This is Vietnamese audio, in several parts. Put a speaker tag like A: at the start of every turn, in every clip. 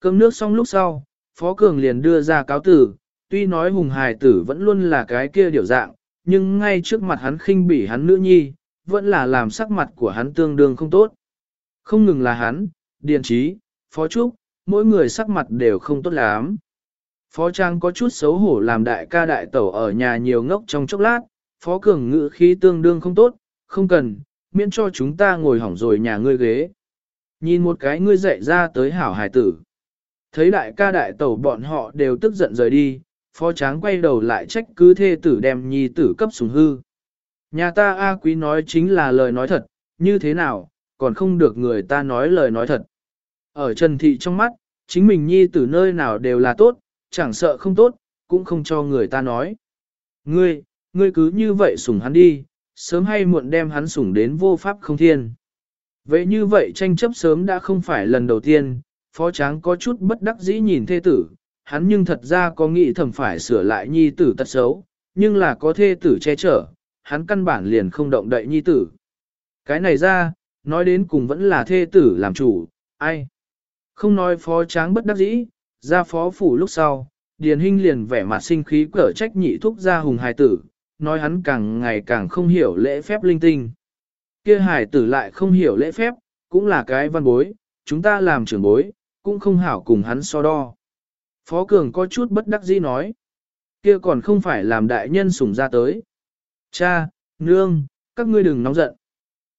A: Cơm nước xong lúc sau, Phó Cường liền đưa ra cáo tử, tuy nói hùng hài tử vẫn luôn là cái kia điều dạng, nhưng ngay trước mặt hắn khinh bỉ hắn nữ nhi, vẫn là làm sắc mặt của hắn tương đương không tốt. Không ngừng là hắn, Điền Trí, Phó Trúc, mỗi người sắc mặt đều không tốt lắm. Phó Trang có chút xấu hổ làm đại ca đại tẩu ở nhà nhiều ngốc trong chốc lát, Phó Cường ngữ khí tương đương không tốt, không cần, miễn cho chúng ta ngồi hỏng rồi nhà ngươi ghế. Nhìn một cái ngươi dậy ra tới hảo hài tử. Thấy đại ca đại tẩu bọn họ đều tức giận rời đi, Phó Tráng quay đầu lại trách cứ thê tử đem nhi tử cấp sùng hư. Nhà ta A quý nói chính là lời nói thật, như thế nào, còn không được người ta nói lời nói thật. Ở Trần Thị trong mắt, chính mình nhi tử nơi nào đều là tốt, chẳng sợ không tốt, cũng không cho người ta nói. Ngươi, ngươi cứ như vậy sủng hắn đi, sớm hay muộn đem hắn sủng đến vô pháp không thiên. Vậy như vậy tranh chấp sớm đã không phải lần đầu tiên, phó tráng có chút bất đắc dĩ nhìn thê tử, hắn nhưng thật ra có nghĩ thầm phải sửa lại nhi tử tật xấu, nhưng là có thê tử che chở, hắn căn bản liền không động đậy nhi tử. Cái này ra, nói đến cùng vẫn là thê tử làm chủ, ai? Không nói phó tráng bất đắc dĩ, ra phó phủ lúc sau, Điền Hinh liền vẻ mặt sinh khí cở trách nhị thúc ra hùng hài tử, nói hắn càng ngày càng không hiểu lễ phép linh tinh. Kia hài tử lại không hiểu lễ phép, cũng là cái văn bối, chúng ta làm trưởng bối, cũng không hảo cùng hắn so đo. Phó Cường có chút bất đắc dĩ nói, kia còn không phải làm đại nhân sủng ra tới. Cha, nương, các ngươi đừng nóng giận.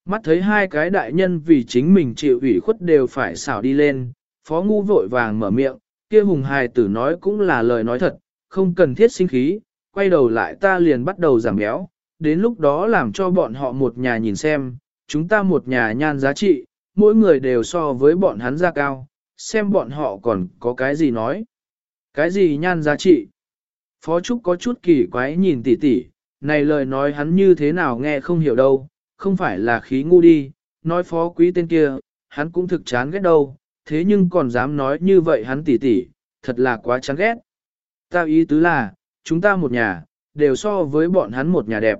A: Mắt thấy hai cái đại nhân vì chính mình chịu ủy khuất đều phải xảo đi lên, phó ngu vội vàng mở miệng, kia hùng hài tử nói cũng là lời nói thật, không cần thiết sinh khí, quay đầu lại ta liền bắt đầu giảm béo, đến lúc đó làm cho bọn họ một nhà nhìn xem, chúng ta một nhà nhan giá trị, mỗi người đều so với bọn hắn ra cao, xem bọn họ còn có cái gì nói. Cái gì nhan giá trị? Phó Trúc có chút kỳ quái nhìn tỉ tỉ, này lời nói hắn như thế nào nghe không hiểu đâu, không phải là khí ngu đi, nói phó quý tên kia, hắn cũng thực chán ghét đâu, thế nhưng còn dám nói như vậy hắn tỉ tỉ, thật là quá chán ghét. Ta ý tứ là, chúng ta một nhà, đều so với bọn hắn một nhà đẹp.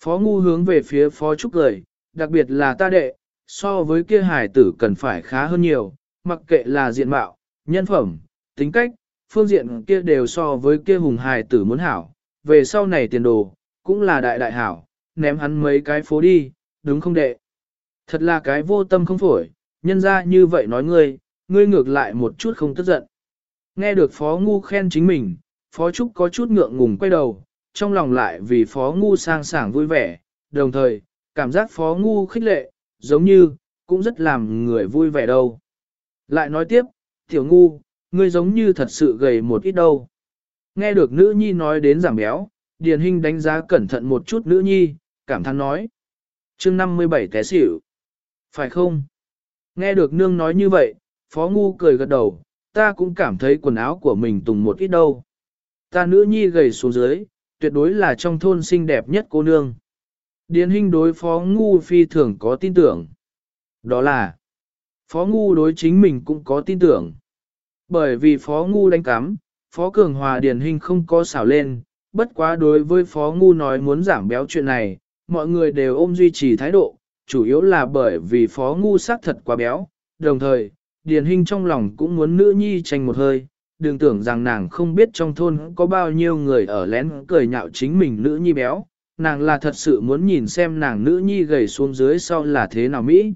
A: Phó ngu hướng về phía phó trúc cười, đặc biệt là ta đệ, so với kia hải tử cần phải khá hơn nhiều, mặc kệ là diện mạo, nhân phẩm, tính cách, phương diện kia đều so với kia hùng hài tử muốn hảo, về sau này tiền đồ, cũng là đại đại hảo, ném hắn mấy cái phố đi, đúng không đệ? Thật là cái vô tâm không phổi, nhân ra như vậy nói ngươi, ngươi ngược lại một chút không tức giận. Nghe được Phó Ngu khen chính mình, Phó Trúc có chút ngượng ngùng quay đầu, trong lòng lại vì Phó Ngu sang sảng vui vẻ, đồng thời, cảm giác Phó Ngu khích lệ, giống như, cũng rất làm người vui vẻ đâu. Lại nói tiếp, Tiểu Ngu, ngươi giống như thật sự gầy một ít đâu. Nghe được nữ nhi nói đến giảm béo, Điền Hinh đánh giá cẩn thận một chút nữ nhi, cảm thán nói. chương 57 té xỉu. Phải không? Nghe được nương nói như vậy, Phó Ngu cười gật đầu, ta cũng cảm thấy quần áo của mình tùng một ít đâu. Ta nữ nhi gầy xuống dưới, tuyệt đối là trong thôn xinh đẹp nhất cô nương. Điền Hinh đối Phó Ngu phi thường có tin tưởng. Đó là, Phó Ngu đối chính mình cũng có tin tưởng. Bởi vì Phó Ngu đánh cắm, Phó Cường Hòa điển hình không có xảo lên, bất quá đối với Phó Ngu nói muốn giảm béo chuyện này, mọi người đều ôm duy trì thái độ, chủ yếu là bởi vì Phó Ngu xác thật quá béo, đồng thời, điển hình trong lòng cũng muốn nữ nhi tranh một hơi, đừng tưởng rằng nàng không biết trong thôn có bao nhiêu người ở lén cười nhạo chính mình nữ nhi béo, nàng là thật sự muốn nhìn xem nàng nữ nhi gầy xuống dưới sau là thế nào Mỹ.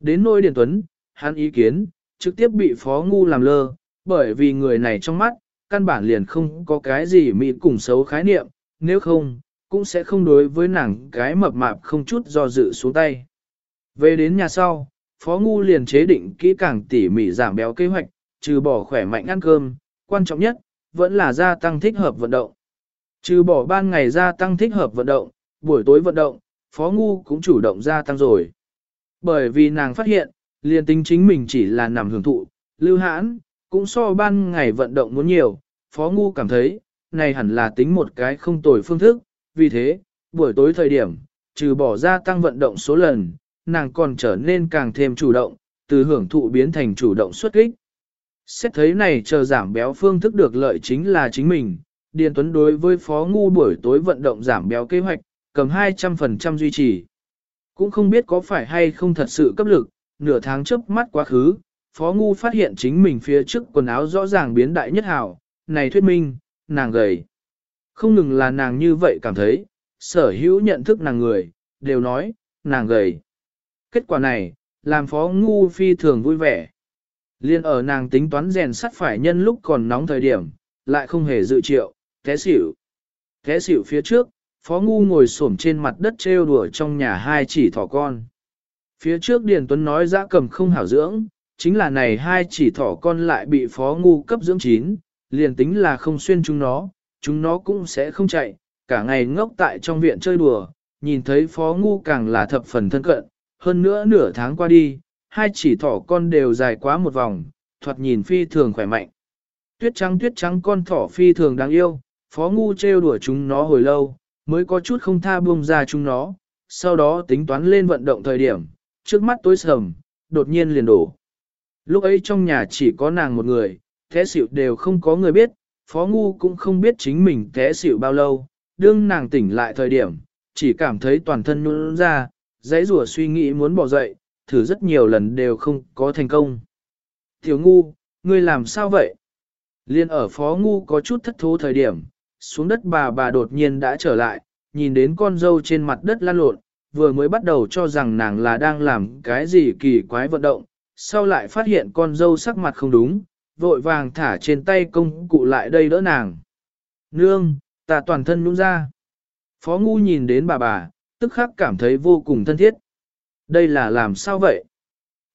A: Đến nôi Điền Tuấn, hắn ý kiến, trực tiếp bị Phó Ngu làm lơ, bởi vì người này trong mắt, căn bản liền không có cái gì Mỹ cùng xấu khái niệm, nếu không, cũng sẽ không đối với nàng cái mập mạp không chút do dự xuống tay. Về đến nhà sau, Phó Ngu liền chế định kỹ càng tỉ mỉ giảm béo kế hoạch, trừ bỏ khỏe mạnh ăn cơm, quan trọng nhất, vẫn là gia tăng thích hợp vận động. Trừ bỏ ban ngày gia tăng thích hợp vận động, buổi tối vận động, Phó Ngu cũng chủ động gia tăng rồi. Bởi vì nàng phát hiện, liền tính chính mình chỉ là nằm hưởng thụ, lưu hãn, cũng so ban ngày vận động muốn nhiều, Phó Ngu cảm thấy, này hẳn là tính một cái không tồi phương thức, vì thế, buổi tối thời điểm, trừ bỏ ra tăng vận động số lần, nàng còn trở nên càng thêm chủ động, từ hưởng thụ biến thành chủ động xuất kích. Xét thấy này chờ giảm béo phương thức được lợi chính là chính mình, Điền Tuấn đối với Phó Ngu buổi tối vận động giảm béo kế hoạch, cầm 200% duy trì. Cũng không biết có phải hay không thật sự cấp lực, nửa tháng trước mắt quá khứ, Phó Ngu phát hiện chính mình phía trước quần áo rõ ràng biến đại nhất hảo, này thuyết minh, nàng gầy. Không ngừng là nàng như vậy cảm thấy, sở hữu nhận thức nàng người, đều nói, nàng gầy. Kết quả này, làm Phó Ngu phi thường vui vẻ. Liên ở nàng tính toán rèn sắt phải nhân lúc còn nóng thời điểm, lại không hề dự triệu, té xỉu. Té xỉu phía trước, Phó Ngu ngồi xổm trên mặt đất trêu đùa trong nhà hai chỉ thỏ con. Phía trước Điền Tuấn nói dã cầm không hảo dưỡng, chính là này hai chỉ thỏ con lại bị Phó Ngu cấp dưỡng chín, liền tính là không xuyên chúng nó, chúng nó cũng sẽ không chạy, cả ngày ngốc tại trong viện chơi đùa, nhìn thấy Phó Ngu càng là thập phần thân cận, hơn nữa nửa tháng qua đi, hai chỉ thỏ con đều dài quá một vòng, thoạt nhìn phi thường khỏe mạnh. Tuyết trắng tuyết trắng con thỏ phi thường đáng yêu, Phó Ngu trêu đùa chúng nó hồi lâu, mới có chút không tha buông ra chúng nó, sau đó tính toán lên vận động thời điểm, trước mắt tối sầm, đột nhiên liền đổ. Lúc ấy trong nhà chỉ có nàng một người, thế xỉu đều không có người biết, Phó Ngu cũng không biết chính mình té xỉu bao lâu, đương nàng tỉnh lại thời điểm, chỉ cảm thấy toàn thân nhũn ra, dãy rủa suy nghĩ muốn bỏ dậy, thử rất nhiều lần đều không có thành công. Tiểu Ngu, ngươi làm sao vậy? Liên ở Phó Ngu có chút thất thố thời điểm, xuống đất bà bà đột nhiên đã trở lại, nhìn đến con dâu trên mặt đất lan lộn, vừa mới bắt đầu cho rằng nàng là đang làm cái gì kỳ quái vận động, sau lại phát hiện con dâu sắc mặt không đúng, vội vàng thả trên tay công cụ lại đây đỡ nàng. Nương, ta toàn thân nhũng ra. Phó ngu nhìn đến bà bà, tức khắc cảm thấy vô cùng thân thiết. Đây là làm sao vậy?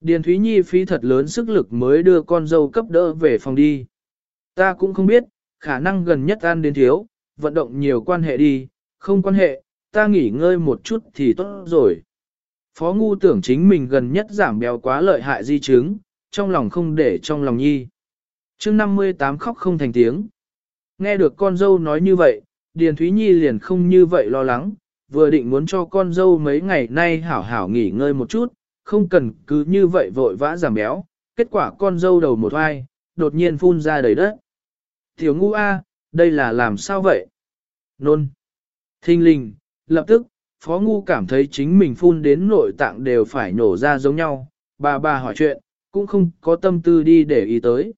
A: Điền Thúy Nhi phí thật lớn sức lực mới đưa con dâu cấp đỡ về phòng đi. Ta cũng không biết, khả năng gần nhất ăn đến thiếu, vận động nhiều quan hệ đi, không quan hệ, ta nghỉ ngơi một chút thì tốt rồi. Phó ngu tưởng chính mình gần nhất giảm béo quá lợi hại di chứng, trong lòng không để trong lòng nhi. chương 58 khóc không thành tiếng. Nghe được con dâu nói như vậy, Điền Thúy Nhi liền không như vậy lo lắng, vừa định muốn cho con dâu mấy ngày nay hảo hảo nghỉ ngơi một chút, không cần cứ như vậy vội vã giảm béo, kết quả con dâu đầu một oai, đột nhiên phun ra đầy đất. Tiểu ngu A, đây là làm sao vậy? Nôn. Thinh linh, lập tức, Phó Ngu cảm thấy chính mình phun đến nội tạng đều phải nổ ra giống nhau, bà bà hỏi chuyện, cũng không có tâm tư đi để ý tới.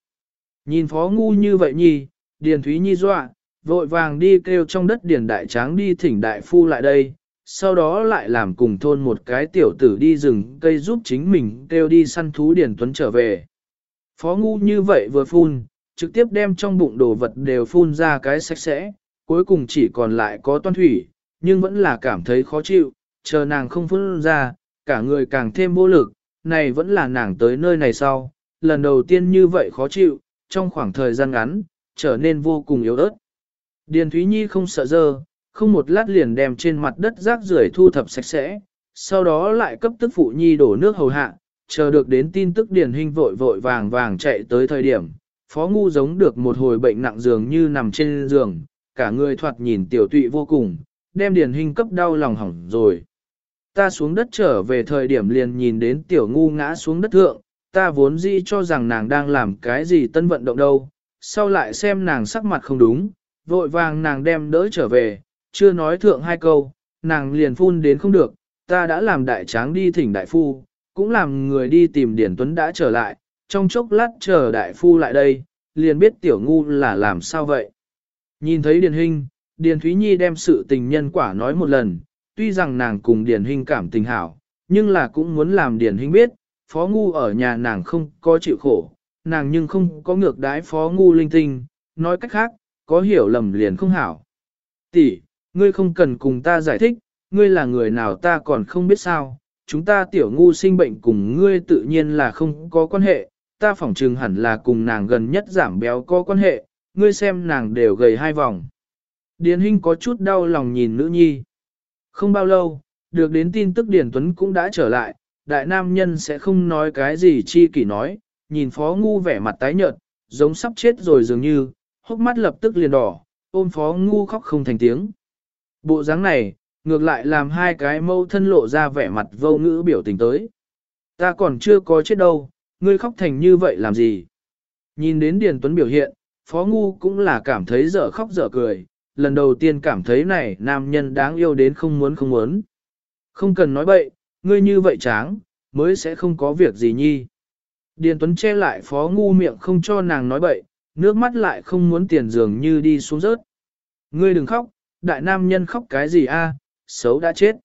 A: Nhìn Phó Ngu như vậy nhi, Điền Thúy Nhi dọa, vội vàng đi kêu trong đất Điền Đại Tráng đi thỉnh Đại Phu lại đây, sau đó lại làm cùng thôn một cái tiểu tử đi rừng cây giúp chính mình kêu đi săn thú Điền Tuấn trở về. Phó Ngu như vậy vừa phun, trực tiếp đem trong bụng đồ vật đều phun ra cái sạch sẽ, cuối cùng chỉ còn lại có toan thủy, nhưng vẫn là cảm thấy khó chịu, chờ nàng không phun ra, cả người càng thêm vô lực, này vẫn là nàng tới nơi này sau, lần đầu tiên như vậy khó chịu, trong khoảng thời gian ngắn, trở nên vô cùng yếu ớt. Điền Thúy Nhi không sợ dơ, không một lát liền đem trên mặt đất rác rưởi thu thập sạch sẽ, sau đó lại cấp tức phụ nhi đổ nước hầu hạ, chờ được đến tin tức Điền Hinh vội vội vàng vàng chạy tới thời điểm, Phó Ngu giống được một hồi bệnh nặng giường như nằm trên giường, cả người thoạt nhìn tiểu tụy vô cùng, đem điền hình cấp đau lòng hỏng rồi. Ta xuống đất trở về thời điểm liền nhìn đến tiểu ngu ngã xuống đất thượng, ta vốn dĩ cho rằng nàng đang làm cái gì tân vận động đâu, sau lại xem nàng sắc mặt không đúng, vội vàng nàng đem đỡ trở về, chưa nói thượng hai câu, nàng liền phun đến không được, ta đã làm đại tráng đi thỉnh đại phu, cũng làm người đi tìm Điển Tuấn đã trở lại, trong chốc lát chờ đại phu lại đây, liền biết tiểu ngu là làm sao vậy. Nhìn thấy Điền Hinh, Điền Thúy Nhi đem sự tình nhân quả nói một lần, tuy rằng nàng cùng Điền Hinh cảm tình hảo, nhưng là cũng muốn làm Điền Hinh biết, Phó Ngu ở nhà nàng không có chịu khổ, nàng nhưng không có ngược đái Phó Ngu linh tinh, nói cách khác, có hiểu lầm liền không hảo. Tỷ, ngươi không cần cùng ta giải thích, ngươi là người nào ta còn không biết sao, chúng ta tiểu ngu sinh bệnh cùng ngươi tự nhiên là không có quan hệ, ta phỏng chừng hẳn là cùng nàng gần nhất giảm béo có quan hệ, ngươi xem nàng đều gầy hai vòng. Điền Hinh có chút đau lòng nhìn nữ nhi. Không bao lâu, được đến tin tức Điền Tuấn cũng đã trở lại, đại nam nhân sẽ không nói cái gì chi kỷ nói, nhìn phó ngu vẻ mặt tái nhợt, giống sắp chết rồi dường như, hốc mắt lập tức liền đỏ, ôm phó ngu khóc không thành tiếng. Bộ dáng này, ngược lại làm hai cái mâu thân lộ ra vẻ mặt vô ngữ biểu tình tới. Ta còn chưa có chết đâu, ngươi khóc thành như vậy làm gì? Nhìn đến Điền Tuấn biểu hiện, Phó Ngu cũng là cảm thấy dở khóc dở cười, lần đầu tiên cảm thấy này nam nhân đáng yêu đến không muốn không muốn. Không cần nói bậy, ngươi như vậy tráng, mới sẽ không có việc gì nhi. Điền Tuấn che lại phó ngu miệng không cho nàng nói bậy, nước mắt lại không muốn tiền dường như đi xuống rớt. Ngươi đừng khóc, đại nam nhân khóc cái gì a? xấu đã chết.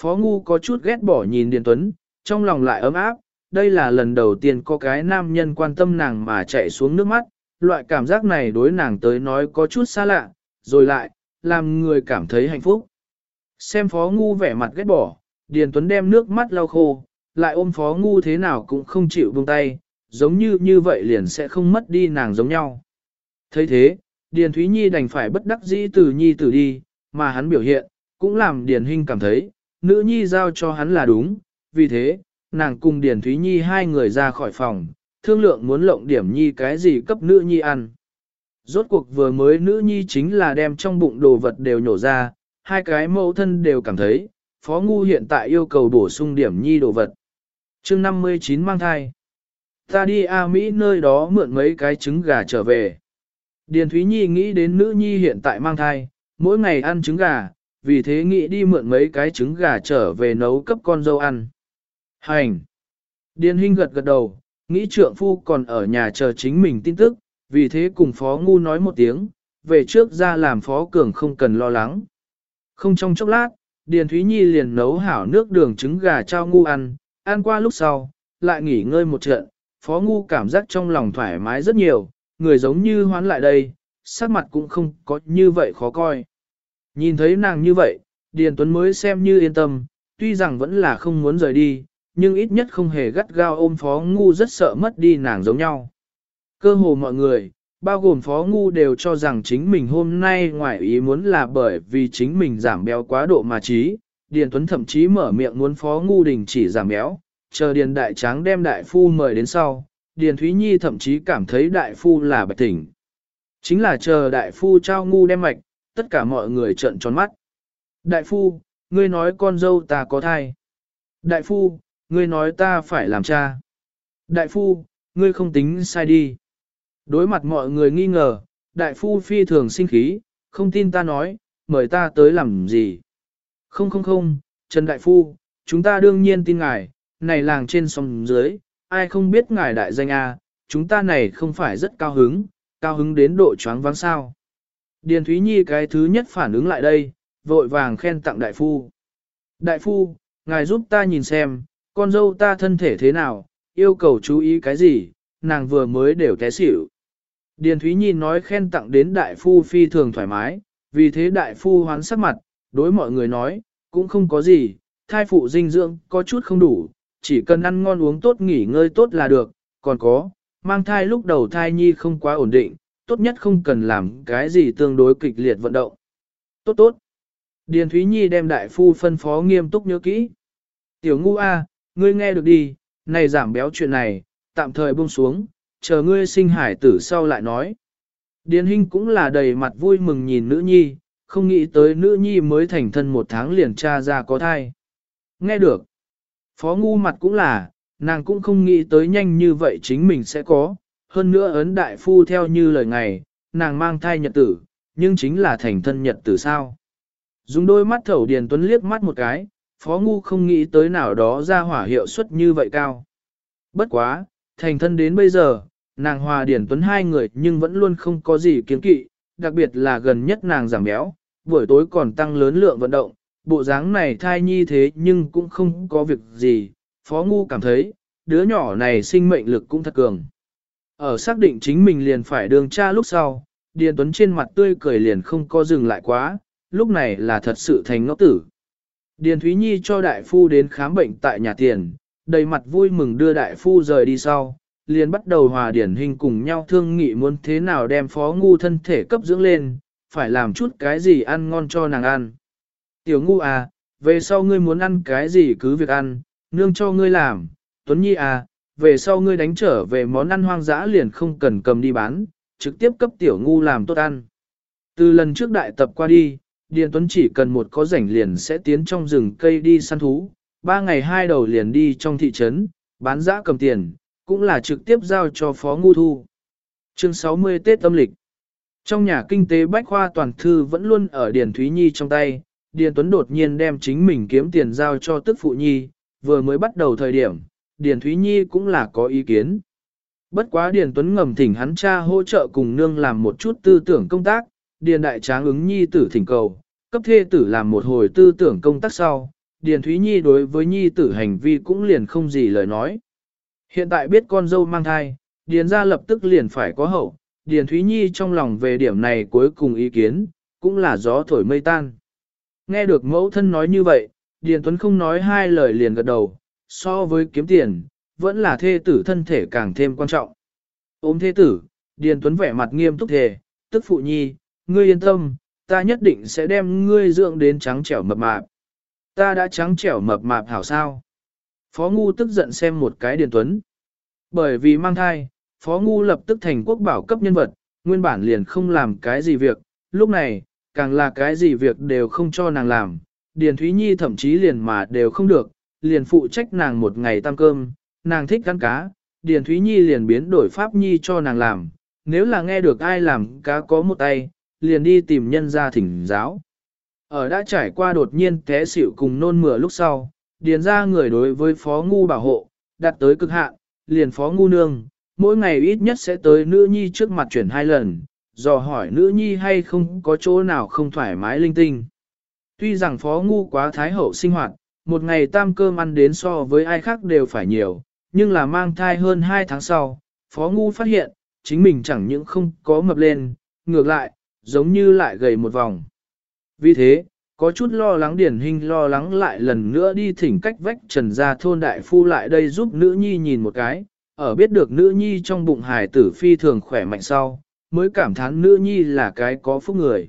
A: Phó ngu có chút ghét bỏ nhìn Điền Tuấn, trong lòng lại ấm áp, đây là lần đầu tiên có cái nam nhân quan tâm nàng mà chạy xuống nước mắt, loại cảm giác này đối nàng tới nói có chút xa lạ, rồi lại, làm người cảm thấy hạnh phúc. Xem phó ngu vẻ mặt ghét bỏ, Điền Tuấn đem nước mắt lau khô, lại ôm phó ngu thế nào cũng không chịu buông tay, giống như như vậy liền sẽ không mất đi nàng giống nhau. thấy thế, Điền Thúy Nhi đành phải bất đắc dĩ từ Nhi tử đi, mà hắn biểu hiện, cũng làm Điền Hinh cảm thấy, nữ Nhi giao cho hắn là đúng, vì thế, nàng cùng Điền Thúy Nhi hai người ra khỏi phòng, thương lượng muốn lộng điểm Nhi cái gì cấp nữ Nhi ăn. Rốt cuộc vừa mới nữ Nhi chính là đem trong bụng đồ vật đều nhổ ra, hai cái mẫu thân đều cảm thấy, Phó Ngu hiện tại yêu cầu bổ sung điểm Nhi đồ vật. chương 59 mang thai. Ta đi A Mỹ nơi đó mượn mấy cái trứng gà trở về. Điền Thúy Nhi nghĩ đến nữ nhi hiện tại mang thai, mỗi ngày ăn trứng gà, vì thế nghĩ đi mượn mấy cái trứng gà trở về nấu cấp con dâu ăn. Hành! Điền Hinh gật gật đầu, nghĩ trượng phu còn ở nhà chờ chính mình tin tức, vì thế cùng Phó Ngu nói một tiếng, về trước ra làm Phó Cường không cần lo lắng. Không trong chốc lát, Điền Thúy Nhi liền nấu hảo nước đường trứng gà trao Ngu ăn, ăn qua lúc sau, lại nghỉ ngơi một trận, Phó Ngu cảm giác trong lòng thoải mái rất nhiều, người giống như hoán lại đây, sắc mặt cũng không có như vậy khó coi. Nhìn thấy nàng như vậy, Điền Tuấn mới xem như yên tâm, tuy rằng vẫn là không muốn rời đi, nhưng ít nhất không hề gắt gao ôm Phó Ngu rất sợ mất đi nàng giống nhau. Cơ hồ mọi người, bao gồm Phó Ngu đều cho rằng chính mình hôm nay ngoại ý muốn là bởi vì chính mình giảm béo quá độ mà trí. Điền Tuấn thậm chí mở miệng muốn Phó Ngu đình chỉ giảm béo, chờ Điền Đại Tráng đem Đại Phu mời đến sau, Điền Thúy Nhi thậm chí cảm thấy đại phu là bạch tỉnh. Chính là chờ đại phu trao ngu đem mạch, tất cả mọi người trợn tròn mắt. Đại phu, ngươi nói con dâu ta có thai. Đại phu, ngươi nói ta phải làm cha. Đại phu, ngươi không tính sai đi. Đối mặt mọi người nghi ngờ, đại phu phi thường sinh khí, không tin ta nói, mời ta tới làm gì. Không không không, Trần Đại Phu, chúng ta đương nhiên tin ngài, này làng trên sông dưới, ai không biết ngài đại danh A, chúng ta này không phải rất cao hứng, cao hứng đến độ choáng váng sao. Điền Thúy Nhi cái thứ nhất phản ứng lại đây, vội vàng khen tặng đại phu. Đại phu, ngài giúp ta nhìn xem, con dâu ta thân thể thế nào, yêu cầu chú ý cái gì, nàng vừa mới đều té xỉu. Điền Thúy Nhi nói khen tặng đến đại phu phi thường thoải mái, vì thế đại phu hoán sắc mặt, đối mọi người nói, cũng không có gì, thai phụ dinh dưỡng có chút không đủ, chỉ cần ăn ngon uống tốt nghỉ ngơi tốt là được, còn có, mang thai lúc đầu thai nhi không quá ổn định, tốt nhất không cần làm cái gì tương đối kịch liệt vận động. Tốt tốt. Điền Thúy Nhi đem đại phu phân phó nghiêm túc nhớ kỹ. Tiểu ngu A, ngươi nghe được đi, này giảm béo chuyện này, tạm thời buông xuống, chờ ngươi sinh hải tử sau lại nói. Điền Hinh cũng là đầy mặt vui mừng nhìn nữ nhi, không nghĩ tới nữ nhi mới thành thân một tháng liền tra ra có thai. Nghe được. Phó ngu mặt cũng là, nàng cũng không nghĩ tới nhanh như vậy chính mình sẽ có, hơn nữa ấn đại phu theo như lời ngày, nàng mang thai nhật tử, nhưng chính là thành thân nhật tử sao. Dùng đôi mắt thẩu Điền Tuấn liếc mắt một cái, Phó Ngu không nghĩ tới nào đó ra hỏa hiệu suất như vậy cao. Bất quá, thành thân đến bây giờ, nàng hòa Điền Tuấn hai người nhưng vẫn luôn không có gì kiến kỵ, đặc biệt là gần nhất nàng giảm béo, buổi tối còn tăng lớn lượng vận động, bộ dáng này thai nhi thế nhưng cũng không có việc gì, Phó Ngu cảm thấy, đứa nhỏ này sinh mệnh lực cũng thật cường. Ở xác định chính mình liền phải đường cha lúc sau, Điền Tuấn trên mặt tươi cười liền không có dừng lại quá, lúc này là thật sự thành ngốc tử. Điền Thúy Nhi cho đại phu đến khám bệnh tại nhà tiền, đầy mặt vui mừng đưa đại phu rời đi sau, liền bắt đầu hòa điển hình cùng nhau thương nghị muốn thế nào đem phó ngu thân thể cấp dưỡng lên, phải làm chút cái gì ăn ngon cho nàng ăn. Tiểu ngu à, về sau ngươi muốn ăn cái gì cứ việc ăn, nương cho ngươi làm, Tuấn Nhi à, về sau ngươi đánh trở về món ăn hoang dã liền không cần cầm đi bán, trực tiếp cấp tiểu ngu làm tốt ăn. Từ lần trước đại tập qua đi, Điền Tuấn chỉ cần một có rảnh liền sẽ tiến trong rừng cây đi săn thú, ba ngày hai đầu liền đi trong thị trấn, bán dã cầm tiền, cũng là trực tiếp giao cho Phó Ngu Thu. Chương 60 Tết âm lịch Trong nhà kinh tế bách khoa toàn thư vẫn luôn ở Điền Thúy Nhi trong tay, Điền Tuấn đột nhiên đem chính mình kiếm tiền giao cho tức phụ nhi, vừa mới bắt đầu thời điểm, Điền Thúy Nhi cũng là có ý kiến. Bất quá Điền Tuấn ngầm thỉnh hắn cha hỗ trợ cùng nương làm một chút tư tưởng công tác, Điền Đại Tráng ứng Nhi tử thỉnh cầu, cấp thê tử làm một hồi tư tưởng công tác sau, Điền Thúy Nhi đối với Nhi tử hành vi cũng liền không gì lời nói. Hiện tại biết con dâu mang thai, Điền ra lập tức liền phải có hậu, Điền Thúy Nhi trong lòng về điểm này cuối cùng ý kiến, cũng là gió thổi mây tan. Nghe được mẫu thân nói như vậy, Điền Tuấn không nói hai lời liền gật đầu, so với kiếm tiền, vẫn là thê tử thân thể càng thêm quan trọng. Ôm thê tử, Điền Tuấn vẻ mặt nghiêm túc thề, tức phụ nhi, ngươi yên tâm, ta nhất định sẽ đem ngươi dưỡng đến trắng trẻo mập mạp. Ta đã trắng trẻo mập mạp hảo sao. Phó Ngu tức giận xem một cái Điền Tuấn. Bởi vì mang thai, Phó Ngu lập tức thành quốc bảo cấp nhân vật, nguyên bản liền không làm cái gì việc, lúc này, càng là cái gì việc đều không cho nàng làm. Điền Thúy Nhi thậm chí liền mà đều không được, liền phụ trách nàng một ngày tam cơm, nàng thích ăn cá, Điền Thúy Nhi liền biến đổi Pháp Nhi cho nàng làm, nếu là nghe được ai làm cá có một tay, liền đi tìm nhân ra thỉnh giáo. Ở đã trải qua đột nhiên té xỉu cùng nôn mửa lúc sau, điền ra người đối với phó ngu bảo hộ, đặt tới cực hạn, liền phó ngu nương, mỗi ngày ít nhất sẽ tới nữ nhi trước mặt chuyển hai lần, dò hỏi nữ nhi hay không có chỗ nào không thoải mái linh tinh. Tuy rằng phó ngu quá thái hậu sinh hoạt, một ngày tam cơm ăn đến so với ai khác đều phải nhiều, nhưng là mang thai hơn hai tháng sau, phó ngu phát hiện, chính mình chẳng những không có mập lên, ngược lại, giống như lại gầy một vòng. Vì thế, có chút lo lắng điển hình lo lắng lại lần nữa đi thỉnh cách vách trần gia thôn đại phu lại đây giúp nữ nhi nhìn một cái, ở biết được nữ nhi trong bụng hài tử phi thường khỏe mạnh sau, mới cảm thán nữ nhi là cái có phúc người.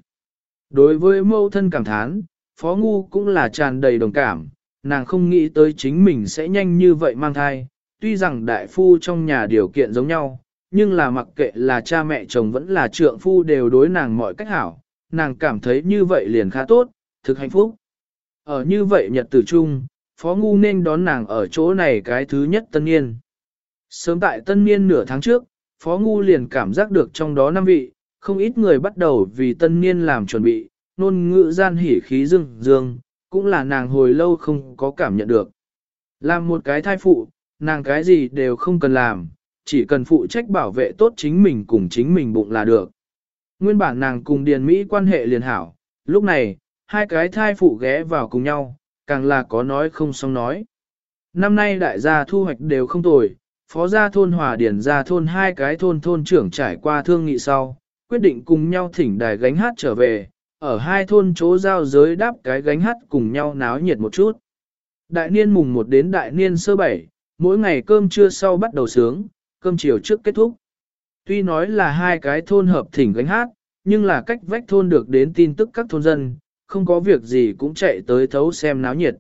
A: Đối với mâu thân cảm thán, phó ngu cũng là tràn đầy đồng cảm, nàng không nghĩ tới chính mình sẽ nhanh như vậy mang thai, tuy rằng đại phu trong nhà điều kiện giống nhau, nhưng là mặc kệ là cha mẹ chồng vẫn là trượng phu đều đối nàng mọi cách hảo, nàng cảm thấy như vậy liền khá tốt, thực hạnh phúc. Ở như vậy nhật tử chung, Phó Ngu nên đón nàng ở chỗ này cái thứ nhất tân niên. Sớm tại tân niên nửa tháng trước, Phó Ngu liền cảm giác được trong đó năm vị, không ít người bắt đầu vì tân niên làm chuẩn bị, nôn ngữ gian hỉ khí dương dương, cũng là nàng hồi lâu không có cảm nhận được. Làm một cái thai phụ, nàng cái gì đều không cần làm, chỉ cần phụ trách bảo vệ tốt chính mình cùng chính mình bụng là được. Nguyên bản nàng cùng Điền Mỹ quan hệ liền hảo, lúc này, hai cái thai phụ ghé vào cùng nhau, càng là có nói không xong nói. Năm nay đại gia thu hoạch đều không tồi, phó gia thôn hòa điển gia thôn hai cái thôn thôn trưởng trải qua thương nghị sau, quyết định cùng nhau thỉnh đài gánh hát trở về, ở hai thôn chỗ giao giới đáp cái gánh hát cùng nhau náo nhiệt một chút. Đại niên mùng 1 đến đại niên sơ bảy, mỗi ngày cơm trưa sau bắt đầu sướng, cơm chiều trước kết thúc. Tuy nói là hai cái thôn hợp thỉnh gánh hát, nhưng là cách vách thôn được đến tin tức các thôn dân, không có việc gì cũng chạy tới thấu xem náo nhiệt.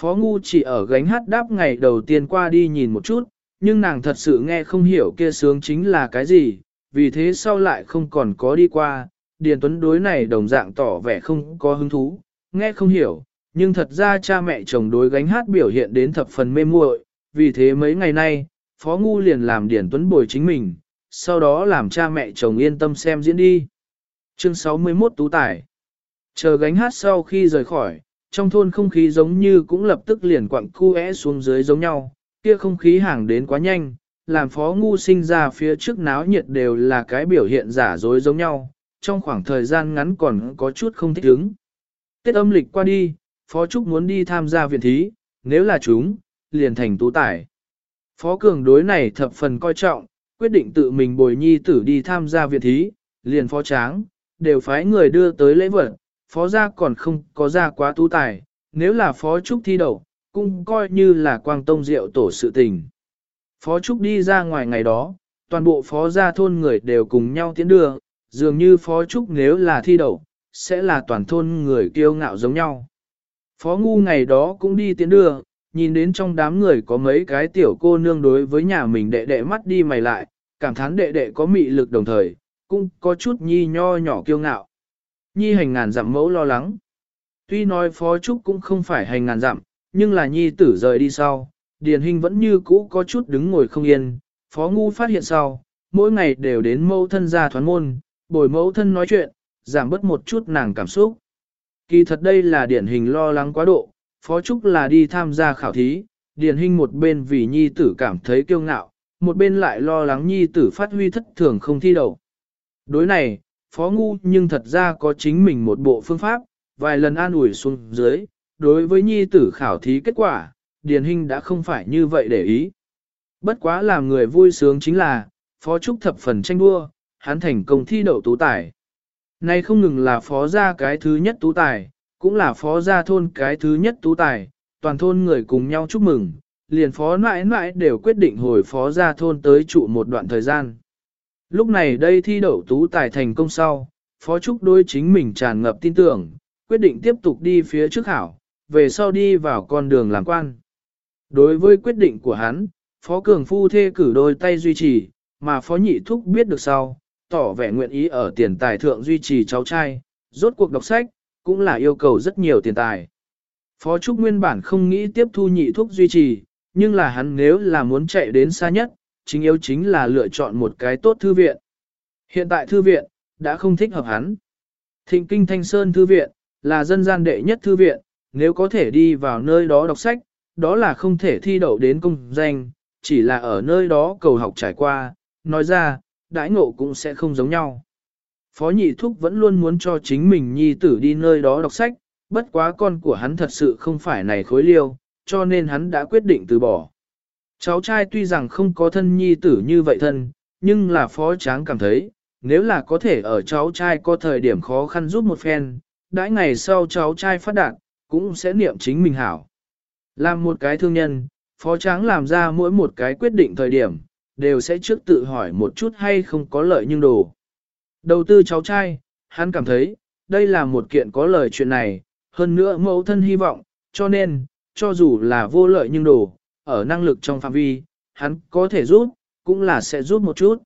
A: Phó Ngu chỉ ở gánh hát đáp ngày đầu tiên qua đi nhìn một chút, nhưng nàng thật sự nghe không hiểu kia sướng chính là cái gì, vì thế sau lại không còn có đi qua, Điền Tuấn đối này đồng dạng tỏ vẻ không có hứng thú, nghe không hiểu, nhưng thật ra cha mẹ chồng đối gánh hát biểu hiện đến thập phần mê muội, vì thế mấy ngày nay, Phó Ngu liền làm Điền Tuấn bồi chính mình, sau đó làm cha mẹ chồng yên tâm xem diễn đi. Chương 61 Tú Tải Chờ gánh hát sau khi rời khỏi, trong thôn không khí giống như cũng lập tức liền quặng cu é xuống dưới giống nhau, kia không khí hàng đến quá nhanh, làm phó ngu sinh ra phía trước náo nhiệt đều là cái biểu hiện giả dối giống nhau, trong khoảng thời gian ngắn còn có chút không thích ứng. Tết âm lịch qua đi, phó trúc muốn đi tham gia viện thí, nếu là chúng, liền thành tú tải. Phó cường đối này thập phần coi trọng, quyết định tự mình bồi nhi tử đi tham gia viện thí, liền phó tráng, đều phái người đưa tới lễ vật, phó gia còn không có ra quá tú tài, nếu là phó trúc thi đậu, cũng coi như là quang tông diệu tổ sự tình. Phó trúc đi ra ngoài ngày đó, toàn bộ phó gia thôn người đều cùng nhau tiến đưa, dường như phó trúc nếu là thi đậu, sẽ là toàn thôn người kiêu ngạo giống nhau. Phó ngu ngày đó cũng đi tiến đưa, nhìn đến trong đám người có mấy cái tiểu cô nương đối với nhà mình đệ đệ mắt đi mày lại, cảm thán đệ đệ có mị lực đồng thời, cũng có chút nhi nho nhỏ kiêu ngạo. Nhi hành ngàn dặm mẫu lo lắng. Tuy nói phó trúc cũng không phải hành ngàn dặm, nhưng là nhi tử rời đi sau, điền hình vẫn như cũ có chút đứng ngồi không yên, phó ngu phát hiện sau, mỗi ngày đều đến mẫu thân ra thoán môn, bồi mẫu thân nói chuyện, giảm bớt một chút nàng cảm xúc. Kỳ thật đây là điển hình lo lắng quá độ, phó trúc là đi tham gia khảo thí, điển hình một bên vì nhi tử cảm thấy kiêu ngạo, một bên lại lo lắng nhi tử phát huy thất thường không thi đậu. Đối này, Phó Ngu nhưng thật ra có chính mình một bộ phương pháp, vài lần an ủi xuống dưới, đối với nhi tử khảo thí kết quả, Điền Hinh đã không phải như vậy để ý. Bất quá làm người vui sướng chính là, Phó Trúc thập phần tranh đua, hắn thành công thi đậu tú tài. Nay không ngừng là phó gia cái thứ nhất tú tài, cũng là phó gia thôn cái thứ nhất tú tài, toàn thôn người cùng nhau chúc mừng, liền phó mãi mãi đều quyết định hồi phó gia thôn tới trụ một đoạn thời gian. Lúc này đây thi đậu tú tài thành công sau, phó trúc đối chính mình tràn ngập tin tưởng, quyết định tiếp tục đi phía trước hảo, về sau đi vào con đường làm quan. Đối với quyết định của hắn, phó cường phu thê cử đôi tay duy trì, mà phó nhị thúc biết được sau, tỏ vẻ nguyện ý ở tiền tài thượng duy trì cháu trai, rốt cuộc đọc sách, cũng là yêu cầu rất nhiều tiền tài. Phó Trúc nguyên bản không nghĩ tiếp thu nhị thúc duy trì, nhưng là hắn nếu là muốn chạy đến xa nhất, chính yếu chính là lựa chọn một cái tốt thư viện. Hiện tại thư viện, đã không thích hợp hắn. Thịnh Kinh Thanh Sơn Thư Viện, là dân gian đệ nhất thư viện, nếu có thể đi vào nơi đó đọc sách, đó là không thể thi đậu đến công danh, chỉ là ở nơi đó cầu học trải qua, nói ra, đãi ngộ cũng sẽ không giống nhau. Phó nhị thúc vẫn luôn muốn cho chính mình nhi tử đi nơi đó đọc sách, bất quá con của hắn thật sự không phải này khối liêu, cho nên hắn đã quyết định từ bỏ. Cháu trai tuy rằng không có thân nhi tử như vậy thân, nhưng là phó tráng cảm thấy, nếu là có thể ở cháu trai có thời điểm khó khăn giúp một phen, đãi ngày sau cháu trai phát đạt, cũng sẽ niệm chính mình hảo. Làm một cái thương nhân, phó tráng làm ra mỗi một cái quyết định thời điểm, đều sẽ trước tự hỏi một chút hay không có lợi nhưng đồ. Đầu tư cháu trai, hắn cảm thấy, đây là một kiện có lợi chuyện này, hơn nữa mẫu thân hy vọng, cho nên, cho dù là vô lợi nhưng đồ, ở năng lực trong phạm vi, hắn có thể rút, cũng là sẽ rút một chút.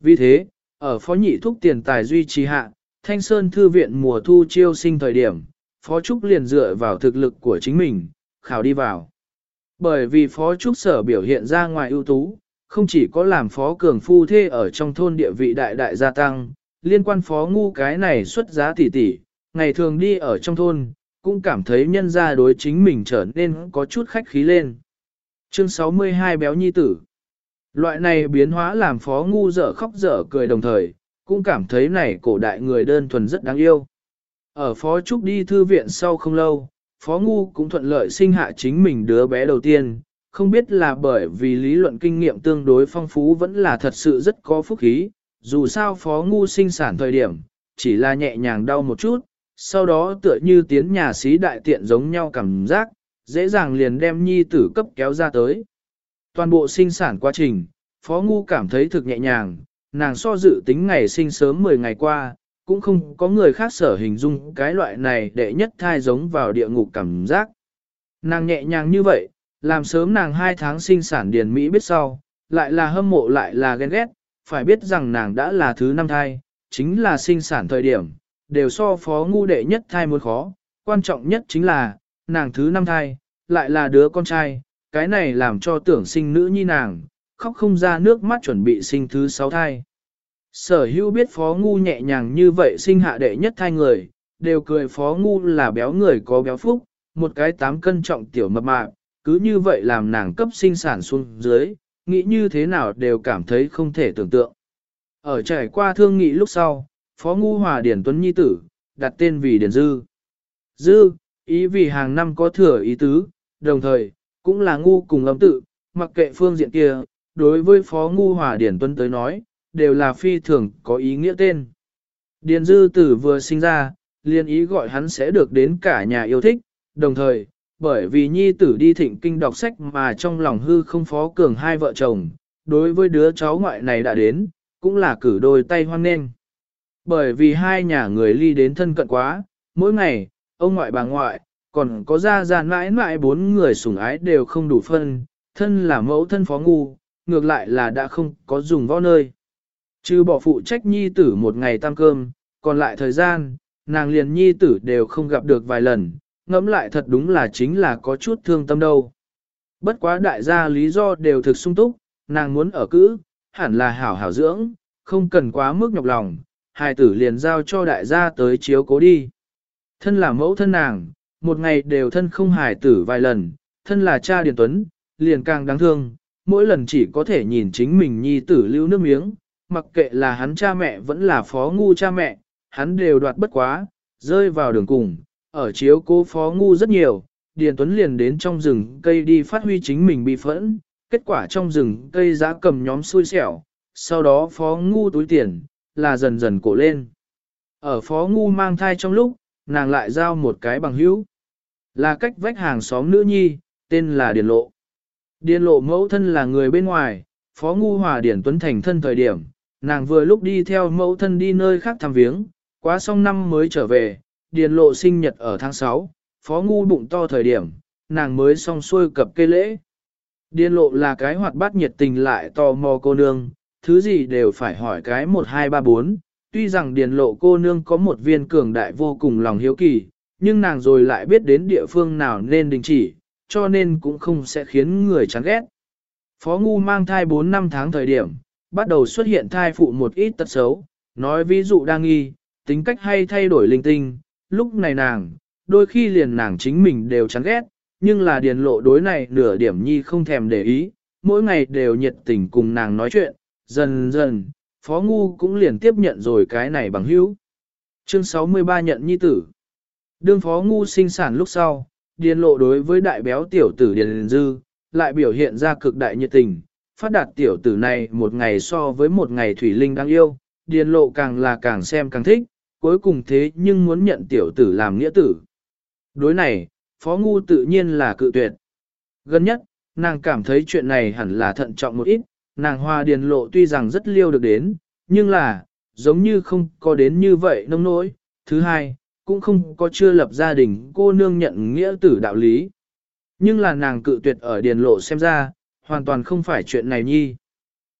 A: Vì thế, ở phó nhị thúc tiền tài duy trì hạ, Thanh Sơn Thư viện mùa thu chiêu sinh thời điểm, Phó Trúc liền dựa vào thực lực của chính mình, khảo đi vào. Bởi vì Phó Trúc sở biểu hiện ra ngoài ưu tú, không chỉ có làm Phó Cường Phu Thê ở trong thôn địa vị đại đại gia tăng, liên quan Phó Ngu cái này xuất giá tỷ tỷ, ngày thường đi ở trong thôn, cũng cảm thấy nhân gia đối chính mình trở nên có chút khách khí lên. Chương 62 Béo Nhi Tử Loại này biến hóa làm Phó Ngu dở khóc dở cười đồng thời, cũng cảm thấy này cổ đại người đơn thuần rất đáng yêu. Ở Phó Trúc đi thư viện sau không lâu, Phó Ngu cũng thuận lợi sinh hạ chính mình đứa bé đầu tiên, không biết là bởi vì lý luận kinh nghiệm tương đối phong phú vẫn là thật sự rất có phúc khí, dù sao Phó Ngu sinh sản thời điểm, chỉ là nhẹ nhàng đau một chút, sau đó tựa như tiến nhà xí đại tiện giống nhau cảm giác, dễ dàng liền đem nhi tử cấp kéo ra tới. Toàn bộ sinh sản quá trình, Phó Ngu cảm thấy thực nhẹ nhàng, nàng so dự tính ngày sinh sớm 10 ngày qua, cũng không có người khác sở hình dung cái loại này để nhất thai giống vào địa ngục cảm giác. Nàng nhẹ nhàng như vậy, làm sớm nàng 2 tháng sinh sản điền Mỹ biết sau, lại là hâm mộ lại là ghen ghét, phải biết rằng nàng đã là thứ năm thai, chính là sinh sản thời điểm, đều so phó ngu đệ nhất thai muốn khó, quan trọng nhất chính là, nàng thứ năm thai, lại là đứa con trai, cái này làm cho tưởng sinh nữ nhi nàng, khóc không ra nước mắt chuẩn bị sinh thứ sáu thai. Sở hữu biết phó ngu nhẹ nhàng như vậy sinh hạ đệ nhất thai người, đều cười phó ngu là béo người có béo phúc, một cái tám cân trọng tiểu mập mạp, cứ như vậy làm nàng cấp sinh sản xuống dưới, nghĩ như thế nào đều cảm thấy không thể tưởng tượng. Ở trải qua thương nghị lúc sau, phó ngu hòa điển tuấn nhi tử, đặt tên vì điển dư. Dư, ý vì hàng năm có thừa ý tứ, đồng thời, cũng là ngu cùng âm tự, mặc kệ phương diện kia, đối với Phó Ngu Hòa Điển Tuấn tới nói, đều là phi thường có ý nghĩa tên. Điền Dư Tử vừa sinh ra, liên ý gọi hắn sẽ được đến cả nhà yêu thích, đồng thời, bởi vì nhi tử đi thịnh kinh đọc sách mà trong lòng hư không phó cường hai vợ chồng, đối với đứa cháu ngoại này đã đến, cũng là cử đôi tay hoan nghênh. Bởi vì hai nhà người ly đến thân cận quá, mỗi ngày, ông ngoại bà ngoại, còn có ra gia mãi mãi bốn người sủng ái đều không đủ phân, thân là mẫu thân phó ngu, ngược lại là đã không có dùng võ nơi. Chứ bỏ phụ trách nhi tử một ngày tăng cơm, còn lại thời gian, nàng liền nhi tử đều không gặp được vài lần, ngẫm lại thật đúng là chính là có chút thương tâm đâu. Bất quá đại gia lý do đều thực sung túc, nàng muốn ở cữ, hẳn là hảo hảo dưỡng, không cần quá mức nhọc lòng, hài tử liền giao cho đại gia tới chiếu cố đi. Thân là mẫu thân nàng, một ngày đều thân không hài tử vài lần, thân là cha Điền Tuấn, liền càng đáng thương, mỗi lần chỉ có thể nhìn chính mình nhi tử lưu nước miếng, mặc kệ là hắn cha mẹ vẫn là phó ngu cha mẹ, hắn đều đoạt bất quá, rơi vào đường cùng, ở chiếu cố phó ngu rất nhiều, Điền Tuấn liền đến trong rừng cây đi phát huy chính mình bị phẫn, kết quả trong rừng cây giá cầm nhóm xui xẻo, sau đó phó ngu túi tiền, là dần dần cổ lên. Ở phó ngu mang thai trong lúc, nàng lại giao một cái bằng hữu. Là cách vách hàng xóm nữ nhi, tên là Điền Lộ. Điền Lộ mẫu thân là người bên ngoài, phó ngu hòa Điền Tuấn thành thân thời điểm, nàng vừa lúc đi theo mẫu thân đi nơi khác thăm viếng, quá xong năm mới trở về, Điền Lộ sinh nhật ở tháng 6, phó ngu bụng to thời điểm, nàng mới xong xuôi cập cây lễ. Điền lộ là cái hoạt bát nhiệt tình lại tò mò cô nương, thứ gì đều phải hỏi cái 1234. Tuy rằng điền lộ cô nương có một viên cường đại vô cùng lòng hiếu kỳ, nhưng nàng rồi lại biết đến địa phương nào nên đình chỉ, cho nên cũng không sẽ khiến người chán ghét. Phó Ngu mang thai 4 năm tháng thời điểm, bắt đầu xuất hiện thai phụ một ít tật xấu, nói ví dụ đang nghi, tính cách hay thay đổi linh tinh, lúc này nàng, đôi khi liền nàng chính mình đều chán ghét, nhưng là điền lộ đối này nửa điểm nhi không thèm để ý, mỗi ngày đều nhiệt tình cùng nàng nói chuyện, dần dần, Phó Ngu cũng liền tiếp nhận rồi cái này bằng hữu. Chương 63 nhận nhi tử. Đương Phó Ngu sinh sản lúc sau, điền lộ đối với đại béo tiểu tử điền dư, lại biểu hiện ra cực đại nhiệt tình, phát đạt tiểu tử này một ngày so với một ngày thủy linh đang yêu, điền lộ càng là càng xem càng thích, cuối cùng thế nhưng muốn nhận tiểu tử làm nghĩa tử. Đối này, Phó Ngu tự nhiên là cự tuyệt. Gần nhất, nàng cảm thấy chuyện này hẳn là thận trọng một ít, nàng hoa điền lộ tuy rằng rất liêu được đến, nhưng là, giống như không có đến như vậy nông nỗi. Thứ hai, cũng không có chưa lập gia đình cô nương nhận nghĩa tử đạo lý. Nhưng là nàng cự tuyệt ở điền lộ xem ra, hoàn toàn không phải chuyện này nhi.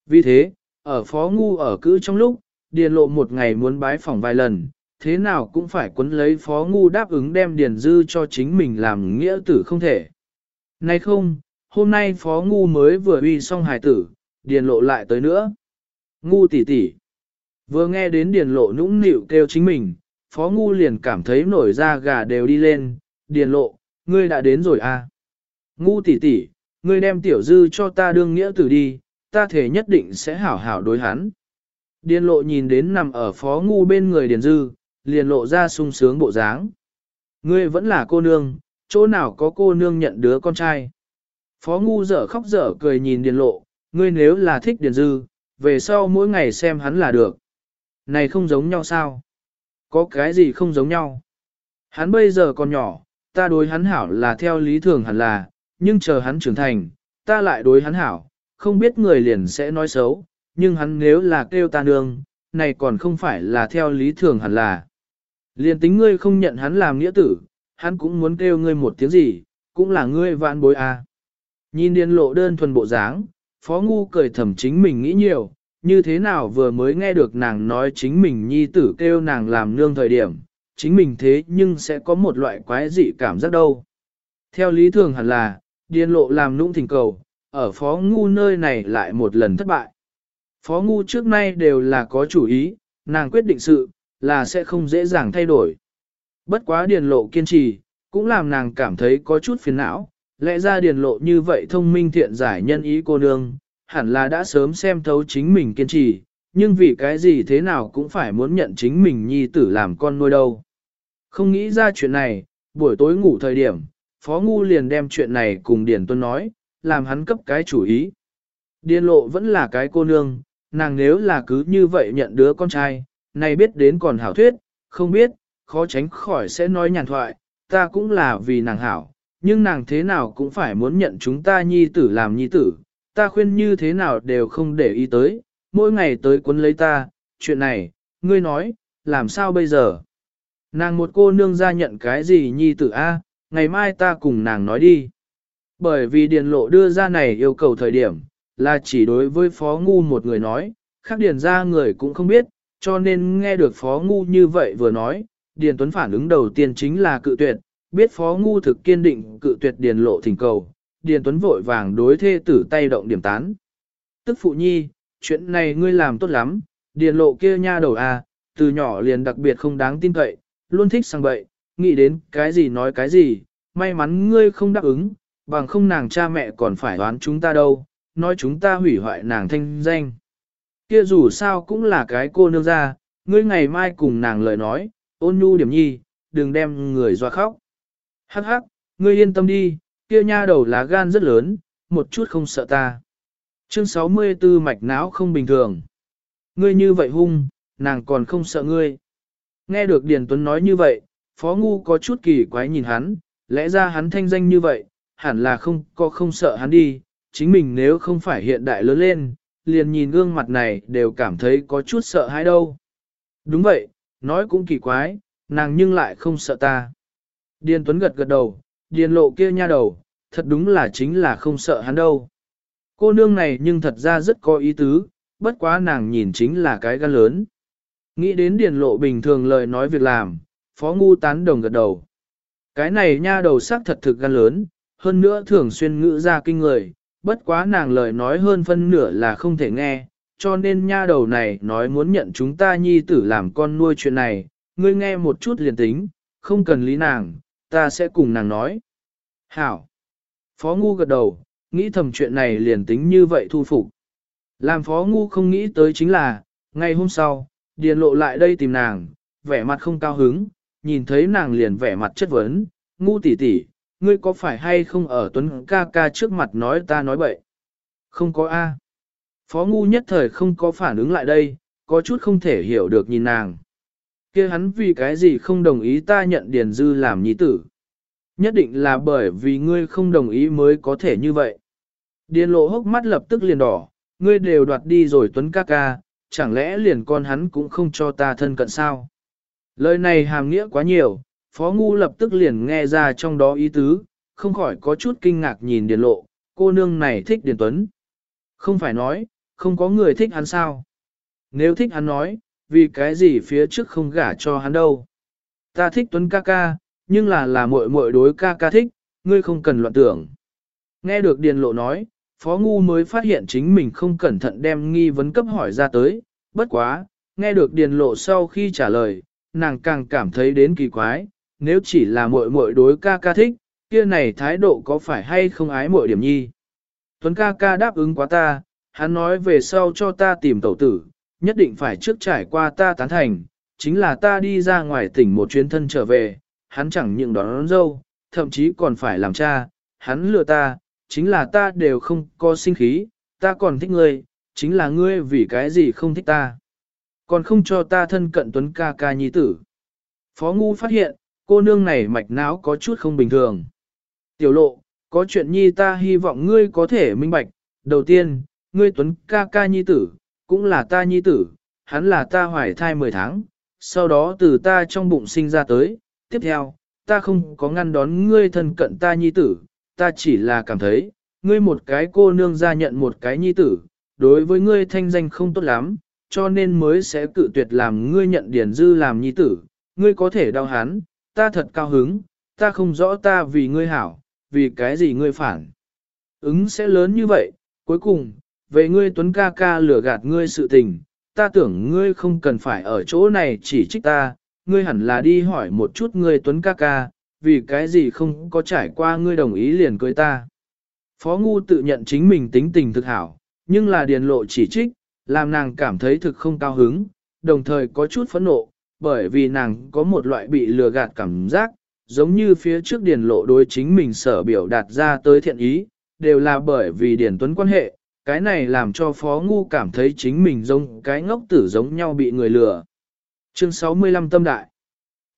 A: Vì thế, ở phó ngu ở cữ trong lúc, điền lộ một ngày muốn bái phỏng vài lần, thế nào cũng phải quấn lấy phó ngu đáp ứng đem điền dư cho chính mình làm nghĩa tử không thể. Nay không, hôm nay phó ngu mới vừa uy xong hài tử, điền lộ lại tới nữa. Ngu tỷ tỷ. Vừa nghe đến điền lộ nũng nịu kêu chính mình, phó ngu liền cảm thấy nổi da gà đều đi lên, điền lộ, ngươi đã đến rồi à. Ngu tỷ tỷ, ngươi đem tiểu dư cho ta đương nghĩa tử đi, ta thể nhất định sẽ hảo hảo đối hắn. Điền lộ nhìn đến nằm ở phó ngu bên người điền dư, liền lộ ra sung sướng bộ dáng. Ngươi vẫn là cô nương, chỗ nào có cô nương nhận đứa con trai. Phó ngu dở khóc dở cười nhìn điền lộ, ngươi nếu là thích điền dư, về sau mỗi ngày xem hắn là được. Này không giống nhau sao? Có cái gì không giống nhau? Hắn bây giờ còn nhỏ, ta đối hắn hảo là theo lý thường hẳn là, nhưng chờ hắn trưởng thành, ta lại đối hắn hảo, không biết người liền sẽ nói xấu, nhưng hắn nếu là kêu ta nương, này còn không phải là theo lý thường hẳn là. Liền tính ngươi không nhận hắn làm nghĩa tử, hắn cũng muốn kêu ngươi một tiếng gì, cũng là ngươi vạn bối à. Nhìn điên lộ đơn thuần bộ dáng, phó ngu cười thầm chính mình nghĩ nhiều, như thế nào vừa mới nghe được nàng nói chính mình nhi tử kêu nàng làm nương thời điểm, chính mình thế nhưng sẽ có một loại quái dị cảm giác đâu. Theo lý thường hẳn là, điên lộ làm nũng thỉnh cầu, ở phó ngu nơi này lại một lần thất bại. Phó ngu trước nay đều là có chủ ý, nàng quyết định sự, là sẽ không dễ dàng thay đổi. Bất quá điền lộ kiên trì, cũng làm nàng cảm thấy có chút phiền não, lẽ ra điền lộ như vậy thông minh thiện giải nhân ý cô nương, hẳn là đã sớm xem thấu chính mình kiên trì, nhưng vì cái gì thế nào cũng phải muốn nhận chính mình nhi tử làm con nuôi đâu. Không nghĩ ra chuyện này, buổi tối ngủ thời điểm, Phó Ngu liền đem chuyện này cùng Điền Tuân nói, làm hắn cấp cái chủ ý. Điền lộ vẫn là cái cô nương, nàng nếu là cứ như vậy nhận đứa con trai, này biết đến còn hảo thuyết, không biết, khó tránh khỏi sẽ nói nhàn thoại, ta cũng là vì nàng hảo, nhưng nàng thế nào cũng phải muốn nhận chúng ta nhi tử làm nhi tử, ta khuyên như thế nào đều không để ý tới, mỗi ngày tới quấn lấy ta, chuyện này, ngươi nói, làm sao bây giờ? Nàng một cô nương ra nhận cái gì nhi tử a? ngày mai ta cùng nàng nói đi. Bởi vì điền lộ đưa ra này yêu cầu thời điểm, là chỉ đối với phó ngu một người nói, khác điền ra người cũng không biết, cho nên nghe được Phó Ngu như vậy vừa nói, Điền Tuấn phản ứng đầu tiên chính là cự tuyệt, biết Phó Ngu thực kiên định cự tuyệt Điền lộ thỉnh cầu, Điền Tuấn vội vàng đối thê tử tay động điểm tán. Tức phụ nhi, chuyện này ngươi làm tốt lắm, Điền lộ kia nha đầu à, từ nhỏ liền đặc biệt không đáng tin cậy, luôn thích sang bậy, nghĩ đến cái gì nói cái gì, may mắn ngươi không đáp ứng, bằng không nàng cha mẹ còn phải đoán chúng ta đâu, nói chúng ta hủy hoại nàng thanh danh. Kia dù sao cũng là cái cô nương ra, ngươi ngày mai cùng nàng lời nói, ôn nhu điểm nhi, đừng đem người doa khóc. Hắc hắc, ngươi yên tâm đi, kia nha đầu lá gan rất lớn, một chút không sợ ta. Chương 64 mạch não không bình thường. Ngươi như vậy hung, nàng còn không sợ ngươi. Nghe được Điền Tuấn nói như vậy, Phó Ngu có chút kỳ quái nhìn hắn, lẽ ra hắn thanh danh như vậy, hẳn là không có không sợ hắn đi, chính mình nếu không phải hiện đại lớn lên, liền nhìn gương mặt này đều cảm thấy có chút sợ hãi đâu. Đúng vậy, nói cũng kỳ quái, nàng nhưng lại không sợ ta. Điền Tuấn gật gật đầu, điền lộ kia nha đầu, thật đúng là chính là không sợ hắn đâu. Cô nương này nhưng thật ra rất có ý tứ, bất quá nàng nhìn chính là cái gan lớn. Nghĩ đến điền lộ bình thường lời nói việc làm, phó ngu tán đồng gật đầu. Cái này nha đầu sắc thật thực gan lớn, hơn nữa thường xuyên ngữ ra kinh người, bất quá nàng lời nói hơn phân nửa là không thể nghe, cho nên nha đầu này nói muốn nhận chúng ta nhi tử làm con nuôi chuyện này, ngươi nghe một chút liền tính, không cần lý nàng, ta sẽ cùng nàng nói. Hảo! Phó Ngu gật đầu, nghĩ thầm chuyện này liền tính như vậy thu phục. Làm Phó Ngu không nghĩ tới chính là, ngày hôm sau, Điền lộ lại đây tìm nàng, vẻ mặt không cao hứng, nhìn thấy nàng liền vẻ mặt chất vấn, Ngu tỷ tỷ, ngươi có phải hay không ở Tuấn ca ca trước mặt nói ta nói bậy? Không có A. Phó Ngu nhất thời không có phản ứng lại đây, có chút không thể hiểu được nhìn nàng kia hắn vì cái gì không đồng ý ta nhận Điền Dư làm nhi tử. Nhất định là bởi vì ngươi không đồng ý mới có thể như vậy. Điền lộ hốc mắt lập tức liền đỏ, ngươi đều đoạt đi rồi tuấn ca ca, chẳng lẽ liền con hắn cũng không cho ta thân cận sao? Lời này hàm nghĩa quá nhiều, Phó Ngu lập tức liền nghe ra trong đó ý tứ, không khỏi có chút kinh ngạc nhìn Điền lộ, cô nương này thích Điền Tuấn. Không phải nói, không có người thích hắn sao? Nếu thích hắn nói, vì cái gì phía trước không gả cho hắn đâu. Ta thích Tuấn ca ca, nhưng là là muội muội đối ca ca thích, ngươi không cần loạn tưởng. Nghe được Điền Lộ nói, Phó Ngu mới phát hiện chính mình không cẩn thận đem nghi vấn cấp hỏi ra tới, bất quá, nghe được Điền Lộ sau khi trả lời, nàng càng cảm thấy đến kỳ quái, nếu chỉ là muội muội đối ca ca thích, kia này thái độ có phải hay không ái muội điểm nhi. Tuấn ca ca đáp ứng quá ta, hắn nói về sau cho ta tìm tẩu tử, nhất định phải trước trải qua ta tán thành, chính là ta đi ra ngoài tỉnh một chuyến thân trở về, hắn chẳng những đón, đón dâu, thậm chí còn phải làm cha, hắn lừa ta, chính là ta đều không có sinh khí, ta còn thích ngươi, chính là ngươi vì cái gì không thích ta. Còn không cho ta thân cận tuấn ca ca nhi tử. Phó Ngu phát hiện, cô nương này mạch não có chút không bình thường. Tiểu lộ, có chuyện nhi ta hy vọng ngươi có thể minh bạch. Đầu tiên, ngươi tuấn ca ca nhi tử, cũng là ta nhi tử, hắn là ta hoài thai 10 tháng, sau đó từ ta trong bụng sinh ra tới, tiếp theo, ta không có ngăn đón ngươi thân cận ta nhi tử, ta chỉ là cảm thấy, ngươi một cái cô nương ra nhận một cái nhi tử, đối với ngươi thanh danh không tốt lắm, cho nên mới sẽ cự tuyệt làm ngươi nhận điển dư làm nhi tử, ngươi có thể đau hắn, ta thật cao hứng, ta không rõ ta vì ngươi hảo, vì cái gì ngươi phản. Ứng sẽ lớn như vậy, cuối cùng, về ngươi Tuấn ca ca lừa gạt ngươi sự tình, ta tưởng ngươi không cần phải ở chỗ này chỉ trích ta, ngươi hẳn là đi hỏi một chút ngươi Tuấn ca ca, vì cái gì không có trải qua ngươi đồng ý liền cưới ta. Phó Ngu tự nhận chính mình tính tình thực hảo, nhưng là điền lộ chỉ trích, làm nàng cảm thấy thực không cao hứng, đồng thời có chút phẫn nộ, bởi vì nàng có một loại bị lừa gạt cảm giác, giống như phía trước điền lộ đối chính mình sở biểu đạt ra tới thiện ý, đều là bởi vì điền tuấn quan hệ, cái này làm cho Phó Ngu cảm thấy chính mình giống cái ngốc tử giống nhau bị người lừa. Chương 65 Tâm Đại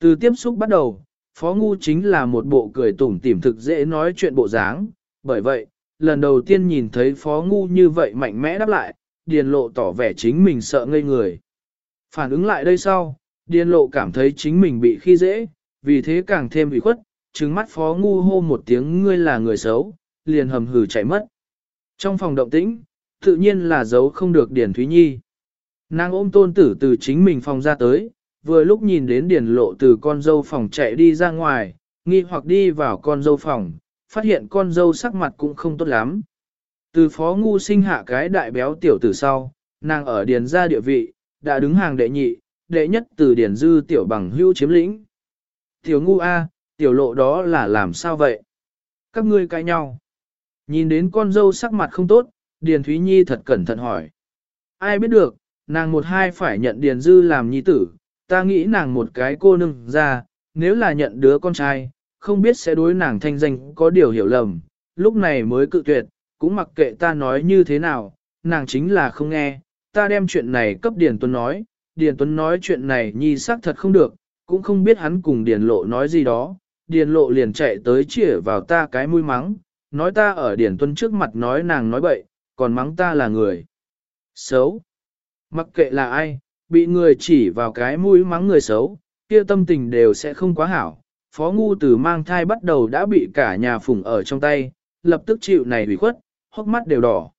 A: Từ tiếp xúc bắt đầu, Phó Ngu chính là một bộ cười tủm tỉm thực dễ nói chuyện bộ dáng, bởi vậy, lần đầu tiên nhìn thấy Phó Ngu như vậy mạnh mẽ đáp lại, Điền Lộ tỏ vẻ chính mình sợ ngây người. Phản ứng lại đây sau, Điền Lộ cảm thấy chính mình bị khi dễ, vì thế càng thêm bị khuất, trừng mắt Phó Ngu hô một tiếng ngươi là người xấu, liền hầm hừ chạy mất. Trong phòng động tĩnh, tự nhiên là giấu không được Điền Thúy Nhi. Nàng ôm tôn tử từ chính mình phòng ra tới, vừa lúc nhìn đến Điền lộ từ con dâu phòng chạy đi ra ngoài, nghi hoặc đi vào con dâu phòng, phát hiện con dâu sắc mặt cũng không tốt lắm. Từ phó ngu sinh hạ cái đại béo tiểu tử sau, nàng ở Điền gia địa vị, đã đứng hàng đệ nhị, đệ nhất từ Điền dư tiểu bằng hưu chiếm lĩnh. Tiểu ngu A, tiểu lộ đó là làm sao vậy? Các ngươi cãi nhau. Nhìn đến con dâu sắc mặt không tốt, Điền Thúy Nhi thật cẩn thận hỏi. Ai biết được, nàng một hai phải nhận Điền Dư làm nhi tử, ta nghĩ nàng một cái cô nương ra, nếu là nhận đứa con trai, không biết sẽ đối nàng thanh danh có điều hiểu lầm, lúc này mới cự tuyệt, cũng mặc kệ ta nói như thế nào, nàng chính là không nghe, ta đem chuyện này cấp Điền Tuấn nói, Điền Tuấn nói chuyện này nhi xác thật không được, cũng không biết hắn cùng Điền Lộ nói gì đó, Điền Lộ liền chạy tới chĩa vào ta cái mũi mắng, nói ta ở điển tuân trước mặt nói nàng nói bậy, còn mắng ta là người xấu. Mặc kệ là ai, bị người chỉ vào cái mũi mắng người xấu, kia tâm tình đều sẽ không quá hảo. Phó Ngu từ mang thai bắt đầu đã bị cả nhà phủng ở trong tay, lập tức chịu này hủy khuất, hốc mắt đều đỏ.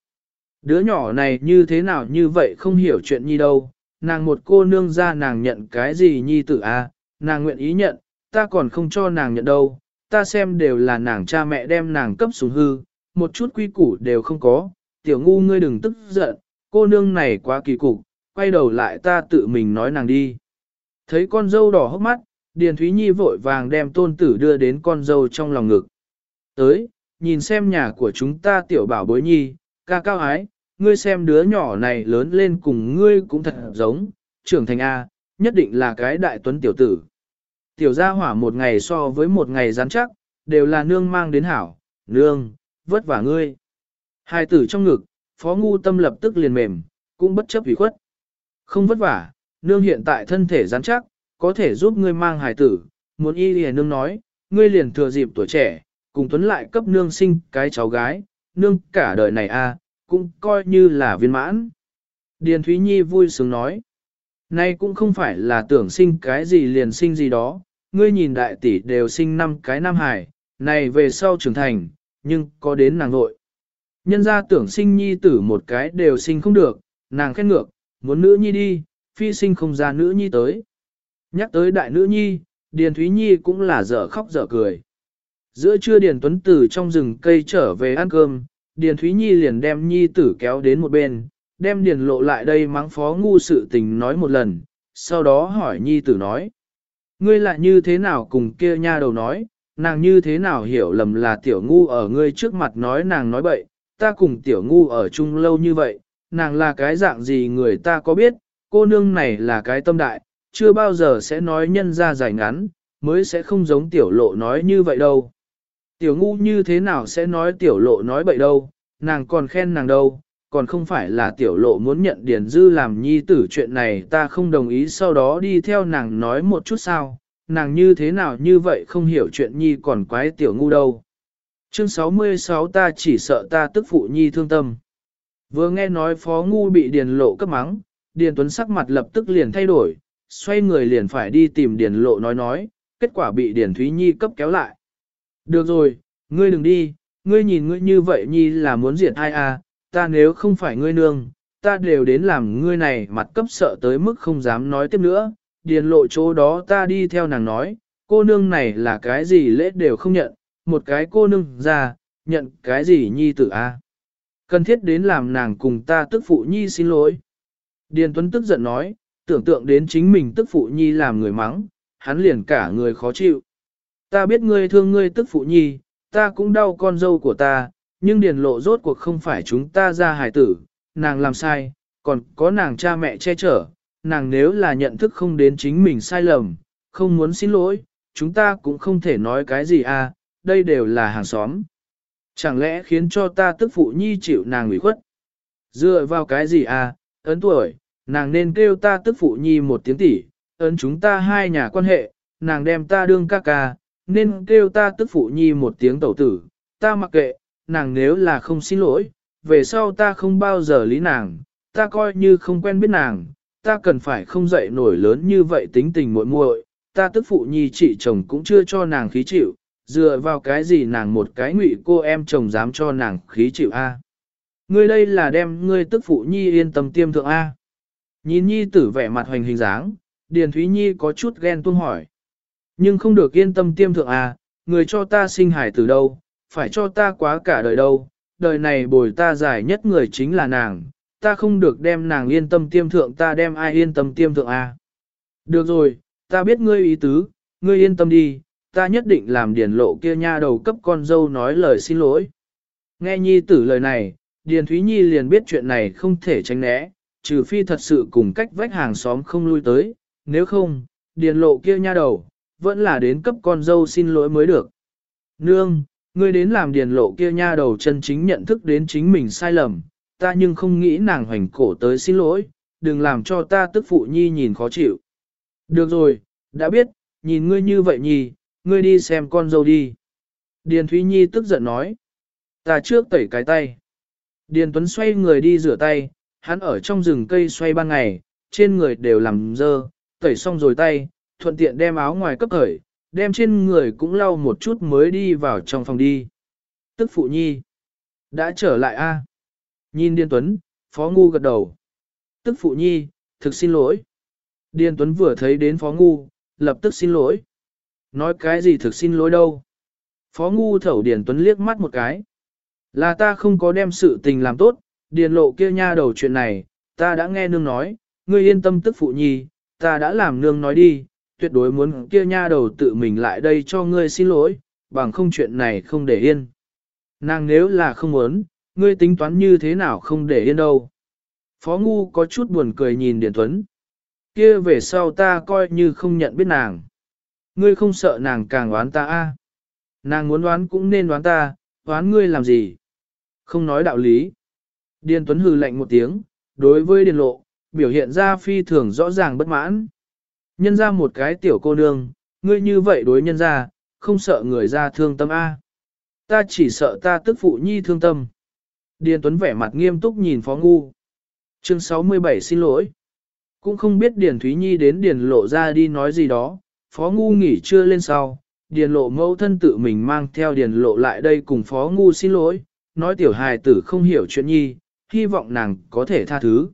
A: Đứa nhỏ này như thế nào như vậy không hiểu chuyện nhi đâu, nàng một cô nương ra nàng nhận cái gì nhi tử a, à? nàng nguyện ý nhận, ta còn không cho nàng nhận đâu, ta xem đều là nàng cha mẹ đem nàng cấp xuống hư, một chút quy củ đều không có, tiểu ngu ngươi đừng tức giận, cô nương này quá kỳ cục, quay đầu lại ta tự mình nói nàng đi. Thấy con dâu đỏ hốc mắt, Điền Thúy Nhi vội vàng đem tôn tử đưa đến con dâu trong lòng ngực. Tới, nhìn xem nhà của chúng ta tiểu bảo bối nhi, ca cao ái, ngươi xem đứa nhỏ này lớn lên cùng ngươi cũng thật giống, trưởng thành A, nhất định là cái đại tuấn tiểu tử. Tiểu gia hỏa một ngày so với một ngày rắn chắc, đều là nương mang đến hảo, nương, vất vả ngươi. Hai tử trong ngực, phó ngu tâm lập tức liền mềm, cũng bất chấp ủy khuất. Không vất vả, nương hiện tại thân thể rắn chắc, có thể giúp ngươi mang hài tử, muốn y liền nương nói, ngươi liền thừa dịp tuổi trẻ, cùng tuấn lại cấp nương sinh cái cháu gái, nương cả đời này a cũng coi như là viên mãn. Điền Thúy Nhi vui sướng nói, nay cũng không phải là tưởng sinh cái gì liền sinh gì đó, ngươi nhìn đại tỷ đều sinh năm cái nam Hải này về sau trưởng thành, nhưng có đến nàng nội. Nhân ra tưởng sinh nhi tử một cái đều sinh không được, nàng khét ngược, muốn nữ nhi đi, phi sinh không ra nữ nhi tới. Nhắc tới đại nữ nhi, Điền Thúy Nhi cũng là dở khóc dở cười. Giữa trưa Điền Tuấn Tử trong rừng cây trở về ăn cơm, Điền Thúy Nhi liền đem Nhi tử kéo đến một bên, đem Điền lộ lại đây mắng phó ngu sự tình nói một lần, sau đó hỏi Nhi tử nói. Ngươi lại như thế nào cùng kia nha đầu nói, nàng như thế nào hiểu lầm là tiểu ngu ở ngươi trước mặt nói nàng nói bậy, ta cùng tiểu ngu ở chung lâu như vậy, nàng là cái dạng gì người ta có biết, cô nương này là cái tâm đại, chưa bao giờ sẽ nói nhân ra giải ngắn, mới sẽ không giống tiểu lộ nói như vậy đâu. Tiểu ngu như thế nào sẽ nói tiểu lộ nói bậy đâu, nàng còn khen nàng đâu, còn không phải là tiểu lộ muốn nhận Điền dư làm nhi tử chuyện này ta không đồng ý sau đó đi theo nàng nói một chút sao, nàng như thế nào như vậy không hiểu chuyện nhi còn quái tiểu ngu đâu. Chương 66 ta chỉ sợ ta tức phụ nhi thương tâm. Vừa nghe nói phó ngu bị điền lộ cấp mắng, điền tuấn sắc mặt lập tức liền thay đổi, xoay người liền phải đi tìm điền lộ nói nói, kết quả bị điền thúy nhi cấp kéo lại. Được rồi, ngươi đừng đi, ngươi nhìn ngươi như vậy nhi là muốn diệt ai à, ta nếu không phải ngươi nương, ta đều đến làm ngươi này mặt cấp sợ tới mức không dám nói tiếp nữa, điền lộ chỗ đó ta đi theo nàng nói, cô nương này là cái gì lễ đều không nhận, một cái cô nương ra, nhận cái gì nhi tử a? Cần thiết đến làm nàng cùng ta tức phụ nhi xin lỗi. Điền Tuấn tức giận nói, tưởng tượng đến chính mình tức phụ nhi làm người mắng, hắn liền cả người khó chịu. Ta biết ngươi thương ngươi tức phụ nhi, ta cũng đau con dâu của ta, nhưng điền lộ rốt cuộc không phải chúng ta ra hài tử, nàng làm sai, còn có nàng cha mẹ che chở, nàng nếu là nhận thức không đến chính mình sai lầm, không muốn xin lỗi, chúng ta cũng không thể nói cái gì à, đây đều là hàng xóm. Chẳng lẽ khiến cho ta tức phụ nhi chịu nàng ủy khuất? Dựa vào cái gì à, ấn tuổi, nàng nên kêu ta tức phụ nhi một tiếng tỷ, ấn chúng ta hai nhà quan hệ, nàng đem ta đương ca ca, nên kêu ta tức phụ nhi một tiếng tẩu tử, ta mặc kệ, nàng nếu là không xin lỗi, về sau ta không bao giờ lý nàng, ta coi như không quen biết nàng, ta cần phải không dậy nổi lớn như vậy tính tình muội muội, ta tức phụ nhi chị chồng cũng chưa cho nàng khí chịu, dựa vào cái gì nàng một cái ngụy cô em chồng dám cho nàng khí chịu a? Ngươi đây là đem ngươi tức phụ nhi yên tâm tiêm thượng a. Nhìn nhi tử vẻ mặt hoành hình dáng, Điền Thúy Nhi có chút ghen tuông hỏi. Nhưng không được yên tâm tiêm thượng a, người cho ta sinh hải từ đâu, phải cho ta quá cả đời đâu, đời này bồi ta dài nhất người chính là nàng, ta không được đem nàng yên tâm tiêm thượng ta đem ai yên tâm tiêm thượng a. Được rồi, ta biết ngươi ý tứ, ngươi yên tâm đi, ta nhất định làm điền lộ kia nha đầu cấp con dâu nói lời xin lỗi. Nghe nhi tử lời này, Điền Thúy Nhi liền biết chuyện này không thể tránh né, trừ phi thật sự cùng cách vách hàng xóm không lui tới, nếu không, điền lộ kia nha đầu, vẫn là đến cấp con dâu xin lỗi mới được. Nương, ngươi đến làm điền lộ kia nha đầu chân chính nhận thức đến chính mình sai lầm, ta nhưng không nghĩ nàng hoành cổ tới xin lỗi, đừng làm cho ta tức phụ nhi nhìn khó chịu. Được rồi, đã biết, nhìn ngươi như vậy nhì, ngươi đi xem con dâu đi. Điền Thúy Nhi tức giận nói. Ta trước tẩy cái tay. Điền Tuấn xoay người đi rửa tay, hắn ở trong rừng cây xoay ban ngày, trên người đều làm dơ, tẩy xong rồi tay, thuận tiện đem áo ngoài cấp khởi, đem trên người cũng lau một chút mới đi vào trong phòng đi. Tức phụ nhi. Đã trở lại a Nhìn Điền Tuấn, Phó Ngu gật đầu. Tức phụ nhi, thực xin lỗi. Điền Tuấn vừa thấy đến Phó Ngu, lập tức xin lỗi. Nói cái gì thực xin lỗi đâu. Phó Ngu thẩu Điền Tuấn liếc mắt một cái. Là ta không có đem sự tình làm tốt, điền lộ kia nha đầu chuyện này, ta đã nghe nương nói, ngươi yên tâm tức phụ nhi, ta đã làm nương nói đi, tuyệt đối muốn kia nha đầu tự mình lại đây cho ngươi xin lỗi, bằng không chuyện này không để yên. Nàng nếu là không muốn, ngươi tính toán như thế nào không để yên đâu. Phó Ngu có chút buồn cười nhìn Điền Tuấn. Kia về sau ta coi như không nhận biết nàng. Ngươi không sợ nàng càng oán ta a? Nàng muốn đoán cũng nên đoán ta, đoán ngươi làm gì? Không nói đạo lý. Điền Tuấn hừ lạnh một tiếng, đối với Điền Lộ, biểu hiện ra phi thường rõ ràng bất mãn. Nhân ra một cái tiểu cô nương, ngươi như vậy đối nhân ra, không sợ người ra thương tâm A. Ta chỉ sợ ta tức phụ nhi thương tâm. Điền Tuấn vẻ mặt nghiêm túc nhìn Phó Ngu. Chương 67 xin lỗi. Cũng không biết Điền Thúy Nhi đến Điền Lộ ra đi nói gì đó, Phó Ngu nghỉ trưa lên sau, Điền Lộ mẫu thân tự mình mang theo Điền Lộ lại đây cùng Phó Ngu xin lỗi, nói tiểu hài tử không hiểu chuyện nhi, hy vọng nàng có thể tha thứ.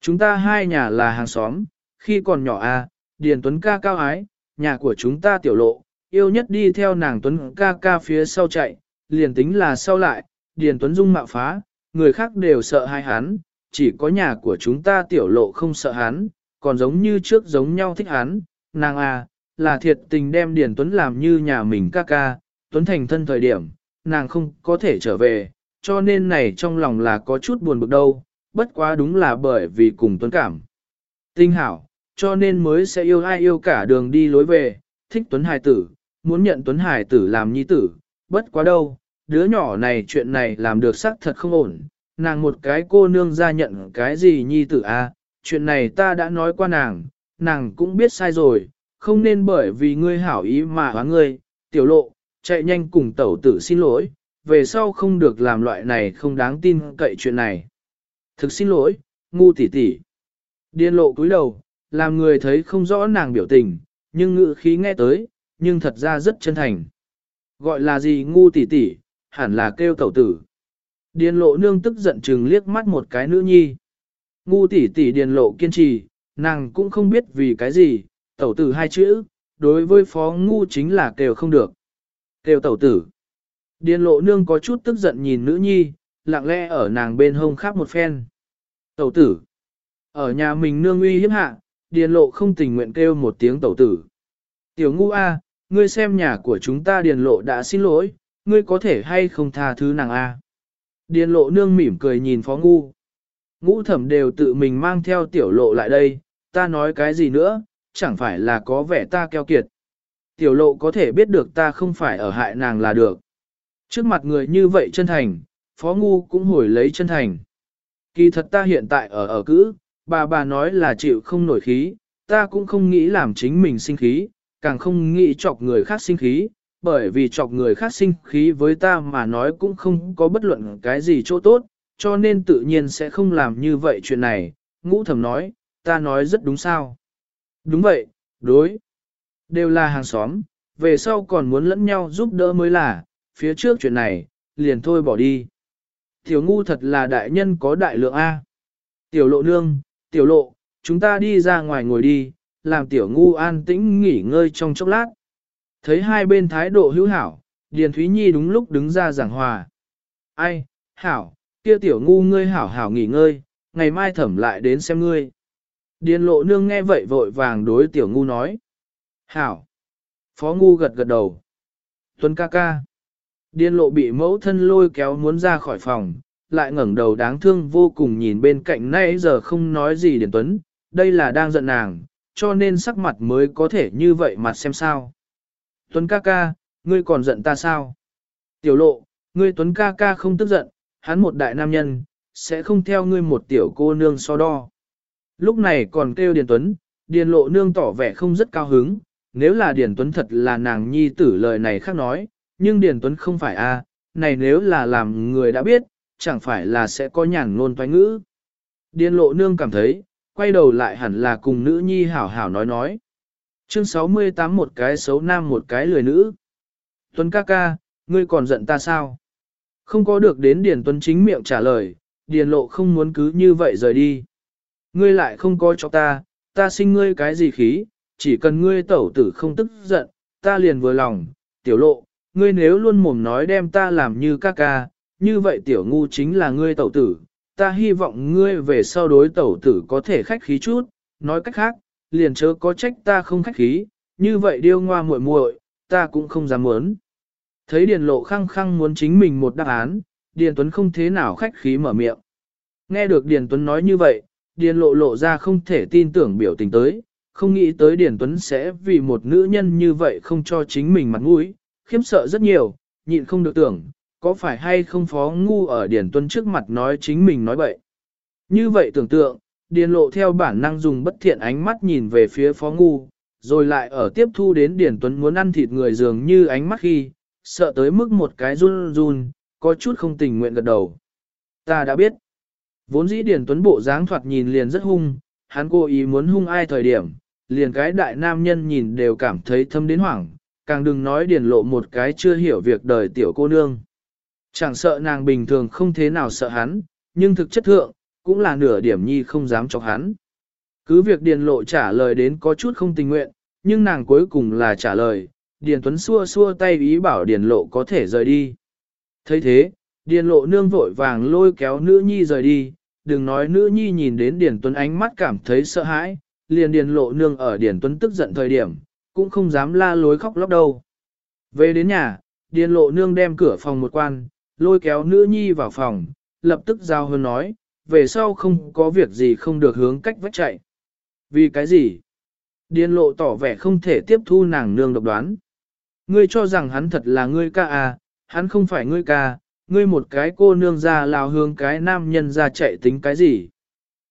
A: Chúng ta hai nhà là hàng xóm, khi còn nhỏ a, à, Điền Tuấn ca cao ái, nhà của chúng ta tiểu lộ, yêu nhất đi theo nàng Tuấn ca ca phía sau chạy, liền tính là sau lại, Điền Tuấn dung mạo phá, người khác đều sợ hai hắn, chỉ có nhà của chúng ta tiểu lộ không sợ hắn, còn giống như trước giống nhau thích hắn, nàng à, là thiệt tình đem Điền Tuấn làm như nhà mình ca ca, Tuấn thành thân thời điểm, nàng không có thể trở về, cho nên này trong lòng là có chút buồn bực đâu, bất quá đúng là bởi vì cùng tuấn cảm. Tinh hảo, cho nên mới sẽ yêu ai yêu cả đường đi lối về, thích tuấn Hải tử, muốn nhận tuấn Hải tử làm nhi tử, bất quá đâu, đứa nhỏ này chuyện này làm được xác thật không ổn, nàng một cái cô nương ra nhận cái gì nhi tử a à? chuyện này ta đã nói qua nàng, nàng cũng biết sai rồi, không nên bởi vì ngươi hảo ý mà hóa ngươi, tiểu lộ, chạy nhanh cùng tẩu tử xin lỗi, về sau không được làm loại này không đáng tin cậy chuyện này. Thực xin lỗi, ngu tỷ tỷ. Điên lộ cúi đầu, làm người thấy không rõ nàng biểu tình, nhưng ngữ khí nghe tới, nhưng thật ra rất chân thành. Gọi là gì ngu tỷ tỷ, hẳn là kêu tẩu tử. Điền lộ nương tức giận chừng liếc mắt một cái nữ nhi. Ngu tỷ tỷ điền lộ kiên trì, nàng cũng không biết vì cái gì, tẩu tử hai chữ, đối với phó ngu chính là kêu không được. Kêu tẩu tử. Điền lộ nương có chút tức giận nhìn nữ nhi, lặng lẽ ở nàng bên hông khác một phen. Tẩu tử. Ở nhà mình nương uy hiếp hạ, điền lộ không tình nguyện kêu một tiếng tẩu tử. Tiểu ngu A, ngươi xem nhà của chúng ta điền lộ đã xin lỗi, ngươi có thể hay không tha thứ nàng A. Điền lộ nương mỉm cười nhìn phó ngu. Ngũ thẩm đều tự mình mang theo tiểu lộ lại đây, ta nói cái gì nữa, chẳng phải là có vẻ ta keo kiệt. Tiểu lộ có thể biết được ta không phải ở hại nàng là được. Trước mặt người như vậy chân thành, Phó Ngu cũng hồi lấy chân thành. Kỳ thật ta hiện tại ở ở cữ, bà bà nói là chịu không nổi khí, ta cũng không nghĩ làm chính mình sinh khí, càng không nghĩ chọc người khác sinh khí, bởi vì chọc người khác sinh khí với ta mà nói cũng không có bất luận cái gì chỗ tốt, cho nên tự nhiên sẽ không làm như vậy chuyện này. Ngũ thẩm nói, ta nói rất đúng sao. Đúng vậy, đối. Đều là hàng xóm, về sau còn muốn lẫn nhau giúp đỡ mới là, phía trước chuyện này, liền thôi bỏ đi. Tiểu ngu thật là đại nhân có đại lượng A. Tiểu lộ nương, tiểu lộ, chúng ta đi ra ngoài ngồi đi, làm tiểu ngu an tĩnh nghỉ ngơi trong chốc lát. Thấy hai bên thái độ hữu hảo, Điền Thúy Nhi đúng lúc đứng ra giảng hòa. Ai, hảo, kia tiểu ngu ngươi hảo hảo nghỉ ngơi, ngày mai thẩm lại đến xem ngươi. Điền lộ nương nghe vậy vội vàng đối tiểu ngu nói. Hảo. Phó Ngu gật gật đầu. Tuấn ca ca. Điền lộ bị mẫu thân lôi kéo muốn ra khỏi phòng, lại ngẩng đầu đáng thương vô cùng nhìn bên cạnh nay giờ không nói gì Điền Tuấn, đây là đang giận nàng, cho nên sắc mặt mới có thể như vậy mặt xem sao. Tuấn ca ca, ngươi còn giận ta sao? Tiểu lộ, ngươi Tuấn ca ca không tức giận, hắn một đại nam nhân, sẽ không theo ngươi một tiểu cô nương so đo. Lúc này còn kêu Điền Tuấn, Điền lộ nương tỏ vẻ không rất cao hứng, nếu là Điền Tuấn thật là nàng nhi tử lời này khác nói, nhưng Điền Tuấn không phải a, này nếu là làm người đã biết, chẳng phải là sẽ có nhàn ngôn thoái ngữ. Điền lộ nương cảm thấy, quay đầu lại hẳn là cùng nữ nhi hảo hảo nói nói. Chương 68 một cái xấu nam một cái lười nữ. Tuấn ca ca, ngươi còn giận ta sao? Không có được đến Điền Tuấn chính miệng trả lời, Điền lộ không muốn cứ như vậy rời đi. Ngươi lại không có cho ta, ta sinh ngươi cái gì khí, chỉ cần ngươi tẩu tử không tức giận, ta liền vừa lòng, tiểu lộ, ngươi nếu luôn mồm nói đem ta làm như ca ca, như vậy tiểu ngu chính là ngươi tẩu tử, ta hy vọng ngươi về sau đối tẩu tử có thể khách khí chút, nói cách khác, liền chớ có trách ta không khách khí, như vậy điêu ngoa muội muội, ta cũng không dám muốn. Thấy Điền Lộ khăng khăng muốn chính mình một đáp án, Điền Tuấn không thế nào khách khí mở miệng. Nghe được Điền Tuấn nói như vậy, Điền Lộ lộ ra không thể tin tưởng biểu tình tới, không nghĩ tới Điền Tuấn sẽ vì một nữ nhân như vậy không cho chính mình mặt mũi, khiếm sợ rất nhiều, nhịn không được tưởng, có phải hay không phó ngu ở Điền Tuấn trước mặt nói chính mình nói bậy. Như vậy tưởng tượng, Điền Lộ theo bản năng dùng bất thiện ánh mắt nhìn về phía phó ngu, rồi lại ở tiếp thu đến Điền Tuấn muốn ăn thịt người dường như ánh mắt khi, sợ tới mức một cái run run, có chút không tình nguyện gật đầu. Ta đã biết. Vốn dĩ Điền Tuấn bộ dáng thoạt nhìn liền rất hung, hắn cố ý muốn hung ai thời điểm, liền cái đại nam nhân nhìn đều cảm thấy thâm đến hoảng, càng đừng nói Điền lộ một cái chưa hiểu việc đời tiểu cô nương. Chẳng sợ nàng bình thường không thế nào sợ hắn, nhưng thực chất thượng, cũng là nửa điểm nhi không dám cho hắn. Cứ việc Điền lộ trả lời đến có chút không tình nguyện, nhưng nàng cuối cùng là trả lời, Điền Tuấn xua xua tay ý bảo Điền lộ có thể rời đi. thấy thế, Điền lộ nương vội vàng lôi kéo nữ nhi rời đi, đừng nói nữ nhi nhìn đến Điền Tuấn ánh mắt cảm thấy sợ hãi, liền Điền lộ nương ở Điền Tuấn tức giận thời điểm, cũng không dám la lối khóc lóc đâu. Về đến nhà, Điền lộ nương đem cửa phòng một quan, lôi kéo nữ nhi vào phòng, lập tức giao hơn nói, về sau không có việc gì không được hướng cách vách chạy. Vì cái gì? Điên lộ tỏ vẻ không thể tiếp thu nàng nương độc đoán. Ngươi cho rằng hắn thật là ngươi ca à, hắn không phải ngươi ca, ngươi một cái cô nương ra lào hướng cái nam nhân ra chạy tính cái gì.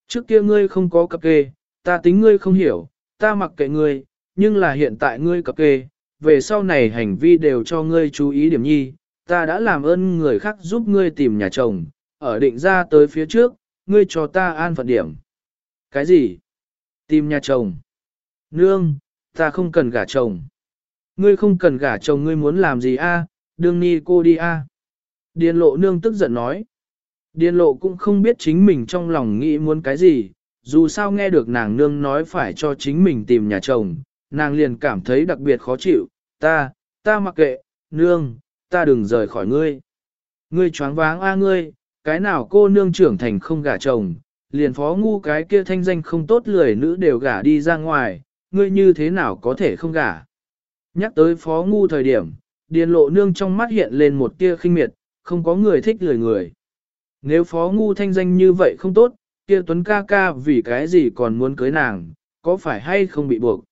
A: Trước kia ngươi không có cặp kê, ta tính ngươi không hiểu, ta mặc kệ ngươi, nhưng là hiện tại ngươi cặp kê, về sau này hành vi đều cho ngươi chú ý điểm nhi, ta đã làm ơn người khác giúp ngươi tìm nhà chồng, ở định ra tới phía trước, ngươi cho ta an phận điểm. Cái gì? Tìm nhà chồng. Nương, ta không cần gả chồng. Ngươi không cần gả chồng ngươi muốn làm gì a? đương ni cô đi a. Điền lộ nương tức giận nói. Điền lộ cũng không biết chính mình trong lòng nghĩ muốn cái gì, dù sao nghe được nàng nương nói phải cho chính mình tìm nhà chồng, nàng liền cảm thấy đặc biệt khó chịu, ta, ta mặc kệ, nương, ta đừng rời khỏi ngươi. Ngươi choáng váng a ngươi, cái nào cô nương trưởng thành không gả chồng, liền phó ngu cái kia thanh danh không tốt lười nữ đều gả đi ra ngoài, ngươi như thế nào có thể không gả. Nhắc tới phó ngu thời điểm, điền lộ nương trong mắt hiện lên một tia khinh miệt, không có người thích lười người. Nếu phó ngu thanh danh như vậy không tốt, kia tuấn ca ca vì cái gì còn muốn cưới nàng, có phải hay không bị buộc.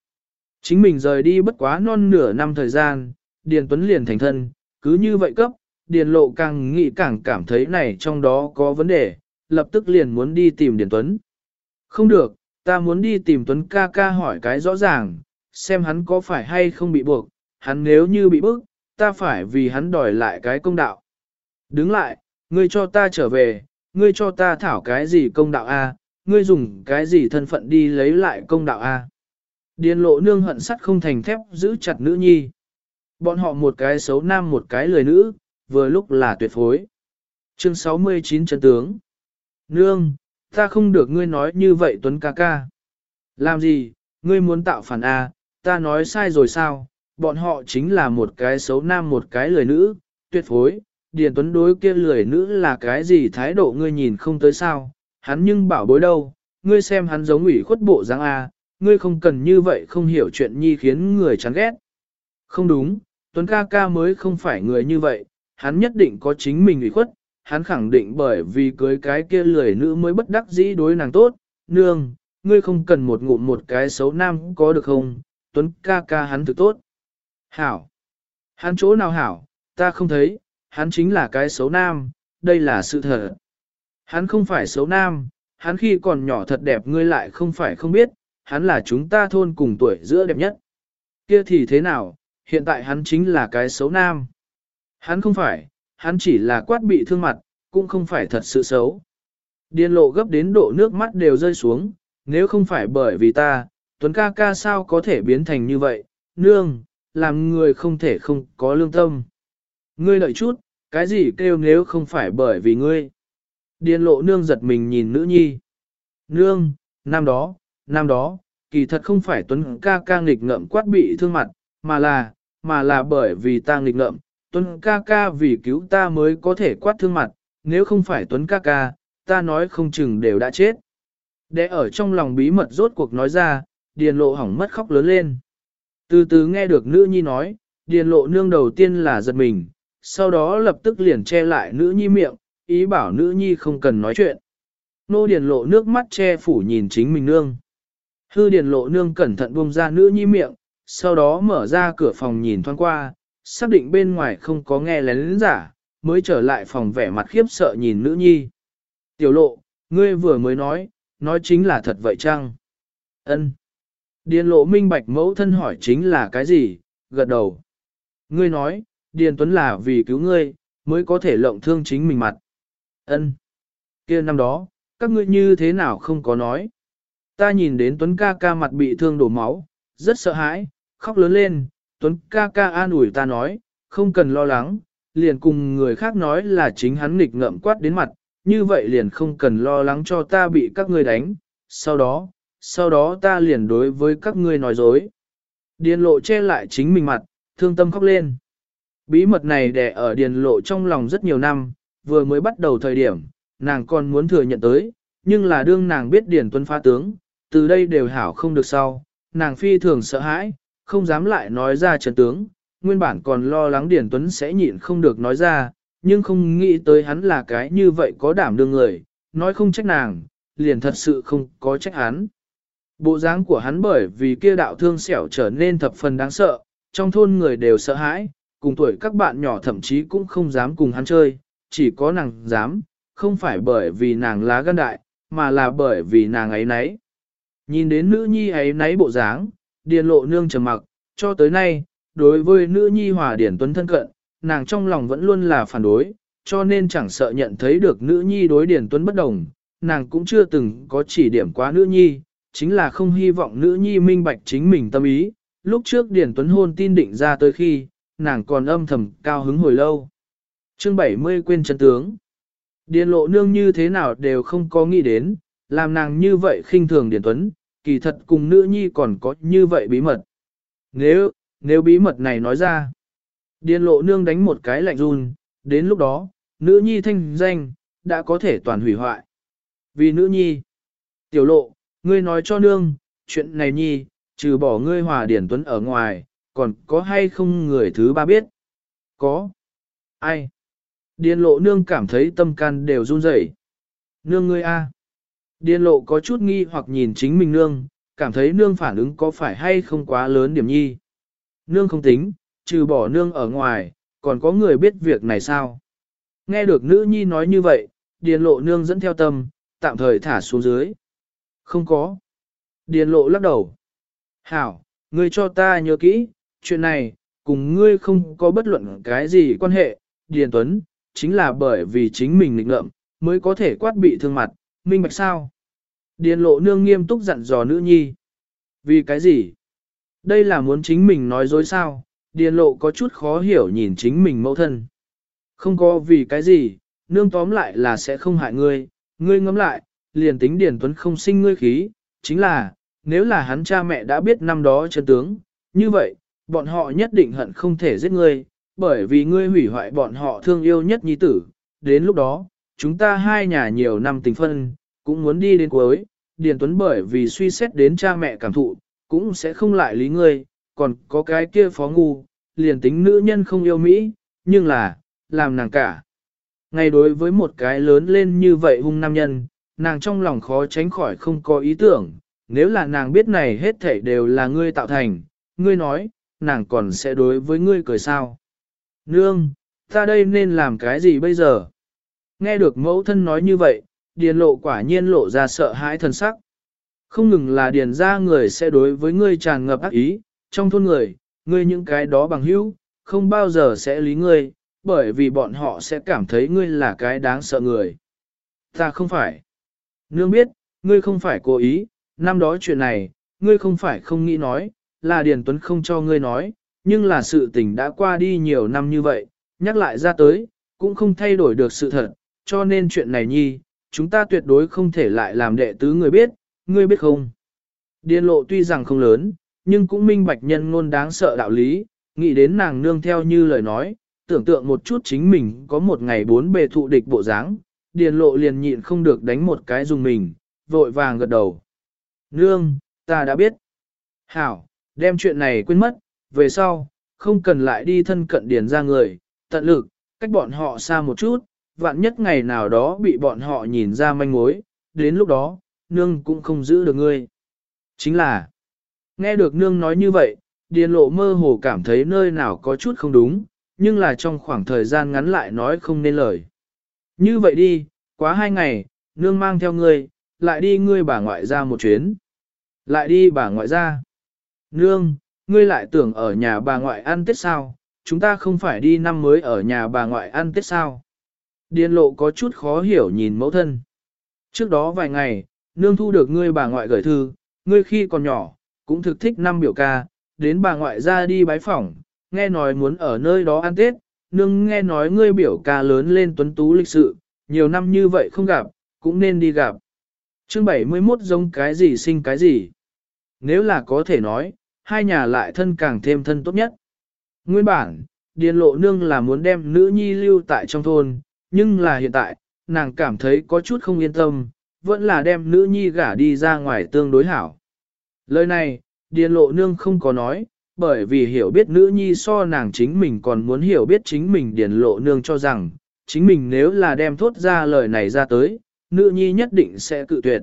A: Chính mình rời đi bất quá non nửa năm thời gian, điền tuấn liền thành thân, cứ như vậy cấp, điền lộ càng nghĩ càng cảm thấy này trong đó có vấn đề, lập tức liền muốn đi tìm điền tuấn. Không được, ta muốn đi tìm tuấn ca ca hỏi cái rõ ràng, xem hắn có phải hay không bị buộc, hắn nếu như bị bức, ta phải vì hắn đòi lại cái công đạo. Đứng lại, ngươi cho ta trở về, ngươi cho ta thảo cái gì công đạo A, ngươi dùng cái gì thân phận đi lấy lại công đạo A. Điền lộ nương hận sắt không thành thép giữ chặt nữ nhi. Bọn họ một cái xấu nam một cái lười nữ, vừa lúc là tuyệt phối. Chương 69 chân tướng. Nương, ta không được ngươi nói như vậy Tuấn ca ca. Làm gì, ngươi muốn tạo phản A, ta nói sai rồi sao, bọn họ chính là một cái xấu nam một cái lười nữ, tuyệt phối, Điền Tuấn đối kia lười nữ là cái gì thái độ ngươi nhìn không tới sao, hắn nhưng bảo bối đâu, ngươi xem hắn giống ủy khuất bộ dáng A, ngươi không cần như vậy không hiểu chuyện nhi khiến người chán ghét. Không đúng, Tuấn ca ca mới không phải người như vậy, hắn nhất định có chính mình ủy khuất, hắn khẳng định bởi vì cưới cái kia lười nữ mới bất đắc dĩ đối nàng tốt, nương, ngươi không cần một ngụm một cái xấu nam có được không, Tuấn ca ca hắn thực tốt. Hảo, hắn chỗ nào hảo, ta không thấy, hắn chính là cái xấu nam, đây là sự thật. Hắn không phải xấu nam, hắn khi còn nhỏ thật đẹp ngươi lại không phải không biết, hắn là chúng ta thôn cùng tuổi giữa đẹp nhất. Kia thì thế nào, hiện tại hắn chính là cái xấu nam. Hắn không phải, hắn chỉ là quát bị thương mặt, cũng không phải thật sự xấu. Điên lộ gấp đến độ nước mắt đều rơi xuống, nếu không phải bởi vì ta, Tuấn ca ca sao có thể biến thành như vậy, nương, làm người không thể không có lương tâm. Ngươi đợi chút, cái gì kêu nếu không phải bởi vì ngươi. Điên lộ nương giật mình nhìn nữ nhi. Nương, năm đó, năm đó, kỳ thật không phải Tuấn ca ca nghịch ngợm quát bị thương mặt, mà là, mà là bởi vì ta nghịch ngợm, Tuấn ca ca vì cứu ta mới có thể quát thương mặt, nếu không phải Tuấn ca ca, ta nói không chừng đều đã chết. Để ở trong lòng bí mật rốt cuộc nói ra, điền lộ hỏng mất khóc lớn lên. Từ từ nghe được nữ nhi nói, điền lộ nương đầu tiên là giật mình, sau đó lập tức liền che lại nữ nhi miệng, ý bảo nữ nhi không cần nói chuyện. Nô điền lộ nước mắt che phủ nhìn chính mình nương. Hư điền lộ nương cẩn thận buông ra nữ nhi miệng, sau đó mở ra cửa phòng nhìn thoáng qua, xác định bên ngoài không có nghe lén lén giả, mới trở lại phòng vẻ mặt khiếp sợ nhìn nữ nhi. Tiểu lộ, ngươi vừa mới nói, nói chính là thật vậy chăng? Ân. Điền lộ minh bạch mẫu thân hỏi chính là cái gì, gật đầu. Ngươi nói, Điền Tuấn là vì cứu ngươi, mới có thể lộng thương chính mình mặt. Ân. kia năm đó, các ngươi như thế nào không có nói. Ta nhìn đến Tuấn ca ca mặt bị thương đổ máu, rất sợ hãi, khóc lớn lên, Tuấn ca ca an ủi ta nói, không cần lo lắng, liền cùng người khác nói là chính hắn nghịch ngợm quát đến mặt, như vậy liền không cần lo lắng cho ta bị các ngươi đánh, sau đó, sau đó ta liền đối với các ngươi nói dối. Điền lộ che lại chính mình mặt, thương tâm khóc lên. Bí mật này đè ở điền lộ trong lòng rất nhiều năm, vừa mới bắt đầu thời điểm, nàng còn muốn thừa nhận tới, nhưng là đương nàng biết điền tuấn phá tướng, từ đây đều hảo không được sau, nàng phi thường sợ hãi, không dám lại nói ra trận tướng, nguyên bản còn lo lắng Điền Tuấn sẽ nhịn không được nói ra, nhưng không nghĩ tới hắn là cái như vậy có đảm đương người, nói không trách nàng, liền thật sự không có trách hắn. Bộ dáng của hắn bởi vì kia đạo thương xẻo trở nên thập phần đáng sợ, trong thôn người đều sợ hãi, cùng tuổi các bạn nhỏ thậm chí cũng không dám cùng hắn chơi, chỉ có nàng dám, không phải bởi vì nàng lá gan đại, mà là bởi vì nàng ấy nấy. Nhìn đến nữ nhi ấy nấy bộ dáng, điền lộ nương trầm mặc, cho tới nay, đối với nữ nhi hòa điển tuấn thân cận, nàng trong lòng vẫn luôn là phản đối, cho nên chẳng sợ nhận thấy được nữ nhi đối điển tuấn bất đồng, nàng cũng chưa từng có chỉ điểm quá nữ nhi, chính là không hy vọng nữ nhi minh bạch chính mình tâm ý. Lúc trước điển tuấn hôn tin định ra tới khi, nàng còn âm thầm cao hứng hồi lâu. Chương 70 quên chân tướng. Điền lộ nương như thế nào đều không có nghĩ đến, làm nàng như vậy khinh thường Điền Tuấn, kỳ thật cùng nữ nhi còn có như vậy bí mật. Nếu, nếu bí mật này nói ra, điền lộ nương đánh một cái lạnh run, đến lúc đó, nữ nhi thanh danh, đã có thể toàn hủy hoại. Vì nữ nhi, tiểu lộ, ngươi nói cho nương, chuyện này nhi, trừ bỏ ngươi hòa điển tuấn ở ngoài, còn có hay không người thứ ba biết? Có. Ai? Điền lộ nương cảm thấy tâm can đều run rẩy. Nương ngươi a. Điền lộ có chút nghi hoặc nhìn chính mình nương, cảm thấy nương phản ứng có phải hay không quá lớn điểm nhi. Nương không tính, trừ bỏ nương ở ngoài, còn có người biết việc này sao? Nghe được nữ nhi nói như vậy, điền lộ nương dẫn theo tâm, tạm thời thả xuống dưới. Không có. Điền lộ lắc đầu. Hảo, ngươi cho ta nhớ kỹ, chuyện này, cùng ngươi không có bất luận cái gì quan hệ, Điền Tuấn, chính là bởi vì chính mình nghịch ngợm, mới có thể quát bị thương mặt, minh bạch sao? Điền lộ nương nghiêm túc dặn dò nữ nhi. Vì cái gì? Đây là muốn chính mình nói dối sao? Điền lộ có chút khó hiểu nhìn chính mình mẫu thân. Không có vì cái gì, nương tóm lại là sẽ không hại ngươi, ngươi ngẫm lại, liền tính Điền Tuấn không sinh ngươi khí, chính là, nếu là hắn cha mẹ đã biết năm đó chân tướng, như vậy, bọn họ nhất định hận không thể giết ngươi, bởi vì ngươi hủy hoại bọn họ thương yêu nhất nhi tử, đến lúc đó, chúng ta hai nhà nhiều năm tình phân, cũng muốn đi đến cuối, Điền Tuấn bởi vì suy xét đến cha mẹ cảm thụ, cũng sẽ không lại lý ngươi, còn có cái kia phó ngu, liền tính nữ nhân không yêu Mỹ, nhưng là, làm nàng cả. Ngay đối với một cái lớn lên như vậy hung nam nhân, nàng trong lòng khó tránh khỏi không có ý tưởng, nếu là nàng biết này hết thảy đều là ngươi tạo thành, ngươi nói, nàng còn sẽ đối với ngươi cười sao. Nương, ta đây nên làm cái gì bây giờ? Nghe được mẫu thân nói như vậy, điền lộ quả nhiên lộ ra sợ hãi thần sắc. Không ngừng là điền ra người sẽ đối với ngươi tràn ngập ác ý, trong thôn người, ngươi những cái đó bằng hữu, không bao giờ sẽ lý ngươi, bởi vì bọn họ sẽ cảm thấy ngươi là cái đáng sợ người. Ta không phải. Nương biết, ngươi không phải cố ý, năm đó chuyện này, ngươi không phải không nghĩ nói, là Điền Tuấn không cho ngươi nói, nhưng là sự tình đã qua đi nhiều năm như vậy, nhắc lại ra tới, cũng không thay đổi được sự thật, cho nên chuyện này nhi, chúng ta tuyệt đối không thể lại làm đệ tứ người biết, ngươi biết không? Điền lộ tuy rằng không lớn, nhưng cũng minh bạch nhân ngôn đáng sợ đạo lý, nghĩ đến nàng nương theo như lời nói, tưởng tượng một chút chính mình có một ngày bốn bề thụ địch bộ dáng, điền lộ liền nhịn không được đánh một cái dùng mình, vội vàng gật đầu. Nương, ta đã biết. Hảo, đem chuyện này quên mất, về sau, không cần lại đi thân cận điền ra người, tận lực, cách bọn họ xa một chút, vạn nhất ngày nào đó bị bọn họ nhìn ra manh mối, đến lúc đó, nương cũng không giữ được ngươi. Chính là, nghe được nương nói như vậy, điền lộ mơ hồ cảm thấy nơi nào có chút không đúng, nhưng là trong khoảng thời gian ngắn lại nói không nên lời. Như vậy đi, quá hai ngày, nương mang theo ngươi, lại đi ngươi bà ngoại ra một chuyến. Lại đi bà ngoại ra. Nương, ngươi lại tưởng ở nhà bà ngoại ăn tết sao, chúng ta không phải đi năm mới ở nhà bà ngoại ăn tết sao. Điền lộ có chút khó hiểu nhìn mẫu thân. Trước đó vài ngày, nương thu được ngươi bà ngoại gửi thư, ngươi khi còn nhỏ, cũng thực thích năm biểu ca, đến bà ngoại ra đi bái phỏng, nghe nói muốn ở nơi đó ăn tết, nương nghe nói ngươi biểu ca lớn lên tuấn tú lịch sự, nhiều năm như vậy không gặp, cũng nên đi gặp. Chương 71 giống cái gì sinh cái gì. Nếu là có thể nói, hai nhà lại thân càng thêm thân tốt nhất. Nguyên bản, Điền Lộ Nương là muốn đem nữ nhi lưu tại trong thôn, nhưng là hiện tại, nàng cảm thấy có chút không yên tâm, vẫn là đem nữ nhi gả đi ra ngoài tương đối hảo. Lời này, Điền Lộ Nương không có nói, bởi vì hiểu biết nữ nhi so nàng chính mình còn muốn hiểu biết chính mình Điền Lộ Nương cho rằng, chính mình nếu là đem thốt ra lời này ra tới, nữ nhi nhất định sẽ cự tuyệt.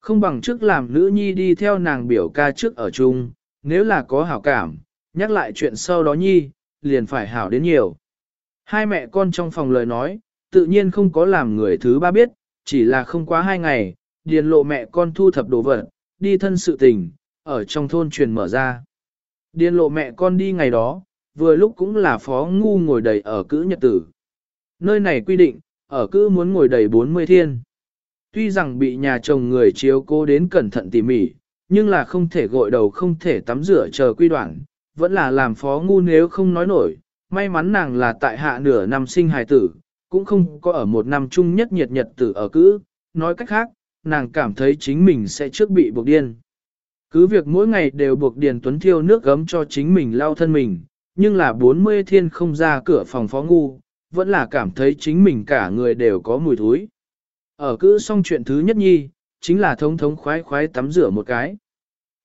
A: Không bằng trước làm nữ nhi đi theo nàng biểu ca trước ở chung, nếu là có hảo cảm, nhắc lại chuyện sau đó nhi, liền phải hảo đến nhiều. Hai mẹ con trong phòng lời nói, tự nhiên không có làm người thứ ba biết, chỉ là không quá hai ngày, điền lộ mẹ con thu thập đồ vật, đi thân sự tình, ở trong thôn truyền mở ra. Điền lộ mẹ con đi ngày đó, vừa lúc cũng là phó ngu ngồi đầy ở cữ nhật tử. Nơi này quy định, ở cữ muốn ngồi đầy 40 thiên. Tuy rằng bị nhà chồng người chiếu cố đến cẩn thận tỉ mỉ, nhưng là không thể gội đầu không thể tắm rửa chờ quy đoạn, vẫn là làm phó ngu nếu không nói nổi. May mắn nàng là tại hạ nửa năm sinh hài tử, cũng không có ở một năm chung nhất nhiệt nhật tử ở cữ, nói cách khác, nàng cảm thấy chính mình sẽ trước bị buộc điên. Cứ việc mỗi ngày đều buộc Điền Tuấn thiêu nước gấm cho chính mình lau thân mình, nhưng là 40 thiên không ra cửa phòng phó ngu, vẫn là cảm thấy chính mình cả người đều có mùi thối. Ở cữ xong chuyện thứ nhất nhi, chính là thống thống khoái khoái tắm rửa một cái.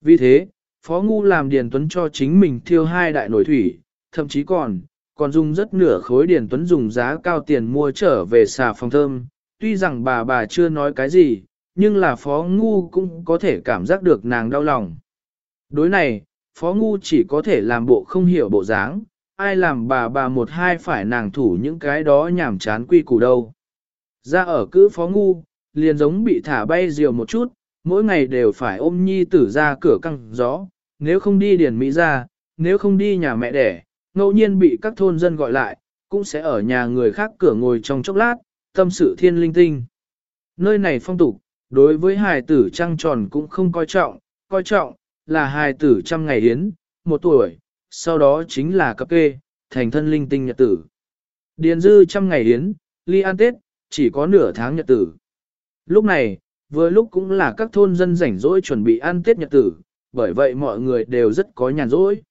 A: Vì thế, Phó Ngu làm Điền Tuấn cho chính mình thiêu hai đại nổi thủy, thậm chí còn, còn dùng rất nửa khối Điền Tuấn dùng giá cao tiền mua trở về xà phòng thơm. Tuy rằng bà bà chưa nói cái gì, nhưng là Phó Ngu cũng có thể cảm giác được nàng đau lòng. Đối này, Phó Ngu chỉ có thể làm bộ không hiểu bộ dáng, ai làm bà bà một hai phải nàng thủ những cái đó nhảm chán quy củ đâu. Ra ở cữ Phó Ngu, liền giống bị thả bay diều một chút, mỗi ngày đều phải ôm nhi tử ra cửa căng gió, nếu không đi điền Mỹ ra, nếu không đi nhà mẹ đẻ, ngẫu nhiên bị các thôn dân gọi lại, cũng sẽ ở nhà người khác cửa ngồi trong chốc lát, tâm sự thiên linh tinh. Nơi này phong tục, đối với hài tử trăng tròn cũng không coi trọng, coi trọng, là hài tử trăm ngày hiến, một tuổi, sau đó chính là cập kê, thành thân linh tinh nhật tử. Điền dư trăm ngày hiến, ly an tết, chỉ có nửa tháng nhật tử. Lúc này, vừa lúc cũng là các thôn dân rảnh rỗi chuẩn bị ăn tết nhật tử, bởi vậy mọi người đều rất có nhàn rỗi.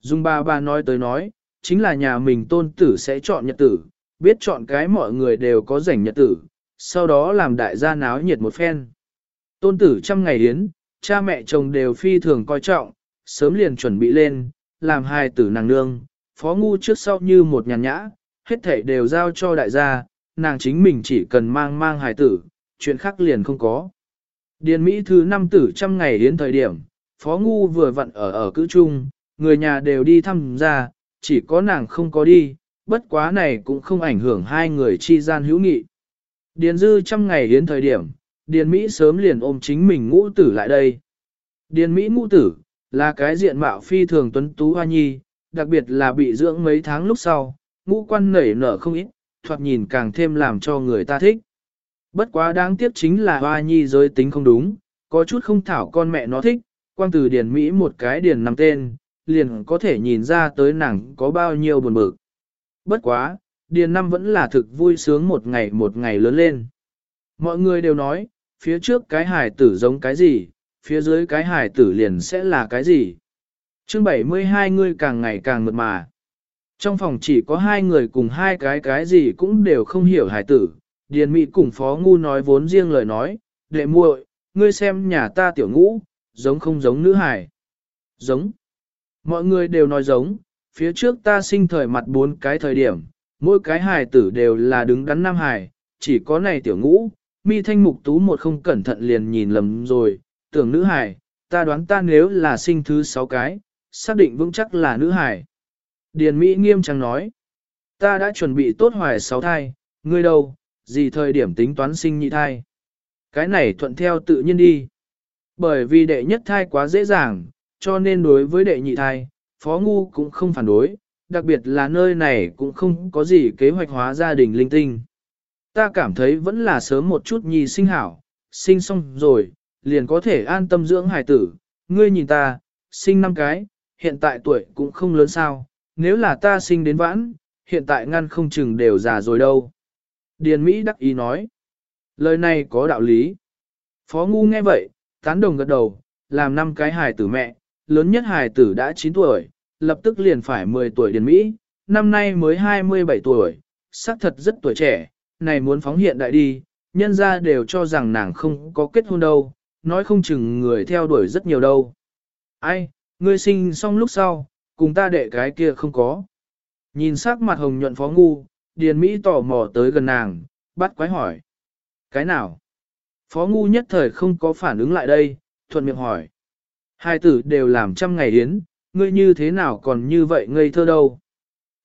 A: Dung ba ba nói tới nói, chính là nhà mình tôn tử sẽ chọn nhật tử, biết chọn cái mọi người đều có rảnh nhật tử, sau đó làm đại gia náo nhiệt một phen. Tôn tử trăm ngày yến, cha mẹ chồng đều phi thường coi trọng, sớm liền chuẩn bị lên, làm hai tử nàng nương, phó ngu trước sau như một nhàn nhã, hết thảy đều giao cho đại gia, nàng chính mình chỉ cần mang mang hài tử, chuyện khác liền không có. Điền Mỹ thứ năm tử trăm ngày hiến thời điểm, phó ngu vừa vặn ở ở cữ trung, người nhà đều đi thăm ra, chỉ có nàng không có đi, bất quá này cũng không ảnh hưởng hai người chi gian hữu nghị. Điền dư trăm ngày đến thời điểm, Điền Mỹ sớm liền ôm chính mình ngũ tử lại đây. Điền Mỹ ngũ tử, là cái diện mạo phi thường tuấn tú hoa nhi, đặc biệt là bị dưỡng mấy tháng lúc sau, ngũ quan nảy nở không ít, thoạt nhìn càng thêm làm cho người ta thích. Bất quá đáng tiếc chính là hoa nhi giới tính không đúng, có chút không thảo con mẹ nó thích, quang từ Điền Mỹ một cái điền nằm tên, liền có thể nhìn ra tới nàng có bao nhiêu buồn bực. Bất quá, Điền năm vẫn là thực vui sướng một ngày một ngày lớn lên. Mọi người đều nói, phía trước cái hải tử giống cái gì, phía dưới cái hải tử liền sẽ là cái gì. chương 72 người càng ngày càng mượt mà. Trong phòng chỉ có hai người cùng hai cái cái gì cũng đều không hiểu hải tử. Điền Mỹ cùng Phó Ngu nói vốn riêng lời nói, đệ muội, ngươi xem nhà ta tiểu ngũ, giống không giống nữ hải. Giống. Mọi người đều nói giống, phía trước ta sinh thời mặt bốn cái thời điểm, mỗi cái hài tử đều là đứng đắn nam hài, chỉ có này tiểu ngũ, mi thanh mục tú một không cẩn thận liền nhìn lầm rồi, tưởng nữ hài, ta đoán ta nếu là sinh thứ sáu cái, xác định vững chắc là nữ hài. Điền Mỹ nghiêm trang nói, ta đã chuẩn bị tốt hoài sáu thai, ngươi đâu, gì thời điểm tính toán sinh nhị thai. Cái này thuận theo tự nhiên đi. Bởi vì đệ nhất thai quá dễ dàng, cho nên đối với đệ nhị thai, Phó Ngu cũng không phản đối, đặc biệt là nơi này cũng không có gì kế hoạch hóa gia đình linh tinh. Ta cảm thấy vẫn là sớm một chút nhi sinh hảo, sinh xong rồi, liền có thể an tâm dưỡng hài tử. Ngươi nhìn ta, sinh năm cái, hiện tại tuổi cũng không lớn sao, nếu là ta sinh đến vãn, hiện tại ngăn không chừng đều già rồi đâu. Điền Mỹ đắc ý nói, lời này có đạo lý. Phó Ngu nghe vậy, tán đồng gật đầu, làm năm cái hài tử mẹ, lớn nhất hài tử đã 9 tuổi, lập tức liền phải 10 tuổi điền Mỹ, năm nay mới 27 tuổi, xác thật rất tuổi trẻ, này muốn phóng hiện đại đi, nhân ra đều cho rằng nàng không có kết hôn đâu, nói không chừng người theo đuổi rất nhiều đâu. Ai, ngươi sinh xong lúc sau, cùng ta đệ cái kia không có. Nhìn sắc mặt hồng nhuận phó ngu, Điền Mỹ tò mò tới gần nàng, bắt quái hỏi. Cái nào? Phó ngu nhất thời không có phản ứng lại đây, thuận miệng hỏi. Hai tử đều làm trăm ngày yến, ngươi như thế nào còn như vậy ngây thơ đâu.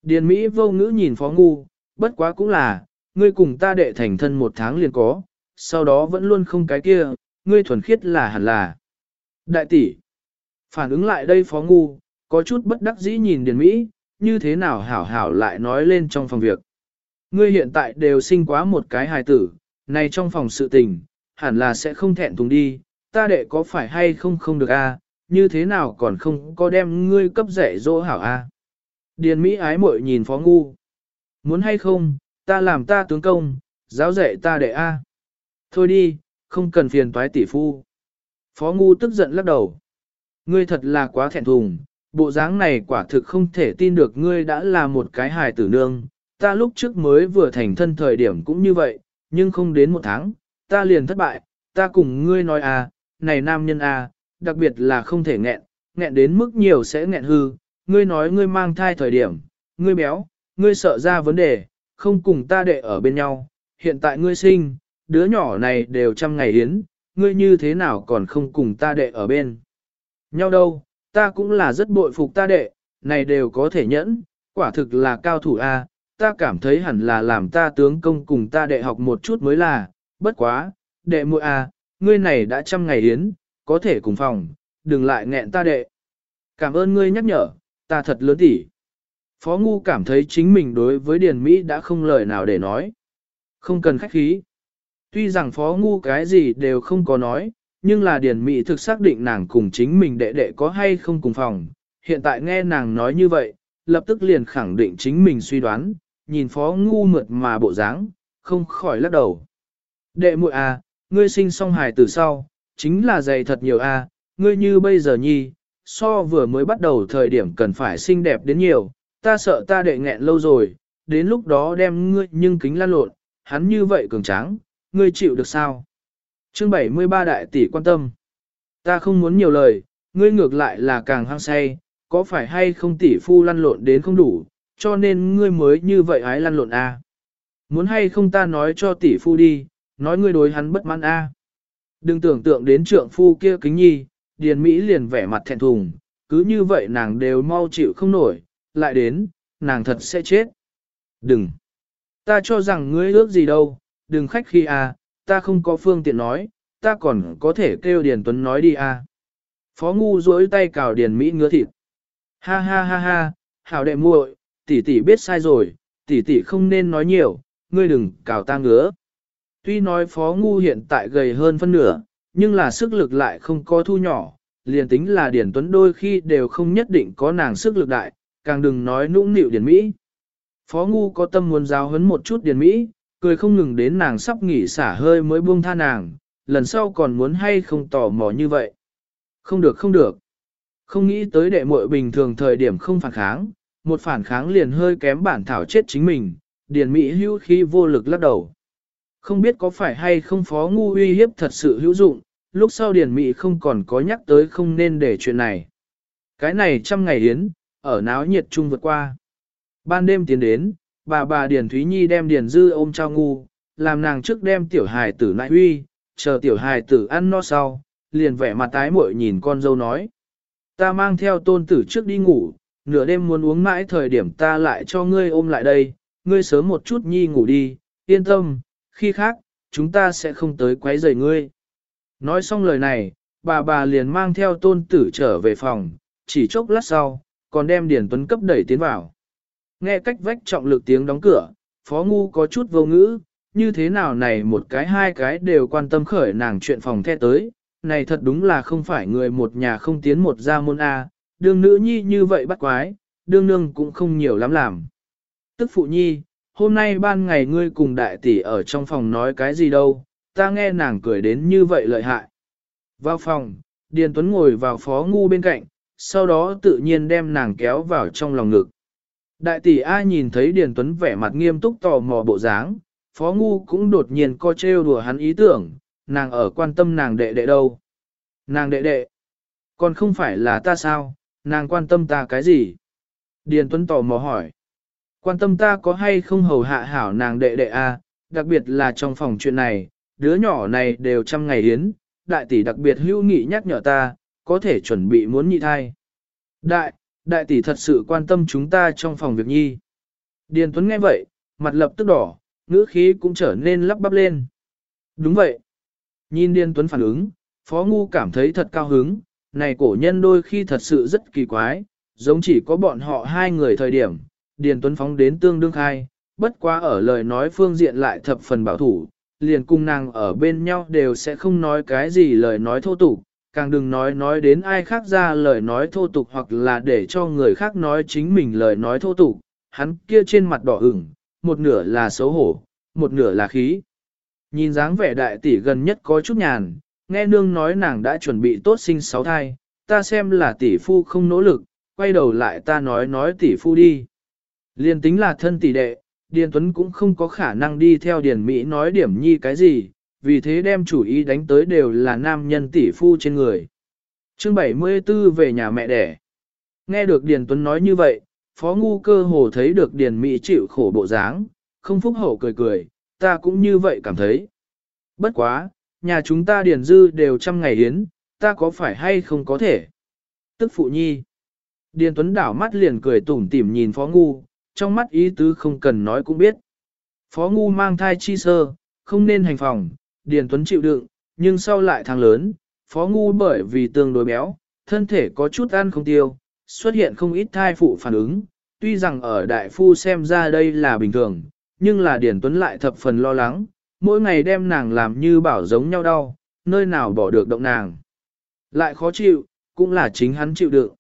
A: Điền Mỹ vô ngữ nhìn phó ngu, bất quá cũng là, ngươi cùng ta đệ thành thân một tháng liền có, sau đó vẫn luôn không cái kia, ngươi thuần khiết là hẳn là. Đại tỷ, phản ứng lại đây phó ngu, có chút bất đắc dĩ nhìn Điền Mỹ, như thế nào hảo hảo lại nói lên trong phòng việc. Ngươi hiện tại đều sinh quá một cái hài tử, này trong phòng sự tình, hẳn là sẽ không thẹn thùng đi, ta đệ có phải hay không không được a? như thế nào còn không có đem ngươi cấp dạy dỗ hảo a? Điền Mỹ ái muội nhìn phó ngu. Muốn hay không, ta làm ta tướng công, giáo dạy ta đệ a. Thôi đi, không cần phiền toái tỷ phu. Phó ngu tức giận lắc đầu. Ngươi thật là quá thẹn thùng, bộ dáng này quả thực không thể tin được ngươi đã là một cái hài tử nương. Ta lúc trước mới vừa thành thân thời điểm cũng như vậy, nhưng không đến một tháng, ta liền thất bại, ta cùng ngươi nói à, này nam nhân à, đặc biệt là không thể nghẹn, nghẹn đến mức nhiều sẽ nghẹn hư, ngươi nói ngươi mang thai thời điểm, ngươi béo, ngươi sợ ra vấn đề, không cùng ta đệ ở bên nhau, hiện tại ngươi sinh, đứa nhỏ này đều trăm ngày hiến, ngươi như thế nào còn không cùng ta đệ ở bên. Nhau đâu, ta cũng là rất bội phục ta đệ, này đều có thể nhẫn, quả thực là cao thủ A, ta cảm thấy hẳn là làm ta tướng công cùng ta đệ học một chút mới là, bất quá, đệ muội A, ngươi này đã trăm ngày yến, có thể cùng phòng, đừng lại nghẹn ta đệ. Cảm ơn ngươi nhắc nhở, ta thật lớn tỉ. Phó Ngu cảm thấy chính mình đối với Điền Mỹ đã không lời nào để nói. Không cần khách khí. Tuy rằng Phó Ngu cái gì đều không có nói, nhưng là Điền Mỹ thực xác định nàng cùng chính mình đệ đệ có hay không cùng phòng. Hiện tại nghe nàng nói như vậy, lập tức liền khẳng định chính mình suy đoán, nhìn Phó Ngu mượt mà bộ dáng, không khỏi lắc đầu. Đệ muội à, ngươi sinh xong hài từ sau, chính là dày thật nhiều a, à. ngươi như bây giờ nhi, so vừa mới bắt đầu thời điểm cần phải xinh đẹp đến nhiều, ta sợ ta đệ nghẹn lâu rồi, đến lúc đó đem ngươi nhưng kính lan lộn, hắn như vậy cường tráng, ngươi chịu được sao? Chương 73 đại tỷ quan tâm. Ta không muốn nhiều lời, ngươi ngược lại là càng hăng say, có phải hay không tỷ phu lăn lộn đến không đủ, cho nên ngươi mới như vậy hái lăn lộn a? Muốn hay không ta nói cho tỷ phu đi, nói ngươi đối hắn bất mãn a. Đừng tưởng tượng đến trượng phu kia kính nhi, Điền Mỹ liền vẻ mặt thẹn thùng, cứ như vậy nàng đều mau chịu không nổi, lại đến, nàng thật sẽ chết. Đừng! Ta cho rằng ngươi ước gì đâu, đừng khách khi a, ta không có phương tiện nói, ta còn có thể kêu Điền Tuấn nói đi a. Phó ngu duỗi tay cào Điền Mỹ ngứa thịt. Ha ha ha ha, hảo đệ muội, tỷ tỷ biết sai rồi, tỷ tỷ không nên nói nhiều, ngươi đừng cào ta ngứa. Tuy nói phó ngu hiện tại gầy hơn phân nửa, nhưng là sức lực lại không có thu nhỏ, liền tính là Điển Tuấn đôi khi đều không nhất định có nàng sức lực đại, càng đừng nói nũng nịu Điển Mỹ. Phó ngu có tâm muốn giáo huấn một chút Điển Mỹ, cười không ngừng đến nàng sắp nghỉ xả hơi mới buông tha nàng, lần sau còn muốn hay không tò mò như vậy. Không được không được. Không nghĩ tới đệ muội bình thường thời điểm không phản kháng, một phản kháng liền hơi kém bản thảo chết chính mình, Điền Mỹ hưu khi vô lực lắc đầu. Không biết có phải hay không phó ngu uy hiếp thật sự hữu dụng, lúc sau Điền Mỹ không còn có nhắc tới không nên để chuyện này. Cái này trăm ngày yến, ở náo nhiệt chung vượt qua. Ban đêm tiến đến, bà bà Điền Thúy Nhi đem Điền Dư ôm trao ngu, làm nàng trước đem tiểu hài tử nại huy, chờ tiểu hài tử ăn no sau, liền vẻ mặt tái muội nhìn con dâu nói. Ta mang theo tôn tử trước đi ngủ, nửa đêm muốn uống mãi thời điểm ta lại cho ngươi ôm lại đây, ngươi sớm một chút nhi ngủ đi, yên tâm, khi khác, chúng ta sẽ không tới quấy rầy ngươi. Nói xong lời này, bà bà liền mang theo tôn tử trở về phòng, chỉ chốc lát sau, còn đem Điền Tuấn cấp đẩy tiến vào. Nghe cách vách trọng lực tiếng đóng cửa, Phó Ngu có chút vô ngữ, như thế nào này một cái hai cái đều quan tâm khởi nàng chuyện phòng the tới, này thật đúng là không phải người một nhà không tiến một gia môn A, đương nữ nhi như vậy bắt quái, đương nương cũng không nhiều lắm làm. Tức phụ nhi, hôm nay ban ngày ngươi cùng đại tỷ ở trong phòng nói cái gì đâu, ta nghe nàng cười đến như vậy lợi hại. Vào phòng, Điền Tuấn ngồi vào phó ngu bên cạnh, sau đó tự nhiên đem nàng kéo vào trong lòng ngực. Đại tỷ ai nhìn thấy Điền Tuấn vẻ mặt nghiêm túc tò mò bộ dáng, phó ngu cũng đột nhiên co trêu đùa hắn ý tưởng, nàng ở quan tâm nàng đệ đệ đâu. Nàng đệ đệ, còn không phải là ta sao, nàng quan tâm ta cái gì? Điền Tuấn tò mò hỏi. Quan tâm ta có hay không hầu hạ hảo nàng đệ đệ a, à, đặc biệt là trong phòng chuyện này, đứa nhỏ này đều trăm ngày hiến, đại tỷ đặc biệt hữu nghị nhắc nhở ta, có thể chuẩn bị muốn nhị thai. Đại, đại tỷ thật sự quan tâm chúng ta trong phòng việc nhi. Điền Tuấn nghe vậy, mặt lập tức đỏ, ngữ khí cũng trở nên lắp bắp lên. Đúng vậy. Nhìn Điền Tuấn phản ứng, Phó Ngu cảm thấy thật cao hứng, này cổ nhân đôi khi thật sự rất kỳ quái, giống chỉ có bọn họ hai người thời điểm, Điền Tuấn phóng đến tương đương khai, bất quá ở lời nói phương diện lại thập phần bảo thủ, liền cung nàng ở bên nhau đều sẽ không nói cái gì lời nói thô tục, càng đừng nói nói đến ai khác ra lời nói thô tục hoặc là để cho người khác nói chính mình lời nói thô tục, hắn kia trên mặt đỏ ửng, một nửa là xấu hổ, một nửa là khí. Nhìn dáng vẻ đại tỷ gần nhất có chút nhàn, nghe nương nói nàng đã chuẩn bị tốt sinh sáu thai, ta xem là tỷ phu không nỗ lực, quay đầu lại ta nói nói tỷ phu đi. Liên tính là thân tỷ đệ, Điền Tuấn cũng không có khả năng đi theo Điền Mỹ nói điểm nhi cái gì, vì thế đem chủ ý đánh tới đều là nam nhân tỷ phu trên người. chương 74 về nhà mẹ đẻ. Nghe được Điền Tuấn nói như vậy, Phó Ngu cơ hồ thấy được Điền Mỹ chịu khổ bộ dáng, không phúc hậu cười cười, ta cũng như vậy cảm thấy. Bất quá, nhà chúng ta Điền Dư đều trăm ngày hiến, ta có phải hay không có thể? Tức phụ nhi. Điền Tuấn đảo mắt liền cười tủm tỉm nhìn Phó Ngu, trong mắt ý tứ không cần nói cũng biết. Phó Ngu mang thai chi sơ, không nên hành phòng, Điền Tuấn chịu đựng, nhưng sau lại thằng lớn, Phó Ngu bởi vì tương đối béo, thân thể có chút ăn không tiêu, xuất hiện không ít thai phụ phản ứng, tuy rằng ở đại phu xem ra đây là bình thường, nhưng là Điền Tuấn lại thập phần lo lắng, mỗi ngày đem nàng làm như bảo giống nhau đau, nơi nào bỏ được động nàng. Lại khó chịu, cũng là chính hắn chịu đựng.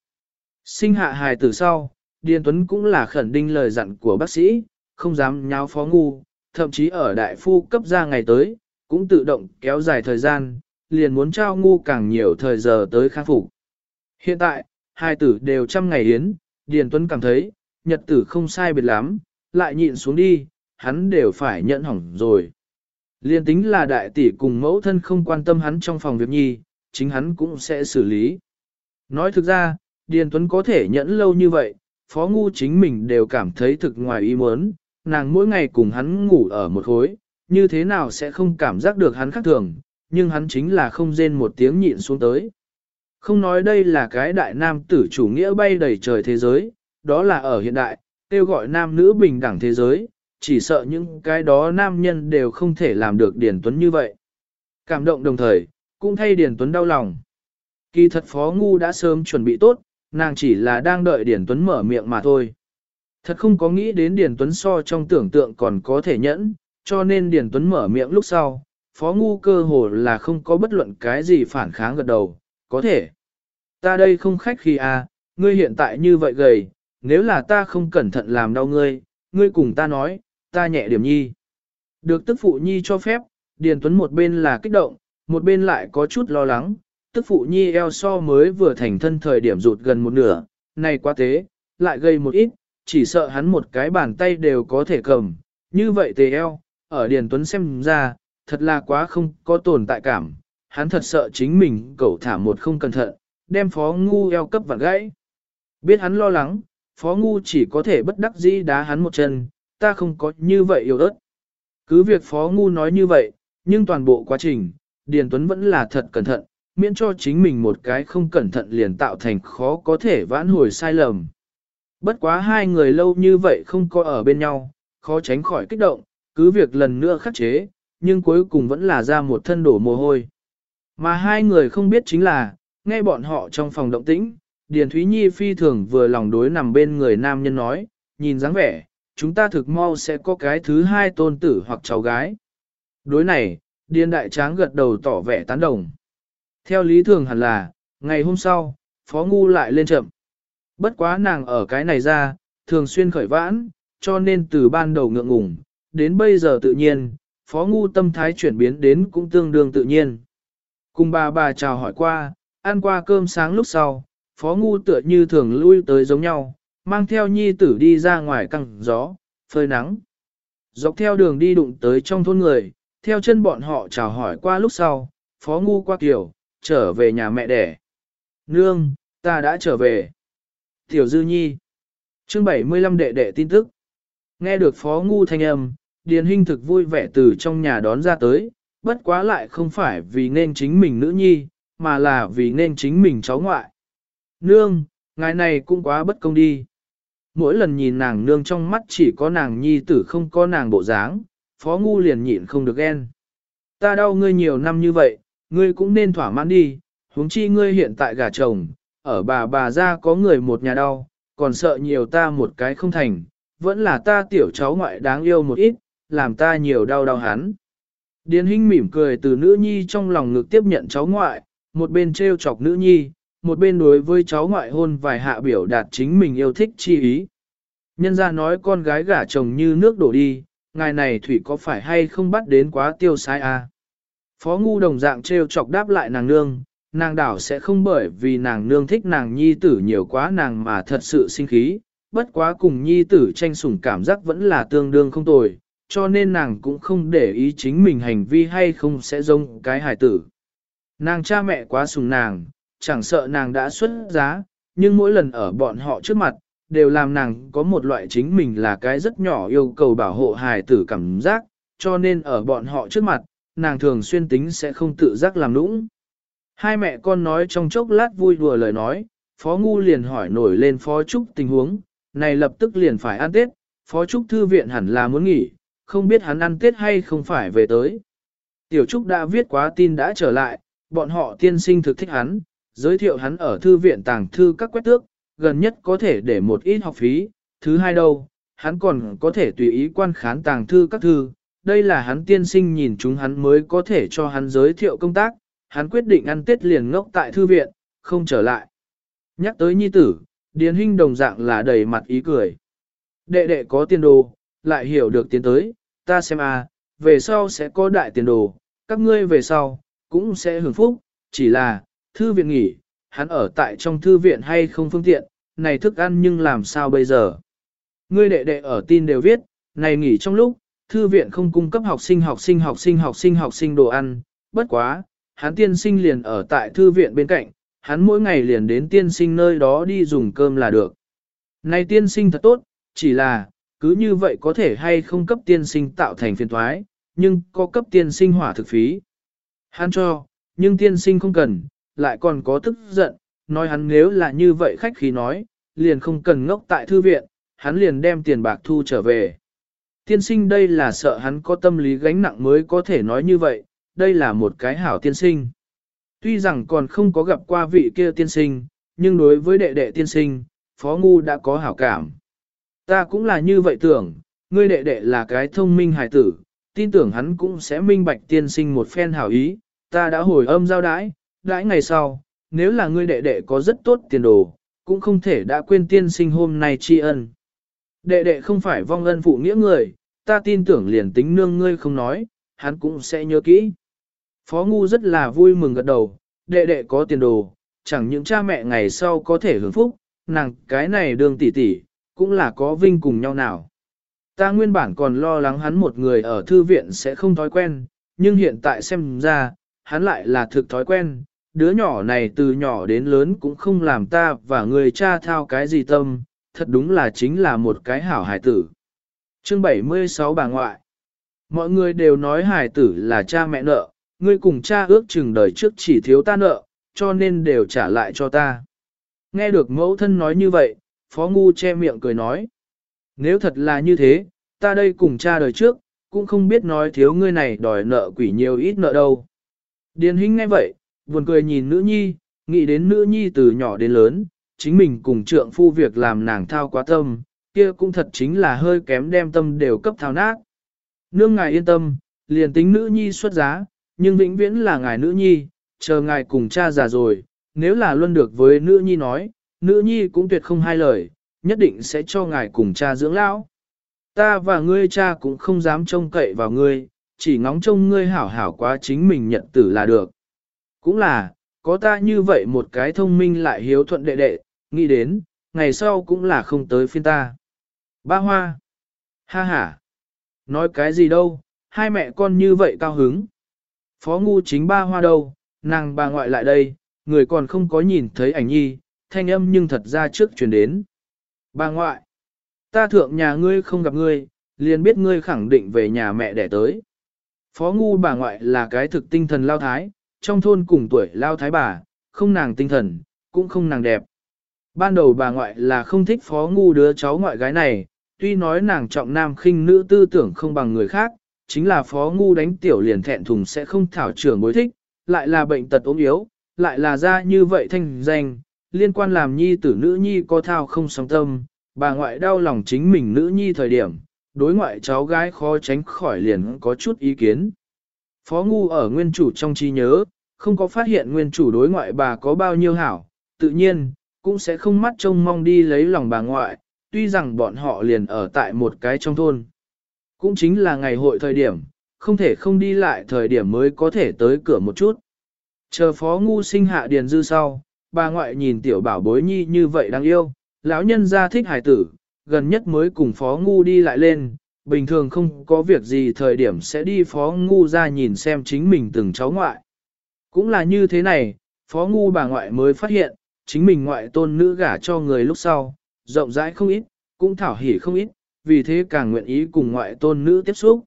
A: Sinh hạ hài từ sau, Điền Tuấn cũng là khẩn đinh lời dặn của bác sĩ, không dám nháo phó ngu, thậm chí ở đại phu cấp ra ngày tới, cũng tự động kéo dài thời gian, liền muốn trao ngu càng nhiều thời giờ tới khắc phục. Hiện tại, hai tử đều trăm ngày yến, Điền Tuấn cảm thấy, nhật tử không sai biệt lắm, lại nhịn xuống đi, hắn đều phải nhận hỏng rồi. Liên tính là đại tỷ cùng mẫu thân không quan tâm hắn trong phòng việc nhi, chính hắn cũng sẽ xử lý. Nói thực ra, Điền Tuấn có thể nhẫn lâu như vậy, Phó Ngu chính mình đều cảm thấy thực ngoài ý muốn, nàng mỗi ngày cùng hắn ngủ ở một khối, như thế nào sẽ không cảm giác được hắn khác thường, nhưng hắn chính là không rên một tiếng nhịn xuống tới. Không nói đây là cái đại nam tử chủ nghĩa bay đầy trời thế giới, đó là ở hiện đại, kêu gọi nam nữ bình đẳng thế giới, chỉ sợ những cái đó nam nhân đều không thể làm được Điền Tuấn như vậy. Cảm động đồng thời, cũng thay Điền Tuấn đau lòng. Kỳ thật Phó Ngu đã sớm chuẩn bị tốt, nàng chỉ là đang đợi Điền Tuấn mở miệng mà thôi. Thật không có nghĩ đến Điền Tuấn so trong tưởng tượng còn có thể nhẫn, cho nên Điền Tuấn mở miệng lúc sau, Phó Ngu cơ hồ là không có bất luận cái gì phản kháng gật đầu, có thể. Ta đây không khách khi à, ngươi hiện tại như vậy gầy, nếu là ta không cẩn thận làm đau ngươi, ngươi cùng ta nói, ta nhẹ điểm nhi. Được tức phụ nhi cho phép, Điền Tuấn một bên là kích động, một bên lại có chút lo lắng, tức phụ nhi eo so mới vừa thành thân thời điểm rụt gần một nửa, này quá tế, lại gây một ít, chỉ sợ hắn một cái bàn tay đều có thể cầm, như vậy tề eo, ở Điền Tuấn xem ra, thật là quá không có tồn tại cảm, hắn thật sợ chính mình cẩu thả một không cẩn thận, đem phó ngu eo cấp vặn gãy. Biết hắn lo lắng, phó ngu chỉ có thể bất đắc dĩ đá hắn một chân, ta không có như vậy yêu ớt. Cứ việc phó ngu nói như vậy, nhưng toàn bộ quá trình, Điền Tuấn vẫn là thật cẩn thận, miễn cho chính mình một cái không cẩn thận liền tạo thành khó có thể vãn hồi sai lầm. Bất quá hai người lâu như vậy không có ở bên nhau, khó tránh khỏi kích động, cứ việc lần nữa khắc chế, nhưng cuối cùng vẫn là ra một thân đổ mồ hôi. Mà hai người không biết chính là, nghe bọn họ trong phòng động tĩnh, Điền Thúy Nhi phi thường vừa lòng đối nằm bên người nam nhân nói, nhìn dáng vẻ, chúng ta thực mau sẽ có cái thứ hai tôn tử hoặc cháu gái. Đối này, Điền Đại Tráng gật đầu tỏ vẻ tán đồng. Theo lý thường hẳn là, ngày hôm sau, Phó Ngu lại lên chậm. Bất quá nàng ở cái này ra, thường xuyên khởi vãn, cho nên từ ban đầu ngượng ngùng, đến bây giờ tự nhiên, Phó Ngu tâm thái chuyển biến đến cũng tương đương tự nhiên. Cùng bà bà chào hỏi qua, ăn qua cơm sáng lúc sau, Phó Ngu tựa như thường lui tới giống nhau, mang theo nhi tử đi ra ngoài căng gió, phơi nắng. Dọc theo đường đi đụng tới trong thôn người, theo chân bọn họ chào hỏi qua lúc sau, Phó Ngu qua kiểu, trở về nhà mẹ đẻ. Nương, ta đã trở về. Tiểu Dư Nhi. Chương 75 đệ đệ tin tức. Nghe được Phó Ngu thanh âm, Điền Hinh thực vui vẻ từ trong nhà đón ra tới, bất quá lại không phải vì nên chính mình nữ nhi, mà là vì nên chính mình cháu ngoại. Nương, ngài này cũng quá bất công đi. Mỗi lần nhìn nàng nương trong mắt chỉ có nàng nhi tử không có nàng bộ dáng, Phó Ngu liền nhịn không được ghen. Ta đau ngươi nhiều năm như vậy, ngươi cũng nên thỏa mãn đi, huống chi ngươi hiện tại gả chồng, ở bà bà ra có người một nhà đau, còn sợ nhiều ta một cái không thành, vẫn là ta tiểu cháu ngoại đáng yêu một ít, làm ta nhiều đau đau hắn. Điền Hinh mỉm cười từ nữ nhi trong lòng ngực tiếp nhận cháu ngoại, một bên trêu chọc nữ nhi, một bên đối với cháu ngoại hôn vài hạ biểu đạt chính mình yêu thích chi ý. Nhân ra nói con gái gả chồng như nước đổ đi, ngài này thủy có phải hay không bắt đến quá tiêu sai à? Phó ngu đồng dạng trêu chọc đáp lại nàng nương, nàng đảo sẽ không bởi vì nàng nương thích nàng nhi tử nhiều quá nàng mà thật sự sinh khí, bất quá cùng nhi tử tranh sủng cảm giác vẫn là tương đương không tồi, cho nên nàng cũng không để ý chính mình hành vi hay không sẽ giống cái hài tử. Nàng cha mẹ quá sùng nàng, chẳng sợ nàng đã xuất giá, nhưng mỗi lần ở bọn họ trước mặt, đều làm nàng có một loại chính mình là cái rất nhỏ yêu cầu bảo hộ hài tử cảm giác, cho nên ở bọn họ trước mặt, nàng thường xuyên tính sẽ không tự giác làm nũng. Hai mẹ con nói trong chốc lát vui đùa lời nói, Phó Ngu liền hỏi nổi lên Phó Trúc tình huống, này lập tức liền phải ăn Tết, Phó Trúc thư viện hẳn là muốn nghỉ, không biết hắn ăn Tết hay không phải về tới. Tiểu Trúc đã viết quá tin đã trở lại, bọn họ tiên sinh thực thích hắn, giới thiệu hắn ở thư viện tàng thư các quét tước, gần nhất có thể để một ít học phí, thứ hai đâu, hắn còn có thể tùy ý quan khán tàng thư các thư, đây là hắn tiên sinh nhìn chúng hắn mới có thể cho hắn giới thiệu công tác, hắn quyết định ăn tết liền ngốc tại thư viện, không trở lại. Nhắc tới nhi tử, Điền Hinh đồng dạng là đầy mặt ý cười. Đệ đệ có tiền đồ, lại hiểu được tiến tới, ta xem a, về sau sẽ có đại tiền đồ, các ngươi về sau, cũng sẽ hưởng phúc, chỉ là, thư viện nghỉ, hắn ở tại trong thư viện hay không phương tiện, này thức ăn nhưng làm sao bây giờ. Ngươi đệ đệ ở tin đều viết, này nghỉ trong lúc, thư viện không cung cấp học sinh học sinh học sinh học sinh học sinh đồ ăn, bất quá, hắn tiên sinh liền ở tại thư viện bên cạnh, hắn mỗi ngày liền đến tiên sinh nơi đó đi dùng cơm là được. Này tiên sinh thật tốt, chỉ là, cứ như vậy có thể hay không cấp tiên sinh tạo thành phiền thoái, nhưng có cấp tiên sinh hỏa thực phí. Hắn cho, nhưng tiên sinh không cần, lại còn có tức giận, nói hắn nếu là như vậy khách khí nói, liền không cần ngốc tại thư viện, hắn liền đem tiền bạc thu trở về. Tiên sinh đây là sợ hắn có tâm lý gánh nặng mới có thể nói như vậy, đây là một cái hảo tiên sinh. Tuy rằng còn không có gặp qua vị kia tiên sinh, nhưng đối với đệ đệ tiên sinh, Phó Ngu đã có hảo cảm. Ta cũng là như vậy tưởng, ngươi đệ đệ là cái thông minh hài tử, tin tưởng hắn cũng sẽ minh bạch tiên sinh một phen hảo ý, ta đã hồi âm giao đãi, đãi ngày sau, nếu là ngươi đệ đệ có rất tốt tiền đồ, cũng không thể đã quên tiên sinh hôm nay tri ân. Đệ đệ không phải vong ân phụ nghĩa người, ta tin tưởng liền tính nương ngươi không nói, hắn cũng sẽ nhớ kỹ. Phó Ngu rất là vui mừng gật đầu, đệ đệ có tiền đồ, chẳng những cha mẹ ngày sau có thể hưởng phúc, nàng cái này đường tỷ tỷ, cũng là có vinh cùng nhau nào. Ta nguyên bản còn lo lắng hắn một người ở thư viện sẽ không thói quen, nhưng hiện tại xem ra, hắn lại là thực thói quen. Đứa nhỏ này từ nhỏ đến lớn cũng không làm ta và người cha thao cái gì tâm, thật đúng là chính là một cái hảo hài tử. Chương 76 bà ngoại Mọi người đều nói hài tử là cha mẹ nợ, ngươi cùng cha ước chừng đời trước chỉ thiếu ta nợ, cho nên đều trả lại cho ta. Nghe được mẫu thân nói như vậy, Phó Ngu che miệng cười nói. Nếu thật là như thế, ta đây cùng cha đời trước, cũng không biết nói thiếu ngươi này đòi nợ quỷ nhiều ít nợ đâu. Điền Hinh nghe vậy, buồn cười nhìn nữ nhi, nghĩ đến nữ nhi từ nhỏ đến lớn, chính mình cùng trượng phu việc làm nàng thao quá tâm, kia cũng thật chính là hơi kém đem tâm đều cấp thao nát. Nương ngài yên tâm, liền tính nữ nhi xuất giá, nhưng vĩnh viễn là ngài nữ nhi, chờ ngài cùng cha già rồi, nếu là luôn được với nữ nhi nói, nữ nhi cũng tuyệt không hai lời, nhất định sẽ cho ngài cùng cha dưỡng lão. Ta và ngươi cha cũng không dám trông cậy vào ngươi, chỉ ngóng trông ngươi hảo hảo quá chính mình nhận tử là được. Cũng là, có ta như vậy một cái thông minh lại hiếu thuận đệ đệ, nghĩ đến, ngày sau cũng là không tới phiên ta. Ba hoa. Ha ha. Nói cái gì đâu, hai mẹ con như vậy cao hứng. Phó ngu chính ba hoa đâu, nàng bà ngoại lại đây, người còn không có nhìn thấy ảnh nhi, thanh âm nhưng thật ra trước chuyển đến. Bà ngoại, ta thượng nhà ngươi không gặp ngươi, liền biết ngươi khẳng định về nhà mẹ đẻ tới. Phó ngu bà ngoại là cái thực tinh thần lao thái, trong thôn cùng tuổi lao thái bà, không nàng tinh thần, cũng không nàng đẹp. Ban đầu bà ngoại là không thích phó ngu đứa cháu ngoại gái này, tuy nói nàng trọng nam khinh nữ tư tưởng không bằng người khác, chính là phó ngu đánh tiểu liền thẹn thùng sẽ không thảo trưởng bối thích, lại là bệnh tật ốm yếu, lại là ra như vậy thanh danh, liên quan làm nhi tử nữ nhi có thao không song tâm, bà ngoại đau lòng chính mình nữ nhi thời điểm, đối ngoại cháu gái khó tránh khỏi liền có chút ý kiến. Phó ngu ở nguyên chủ trong trí nhớ, không có phát hiện nguyên chủ đối ngoại bà có bao nhiêu hảo, tự nhiên, cũng sẽ không mắt trông mong đi lấy lòng bà ngoại, tuy rằng bọn họ liền ở tại một cái trong thôn. Cũng chính là ngày hội thời điểm, không thể không đi lại thời điểm mới có thể tới cửa một chút. Chờ phó ngu sinh hạ điền dư sau, bà ngoại nhìn tiểu bảo bối nhi như vậy đáng yêu, lão nhân ra thích hài tử, gần nhất mới cùng phó ngu đi lại lên, bình thường không có việc gì thời điểm sẽ đi phó ngu ra nhìn xem chính mình từng cháu ngoại. Cũng là như thế này, phó ngu bà ngoại mới phát hiện, chính mình ngoại tôn nữ gả cho người lúc sau, rộng rãi không ít, cũng thảo hỉ không ít, vì thế càng nguyện ý cùng ngoại tôn nữ tiếp xúc.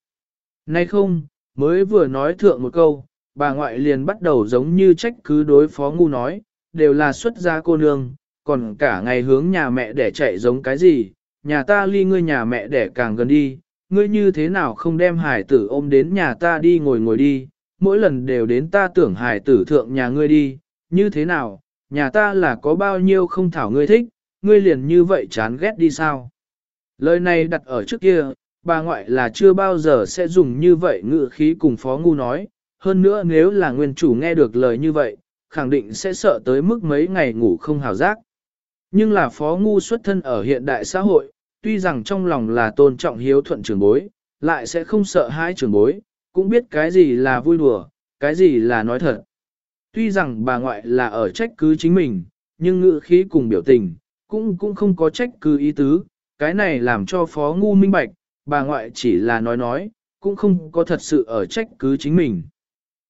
A: Nay không, mới vừa nói thượng một câu, bà ngoại liền bắt đầu giống như trách cứ đối phó ngu nói, đều là xuất gia cô nương, còn cả ngày hướng nhà mẹ để chạy giống cái gì, nhà ta ly ngươi nhà mẹ để càng gần đi, ngươi như thế nào không đem hải tử ôm đến nhà ta đi ngồi ngồi đi, mỗi lần đều đến ta tưởng hải tử thượng nhà ngươi đi, như thế nào, nhà ta là có bao nhiêu không thảo ngươi thích, ngươi liền như vậy chán ghét đi sao. Lời này đặt ở trước kia, bà ngoại là chưa bao giờ sẽ dùng như vậy ngự khí cùng phó ngu nói, hơn nữa nếu là nguyên chủ nghe được lời như vậy, khẳng định sẽ sợ tới mức mấy ngày ngủ không hào giác. Nhưng là phó ngu xuất thân ở hiện đại xã hội, tuy rằng trong lòng là tôn trọng hiếu thuận trưởng bối, lại sẽ không sợ hai trưởng bối, cũng biết cái gì là vui đùa, cái gì là nói thật. Tuy rằng bà ngoại là ở trách cứ chính mình, nhưng ngữ khí cùng biểu tình, cũng cũng không có trách cứ ý tứ, cái này làm cho phó ngu minh bạch, bà ngoại chỉ là nói nói, cũng không có thật sự ở trách cứ chính mình.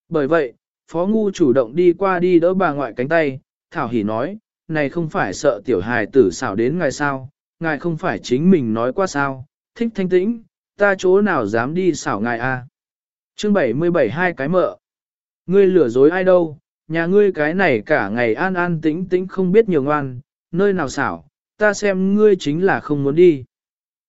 A: Bởi vậy, phó ngu chủ động đi qua đi đỡ bà ngoại cánh tay, Thảo Hỷ nói, này không phải sợ tiểu hài tử xảo đến ngài sao, ngài không phải chính mình nói qua sao, thích thanh tĩnh, ta chỗ nào dám đi xảo ngài a? À? Chương 77 hai cái mợ. Ngươi lừa dối ai đâu, nhà ngươi cái này cả ngày an an tĩnh tĩnh không biết nhiều ngoan, nơi nào xảo, ta xem ngươi chính là không muốn đi.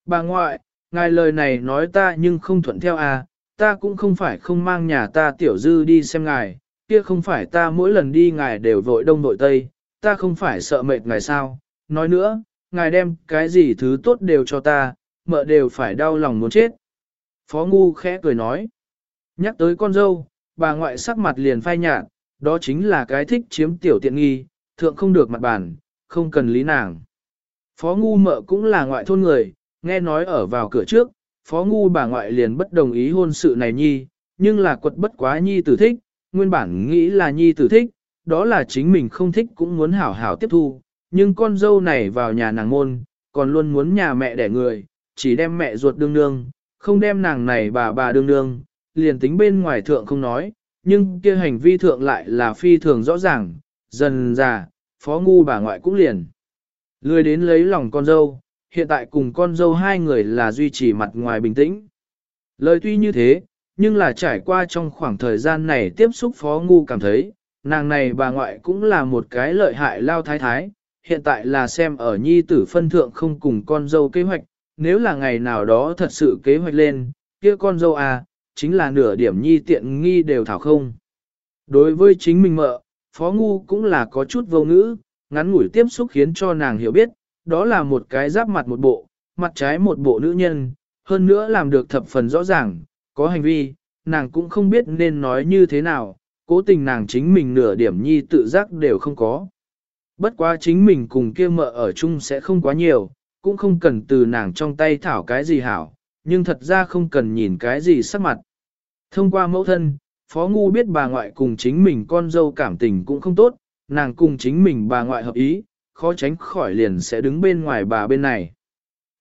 A: Bà ngoại, ngài lời này nói ta nhưng không thuận theo à, ta cũng không phải không mang nhà ta tiểu dư đi xem ngài, kia không phải ta mỗi lần đi ngài đều vội đông vội tây, ta không phải sợ mệt ngài sao, nói nữa, ngài đem cái gì thứ tốt đều cho ta, mợ đều phải đau lòng muốn chết. Phó Ngu khẽ cười nói, nhắc tới con dâu, bà ngoại sắc mặt liền phai nhạt, đó chính là cái thích chiếm tiểu tiện nghi, thượng không được mặt bản, không cần lý nàng. Phó Ngu mợ cũng là ngoại thôn người, nghe nói ở vào cửa trước, Phó Ngu bà ngoại liền bất đồng ý hôn sự này nhi, nhưng là quật bất quá nhi tử thích, nguyên bản nghĩ là nhi tử thích, đó là chính mình không thích cũng muốn hảo hảo tiếp thu, nhưng con dâu này vào nhà nàng môn, còn luôn muốn nhà mẹ đẻ người, chỉ đem mẹ ruột đương nương, không đem nàng này bà bà đương nương, liền tính bên ngoài thượng không nói, nhưng kia hành vi thượng lại là phi thường rõ ràng, dần già, phó ngu bà ngoại cũng liền. Lười đến lấy lòng con dâu, hiện tại cùng con dâu hai người là duy trì mặt ngoài bình tĩnh. Lời tuy như thế, nhưng là trải qua trong khoảng thời gian này tiếp xúc phó ngu cảm thấy, nàng này bà ngoại cũng là một cái lợi hại lao thái thái, hiện tại là xem ở nhi tử phân thượng không cùng con dâu kế hoạch, nếu là ngày nào đó thật sự kế hoạch lên, kia con dâu à, chính là nửa điểm nhi tiện nghi đều thảo không. Đối với chính mình mợ, phó ngu cũng là có chút vô ngữ, ngắn ngủi tiếp xúc khiến cho nàng hiểu biết, đó là một cái giáp mặt một bộ, mặt trái một bộ nữ nhân, hơn nữa làm được thập phần rõ ràng, có hành vi, nàng cũng không biết nên nói như thế nào, cố tình nàng chính mình nửa điểm nhi tự giác đều không có. Bất quá chính mình cùng kia mợ ở chung sẽ không quá nhiều, cũng không cần từ nàng trong tay thảo cái gì hảo, nhưng thật ra không cần nhìn cái gì sắc mặt. Thông qua mẫu thân, Phó Ngu biết bà ngoại cùng chính mình con dâu cảm tình cũng không tốt, nàng cùng chính mình bà ngoại hợp ý, khó tránh khỏi liền sẽ đứng bên ngoài bà bên này.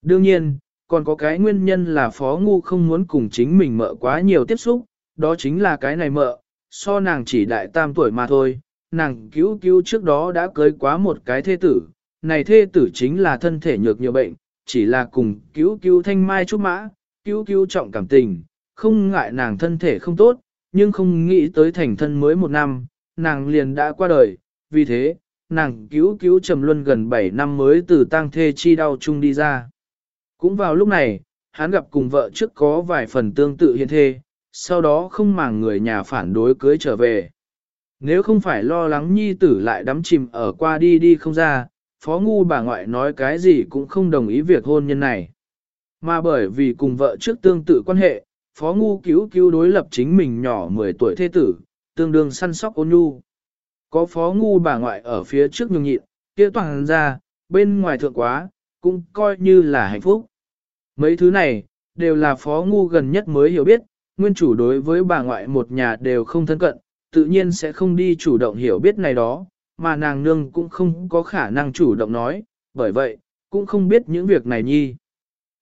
A: Đương nhiên, còn có cái nguyên nhân là Phó Ngu không muốn cùng chính mình mợ quá nhiều tiếp xúc, đó chính là cái này mợ, so nàng chỉ đại tam tuổi mà thôi, nàng cứu cứu trước đó đã cưới quá một cái thê tử, này thê tử chính là thân thể nhược nhiều bệnh, chỉ là cùng cứu cứu thanh mai trúc mã, cứu cứu trọng cảm tình, không ngại nàng thân thể không tốt, nhưng không nghĩ tới thành thân mới một năm, nàng liền đã qua đời, vì thế, nàng cứu cứu trầm luân gần 7 năm mới từ tang thê chi đau chung đi ra. Cũng vào lúc này, hắn gặp cùng vợ trước có vài phần tương tự hiện thê, sau đó không màng người nhà phản đối cưới trở về. Nếu không phải lo lắng nhi tử lại đắm chìm ở qua đi đi không ra, phó ngu bà ngoại nói cái gì cũng không đồng ý việc hôn nhân này. Mà bởi vì cùng vợ trước tương tự quan hệ, phó ngu cứu cứu đối lập chính mình nhỏ 10 tuổi thế tử, tương đương săn sóc ôn nhu. Có phó ngu bà ngoại ở phía trước nhường nhịn, kia toàn ra, bên ngoài thượng quá, cũng coi như là hạnh phúc. Mấy thứ này, đều là phó ngu gần nhất mới hiểu biết, nguyên chủ đối với bà ngoại một nhà đều không thân cận, tự nhiên sẽ không đi chủ động hiểu biết này đó, mà nàng nương cũng không có khả năng chủ động nói, bởi vậy, cũng không biết những việc này nhi.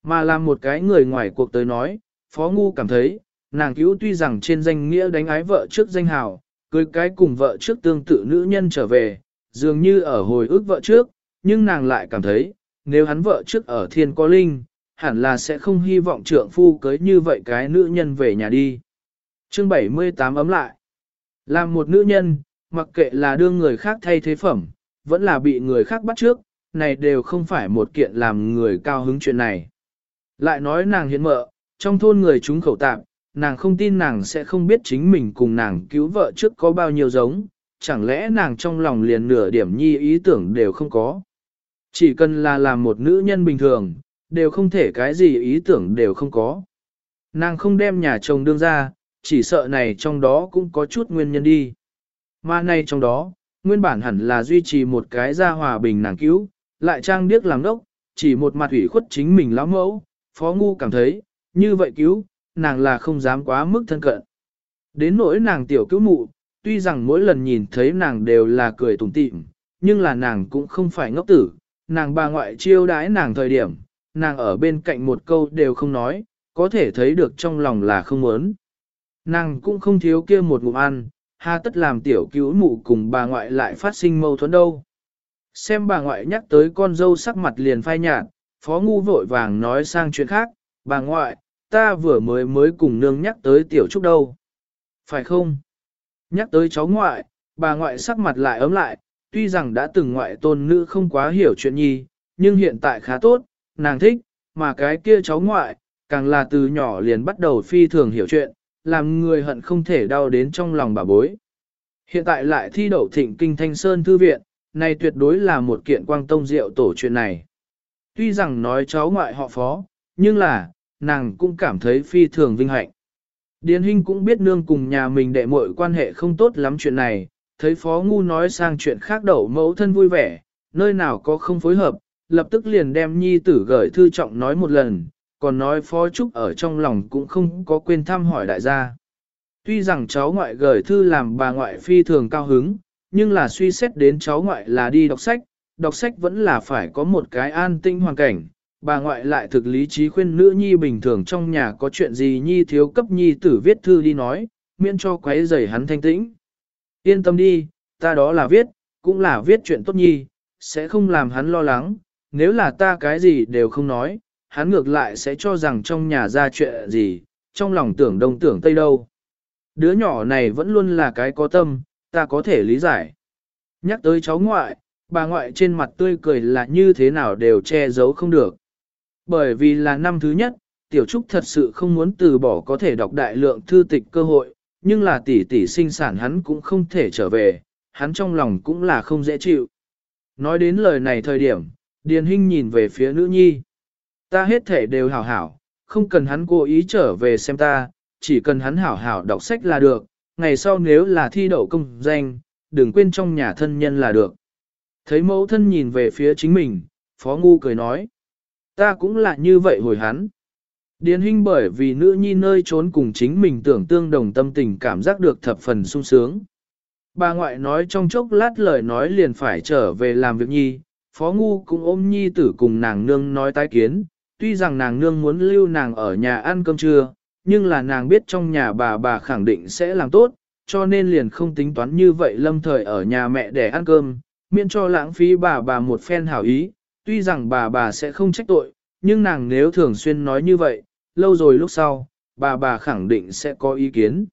A: Mà làm một cái người ngoài cuộc tới nói, Phó Ngu cảm thấy, nàng cứu tuy rằng trên danh nghĩa đánh ái vợ trước danh hào, cưới cái cùng vợ trước tương tự nữ nhân trở về, dường như ở hồi ức vợ trước, nhưng nàng lại cảm thấy, nếu hắn vợ trước ở thiên có linh, hẳn là sẽ không hy vọng trượng phu cưới như vậy cái nữ nhân về nhà đi. Chương 78 ấm lại. Làm một nữ nhân, mặc kệ là đưa người khác thay thế phẩm, vẫn là bị người khác bắt trước, này đều không phải một kiện làm người cao hứng chuyện này. Lại nói nàng hiện mợ, trong thôn người chúng khẩu tạm, nàng không tin nàng sẽ không biết chính mình cùng nàng cứu vợ trước có bao nhiêu giống, chẳng lẽ nàng trong lòng liền nửa điểm nhi ý tưởng đều không có. Chỉ cần là làm một nữ nhân bình thường, đều không thể cái gì ý tưởng đều không có. Nàng không đem nhà chồng đương ra, chỉ sợ này trong đó cũng có chút nguyên nhân đi. Mà nay trong đó, nguyên bản hẳn là duy trì một cái gia hòa bình nàng cứu, lại trang điếc làm đốc, chỉ một mặt ủy khuất chính mình lão mẫu, phó ngu cảm thấy, như vậy cứu, nàng là không dám quá mức thân cận. Đến nỗi nàng tiểu cứu mụ, tuy rằng mỗi lần nhìn thấy nàng đều là cười tủm tỉm, nhưng là nàng cũng không phải ngốc tử, nàng bà ngoại chiêu đãi nàng thời điểm, nàng ở bên cạnh một câu đều không nói, có thể thấy được trong lòng là không muốn. Nàng cũng không thiếu kia một ngụm ăn, hà tất làm tiểu cứu mụ cùng bà ngoại lại phát sinh mâu thuẫn đâu. Xem bà ngoại nhắc tới con dâu sắc mặt liền phai nhạt, phó ngu vội vàng nói sang chuyện khác, bà ngoại, ta vừa mới mới cùng nương nhắc tới tiểu trúc đâu. Phải không? Nhắc tới cháu ngoại, bà ngoại sắc mặt lại ấm lại, tuy rằng đã từng ngoại tôn nữ không quá hiểu chuyện nhi, nhưng hiện tại khá tốt, nàng thích, mà cái kia cháu ngoại, càng là từ nhỏ liền bắt đầu phi thường hiểu chuyện, làm người hận không thể đau đến trong lòng bà bối. Hiện tại lại thi đậu thịnh kinh thanh sơn thư viện, này tuyệt đối là một kiện quang tông diệu tổ chuyện này. Tuy rằng nói cháu ngoại họ phó, nhưng là, nàng cũng cảm thấy phi thường vinh hạnh. Điền Hinh cũng biết nương cùng nhà mình đệ muội quan hệ không tốt lắm chuyện này, thấy phó ngu nói sang chuyện khác đậu mẫu thân vui vẻ, nơi nào có không phối hợp, lập tức liền đem nhi tử gửi thư trọng nói một lần, còn nói phó trúc ở trong lòng cũng không có quên thăm hỏi đại gia. Tuy rằng cháu ngoại gửi thư làm bà ngoại phi thường cao hứng, nhưng là suy xét đến cháu ngoại là đi đọc sách, đọc sách vẫn là phải có một cái an tinh hoàn cảnh. Bà ngoại lại thực lý trí khuyên nữ nhi bình thường trong nhà có chuyện gì nhi thiếu cấp nhi tử viết thư đi nói, miễn cho quấy rầy hắn thanh tĩnh. Yên tâm đi, ta đó là viết, cũng là viết chuyện tốt nhi, sẽ không làm hắn lo lắng, nếu là ta cái gì đều không nói, hắn ngược lại sẽ cho rằng trong nhà ra chuyện gì, trong lòng tưởng đông tưởng tây đâu. Đứa nhỏ này vẫn luôn là cái có tâm, ta có thể lý giải. Nhắc tới cháu ngoại, bà ngoại trên mặt tươi cười là như thế nào đều che giấu không được. Bởi vì là năm thứ nhất, Tiểu Trúc thật sự không muốn từ bỏ có thể đọc đại lượng thư tịch cơ hội, nhưng là tỷ tỷ sinh sản hắn cũng không thể trở về, hắn trong lòng cũng là không dễ chịu. Nói đến lời này thời điểm, Điền Hinh nhìn về phía nữ nhi. Ta hết thể đều hảo hảo, không cần hắn cố ý trở về xem ta, chỉ cần hắn hảo hảo đọc sách là được, ngày sau nếu là thi đậu công danh, đừng quên trong nhà thân nhân là được. Thấy mẫu thân nhìn về phía chính mình, Phó Ngu cười nói. Ta cũng là như vậy hồi hắn. Điền Hinh bởi vì nữ nhi nơi trốn cùng chính mình tưởng tương đồng tâm tình cảm giác được thập phần sung sướng. Bà ngoại nói trong chốc lát lời nói liền phải trở về làm việc nhi, Phó Ngu cũng ôm nhi tử cùng nàng nương nói tái kiến, tuy rằng nàng nương muốn lưu nàng ở nhà ăn cơm trưa, nhưng là nàng biết trong nhà bà bà khẳng định sẽ làm tốt, cho nên liền không tính toán như vậy lâm thời ở nhà mẹ để ăn cơm, miễn cho lãng phí bà bà một phen hảo ý, tuy rằng bà bà sẽ không trách tội, nhưng nàng nếu thường xuyên nói như vậy, lâu rồi lúc sau, bà bà khẳng định sẽ có ý kiến.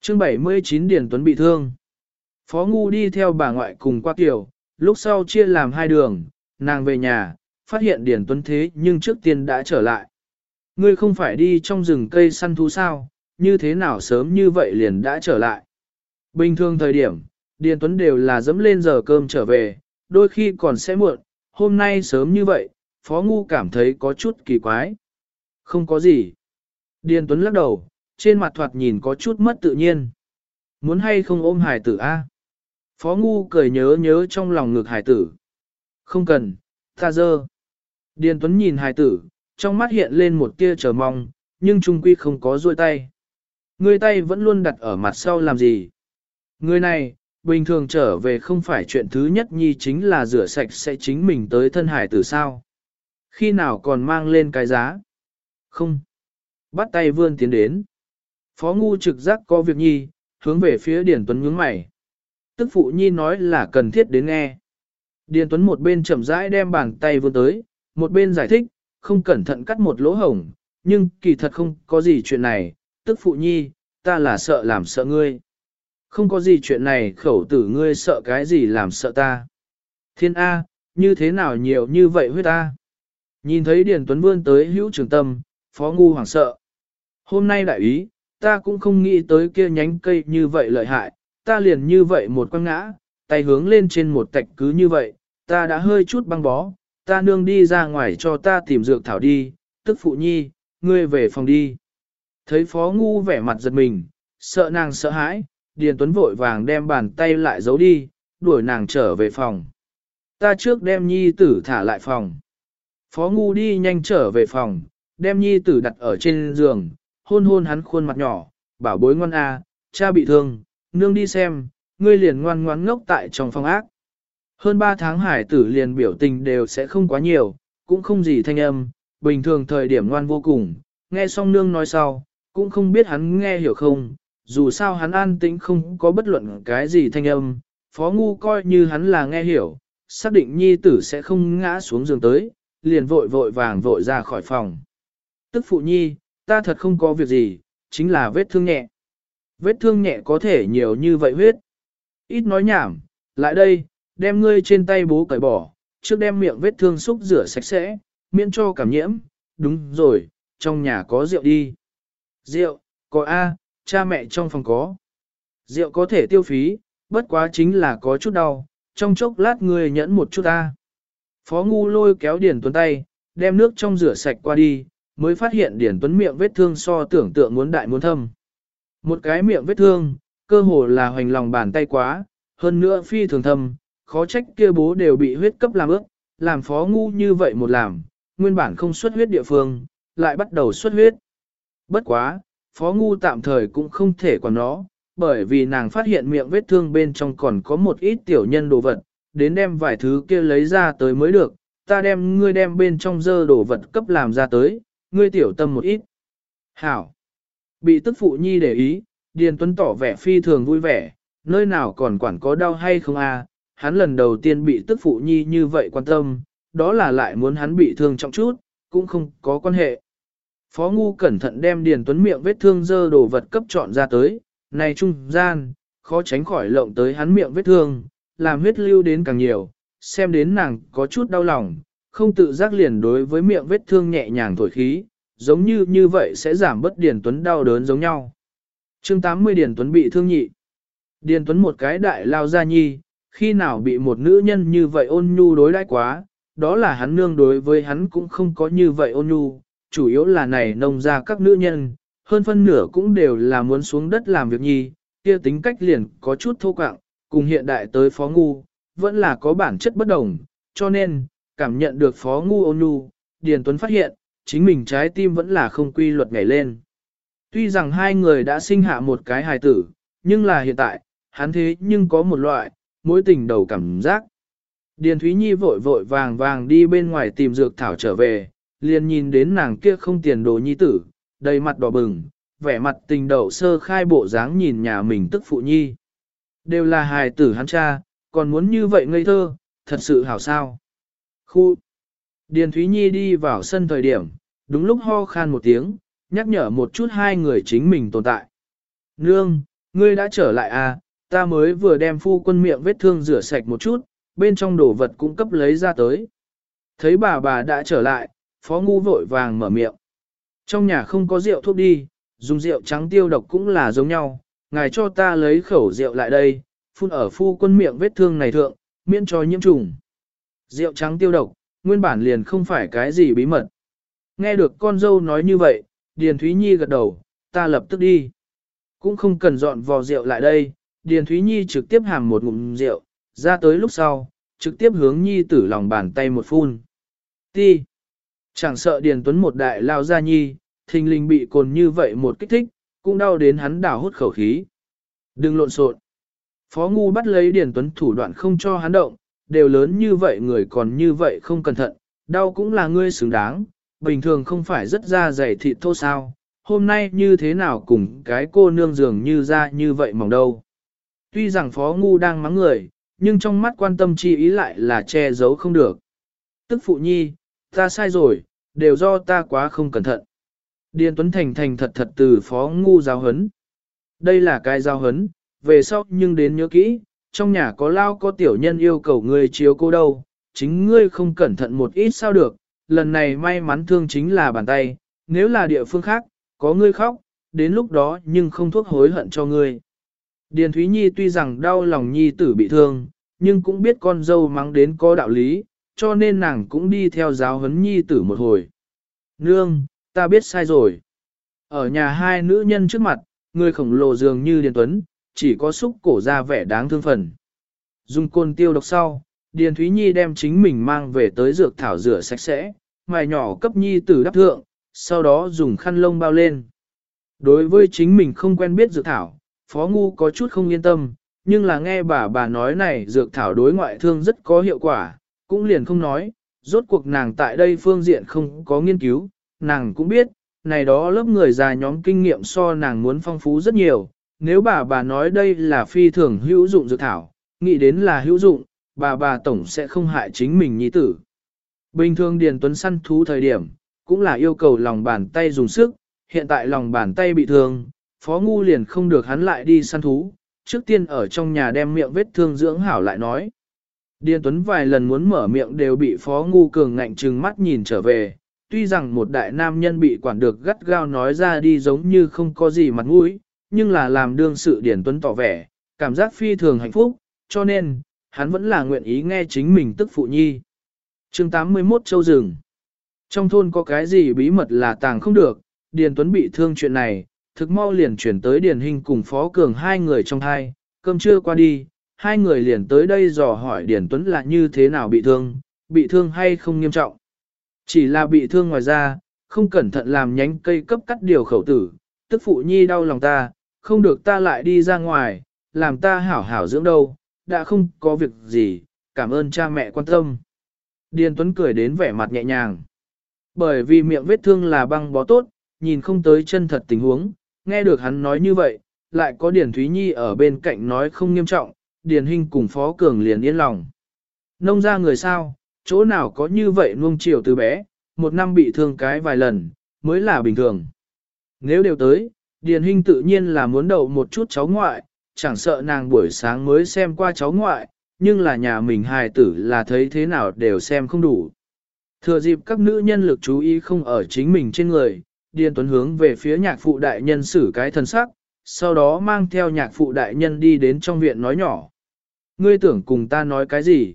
A: Chương 79 Điền Tuấn bị thương. Phó Ngu đi theo bà ngoại cùng qua tiểu, lúc sau chia làm hai đường, nàng về nhà, phát hiện Điền Tuấn thế nhưng trước tiên đã trở lại. Ngươi không phải đi trong rừng cây săn thú sao, như thế nào sớm như vậy liền đã trở lại. Bình thường thời điểm, Điền Tuấn đều là dẫm lên giờ cơm trở về, đôi khi còn sẽ muộn, hôm nay sớm như vậy, Phó Ngu cảm thấy có chút kỳ quái. Không có gì. Điền Tuấn lắc đầu, trên mặt thoạt nhìn có chút mất tự nhiên. Muốn hay không ôm hải tử a? Phó Ngu cười nhớ nhớ trong lòng ngực hải tử. Không cần, ta dơ. Điền Tuấn nhìn hải tử, trong mắt hiện lên một tia chờ mong, nhưng trung quy không có duỗi tay. Người tay vẫn luôn đặt ở mặt sau làm gì? Người này, bình thường trở về không phải chuyện thứ nhất nhi chính là rửa sạch sẽ chính mình tới thân hải tử sao. Khi nào còn mang lên cái giá? Không. Bắt tay vươn tiến đến. Phó ngu trực giác có việc nhi, hướng về phía Điền Tuấn nhướng mày. Tức phụ nhi nói là cần thiết đến nghe. Điền Tuấn một bên chậm rãi đem bàn tay vươn tới, một bên giải thích, không cẩn thận cắt một lỗ hổng, nhưng kỳ thật không có gì chuyện này, tức phụ nhi, ta là sợ làm sợ ngươi. Không có gì chuyện này khẩu tử ngươi sợ cái gì làm sợ ta. Thiên A, như thế nào nhiều như vậy huyết ta. Nhìn thấy Điền Tuấn vươn tới hữu trường tâm, phó ngu hoảng sợ. Hôm nay đại ý, ta cũng không nghĩ tới kia nhánh cây như vậy lợi hại, ta liền như vậy một quăng ngã, tay hướng lên trên một tạch cứ như vậy, ta đã hơi chút băng bó, ta nương đi ra ngoài cho ta tìm dược thảo đi, tức phụ nhi, ngươi về phòng đi. Thấy phó ngu vẻ mặt giật mình, sợ nàng sợ hãi, Điền Tuấn vội vàng đem bàn tay lại giấu đi, đuổi nàng trở về phòng. Ta trước đem nhi tử thả lại phòng. Phó ngu đi nhanh trở về phòng, đem nhi tử đặt ở trên giường, hôn hôn hắn khuôn mặt nhỏ, bảo bối ngoan a, cha bị thương, nương đi xem, ngươi liền ngoan ngoan ngốc tại trong phòng ác. Hơn 3 tháng hải tử liền biểu tình đều sẽ không quá nhiều, cũng không gì thanh âm, bình thường thời điểm ngoan vô cùng, nghe xong nương nói sau, cũng không biết hắn nghe hiểu không, dù sao hắn an tĩnh không có bất luận cái gì thanh âm, phó ngu coi như hắn là nghe hiểu, xác định nhi tử sẽ không ngã xuống giường tới, liền vội vội vàng vội ra khỏi phòng. Tức phụ nhi, ta thật không có việc gì, chính là vết thương nhẹ. Vết thương nhẹ có thể nhiều như vậy huyết. Ít nói nhảm, lại đây, đem ngươi trên tay bố cởi bỏ, trước đem miệng vết thương xúc rửa sạch sẽ, miễn cho cảm nhiễm. Đúng rồi, trong nhà có rượu đi. Rượu, có A, cha mẹ trong phòng có. Rượu có thể tiêu phí, bất quá chính là có chút đau, trong chốc lát ngươi nhẫn một chút ta. Phó ngu lôi kéo Điền Tuấn tay, đem nước trong rửa sạch qua đi, mới phát hiện Điền Tuấn miệng vết thương so tưởng tượng muốn đại muốn thâm. Một cái miệng vết thương, cơ hồ là hoành lòng bàn tay quá, hơn nữa phi thường thâm, khó trách kia bố đều bị huyết cấp làm ướt, làm phó ngu như vậy một làm, nguyên bản không xuất huyết địa phương, lại bắt đầu xuất huyết. Bất quá, phó ngu tạm thời cũng không thể quản nó, bởi vì nàng phát hiện miệng vết thương bên trong còn có một ít tiểu nhân đồ vật, đến đem vài thứ kia lấy ra tới mới được, ta đem ngươi đem bên trong dơ đồ vật cấp làm ra tới, ngươi tiểu tâm một ít. Hảo! Bị tức phụ nhi để ý, Điền Tuấn tỏ vẻ phi thường vui vẻ, nơi nào còn quản có đau hay không à, hắn lần đầu tiên bị tức phụ nhi như vậy quan tâm, đó là lại muốn hắn bị thương trọng chút, cũng không có quan hệ. Phó Ngu cẩn thận đem Điền Tuấn miệng vết thương dơ đồ vật cấp chọn ra tới, này trung gian, khó tránh khỏi lộng tới hắn miệng vết thương, làm huyết lưu đến càng nhiều, xem đến nàng có chút đau lòng, không tự giác liền đối với miệng vết thương nhẹ nhàng thổi khí, giống như như vậy sẽ giảm bớt Điền Tuấn đau đớn giống nhau. chương 80 Điền Tuấn bị thương nhị. Điền Tuấn một cái đại lao ra nhi, khi nào bị một nữ nhân như vậy ôn nhu đối đãi quá, đó là hắn nương đối với hắn cũng không có như vậy ôn nhu, chủ yếu là này nông ra các nữ nhân, hơn phân nửa cũng đều là muốn xuống đất làm việc nhi, kia tính cách liền có chút thô quạng, cùng hiện đại tới phó ngu, vẫn là có bản chất bất đồng, cho nên, cảm nhận được phó ngu ôn nhu, Điền Tuấn phát hiện, chính mình trái tim vẫn là không quy luật nhảy lên. Tuy rằng hai người đã sinh hạ một cái hài tử, nhưng là hiện tại, hắn thế nhưng có một loại, mối tình đầu cảm giác. Điền Thúy Nhi vội vội vàng vàng đi bên ngoài tìm dược thảo trở về, liền nhìn đến nàng kia không tiền đồ nhi tử, đầy mặt đỏ bừng, vẻ mặt tình đậu sơ khai bộ dáng nhìn nhà mình tức phụ nhi. Đều là hài tử hắn cha, còn muốn như vậy ngây thơ, thật sự hảo sao. Khu Điền Thúy Nhi đi vào sân thời điểm, đúng lúc ho khan một tiếng, nhắc nhở một chút hai người chính mình tồn tại. Nương, ngươi đã trở lại à, ta mới vừa đem phu quân miệng vết thương rửa sạch một chút, bên trong đồ vật cũng cấp lấy ra tới. Thấy bà bà đã trở lại, phó ngu vội vàng mở miệng. Trong nhà không có rượu thuốc đi, dùng rượu trắng tiêu độc cũng là giống nhau, ngài cho ta lấy khẩu rượu lại đây, phun ở phu quân miệng vết thương này thượng, miễn cho nhiễm trùng. Rượu trắng tiêu độc, nguyên bản liền không phải cái gì bí mật. Nghe được con dâu nói như vậy, Điền Thúy Nhi gật đầu, ta lập tức đi. Cũng không cần dọn vò rượu lại đây, Điền Thúy Nhi trực tiếp hàm một ngụm rượu, ra tới lúc sau, trực tiếp hướng Nhi tử lòng bàn tay một phun. Ti! Chẳng sợ Điền Tuấn một đại lao ra Nhi, thình linh bị cồn như vậy một kích thích, cũng đau đến hắn đảo hút khẩu khí. Đừng lộn xộn. Phó Ngu bắt lấy Điền Tuấn thủ đoạn không cho hắn động, đều lớn như vậy người còn như vậy không cẩn thận, đau cũng là ngươi xứng đáng, bình thường không phải rất da dày thịt thô sao, hôm nay như thế nào cùng cái cô nương dường như ra như vậy mỏng đâu. Tuy rằng Phó Ngu đang mắng người, nhưng trong mắt quan tâm chi ý lại là che giấu không được. Tức phụ nhi, ta sai rồi, đều do ta quá không cẩn thận. Điền Tuấn Thành thành thật thật từ Phó Ngu giáo hấn. Đây là cái giáo hấn, về sau nhưng đến nhớ kỹ, trong nhà có lao có tiểu nhân yêu cầu ngươi chiếu cô đâu, chính ngươi không cẩn thận một ít sao được, lần này may mắn thương chính là bàn tay, nếu là địa phương khác, có ngươi khóc, đến lúc đó nhưng không thuốc hối hận cho ngươi. Điền Thúy Nhi tuy rằng đau lòng Nhi tử bị thương, nhưng cũng biết con dâu mắng đến có đạo lý, cho nên nàng cũng đi theo giáo huấn Nhi tử một hồi. Nương, ta biết sai rồi. Ở nhà hai nữ nhân trước mặt, người khổng lồ dường như Điền Tuấn, chỉ có xúc cổ ra vẻ đáng thương phần. Dùng côn tiêu độc sau, Điền Thúy Nhi đem chính mình mang về tới dược thảo rửa sạch sẽ, mài nhỏ cấp Nhi tử đắp thượng, sau đó dùng khăn lông bao lên. Đối với chính mình không quen biết dược thảo, Phó Ngu có chút không yên tâm, nhưng là nghe bà bà nói này dược thảo đối ngoại thương rất có hiệu quả, cũng liền không nói, rốt cuộc nàng tại đây phương diện không có nghiên cứu, nàng cũng biết, này đó lớp người già nhóm kinh nghiệm so nàng muốn phong phú rất nhiều, nếu bà bà nói đây là phi thường hữu dụng dược thảo, nghĩ đến là hữu dụng, bà bà tổng sẽ không hại chính mình nhi tử. Bình thường Điền Tuấn săn thú thời điểm, cũng là yêu cầu lòng bàn tay dùng sức, hiện tại lòng bàn tay bị thương, Phó Ngu liền không được hắn lại đi săn thú, trước tiên ở trong nhà đem miệng vết thương dưỡng hảo lại nói. Điền Tuấn vài lần muốn mở miệng đều bị Phó Ngu cường ngạnh trừng mắt nhìn trở về, tuy rằng một đại nam nhân bị quản được gắt gao nói ra đi giống như không có gì mặt mũi, nhưng là làm đương sự Điền Tuấn tỏ vẻ, cảm giác phi thường hạnh phúc, cho nên, hắn vẫn là nguyện ý nghe chính mình tức phụ nhi. chương 81 Châu Rừng Trong thôn có cái gì bí mật là tàng không được, Điền Tuấn bị thương chuyện này, thực mau liền chuyển tới Điền Hình cùng Phó Cường hai người trong hai, cơm trưa qua đi, hai người liền tới đây dò hỏi Điền Tuấn là như thế nào bị thương, bị thương hay không nghiêm trọng. Chỉ là bị thương ngoài ra, không cẩn thận làm nhánh cây cấp cắt điều khẩu tử, tức phụ nhi đau lòng ta, không được ta lại đi ra ngoài, làm ta hảo hảo dưỡng đâu, đã không có việc gì, cảm ơn cha mẹ quan tâm. Điền Tuấn cười đến vẻ mặt nhẹ nhàng. Bởi vì miệng vết thương là băng bó tốt, nhìn không tới chân thật tình huống, nghe được hắn nói như vậy, lại có Điền Thúy Nhi ở bên cạnh nói không nghiêm trọng, Điền Hinh cùng Phó Cường liền yên lòng. Nông ra người sao, chỗ nào có như vậy nuông chiều từ bé, một năm bị thương cái vài lần, mới là bình thường. Nếu đều tới, Điền Hinh tự nhiên là muốn đậu một chút cháu ngoại, chẳng sợ nàng buổi sáng mới xem qua cháu ngoại, nhưng là nhà mình hài tử là thấy thế nào đều xem không đủ. Thừa dịp các nữ nhân lực chú ý không ở chính mình trên người, Điền Tuấn hướng về phía nhạc phụ đại nhân xử cái thân sắc, sau đó mang theo nhạc phụ đại nhân đi đến trong viện nói nhỏ. Ngươi tưởng cùng ta nói cái gì?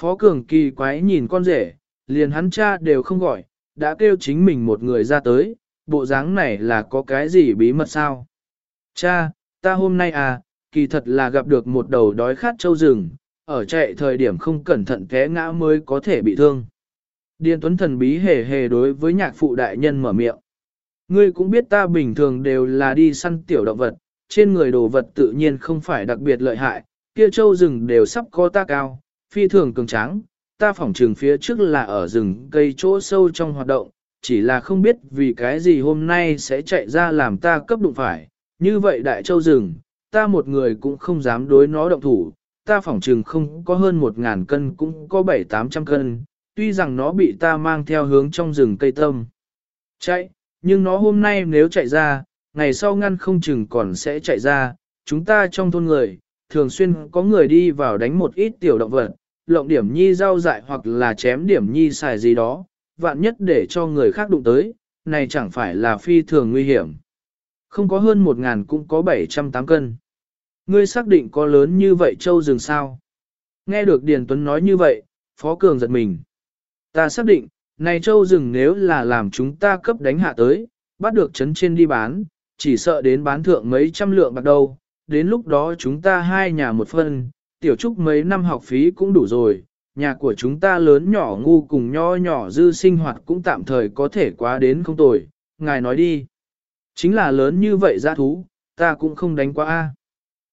A: Phó Cường kỳ quái nhìn con rể, liền hắn cha đều không gọi, đã kêu chính mình một người ra tới, bộ dáng này là có cái gì bí mật sao? Cha, ta hôm nay à, kỳ thật là gặp được một đầu đói khát châu rừng, ở chạy thời điểm không cẩn thận té ngã mới có thể bị thương. Điền Tuấn thần bí hề hề đối với nhạc phụ đại nhân mở miệng. Ngươi cũng biết ta bình thường đều là đi săn tiểu động vật, trên người đồ vật tự nhiên không phải đặc biệt lợi hại, kia châu rừng đều sắp có ta cao, phi thường cường tráng, ta phỏng trường phía trước là ở rừng cây chỗ sâu trong hoạt động, chỉ là không biết vì cái gì hôm nay sẽ chạy ra làm ta cấp đụng phải, như vậy đại châu rừng, ta một người cũng không dám đối nó động thủ, ta phỏng trường không có hơn một ngàn cân cũng có bảy tám trăm cân, tuy rằng nó bị ta mang theo hướng trong rừng cây tâm. Chạy, nhưng nó hôm nay nếu chạy ra, ngày sau ngăn không chừng còn sẽ chạy ra, chúng ta trong thôn người, thường xuyên có người đi vào đánh một ít tiểu động vật, lộng điểm nhi rau dại hoặc là chém điểm nhi xài gì đó, vạn nhất để cho người khác đụng tới, này chẳng phải là phi thường nguy hiểm. Không có hơn một ngàn cũng có 708 cân. Ngươi xác định có lớn như vậy châu rừng sao? Nghe được Điền Tuấn nói như vậy, Phó Cường giật mình. Ta xác định, này châu rừng nếu là làm chúng ta cấp đánh hạ tới, bắt được chấn trên đi bán, chỉ sợ đến bán thượng mấy trăm lượng bạc đâu, đến lúc đó chúng ta hai nhà một phân, tiểu trúc mấy năm học phí cũng đủ rồi, nhà của chúng ta lớn nhỏ ngu cùng nho nhỏ dư sinh hoạt cũng tạm thời có thể quá đến không tồi, ngài nói đi. Chính là lớn như vậy ra thú, ta cũng không đánh quá a.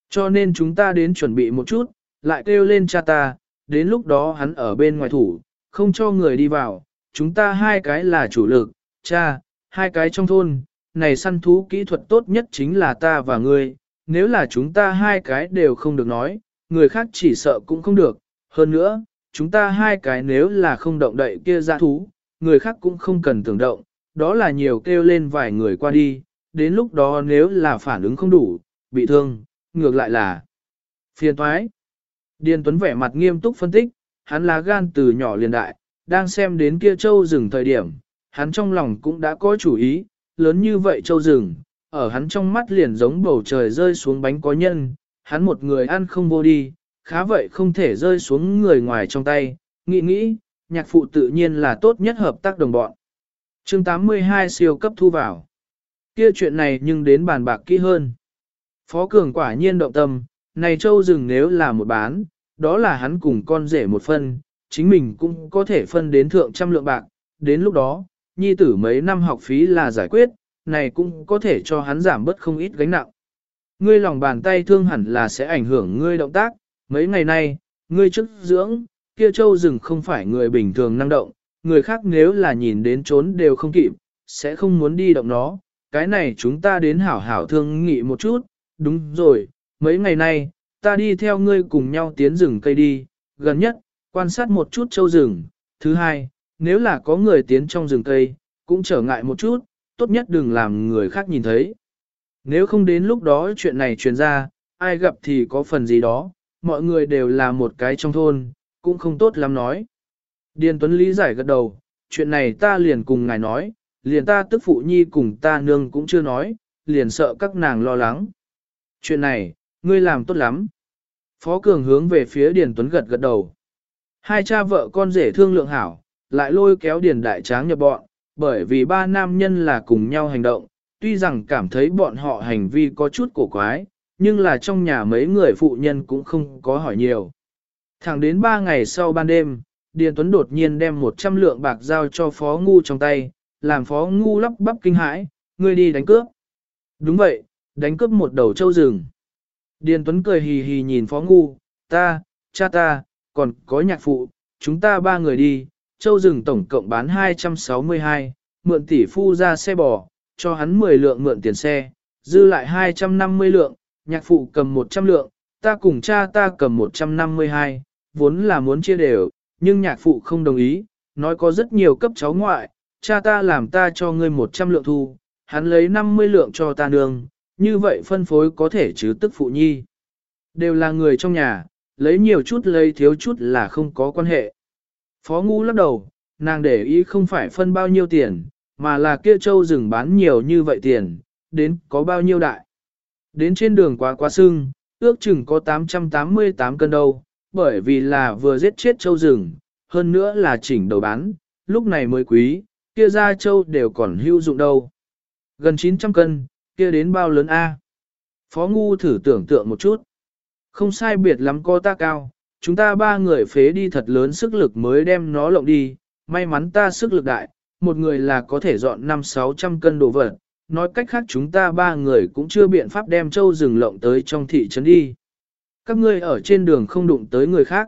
A: Cho nên chúng ta đến chuẩn bị một chút, lại kêu lên cha ta, đến lúc đó hắn ở bên ngoài thủ, không cho người đi vào, chúng ta hai cái là chủ lực, cha, hai cái trong thôn, này săn thú kỹ thuật tốt nhất chính là ta và ngươi, nếu là chúng ta hai cái đều không được nói, người khác chỉ sợ cũng không được, hơn nữa, chúng ta hai cái nếu là không động đậy kia ra thú, người khác cũng không cần tưởng động, đó là nhiều kêu lên vài người qua đi, đến lúc đó nếu là phản ứng không đủ, bị thương, ngược lại là phiền toái. Điền Tuấn vẻ mặt nghiêm túc phân tích, hắn là gan từ nhỏ liền đại, đang xem đến kia châu rừng thời điểm, hắn trong lòng cũng đã có chủ ý, lớn như vậy châu rừng, ở hắn trong mắt liền giống bầu trời rơi xuống bánh có nhân, hắn một người ăn không vô đi, khá vậy không thể rơi xuống người ngoài trong tay, nghĩ nghĩ, nhạc phụ tự nhiên là tốt nhất hợp tác đồng bọn. chương 82 siêu cấp thu vào. Kia chuyện này nhưng đến bàn bạc kỹ hơn. Phó Cường quả nhiên động tâm, này châu rừng nếu là một bán, đó là hắn cùng con rể một phân, chính mình cũng có thể phân đến thượng trăm lượng bạc, đến lúc đó, nhi tử mấy năm học phí là giải quyết, này cũng có thể cho hắn giảm bớt không ít gánh nặng. Ngươi lòng bàn tay thương hẳn là sẽ ảnh hưởng ngươi động tác, mấy ngày nay, ngươi chức dưỡng, kia châu rừng không phải người bình thường năng động, người khác nếu là nhìn đến trốn đều không kịp, sẽ không muốn đi động nó, cái này chúng ta đến hảo hảo thương nghị một chút, đúng rồi, mấy ngày nay, ta đi theo ngươi cùng nhau tiến rừng cây đi, gần nhất, quan sát một chút châu rừng, thứ hai, nếu là có người tiến trong rừng cây, cũng trở ngại một chút, tốt nhất đừng làm người khác nhìn thấy. Nếu không đến lúc đó chuyện này truyền ra, ai gặp thì có phần gì đó, mọi người đều là một cái trong thôn, cũng không tốt lắm nói. Điền Tuấn lý giải gật đầu, chuyện này ta liền cùng ngài nói, liền ta tức phụ nhi cùng ta nương cũng chưa nói, liền sợ các nàng lo lắng. Chuyện này, ngươi làm tốt lắm. Phó Cường hướng về phía Điền Tuấn gật gật đầu. Hai cha vợ con rể thương lượng hảo, lại lôi kéo Điền Đại Tráng nhập bọn, bởi vì ba nam nhân là cùng nhau hành động, tuy rằng cảm thấy bọn họ hành vi có chút cổ quái, nhưng là trong nhà mấy người phụ nhân cũng không có hỏi nhiều. Thẳng đến ba ngày sau ban đêm, Điền Tuấn đột nhiên đem 100 lượng bạc giao cho Phó Ngu trong tay, làm Phó Ngu lắp bắp kinh hãi, ngươi đi đánh cướp. Đúng vậy, đánh cướp một đầu trâu rừng. Điền Tuấn cười hì hì nhìn Phó Ngu, ta, cha ta, còn có nhạc phụ, chúng ta ba người đi, châu rừng tổng cộng bán 262, mượn tỷ phu ra xe bò, cho hắn 10 lượng mượn tiền xe, dư lại 250 lượng, nhạc phụ cầm 100 lượng, ta cùng cha ta cầm 152, vốn là muốn chia đều, nhưng nhạc phụ không đồng ý, nói có rất nhiều cấp cháu ngoại, cha ta làm ta cho ngươi 100 lượng thu, hắn lấy 50 lượng cho ta nương, như vậy phân phối có thể chứ tức phụ nhi. Đều là người trong nhà, lấy nhiều chút lấy thiếu chút là không có quan hệ. Phó ngu lắc đầu, nàng để ý không phải phân bao nhiêu tiền, mà là kia châu rừng bán nhiều như vậy tiền, đến có bao nhiêu đại. Đến trên đường quá quá sưng, ước chừng có 888 cân đâu, bởi vì là vừa giết chết châu rừng, hơn nữa là chỉnh đầu bán, lúc này mới quý, kia ra châu đều còn hữu dụng đâu. Gần 900 cân, kia đến bao lớn A. Phó ngu thử tưởng tượng một chút. Không sai biệt lắm có ta cao, chúng ta ba người phế đi thật lớn sức lực mới đem nó lộng đi, may mắn ta sức lực đại, một người là có thể dọn 5-600 cân đồ vật, nói cách khác chúng ta ba người cũng chưa biện pháp đem châu rừng lộng tới trong thị trấn đi. Các ngươi ở trên đường không đụng tới người khác.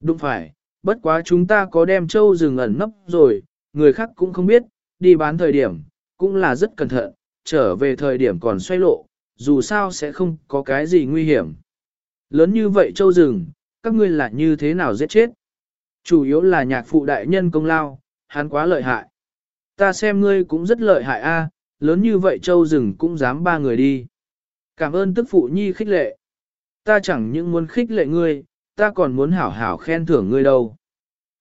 A: Đúng phải, bất quá chúng ta có đem châu rừng ẩn nấp rồi, người khác cũng không biết, đi bán thời điểm, cũng là rất cẩn thận, trở về thời điểm còn xoay lộ, dù sao sẽ không có cái gì nguy hiểm. Lớn như vậy châu rừng, các ngươi là như thế nào giết chết? Chủ yếu là nhạc phụ đại nhân công lao, hắn quá lợi hại. Ta xem ngươi cũng rất lợi hại a, lớn như vậy châu rừng cũng dám ba người đi. Cảm ơn tức phụ nhi khích lệ. Ta chẳng những muốn khích lệ ngươi, ta còn muốn hảo hảo khen thưởng ngươi đâu.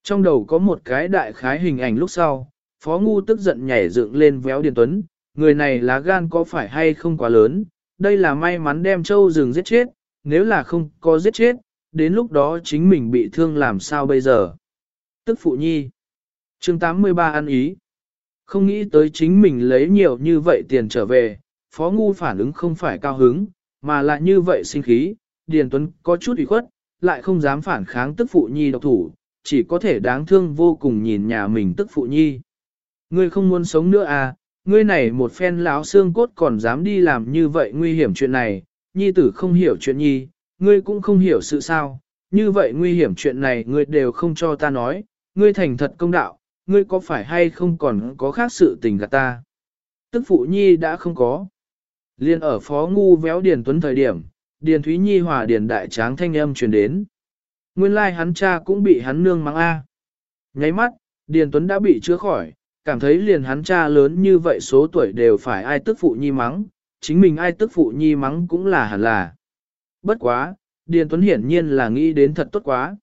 A: Trong đầu có một cái đại khái hình ảnh lúc sau, Phó Ngu tức giận nhảy dựng lên véo Điền Tuấn, người này lá gan có phải hay không quá lớn, đây là may mắn đem châu rừng giết chết, nếu là không có giết chết, đến lúc đó chính mình bị thương làm sao bây giờ. Tức phụ nhi. chương 83 ăn ý. Không nghĩ tới chính mình lấy nhiều như vậy tiền trở về, Phó Ngu phản ứng không phải cao hứng, mà lại như vậy sinh khí, Điền Tuấn có chút ủy khuất, lại không dám phản kháng tức phụ nhi độc thủ, chỉ có thể đáng thương vô cùng nhìn nhà mình tức phụ nhi. Ngươi không muốn sống nữa à, ngươi này một phen láo xương cốt còn dám đi làm như vậy nguy hiểm chuyện này, nhi tử không hiểu chuyện nhi, ngươi cũng không hiểu sự sao, như vậy nguy hiểm chuyện này ngươi đều không cho ta nói, ngươi thành thật công đạo, ngươi có phải hay không còn có khác sự tình gạt ta. Tức phụ nhi đã không có. Liên ở phó ngu véo Điền Tuấn thời điểm, Điền Thúy Nhi hòa Điền Đại Tráng thanh âm truyền đến. Nguyên lai like hắn cha cũng bị hắn nương mắng A. Nháy mắt, Điền Tuấn đã bị chữa khỏi, cảm thấy liền hắn cha lớn như vậy số tuổi đều phải ai tức phụ nhi mắng, chính mình ai tức phụ nhi mắng cũng là hẳn là. Bất quá, Điền Tuấn hiển nhiên là nghĩ đến thật tốt quá.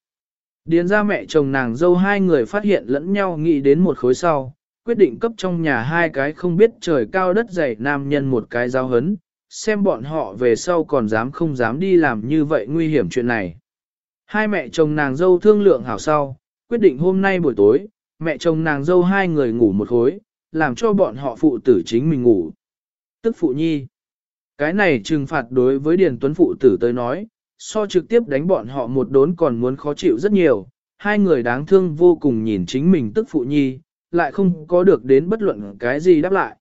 A: Điền ra mẹ chồng nàng dâu hai người phát hiện lẫn nhau nghĩ đến một khối sau, quyết định cấp trong nhà hai cái không biết trời cao đất dày nam nhân một cái giao hấn, xem bọn họ về sau còn dám không dám đi làm như vậy nguy hiểm chuyện này. Hai mẹ chồng nàng dâu thương lượng hảo sau, quyết định hôm nay buổi tối, mẹ chồng nàng dâu hai người ngủ một khối, làm cho bọn họ phụ tử chính mình ngủ. Tức phụ nhi. Cái này trừng phạt đối với Điền Tuấn phụ tử tới nói, so trực tiếp đánh bọn họ một đốn còn muốn khó chịu rất nhiều. Hai người đáng thương vô cùng nhìn chính mình tức phụ nhi, lại không có được đến bất luận cái gì đáp lại.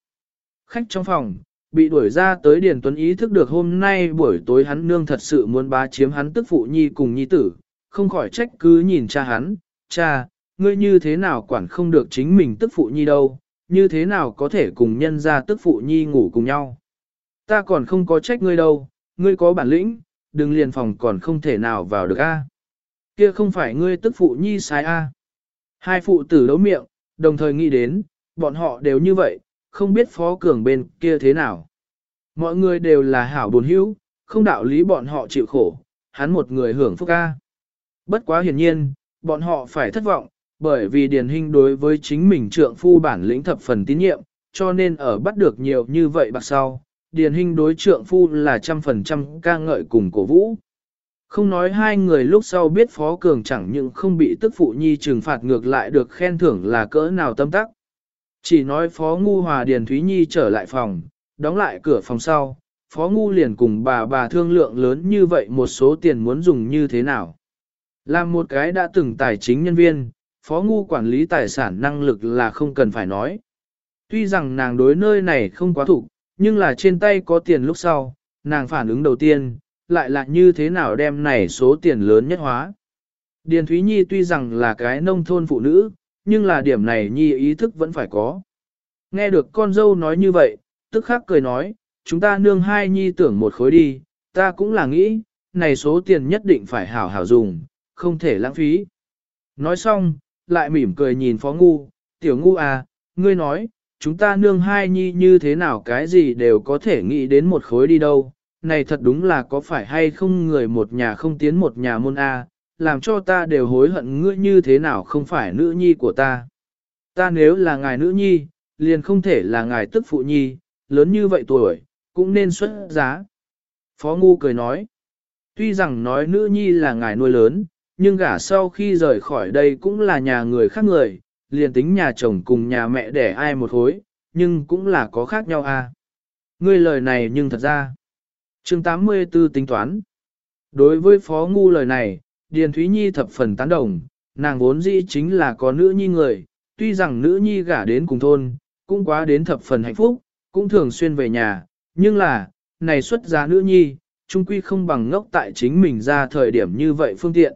A: Khách trong phòng, bị đuổi ra tới Điền Tuấn ý thức được hôm nay buổi tối hắn nương thật sự muốn bá chiếm hắn tức phụ nhi cùng nhi tử, không khỏi trách cứ nhìn cha hắn, cha, ngươi như thế nào quản không được chính mình tức phụ nhi đâu, như thế nào có thể cùng nhân ra tức phụ nhi ngủ cùng nhau. Ta còn không có trách ngươi đâu, ngươi có bản lĩnh, đừng liền phòng còn không thể nào vào được a. Kia không phải ngươi tức phụ nhi sai a. Hai phụ tử đấu miệng, đồng thời nghĩ đến, bọn họ đều như vậy, không biết phó cường bên kia thế nào. Mọi người đều là hảo buồn hữu, không đạo lý bọn họ chịu khổ, hắn một người hưởng phúc a. Bất quá hiển nhiên, bọn họ phải thất vọng, bởi vì Điền Hinh đối với chính mình trượng phu bản lĩnh thập phần tín nhiệm, cho nên ở bắt được nhiều như vậy bạc sau, Điền Hinh đối trượng phu là trăm phần trăm ca ngợi cùng cổ vũ. Không nói hai người lúc sau biết Phó Cường chẳng những không bị tức phụ nhi trừng phạt ngược lại được khen thưởng là cỡ nào tâm tắc. Chỉ nói Phó Ngu Hòa Điền Thúy Nhi trở lại phòng, đóng lại cửa phòng sau, Phó Ngu liền cùng bà bà thương lượng lớn như vậy một số tiền muốn dùng như thế nào. Làm một cái đã từng tài chính nhân viên, Phó Ngu quản lý tài sản năng lực là không cần phải nói. Tuy rằng nàng đối nơi này không quá thủ, nhưng là trên tay có tiền lúc sau, nàng phản ứng đầu tiên, lại là như thế nào đem này số tiền lớn nhất hóa. Điền Thúy Nhi tuy rằng là cái nông thôn phụ nữ, nhưng là điểm này Nhi ý thức vẫn phải có. Nghe được con dâu nói như vậy, tức khắc cười nói, chúng ta nương hai Nhi tưởng một khối đi, ta cũng là nghĩ, này số tiền nhất định phải hảo hảo dùng, không thể lãng phí. Nói xong, lại mỉm cười nhìn Phó Ngu, tiểu Ngu à, ngươi nói, chúng ta nương hai nhi như thế nào cái gì đều có thể nghĩ đến một khối đi đâu. Này thật đúng là có phải hay không người một nhà không tiến một nhà môn A, làm cho ta đều hối hận ngươi như thế nào không phải nữ nhi của ta. Ta nếu là ngài nữ nhi, liền không thể là ngài tức phụ nhi, lớn như vậy tuổi, cũng nên xuất giá. Phó Ngu cười nói, tuy rằng nói nữ nhi là ngài nuôi lớn, nhưng gả sau khi rời khỏi đây cũng là nhà người khác người, liền tính nhà chồng cùng nhà mẹ đẻ ai một hối, nhưng cũng là có khác nhau à. Ngươi lời này nhưng thật ra. chương 84 tính toán. Đối với Phó Ngu lời này, Điền Thúy Nhi thập phần tán đồng, nàng vốn dĩ chính là có nữ nhi người, tuy rằng nữ nhi gả đến cùng thôn, cũng quá đến thập phần hạnh phúc, cũng thường xuyên về nhà, nhưng là, này xuất giá nữ nhi, trung quy không bằng ngốc tại chính mình ra thời điểm như vậy phương tiện.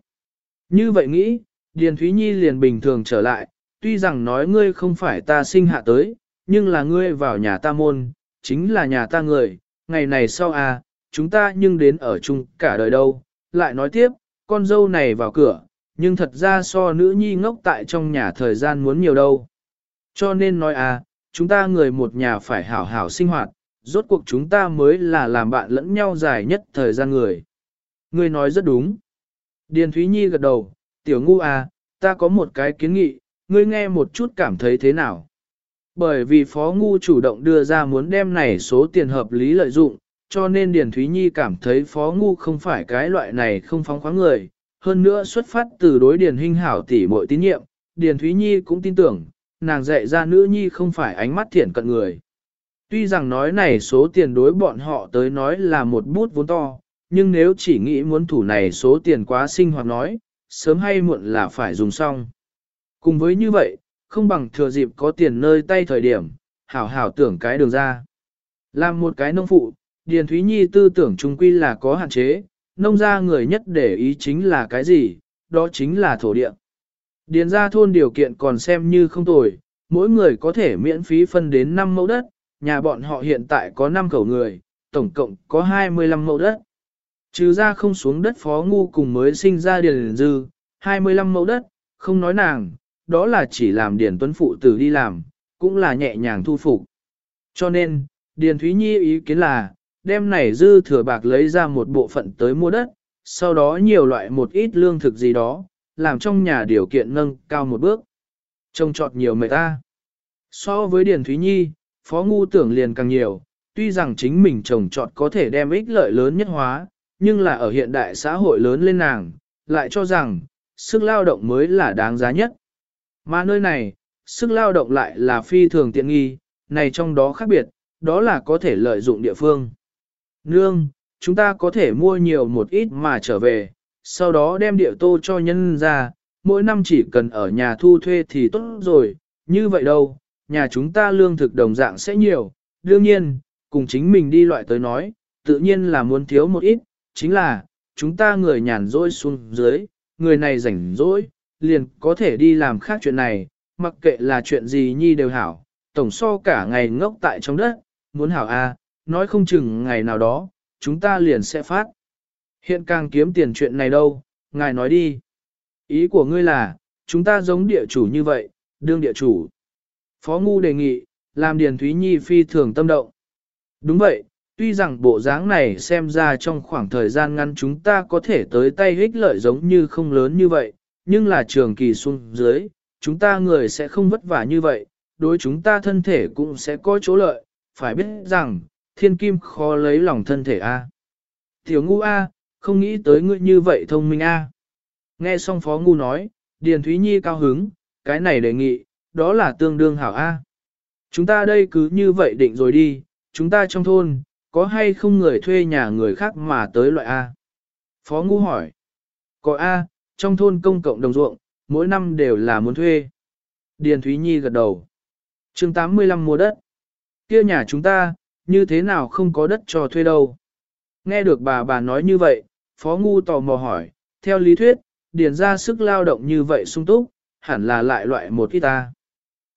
A: Như vậy nghĩ, Điền Thúy Nhi liền bình thường trở lại, tuy rằng nói ngươi không phải ta sinh hạ tới, nhưng là ngươi vào nhà ta môn, chính là nhà ta người, ngày này sau à, chúng ta nhưng đến ở chung cả đời đâu. Lại nói tiếp, con dâu này vào cửa, nhưng thật ra so nữ nhi ngốc tại trong nhà thời gian muốn nhiều đâu. Cho nên nói à, chúng ta người một nhà phải hảo hảo sinh hoạt, rốt cuộc chúng ta mới là làm bạn lẫn nhau dài nhất thời gian người. Ngươi nói rất đúng. Điền Thúy Nhi gật đầu, tiểu ngu à, ta có một cái kiến nghị, ngươi nghe một chút cảm thấy thế nào. Bởi vì Phó Ngu chủ động đưa ra muốn đem này số tiền hợp lý lợi dụng, cho nên Điền Thúy Nhi cảm thấy Phó Ngu không phải cái loại này không phóng khoáng người. Hơn nữa xuất phát từ đối Điền Hinh Hảo tỷ muội tín nhiệm, Điền Thúy Nhi cũng tin tưởng, nàng dạy ra nữ nhi không phải ánh mắt thiện cận người. Tuy rằng nói này số tiền đối bọn họ tới nói là một bút vốn to, nhưng nếu chỉ nghĩ muốn thủ này số tiền quá sinh hoạt nói, sớm hay muộn là phải dùng xong. Cùng với như vậy, không bằng thừa dịp có tiền nơi tay thời điểm, hảo hảo tưởng cái đường ra. Làm một cái nông phụ, Điền Thúy Nhi tư tưởng trung quy là có hạn chế, nông gia người nhất để ý chính là cái gì, đó chính là thổ địa. Điền gia thôn điều kiện còn xem như không tồi, mỗi người có thể miễn phí phân đến 5 mẫu đất, nhà bọn họ hiện tại có 5 khẩu người, tổng cộng có 25 mẫu đất. Trừ ra không xuống đất phó ngu cùng mới sinh ra điền dư, 25 mẫu đất, không nói nàng, đó là chỉ làm Điền Tuấn phụ tử đi làm, cũng là nhẹ nhàng thu phục. Cho nên, Điền Thúy Nhi ý kiến là, đem này dư thừa bạc lấy ra một bộ phận tới mua đất, sau đó nhiều loại một ít lương thực gì đó, làm trong nhà điều kiện nâng cao một bước. Trông trọt nhiều mệt ta. So với Điền Thúy Nhi, Phó Ngu tưởng liền càng nhiều, tuy rằng chính mình trồng trọt có thể đem ích lợi lớn nhất hóa, nhưng là ở hiện đại xã hội lớn lên nàng, lại cho rằng, sức lao động mới là đáng giá nhất. Mà nơi này, sức lao động lại là phi thường tiện nghi, này trong đó khác biệt, đó là có thể lợi dụng địa phương. Nương, chúng ta có thể mua nhiều một ít mà trở về, sau đó đem địa tô cho nhân ra, mỗi năm chỉ cần ở nhà thu thuê thì tốt rồi, như vậy đâu, nhà chúng ta lương thực đồng dạng sẽ nhiều, đương nhiên, cùng chính mình đi loại tới nói, tự nhiên là muốn thiếu một ít, chính là, chúng ta người nhàn rỗi xuống dưới, người này rảnh rỗi, liền có thể đi làm khác chuyện này, mặc kệ là chuyện gì nhi đều hảo, tổng so cả ngày ngốc tại trong đất, muốn hảo a, nói không chừng ngày nào đó, chúng ta liền sẽ phát. Hiện càng kiếm tiền chuyện này đâu, ngài nói đi. Ý của ngươi là, chúng ta giống địa chủ như vậy, đương địa chủ. Phó Ngu đề nghị, làm Điền Thúy Nhi phi thường tâm động. Đúng vậy, tuy rằng bộ dáng này xem ra trong khoảng thời gian ngắn chúng ta có thể tới tay hích lợi giống như không lớn như vậy, nhưng là trường kỳ xuống dưới, chúng ta người sẽ không vất vả như vậy, đối chúng ta thân thể cũng sẽ có chỗ lợi, phải biết rằng, thiên kim khó lấy lòng thân thể A. Tiểu ngu A, không nghĩ tới ngươi như vậy thông minh A. Nghe xong phó ngu nói, Điền Thúy Nhi cao hứng, cái này đề nghị, đó là tương đương hảo A. Chúng ta đây cứ như vậy định rồi đi, chúng ta trong thôn, có hay không người thuê nhà người khác mà tới loại A? Phó Ngu hỏi. Có A, trong thôn công cộng đồng ruộng, mỗi năm đều là muốn thuê. Điền Thúy Nhi gật đầu. chương 85 mua đất. kia nhà chúng ta, như thế nào không có đất cho thuê đâu? Nghe được bà bà nói như vậy, Phó Ngu tò mò hỏi, theo lý thuyết, điền ra sức lao động như vậy sung túc, hẳn là lại loại một ít ta.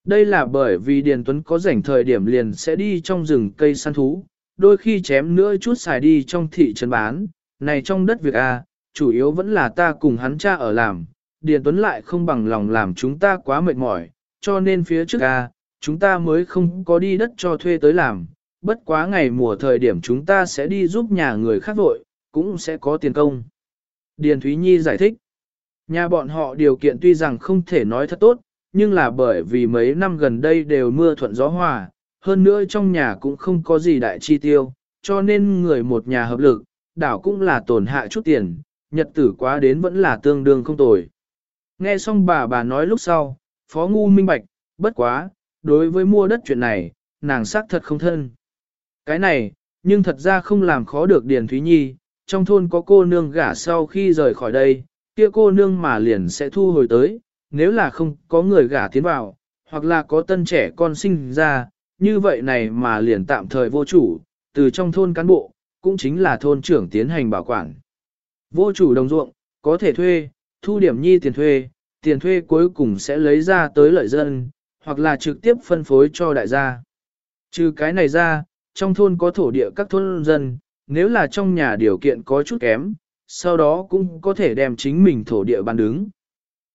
A: Đây là bởi vì Điền Tuấn có rảnh thời điểm liền sẽ đi trong rừng cây săn thú, đôi khi chém nữa chút xài đi trong thị trấn bán, này trong đất việc A, chủ yếu vẫn là ta cùng hắn cha ở làm, Điền Tuấn lại không bằng lòng làm chúng ta quá mệt mỏi, cho nên phía trước A, chúng ta mới không có đi đất cho thuê tới làm, bất quá ngày mùa thời điểm chúng ta sẽ đi giúp nhà người khác vội, cũng sẽ có tiền công. Điền Thúy Nhi giải thích, nhà bọn họ điều kiện tuy rằng không thể nói thật tốt, nhưng là bởi vì mấy năm gần đây đều mưa thuận gió hòa, hơn nữa trong nhà cũng không có gì đại chi tiêu, cho nên người một nhà hợp lực, đảo cũng là tổn hạ chút tiền, nhật tử quá đến vẫn là tương đương không tồi. Nghe xong bà bà nói lúc sau, phó ngu minh bạch, bất quá, đối với mua đất chuyện này, nàng xác thật không thân. Cái này, nhưng thật ra không làm khó được Điền Thúy Nhi, trong thôn có cô nương gả sau khi rời khỏi đây, kia cô nương mà liền sẽ thu hồi tới, nếu là không có người gả tiến vào, hoặc là có tân trẻ con sinh ra, như vậy này mà liền tạm thời vô chủ, từ trong thôn cán bộ, cũng chính là thôn trưởng tiến hành bảo quản. Vô chủ đồng ruộng, có thể thuê, thu điểm nhi tiền thuê, tiền thuê cuối cùng sẽ lấy ra tới lợi dân, hoặc là trực tiếp phân phối cho đại gia. Trừ cái này ra, trong thôn có thổ địa các thôn dân, nếu là trong nhà điều kiện có chút kém, sau đó cũng có thể đem chính mình thổ địa bán đứng.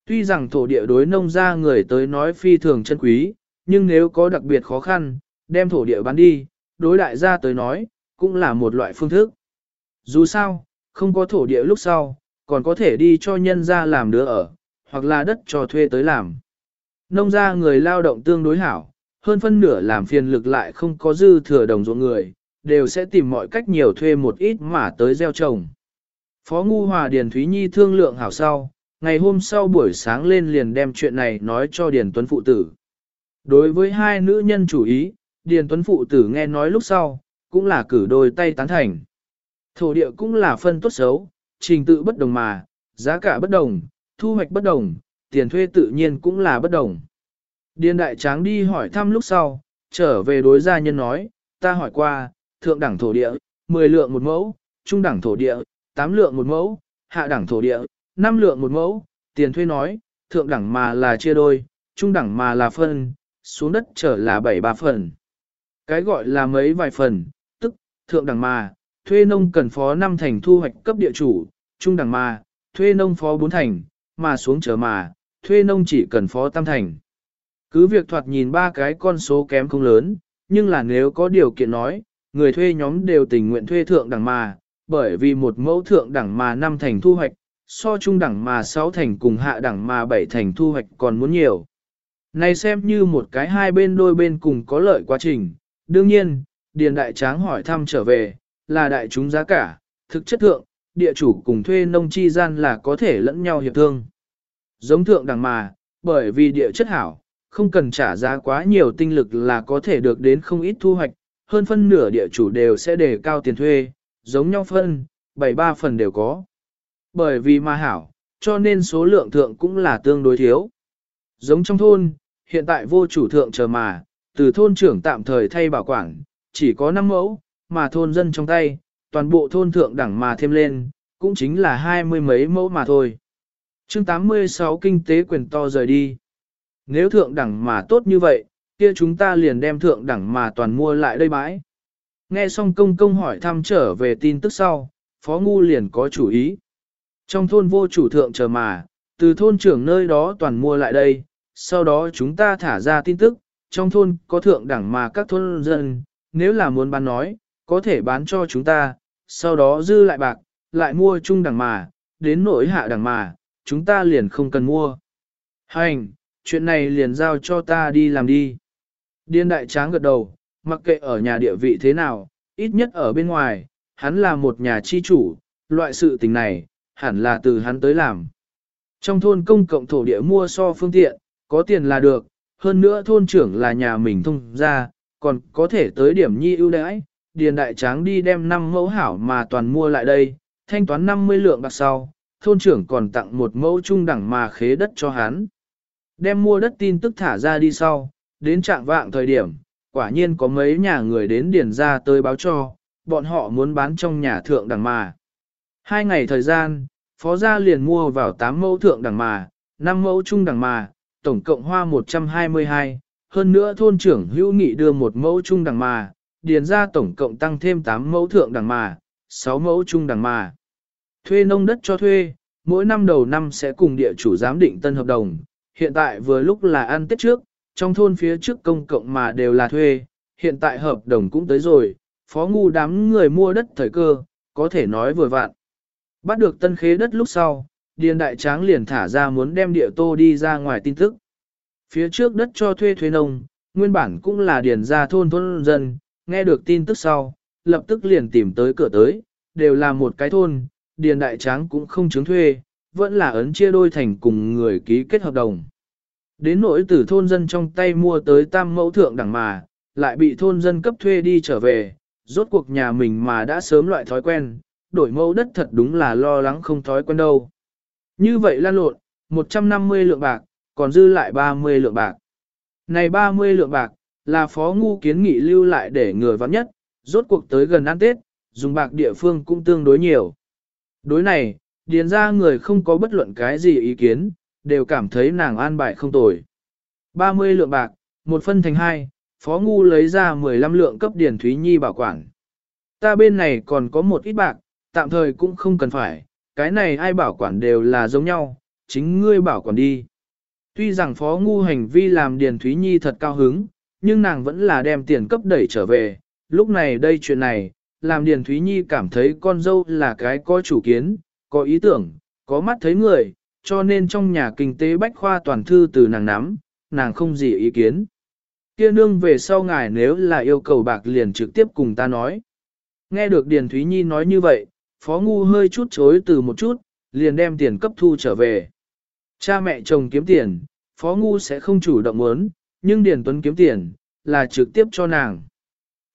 A: Tuy rằng thổ địa đối nông gia người tới nói phi thường chân quý, nhưng nếu có đặc biệt khó khăn, đem thổ địa bán đi, đối đại gia tới nói, cũng là một loại phương thức. Dù sao, không có thổ địa lúc sau, còn có thể đi cho nhân gia làm đứa ở, hoặc là đất cho thuê tới làm. Nông gia người lao động tương đối hảo, hơn phân nửa làm phiền lực lại không có dư thừa đồng ruộng người, đều sẽ tìm mọi cách nhiều thuê một ít mà tới gieo trồng. Phó Ngu Hòa Điền Thúy Nhi thương lượng hảo sau, ngày hôm sau buổi sáng lên liền đem chuyện này nói cho Điền Tuấn Phụ Tử. Đối với hai nữ nhân chủ ý, Điền Tuấn Phụ Tử nghe nói lúc sau, cũng là cử đôi tay tán thành. Thổ địa cũng là phân tốt xấu, trình tự bất đồng mà, giá cả bất đồng, thu hoạch bất đồng, tiền thuê tự nhiên cũng là bất đồng. Điền Đại Tráng đi hỏi thăm lúc sau, trở về đối gia nhân nói, ta hỏi qua, thượng đẳng thổ địa, 10 lượng một mẫu, trung đẳng thổ địa, 8 lượng một mẫu, hạ đẳng thổ địa, năm lượng một mẫu, tiền thuê nói, thượng đẳng mà là chia đôi, trung đẳng mà là phân, xuống đất trở là bảy ba phần. Cái gọi là mấy vài phần, tức, thượng đẳng mà, thuê nông cần phó năm thành thu hoạch cấp địa chủ, trung đẳng mà, thuê nông phó bốn thành, mà xuống trở mà, thuê nông chỉ cần phó tam thành. Cứ việc thoạt nhìn ba cái con số kém không lớn, nhưng là nếu có điều kiện nói, người thuê nhóm đều tình nguyện thuê thượng đẳng mà, bởi vì một mẫu thượng đẳng mà năm thành thu hoạch, so trung đẳng mà 6 thành cùng hạ đẳng mà 7 thành thu hoạch còn muốn nhiều. Này xem như một cái hai bên đôi bên cùng có lợi quá trình. Đương nhiên, Điền Đại Tráng hỏi thăm trở về, là đại chúng giá cả, thực chất thượng, địa chủ cùng thuê nông chi gian là có thể lẫn nhau hiệp thương. Giống thượng đẳng mà, bởi vì địa chất hảo, không cần trả giá quá nhiều tinh lực là có thể được đến không ít thu hoạch, hơn phân nửa địa chủ đều sẽ đề cao tiền thuê, giống nhau phân, 7-3 phần đều có. Bởi vì mà hảo, cho nên số lượng thượng cũng là tương đối thiếu. Giống trong thôn, hiện tại vô chủ thượng chờ mà, từ thôn trưởng tạm thời thay bảo quản, chỉ có 5 mẫu, mà thôn dân trong tay, toàn bộ thôn thượng đẳng mà thêm lên, cũng chính là hai mươi mấy mẫu mà thôi. chương 86 kinh tế quyền to rời đi. Nếu thượng đẳng mà tốt như vậy, kia chúng ta liền đem thượng đẳng mà toàn mua lại đây bãi. Nghe xong công công hỏi thăm trở về tin tức sau, Phó Ngu liền có chủ ý. Trong thôn vô chủ thượng chờ mà, từ thôn trưởng nơi đó toàn mua lại đây, sau đó chúng ta thả ra tin tức, trong thôn có thượng đẳng mà các thôn dân, nếu là muốn bán nói, có thể bán cho chúng ta, sau đó dư lại bạc, lại mua chung đằng mà, đến nỗi hạ đằng mà, chúng ta liền không cần mua. Hành, chuyện này liền giao cho ta đi làm đi. Điên đại tráng gật đầu, mặc kệ ở nhà địa vị thế nào, ít nhất ở bên ngoài, hắn là một nhà chi chủ, loại sự tình này, hẳn là từ hắn tới làm. Trong thôn công cộng thổ địa mua so phương tiện, có tiền là được, hơn nữa thôn trưởng là nhà mình thông ra, còn có thể tới điểm nhi ưu đãi, điền đại tráng đi đem 5 mẫu hảo mà toàn mua lại đây, thanh toán 50 lượng bạc sau, thôn trưởng còn tặng một mẫu trung đẳng mà khế đất cho hắn. Đem mua đất tin tức thả ra đi sau, đến trạng vạng thời điểm, quả nhiên có mấy nhà người đến điền ra tới báo cho, bọn họ muốn bán trong nhà thượng đẳng mà. Hai ngày thời gian, phó gia liền mua vào 8 mẫu thượng đẳng mà, 5 mẫu trung đẳng mà, tổng cộng hoa 122, hơn nữa thôn trưởng hữu nghị đưa một mẫu trung đẳng mà, điền ra tổng cộng tăng thêm 8 mẫu thượng đẳng mà, 6 mẫu trung đẳng mà. Thuê nông đất cho thuê, mỗi năm đầu năm sẽ cùng địa chủ giám định tân hợp đồng, hiện tại vừa lúc là ăn tết trước, trong thôn phía trước công cộng mà đều là thuê, hiện tại hợp đồng cũng tới rồi, phó ngu đám người mua đất thời cơ, có thể nói vừa vạn. Bắt được tân khế đất lúc sau, Điền Đại Tráng liền thả ra muốn đem địa tô đi ra ngoài tin tức. Phía trước đất cho thuê thuê nông, nguyên bản cũng là điền ra thôn thôn dân, nghe được tin tức sau, lập tức liền tìm tới cửa tới, đều là một cái thôn, Điền Đại Tráng cũng không chứng thuê, vẫn là ấn chia đôi thành cùng người ký kết hợp đồng. Đến nỗi từ thôn dân trong tay mua tới tam mẫu thượng đẳng mà, lại bị thôn dân cấp thuê đi trở về, rốt cuộc nhà mình mà đã sớm loại thói quen, đổi mẫu đất thật đúng là lo lắng không thói quen đâu. Như vậy lan lộn, 150 lượng bạc, còn dư lại 30 lượng bạc. Này 30 lượng bạc, là phó ngu kiến nghị lưu lại để người vắng nhất, rốt cuộc tới gần ăn Tết, dùng bạc địa phương cũng tương đối nhiều. Đối này, điền ra người không có bất luận cái gì ý kiến, đều cảm thấy nàng an bài không tồi. 30 lượng bạc, một phân thành hai, phó ngu lấy ra 15 lượng cấp điền Thúy Nhi bảo quản. Ta bên này còn có một ít bạc, tạm thời cũng không cần phải, cái này ai bảo quản đều là giống nhau, chính ngươi bảo quản đi. Tuy rằng phó ngu hành vi làm Điền Thúy Nhi thật cao hứng, nhưng nàng vẫn là đem tiền cấp đẩy trở về. Lúc này đây chuyện này, làm Điền Thúy Nhi cảm thấy con dâu là cái có chủ kiến, có ý tưởng, có mắt thấy người, cho nên trong nhà kinh tế bách khoa toàn thư từ nàng nắm, nàng không gì ý kiến. Kia nương về sau ngài nếu là yêu cầu bạc liền trực tiếp cùng ta nói. Nghe được Điền Thúy Nhi nói như vậy, Phó Ngu hơi chút chối từ một chút, liền đem tiền cấp thu trở về. Cha mẹ chồng kiếm tiền, Phó Ngu sẽ không chủ động muốn, nhưng Điền Tuấn kiếm tiền, là trực tiếp cho nàng.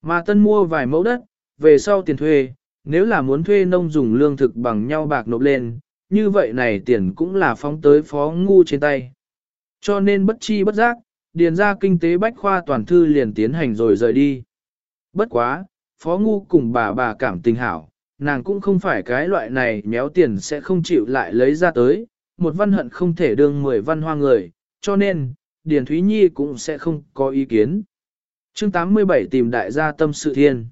A: Mà tân mua vài mẫu đất, về sau tiền thuê, nếu là muốn thuê nông dùng lương thực bằng nhau bạc nộp lên, như vậy này tiền cũng là phóng tới Phó Ngu trên tay. Cho nên bất chi bất giác, điền ra kinh tế bách khoa toàn thư liền tiến hành rồi rời đi. Bất quá, Phó Ngu cùng bà bà cảm tình hảo, nàng cũng không phải cái loại này méo tiền sẽ không chịu lại lấy ra tới, một văn hận không thể đương mười văn hoa người, cho nên, Điền Thúy Nhi cũng sẽ không có ý kiến. chương 87 tìm đại gia tâm sự thiên.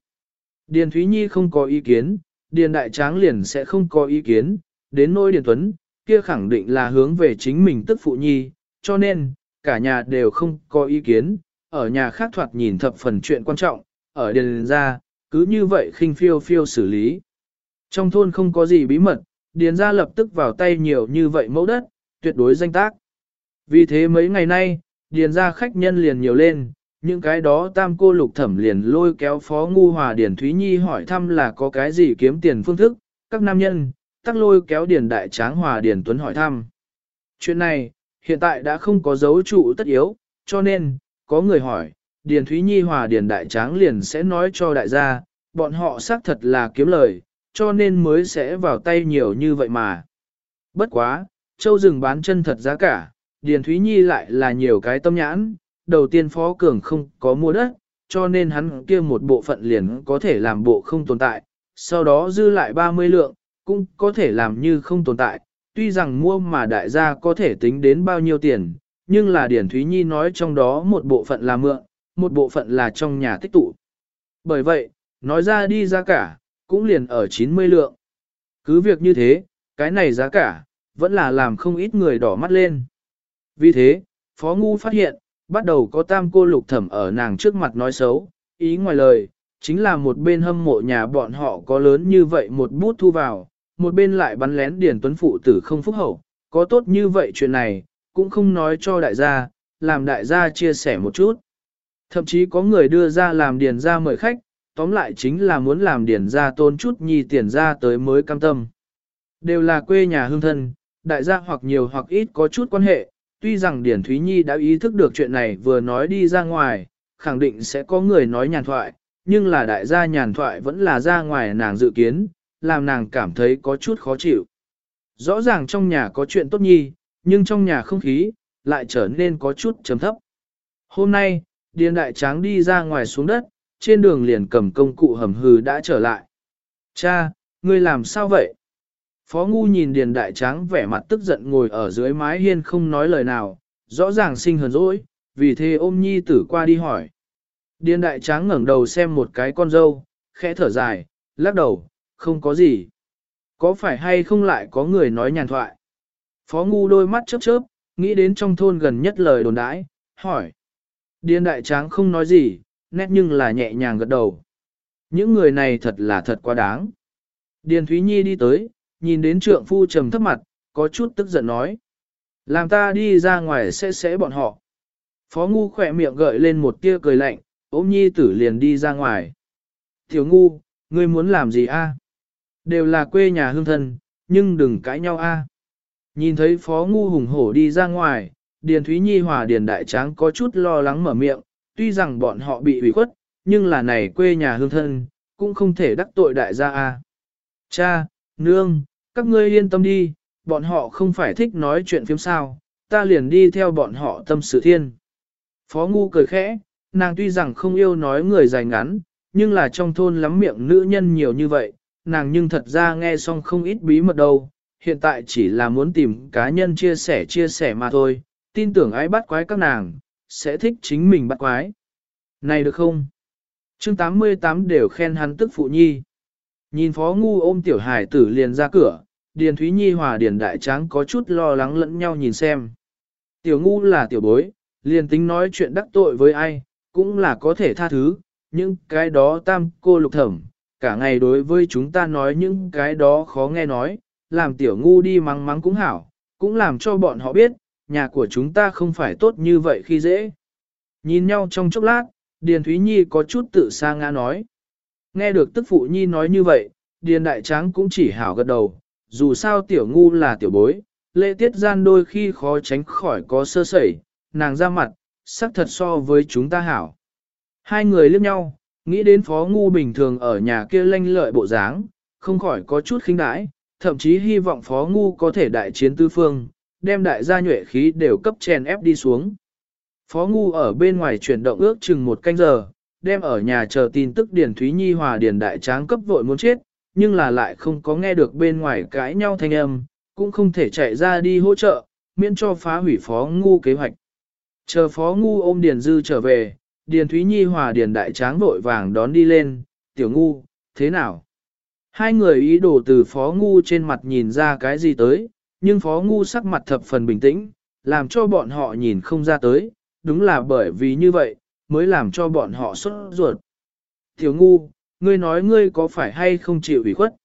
A: Điền Thúy Nhi không có ý kiến, Điền Đại Tráng liền sẽ không có ý kiến, đến nỗi Điền Tuấn, kia khẳng định là hướng về chính mình tức phụ nhi, cho nên, cả nhà đều không có ý kiến, ở nhà khác thoạt nhìn thập phần chuyện quan trọng, ở Điền ra, cứ như vậy khinh phiêu phiêu xử lý. Trong thôn không có gì bí mật, điền ra lập tức vào tay nhiều như vậy mẫu đất, tuyệt đối danh tác. Vì thế mấy ngày nay, điền ra khách nhân liền nhiều lên, những cái đó tam cô lục thẩm liền lôi kéo phó ngu hòa điền Thúy Nhi hỏi thăm là có cái gì kiếm tiền phương thức, các nam nhân, tắc lôi kéo điền đại tráng hòa điền tuấn hỏi thăm. Chuyện này, hiện tại đã không có dấu trụ tất yếu, cho nên, có người hỏi, điền Thúy Nhi hòa điền đại tráng liền sẽ nói cho đại gia, bọn họ xác thật là kiếm lời, cho nên mới sẽ vào tay nhiều như vậy mà. Bất quá, châu rừng bán chân thật giá cả, Điền Thúy Nhi lại là nhiều cái tâm nhãn, đầu tiên Phó Cường không có mua đất, cho nên hắn kia một bộ phận liền có thể làm bộ không tồn tại, sau đó dư lại 30 lượng, cũng có thể làm như không tồn tại, tuy rằng mua mà đại gia có thể tính đến bao nhiêu tiền, nhưng là Điền Thúy Nhi nói trong đó một bộ phận là mượn, một bộ phận là trong nhà tích tụ. Bởi vậy, nói ra đi giá cả, cũng liền ở 90 lượng. Cứ việc như thế, cái này giá cả, vẫn là làm không ít người đỏ mắt lên. Vì thế, Phó Ngu phát hiện, bắt đầu có tam cô lục thẩm ở nàng trước mặt nói xấu, ý ngoài lời, chính là một bên hâm mộ nhà bọn họ có lớn như vậy một bút thu vào, một bên lại bắn lén Điền Tuấn Phụ tử không phúc hậu, có tốt như vậy chuyện này, cũng không nói cho đại gia, làm đại gia chia sẻ một chút. Thậm chí có người đưa ra làm điền ra mời khách, tóm lại chính là muốn làm điền ra tôn chút nhi tiền ra tới mới cam tâm. Đều là quê nhà hương thân, đại gia hoặc nhiều hoặc ít có chút quan hệ, tuy rằng Điền Thúy Nhi đã ý thức được chuyện này vừa nói đi ra ngoài, khẳng định sẽ có người nói nhàn thoại, nhưng là đại gia nhàn thoại vẫn là ra ngoài nàng dự kiến, làm nàng cảm thấy có chút khó chịu. Rõ ràng trong nhà có chuyện tốt nhi, nhưng trong nhà không khí, lại trở nên có chút trầm thấp. Hôm nay, Điền Đại Tráng đi ra ngoài xuống đất, trên đường liền cầm công cụ hầm hừ đã trở lại. Cha, ngươi làm sao vậy? Phó Ngu nhìn Điền Đại Tráng vẻ mặt tức giận ngồi ở dưới mái hiên không nói lời nào, rõ ràng sinh hờn dỗi, vì thế ôm nhi tử qua đi hỏi. Điền Đại Tráng ngẩng đầu xem một cái con dâu, khẽ thở dài, lắc đầu, không có gì. Có phải hay không lại có người nói nhàn thoại? Phó Ngu đôi mắt chớp chớp, nghĩ đến trong thôn gần nhất lời đồn đãi, hỏi. Điền Đại Tráng không nói gì, nét nhưng là nhẹ nhàng gật đầu. Những người này thật là thật quá đáng. Điền Thúy Nhi đi tới, nhìn đến trượng phu trầm thấp mặt, có chút tức giận nói. Làm ta đi ra ngoài sẽ sẽ bọn họ. Phó ngu khỏe miệng gợi lên một tia cười lạnh, ôm nhi tử liền đi ra ngoài. Tiểu ngu, ngươi muốn làm gì a? Đều là quê nhà hương thân, nhưng đừng cãi nhau a. Nhìn thấy phó ngu hùng hổ đi ra ngoài, Điền Thúy Nhi hòa Điền Đại Tráng có chút lo lắng mở miệng, tuy rằng bọn họ bị ủy khuất, nhưng là này quê nhà hương thân, cũng không thể đắc tội đại gia a. Cha, nương, các ngươi yên tâm đi, bọn họ không phải thích nói chuyện phiếm sao, ta liền đi theo bọn họ tâm sự thiên. Phó Ngu cười khẽ, nàng tuy rằng không yêu nói người dài ngắn, nhưng là trong thôn lắm miệng nữ nhân nhiều như vậy, nàng nhưng thật ra nghe xong không ít bí mật đâu, hiện tại chỉ là muốn tìm cá nhân chia sẻ chia sẻ mà thôi, tin tưởng ai bắt quái các nàng, sẽ thích chính mình bắt quái. Này được không? chương 88 đều khen hắn tức phụ nhi. Nhìn Phó Ngu ôm tiểu hải tử liền ra cửa, Điền Thúy Nhi hòa Điền Đại Tráng có chút lo lắng lẫn nhau nhìn xem. Tiểu Ngu là tiểu bối, liền tính nói chuyện đắc tội với ai, cũng là có thể tha thứ, nhưng cái đó tam cô lục thẩm, cả ngày đối với chúng ta nói những cái đó khó nghe nói, làm tiểu ngu đi mắng mắng cũng hảo, cũng làm cho bọn họ biết, nhà của chúng ta không phải tốt như vậy khi dễ. Nhìn nhau trong chốc lát, Điền Thúy Nhi có chút tự xa ngã nói. Nghe được tức phụ nhi nói như vậy, Điền Đại Tráng cũng chỉ hảo gật đầu, dù sao tiểu ngu là tiểu bối, lễ tiết gian đôi khi khó tránh khỏi có sơ sẩy, nàng ra mặt, sắc thật so với chúng ta hảo. Hai người liếc nhau, nghĩ đến phó ngu bình thường ở nhà kia lanh lợi bộ dáng, không khỏi có chút khinh đãi, thậm chí hy vọng phó ngu có thể đại chiến tư phương, đem đại gia nhuệ khí đều cấp chèn ép đi xuống. Phó ngu ở bên ngoài chuyển động ước chừng một canh giờ, đem ở nhà chờ tin tức Điền Thúy Nhi hòa Điền Đại Tráng cấp vội muốn chết, nhưng là lại không có nghe được bên ngoài cãi nhau thanh âm, cũng không thể chạy ra đi hỗ trợ, miễn cho phá hủy phó ngu kế hoạch. Chờ phó ngu ôm Điền Dư trở về, Điền Thúy Nhi hòa Điền Đại Tráng vội vàng đón đi lên, tiểu ngu, thế nào? Hai người ý đồ từ phó ngu trên mặt nhìn ra cái gì tới, nhưng phó ngu sắc mặt thập phần bình tĩnh, làm cho bọn họ nhìn không ra tới, đúng là bởi vì như vậy, mới làm cho bọn họ xuất ruột. Tiểu ngu, ngươi nói ngươi có phải hay không chịu ủy khuất?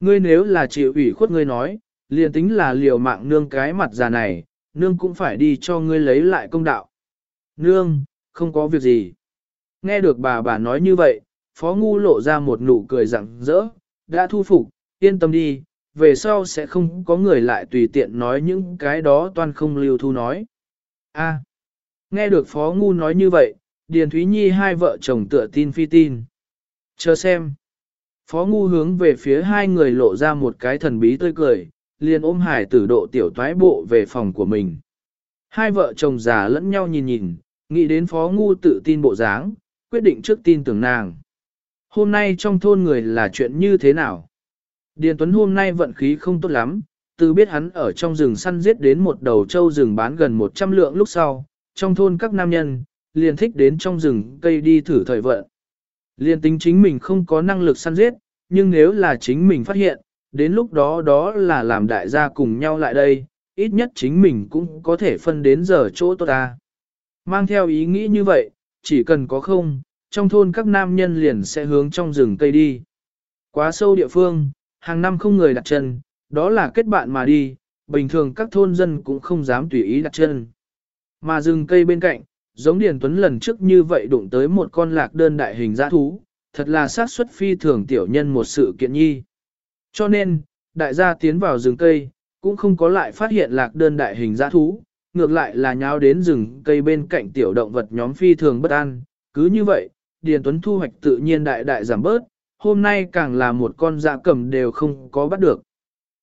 A: Ngươi nếu là chịu ủy khuất ngươi nói, liền tính là liều mạng nương cái mặt già này, nương cũng phải đi cho ngươi lấy lại công đạo. Nương, không có việc gì. Nghe được bà bà nói như vậy, Phó Ngu lộ ra một nụ cười rặng rỡ, đã thu phục, yên tâm đi, về sau sẽ không có người lại tùy tiện nói những cái đó toàn không lưu thu nói. A. nghe được Phó Ngu nói như vậy, Điền Thúy Nhi hai vợ chồng tựa tin phi tin. Chờ xem. Phó Ngu hướng về phía hai người lộ ra một cái thần bí tươi cười, liền ôm hải tử độ tiểu toái bộ về phòng của mình. Hai vợ chồng già lẫn nhau nhìn nhìn, nghĩ đến Phó Ngu tự tin bộ dáng, quyết định trước tin tưởng nàng. Hôm nay trong thôn người là chuyện như thế nào? Điền Tuấn hôm nay vận khí không tốt lắm, từ biết hắn ở trong rừng săn giết đến một đầu trâu rừng bán gần 100 lượng lúc sau, trong thôn các nam nhân, liền thích đến trong rừng cây đi thử thời vận. Liên tính chính mình không có năng lực săn giết, nhưng nếu là chính mình phát hiện, đến lúc đó đó là làm đại gia cùng nhau lại đây, ít nhất chính mình cũng có thể phân đến giờ chỗ tốt ta. Mang theo ý nghĩ như vậy, chỉ cần có không, trong thôn các nam nhân liền sẽ hướng trong rừng cây đi. Quá sâu địa phương, hàng năm không người đặt chân, đó là kết bạn mà đi, bình thường các thôn dân cũng không dám tùy ý đặt chân. Mà rừng cây bên cạnh, giống Điền Tuấn lần trước như vậy đụng tới một con lạc đơn đại hình dã thú, thật là sát xuất phi thường tiểu nhân một sự kiện nhi. Cho nên, đại gia tiến vào rừng cây, cũng không có lại phát hiện lạc đơn đại hình dã thú, ngược lại là nháo đến rừng cây bên cạnh tiểu động vật nhóm phi thường bất an. Cứ như vậy, Điền Tuấn thu hoạch tự nhiên đại đại giảm bớt, hôm nay càng là một con dạ cầm đều không có bắt được.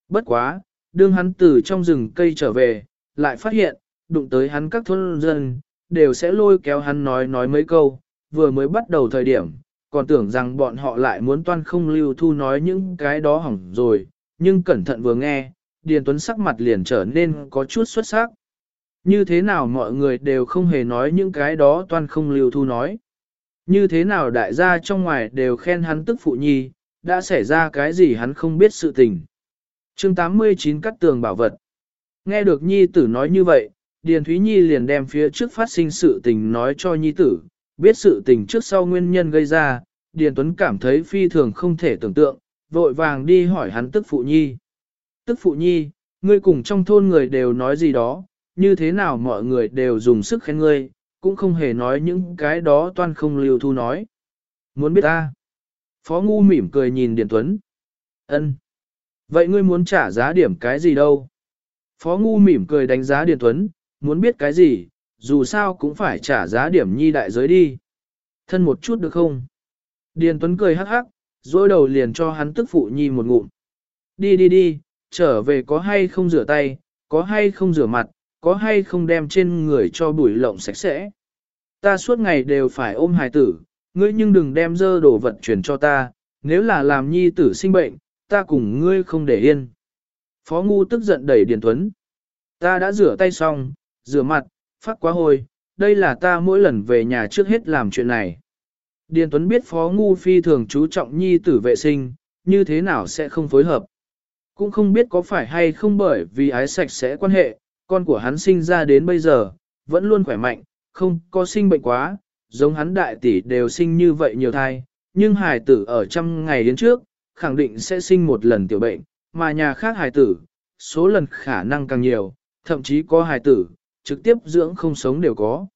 A: Bất quá, đương hắn từ trong rừng cây trở về, lại phát hiện, đụng tới hắn các thôn dân, đều sẽ lôi kéo hắn nói nói mấy câu, vừa mới bắt đầu thời điểm, còn tưởng rằng bọn họ lại muốn toan không lưu thu nói những cái đó hỏng rồi, nhưng cẩn thận vừa nghe, Điền Tuấn sắc mặt liền trở nên có chút xuất sắc. Như thế nào mọi người đều không hề nói những cái đó toan không lưu thu nói. Như thế nào đại gia trong ngoài đều khen hắn tức phụ nhi, đã xảy ra cái gì hắn không biết sự tình. chương 89 cắt tường bảo vật. Nghe được nhi tử nói như vậy, Điền Thúy Nhi liền đem phía trước phát sinh sự tình nói cho nhi tử, biết sự tình trước sau nguyên nhân gây ra, Điền Tuấn cảm thấy phi thường không thể tưởng tượng, vội vàng đi hỏi hắn tức phụ nhi. Tức phụ nhi, ngươi cùng trong thôn người đều nói gì đó, như thế nào mọi người đều dùng sức khen ngươi, cũng không hề nói những cái đó toan không lưu thu nói. Muốn biết ta? Phó Ngu mỉm cười nhìn Điền Tuấn. Ân. Vậy ngươi muốn trả giá điểm cái gì đâu? Phó Ngu mỉm cười đánh giá Điền Tuấn, muốn biết cái gì, dù sao cũng phải trả giá điểm nhi đại giới đi. Thân một chút được không? Điền Tuấn cười hắc hắc, dối đầu liền cho hắn tức phụ nhi một ngụm. Đi đi đi, trở về có hay không rửa tay, có hay không rửa mặt, có hay không đem trên người cho bụi lộng sạch sẽ. Ta suốt ngày đều phải ôm hài tử, ngươi nhưng đừng đem dơ đồ vật chuyển cho ta, nếu là làm nhi tử sinh bệnh, ta cùng ngươi không để yên. Phó Ngu tức giận đẩy Điền Tuấn. Ta đã rửa tay xong, rửa mặt, phát quá hồi, đây là ta mỗi lần về nhà trước hết làm chuyện này. Điền Tuấn biết Phó Ngu Phi thường chú trọng nhi tử vệ sinh, như thế nào sẽ không phối hợp. Cũng không biết có phải hay không bởi vì ái sạch sẽ quan hệ, con của hắn sinh ra đến bây giờ, vẫn luôn khỏe mạnh, không có sinh bệnh quá, giống hắn đại tỷ đều sinh như vậy nhiều thai, nhưng hài tử ở trăm ngày đến trước, khẳng định sẽ sinh một lần tiểu bệnh, mà nhà khác hài tử, số lần khả năng càng nhiều, thậm chí có hài tử, trực tiếp dưỡng không sống đều có.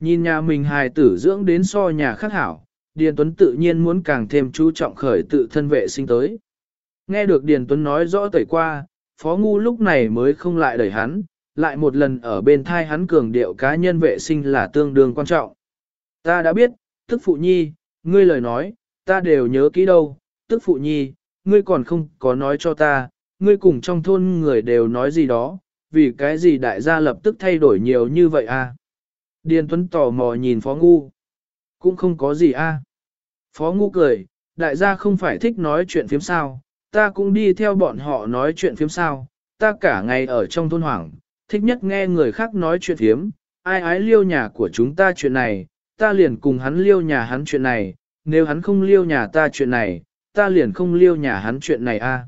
A: Nhìn nhà mình hài tử dưỡng đến so nhà khác hảo, Điền Tuấn tự nhiên muốn càng thêm chú trọng khởi tự thân vệ sinh tới. Nghe được Điền Tuấn nói rõ tẩy qua, Phó Ngu lúc này mới không lại đẩy hắn, lại một lần ở bên thai hắn cường điệu cá nhân vệ sinh là tương đương quan trọng. Ta đã biết, tức phụ nhi, ngươi lời nói, ta đều nhớ kỹ đâu, tức phụ nhi, ngươi còn không có nói cho ta, ngươi cùng trong thôn người đều nói gì đó, vì cái gì đại gia lập tức thay đổi nhiều như vậy à? Điền Tuấn tò mò nhìn Phó Ngu. Cũng không có gì à? Phó Ngu cười, đại gia không phải thích nói chuyện phiếm sao, ta cũng đi theo bọn họ nói chuyện phiếm sao, ta cả ngày ở trong thôn hoảng, thích nhất nghe người khác nói chuyện phiếm, ai ái liêu nhà của chúng ta chuyện này, ta liền cùng hắn liêu nhà hắn chuyện này, nếu hắn không liêu nhà ta chuyện này, ta liền không liêu nhà hắn chuyện này a. À.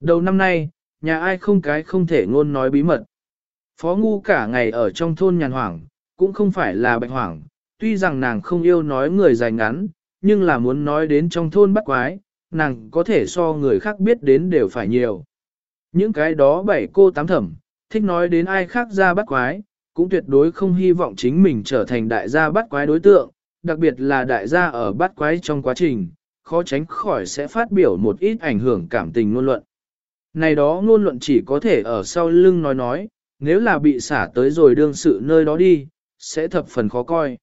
A: Đầu năm nay, nhà ai không cái không thể ngôn nói bí mật. Phó ngu cả ngày ở trong thôn nhàn hoảng, cũng không phải là bệnh hoảng, tuy rằng nàng không yêu nói người dài ngắn, nhưng là muốn nói đến trong thôn bắt quái, nàng có thể so người khác biết đến đều phải nhiều. Những cái đó bảy cô tám thẩm, thích nói đến ai khác ra bắt quái, cũng tuyệt đối không hy vọng chính mình trở thành đại gia bắt quái đối tượng, đặc biệt là đại gia ở bắt quái trong quá trình, khó tránh khỏi sẽ phát biểu một ít ảnh hưởng cảm tình ngôn luận. Này đó ngôn luận chỉ có thể ở sau lưng nói nói, nếu là bị xả tới rồi đương sự nơi đó đi, sẽ thập phần khó coi.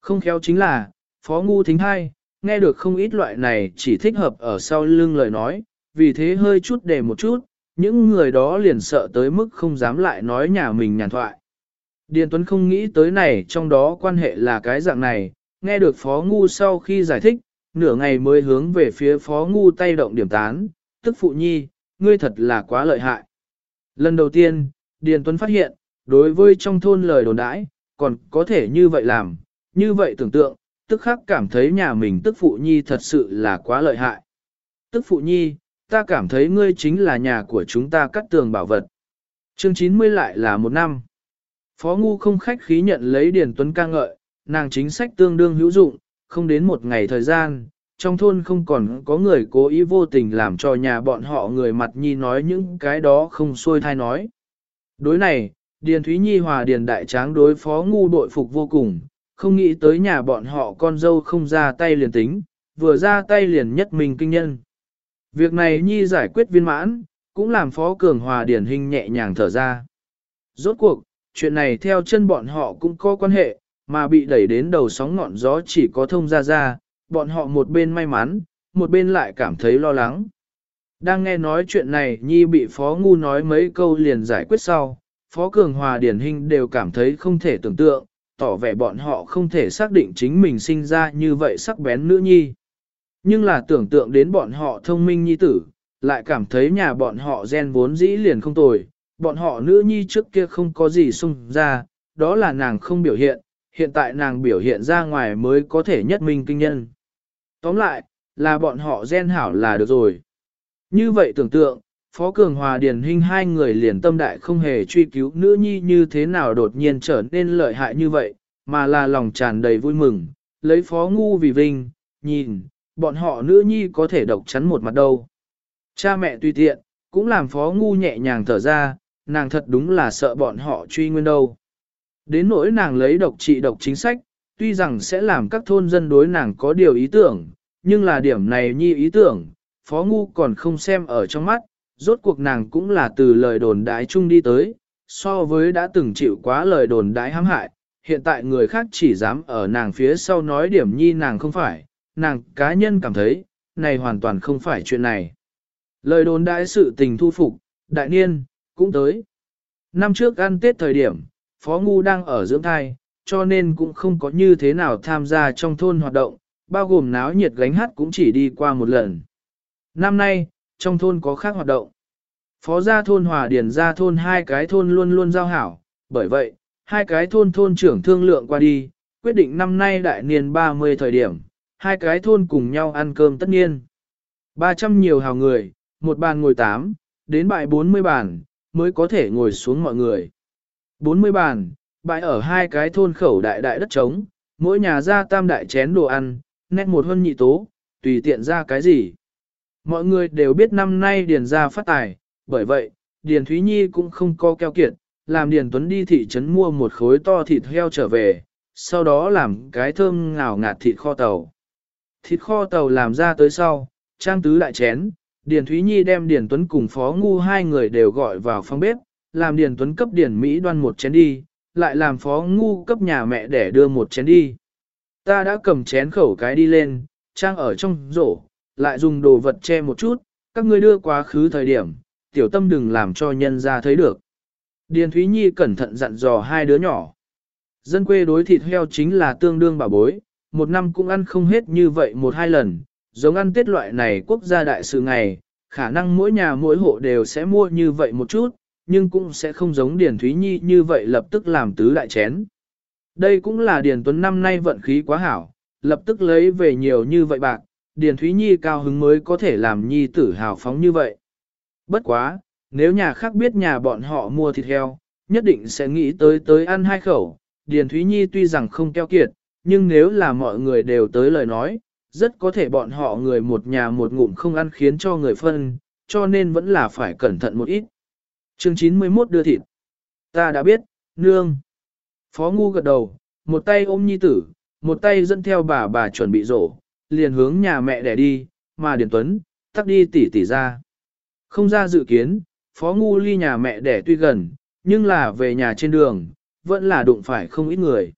A: Không khéo chính là, Phó Ngu Thính Hai, nghe được không ít loại này chỉ thích hợp ở sau lưng lời nói, vì thế hơi chút để một chút, những người đó liền sợ tới mức không dám lại nói nhà mình nhàn thoại. Điền Tuấn không nghĩ tới này trong đó quan hệ là cái dạng này, nghe được Phó Ngu sau khi giải thích, nửa ngày mới hướng về phía Phó Ngu tay động điểm tán, tức phụ nhi, ngươi thật là quá lợi hại. Lần đầu tiên, Điền Tuấn phát hiện, đối với trong thôn lời đồn đãi, còn có thể như vậy làm, như vậy tưởng tượng, tức khắc cảm thấy nhà mình tức phụ nhi thật sự là quá lợi hại. Tức phụ nhi, ta cảm thấy ngươi chính là nhà của chúng ta cắt tường bảo vật. Chương 90 lại là một năm. Phó Ngu không khách khí nhận lấy Điền Tuấn ca ngợi, nàng chính sách tương đương hữu dụng, không đến một ngày thời gian, trong thôn không còn có người cố ý vô tình làm cho nhà bọn họ người mặt nhi nói những cái đó không xuôi thai nói. Đối này, Điền Thúy Nhi hòa Điền Đại Tráng đối phó ngu đội phục vô cùng, không nghĩ tới nhà bọn họ con dâu không ra tay liền tính, vừa ra tay liền nhất mình kinh nhân. Việc này Nhi giải quyết viên mãn, cũng làm Phó Cường Hòa Điền Hình nhẹ nhàng thở ra. Rốt cuộc, chuyện này theo chân bọn họ cũng có quan hệ, mà bị đẩy đến đầu sóng ngọn gió chỉ có thông ra ra, bọn họ một bên may mắn, một bên lại cảm thấy lo lắng. Đang nghe nói chuyện này Nhi bị Phó Ngu nói mấy câu liền giải quyết sau, Phó Cường Hòa Điển Hình đều cảm thấy không thể tưởng tượng, tỏ vẻ bọn họ không thể xác định chính mình sinh ra như vậy sắc bén nữ nhi. Nhưng là tưởng tượng đến bọn họ thông minh nhi tử, lại cảm thấy nhà bọn họ gen vốn dĩ liền không tồi, bọn họ nữ nhi trước kia không có gì xung ra, đó là nàng không biểu hiện, hiện tại nàng biểu hiện ra ngoài mới có thể nhất minh kinh nhân. Tóm lại, là bọn họ gen hảo là được rồi. Như vậy tưởng tượng, Phó Cường Hòa Điền Hinh hai người liền tâm đại không hề truy cứu nữ nhi như thế nào đột nhiên trở nên lợi hại như vậy, mà là lòng tràn đầy vui mừng, lấy Phó Ngu vì vinh, nhìn, bọn họ nữ nhi có thể độc chắn một mặt đâu. Cha mẹ tùy tiện, cũng làm Phó Ngu nhẹ nhàng thở ra, nàng thật đúng là sợ bọn họ truy nguyên đâu. Đến nỗi nàng lấy độc trị độc chính sách, tuy rằng sẽ làm các thôn dân đối nàng có điều ý tưởng, nhưng là điểm này nhi ý tưởng, Phó Ngu còn không xem ở trong mắt, rốt cuộc nàng cũng là từ lời đồn đái chung đi tới, so với đã từng chịu quá lời đồn đái hãm hại, hiện tại người khác chỉ dám ở nàng phía sau nói điểm nhi nàng không phải, nàng cá nhân cảm thấy, này hoàn toàn không phải chuyện này. Lời đồn đãi sự tình thu phục, đại niên, cũng tới. Năm trước ăn Tết thời điểm, Phó Ngu đang ở dưỡng thai, cho nên cũng không có như thế nào tham gia trong thôn hoạt động, bao gồm náo nhiệt gánh hát cũng chỉ đi qua một lần. Năm nay, trong thôn có khác hoạt động. Phó gia thôn hòa điền gia thôn hai cái thôn luôn luôn giao hảo, bởi vậy, hai cái thôn thôn trưởng thương lượng qua đi, quyết định năm nay đại niên 30 thời điểm, hai cái thôn cùng nhau ăn cơm tất niên. 300 nhiều hào người, một bàn ngồi 8, đến bại 40 bàn, mới có thể ngồi xuống mọi người. 40 bàn, bãi ở hai cái thôn khẩu đại đại đất trống, mỗi nhà ra tam đại chén đồ ăn, nét một hơn nhị tố, tùy tiện ra cái gì. Mọi người đều biết năm nay Điền ra phát tài, bởi vậy, Điền Thúy Nhi cũng không co keo kiệt, làm Điền Tuấn đi thị trấn mua một khối to thịt heo trở về, sau đó làm cái thơm ngào ngạt thịt kho tàu. Thịt kho tàu làm ra tới sau, trang tứ lại chén, Điền Thúy Nhi đem Điền Tuấn cùng Phó Ngu hai người đều gọi vào phòng bếp, làm Điền Tuấn cấp Điền Mỹ đoan một chén đi, lại làm Phó Ngu cấp nhà mẹ để đưa một chén đi. Ta đã cầm chén khẩu cái đi lên, trang ở trong rổ, lại dùng đồ vật che một chút, các ngươi đưa quá khứ thời điểm, tiểu tâm đừng làm cho nhân ra thấy được. Điền Thúy Nhi cẩn thận dặn dò hai đứa nhỏ. Dân quê đối thịt heo chính là tương đương bà bối, một năm cũng ăn không hết như vậy một hai lần, giống ăn tiết loại này quốc gia đại sự ngày, khả năng mỗi nhà mỗi hộ đều sẽ mua như vậy một chút, nhưng cũng sẽ không giống Điền Thúy Nhi như vậy lập tức làm tứ đại chén. Đây cũng là Điền Tuấn năm nay vận khí quá hảo, lập tức lấy về nhiều như vậy bạc, Điền Thúy Nhi cao hứng mới có thể làm Nhi tử hào phóng như vậy. Bất quá, nếu nhà khác biết nhà bọn họ mua thịt heo, nhất định sẽ nghĩ tới tới ăn hai khẩu. Điền Thúy Nhi tuy rằng không keo kiệt, nhưng nếu là mọi người đều tới lời nói, rất có thể bọn họ người một nhà một ngụm không ăn khiến cho người phân, cho nên vẫn là phải cẩn thận một ít. Chương 91 đưa thịt. Ta đã biết, nương. Phó ngu gật đầu, một tay ôm nhi tử, một tay dẫn theo bà bà chuẩn bị rổ, liền hướng nhà mẹ để đi, mà Điền Tuấn, tắt đi tỉ tỉ ra. Không ra dự kiến, Phó Ngu ly nhà mẹ đẻ tuy gần, nhưng là về nhà trên đường, vẫn là đụng phải không ít người.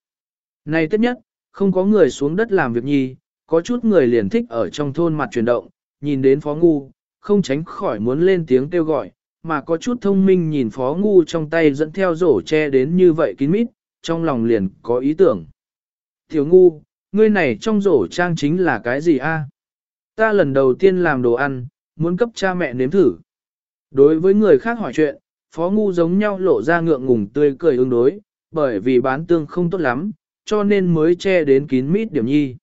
A: Này tất nhất, không có người xuống đất làm việc nhi, có chút người liền thích ở trong thôn mặt chuyển động, nhìn đến Phó Ngu, không tránh khỏi muốn lên tiếng kêu gọi, mà có chút thông minh nhìn Phó Ngu trong tay dẫn theo rổ che đến như vậy kín mít, trong lòng liền có ý tưởng. Tiểu Ngu, ngươi này trong rổ trang chính là cái gì a? Ta lần đầu tiên làm đồ ăn, muốn cấp cha mẹ nếm thử. Đối với người khác hỏi chuyện, phó ngu giống nhau lộ ra ngượng ngùng tươi cười ứng đối, bởi vì bán tương không tốt lắm, cho nên mới che đến kín mít điểm nhi.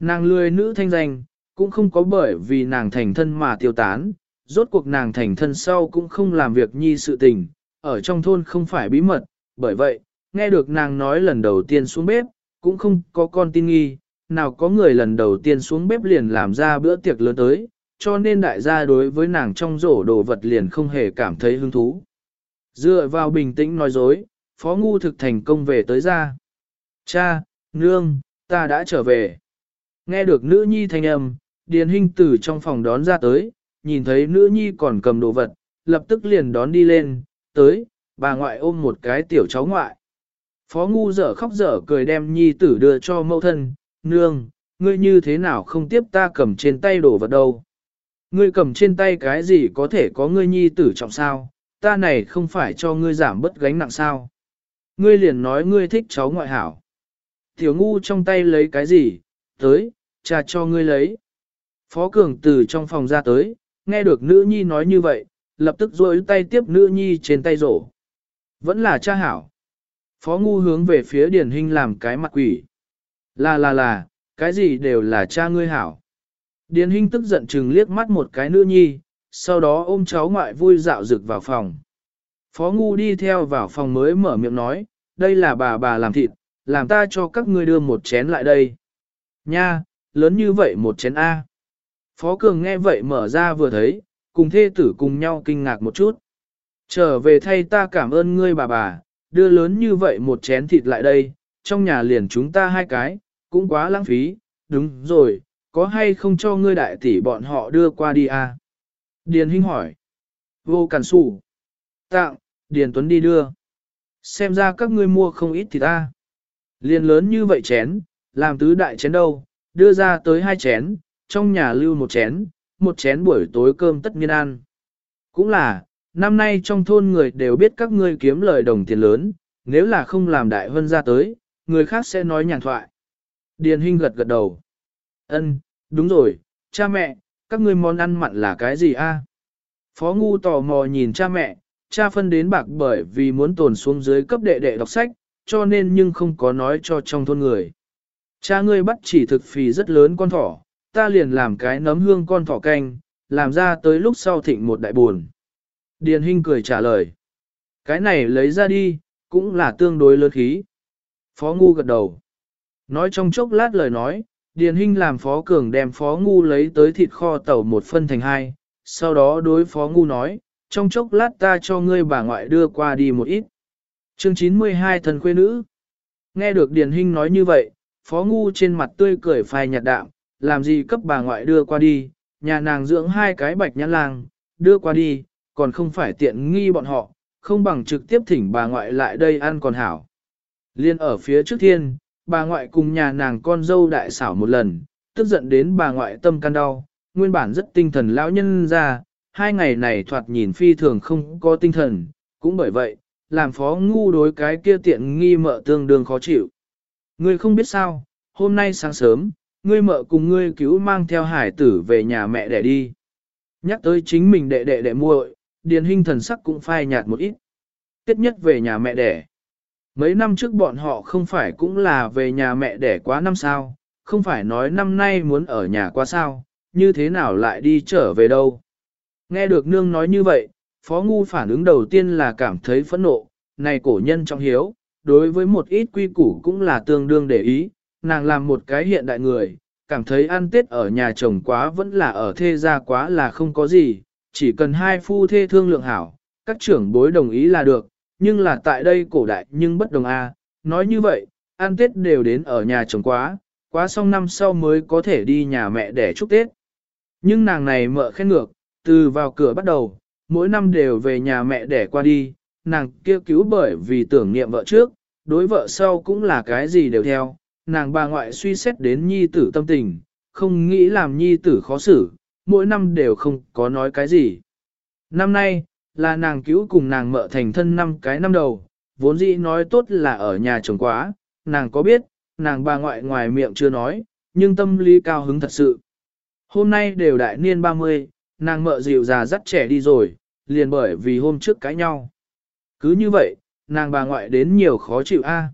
A: Nàng lười nữ thanh danh, cũng không có bởi vì nàng thành thân mà tiêu tán, rốt cuộc nàng thành thân sau cũng không làm việc nhi sự tình, ở trong thôn không phải bí mật, bởi vậy, nghe được nàng nói lần đầu tiên xuống bếp, cũng không có con tin nghi, nào có người lần đầu tiên xuống bếp liền làm ra bữa tiệc lớn tới, cho nên đại gia đối với nàng trong rổ đồ vật liền không hề cảm thấy hứng thú. Dựa vào bình tĩnh nói dối, Phó Ngu thực thành công về tới ra. Cha, nương, ta đã trở về. Nghe được nữ nhi thanh âm, Điền Hinh từ trong phòng đón ra tới, nhìn thấy nữ nhi còn cầm đồ vật, lập tức liền đón đi lên, tới, bà ngoại ôm một cái tiểu cháu ngoại. Phó ngu dở khóc dở cười đem nhi tử đưa cho mẫu thân, nương, ngươi như thế nào không tiếp ta cầm trên tay đồ vật đâu. Ngươi cầm trên tay cái gì có thể có ngươi nhi tử trọng sao, ta này không phải cho ngươi giảm bớt gánh nặng sao. Ngươi liền nói ngươi thích cháu ngoại hảo. Tiểu ngu trong tay lấy cái gì, tới, cha cho ngươi lấy. Phó Cường từ trong phòng ra tới, nghe được nữ nhi nói như vậy, lập tức rôi tay tiếp nữ nhi trên tay rổ. Vẫn là cha hảo. Phó ngu hướng về phía điển hình làm cái mặt quỷ. Là là là, cái gì đều là cha ngươi hảo. Điền Hinh tức giận chừng liếc mắt một cái nữ nhi, sau đó ôm cháu ngoại vui dạo rực vào phòng. Phó Ngu đi theo vào phòng mới mở miệng nói, đây là bà bà làm thịt, làm ta cho các ngươi đưa một chén lại đây. Nha, lớn như vậy một chén A. Phó Cường nghe vậy mở ra vừa thấy, cùng thê tử cùng nhau kinh ngạc một chút. Trở về thay ta cảm ơn ngươi bà bà, đưa lớn như vậy một chén thịt lại đây, trong nhà liền chúng ta hai cái, cũng quá lãng phí, đúng rồi, có hay không cho ngươi đại tỷ bọn họ đưa qua đi à? Điền Hinh hỏi. Vô cản sủ. tạng, Điền Tuấn đi đưa. Xem ra các ngươi mua không ít thì ta. À? Liền lớn như vậy chén, làm tứ đại chén đâu, đưa ra tới hai chén, trong nhà lưu một chén, một chén buổi tối cơm tất nhiên ăn. Cũng là, năm nay trong thôn người đều biết các ngươi kiếm lời đồng tiền lớn, nếu là không làm đại vân ra tới, người khác sẽ nói nhàn thoại. Điền Hinh gật gật đầu. Ân, đúng rồi, cha mẹ, các ngươi món ăn mặn là cái gì a? Phó Ngu tò mò nhìn cha mẹ, cha phân đến bạc bởi vì muốn tồn xuống dưới cấp đệ đệ đọc sách, cho nên nhưng không có nói cho trong thôn người. Cha ngươi bắt chỉ thực phì rất lớn con thỏ, ta liền làm cái nấm hương con thỏ canh, làm ra tới lúc sau thịnh một đại buồn. Điền Hinh cười trả lời. Cái này lấy ra đi, cũng là tương đối lớn khí. Phó Ngu gật đầu. Nói trong chốc lát lời nói, Điền Hinh làm Phó Cường đem Phó Ngu lấy tới thịt kho tàu một phân thành hai, sau đó đối Phó Ngu nói, trong chốc lát ta cho ngươi bà ngoại đưa qua đi một ít. Chương 92 thần khuê nữ. Nghe được Điền Hinh nói như vậy, Phó Ngu trên mặt tươi cười phai nhạt đạm, làm gì cấp bà ngoại đưa qua đi, nhà nàng dưỡng hai cái bạch nhãn lang, đưa qua đi, còn không phải tiện nghi bọn họ, không bằng trực tiếp thỉnh bà ngoại lại đây ăn còn hảo. Liên ở phía trước thiên, bà ngoại cùng nhà nàng con dâu đại xảo một lần, tức giận đến bà ngoại tâm can đau, nguyên bản rất tinh thần lão nhân ra, hai ngày này thoạt nhìn phi thường không có tinh thần, cũng bởi vậy, làm phó ngu đối cái kia tiện nghi mợ tương đương khó chịu. Người không biết sao, hôm nay sáng sớm, ngươi mợ cùng ngươi cứu mang theo hải tử về nhà mẹ để đi. Nhắc tới chính mình đệ đệ đệ muội, điền hình thần sắc cũng phai nhạt một ít. Tiết nhất về nhà mẹ đẻ. Mấy năm trước bọn họ không phải cũng là về nhà mẹ đẻ quá năm sao, không phải nói năm nay muốn ở nhà quá sao, như thế nào lại đi trở về đâu. Nghe được nương nói như vậy, Phó Ngu phản ứng đầu tiên là cảm thấy phẫn nộ, này cổ nhân trong hiếu, đối với một ít quy củ cũng là tương đương để ý, nàng làm một cái hiện đại người, cảm thấy ăn tết ở nhà chồng quá vẫn là ở thê gia quá là không có gì, chỉ cần hai phu thê thương lượng hảo, các trưởng bối đồng ý là được, nhưng là tại đây cổ đại nhưng bất đồng a. nói như vậy, ăn tết đều đến ở nhà chồng quá, quá xong năm sau mới có thể đi nhà mẹ để chúc tết. Nhưng nàng này mợ khen ngược, từ vào cửa bắt đầu, mỗi năm đều về nhà mẹ để qua đi, nàng kia cứu bởi vì tưởng niệm vợ trước, đối vợ sau cũng là cái gì đều theo, nàng bà ngoại suy xét đến nhi tử tâm tình, không nghĩ làm nhi tử khó xử, mỗi năm đều không có nói cái gì. Năm nay, là nàng cứu cùng nàng mợ thành thân năm cái năm đầu, vốn dĩ nói tốt là ở nhà chồng quá, nàng có biết, nàng bà ngoại ngoài miệng chưa nói, nhưng tâm lý cao hứng thật sự. Hôm nay đều đại niên 30, nàng mợ dịu già dắt trẻ đi rồi, liền bởi vì hôm trước cãi nhau. Cứ như vậy, nàng bà ngoại đến nhiều khó chịu a.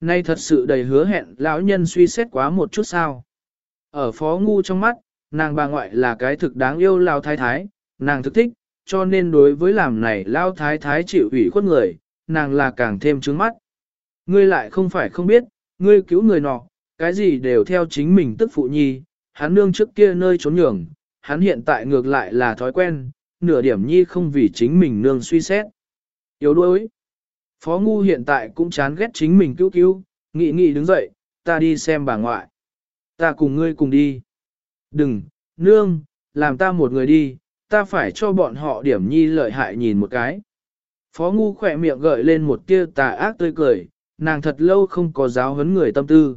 A: Nay thật sự đầy hứa hẹn lão nhân suy xét quá một chút sao. Ở phó ngu trong mắt, nàng bà ngoại là cái thực đáng yêu lao thái thái, nàng thực thích, cho nên đối với làm này lao thái thái chịu ủy khuất người, nàng là càng thêm trướng mắt. Ngươi lại không phải không biết, ngươi cứu người nọ, cái gì đều theo chính mình tức phụ nhi, hắn nương trước kia nơi trốn nhường, hắn hiện tại ngược lại là thói quen, nửa điểm nhi không vì chính mình nương suy xét. Yếu đuối. Phó Ngu hiện tại cũng chán ghét chính mình cứu cứu, nghị nghị đứng dậy, ta đi xem bà ngoại. Ta cùng ngươi cùng đi. Đừng, nương, làm ta một người đi, ta phải cho bọn họ điểm nhi lợi hại nhìn một cái. Phó Ngu khỏe miệng gợi lên một tia tà ác tươi cười, nàng thật lâu không có giáo huấn người tâm tư.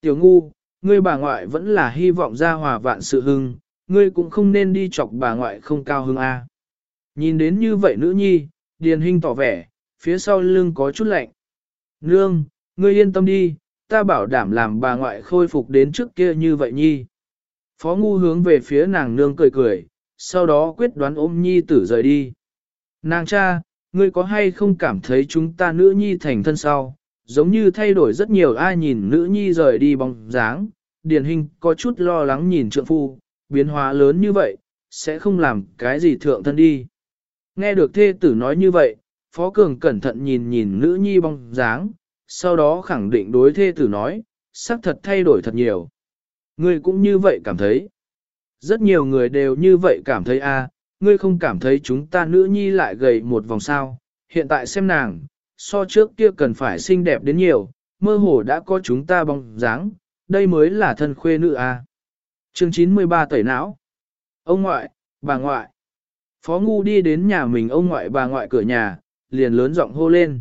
A: Tiểu Ngu, ngươi bà ngoại vẫn là hy vọng ra hòa vạn sự hưng, ngươi cũng không nên đi chọc bà ngoại không cao hưng a. Nhìn đến như vậy nữ nhi, Điền Hinh tỏ vẻ, phía sau lưng có chút lạnh. Nương, ngươi yên tâm đi, ta bảo đảm làm bà ngoại khôi phục đến trước kia như vậy nhi. Phó ngu hướng về phía nàng nương cười cười, sau đó quyết đoán ôm nhi tử rời đi. Nàng cha, ngươi có hay không cảm thấy chúng ta nữ nhi thành thân sau, giống như thay đổi rất nhiều ai nhìn nữ nhi rời đi bóng dáng, điển hình có chút lo lắng nhìn trượng phu, biến hóa lớn như vậy, sẽ không làm cái gì thượng thân đi. Nghe được thê tử nói như vậy, Phó Cường cẩn thận nhìn nhìn nữ nhi bóng dáng, sau đó khẳng định đối thê tử nói, sắc thật thay đổi thật nhiều. Ngươi cũng như vậy cảm thấy. Rất nhiều người đều như vậy cảm thấy a, ngươi không cảm thấy chúng ta nữ nhi lại gầy một vòng sao, hiện tại xem nàng, so trước kia cần phải xinh đẹp đến nhiều, mơ hồ đã có chúng ta bóng dáng, đây mới là thân khuê nữ a. Chương 93 tẩy não. Ông ngoại, bà ngoại. Phó Ngu đi đến nhà mình ông ngoại bà ngoại cửa nhà, liền lớn giọng hô lên.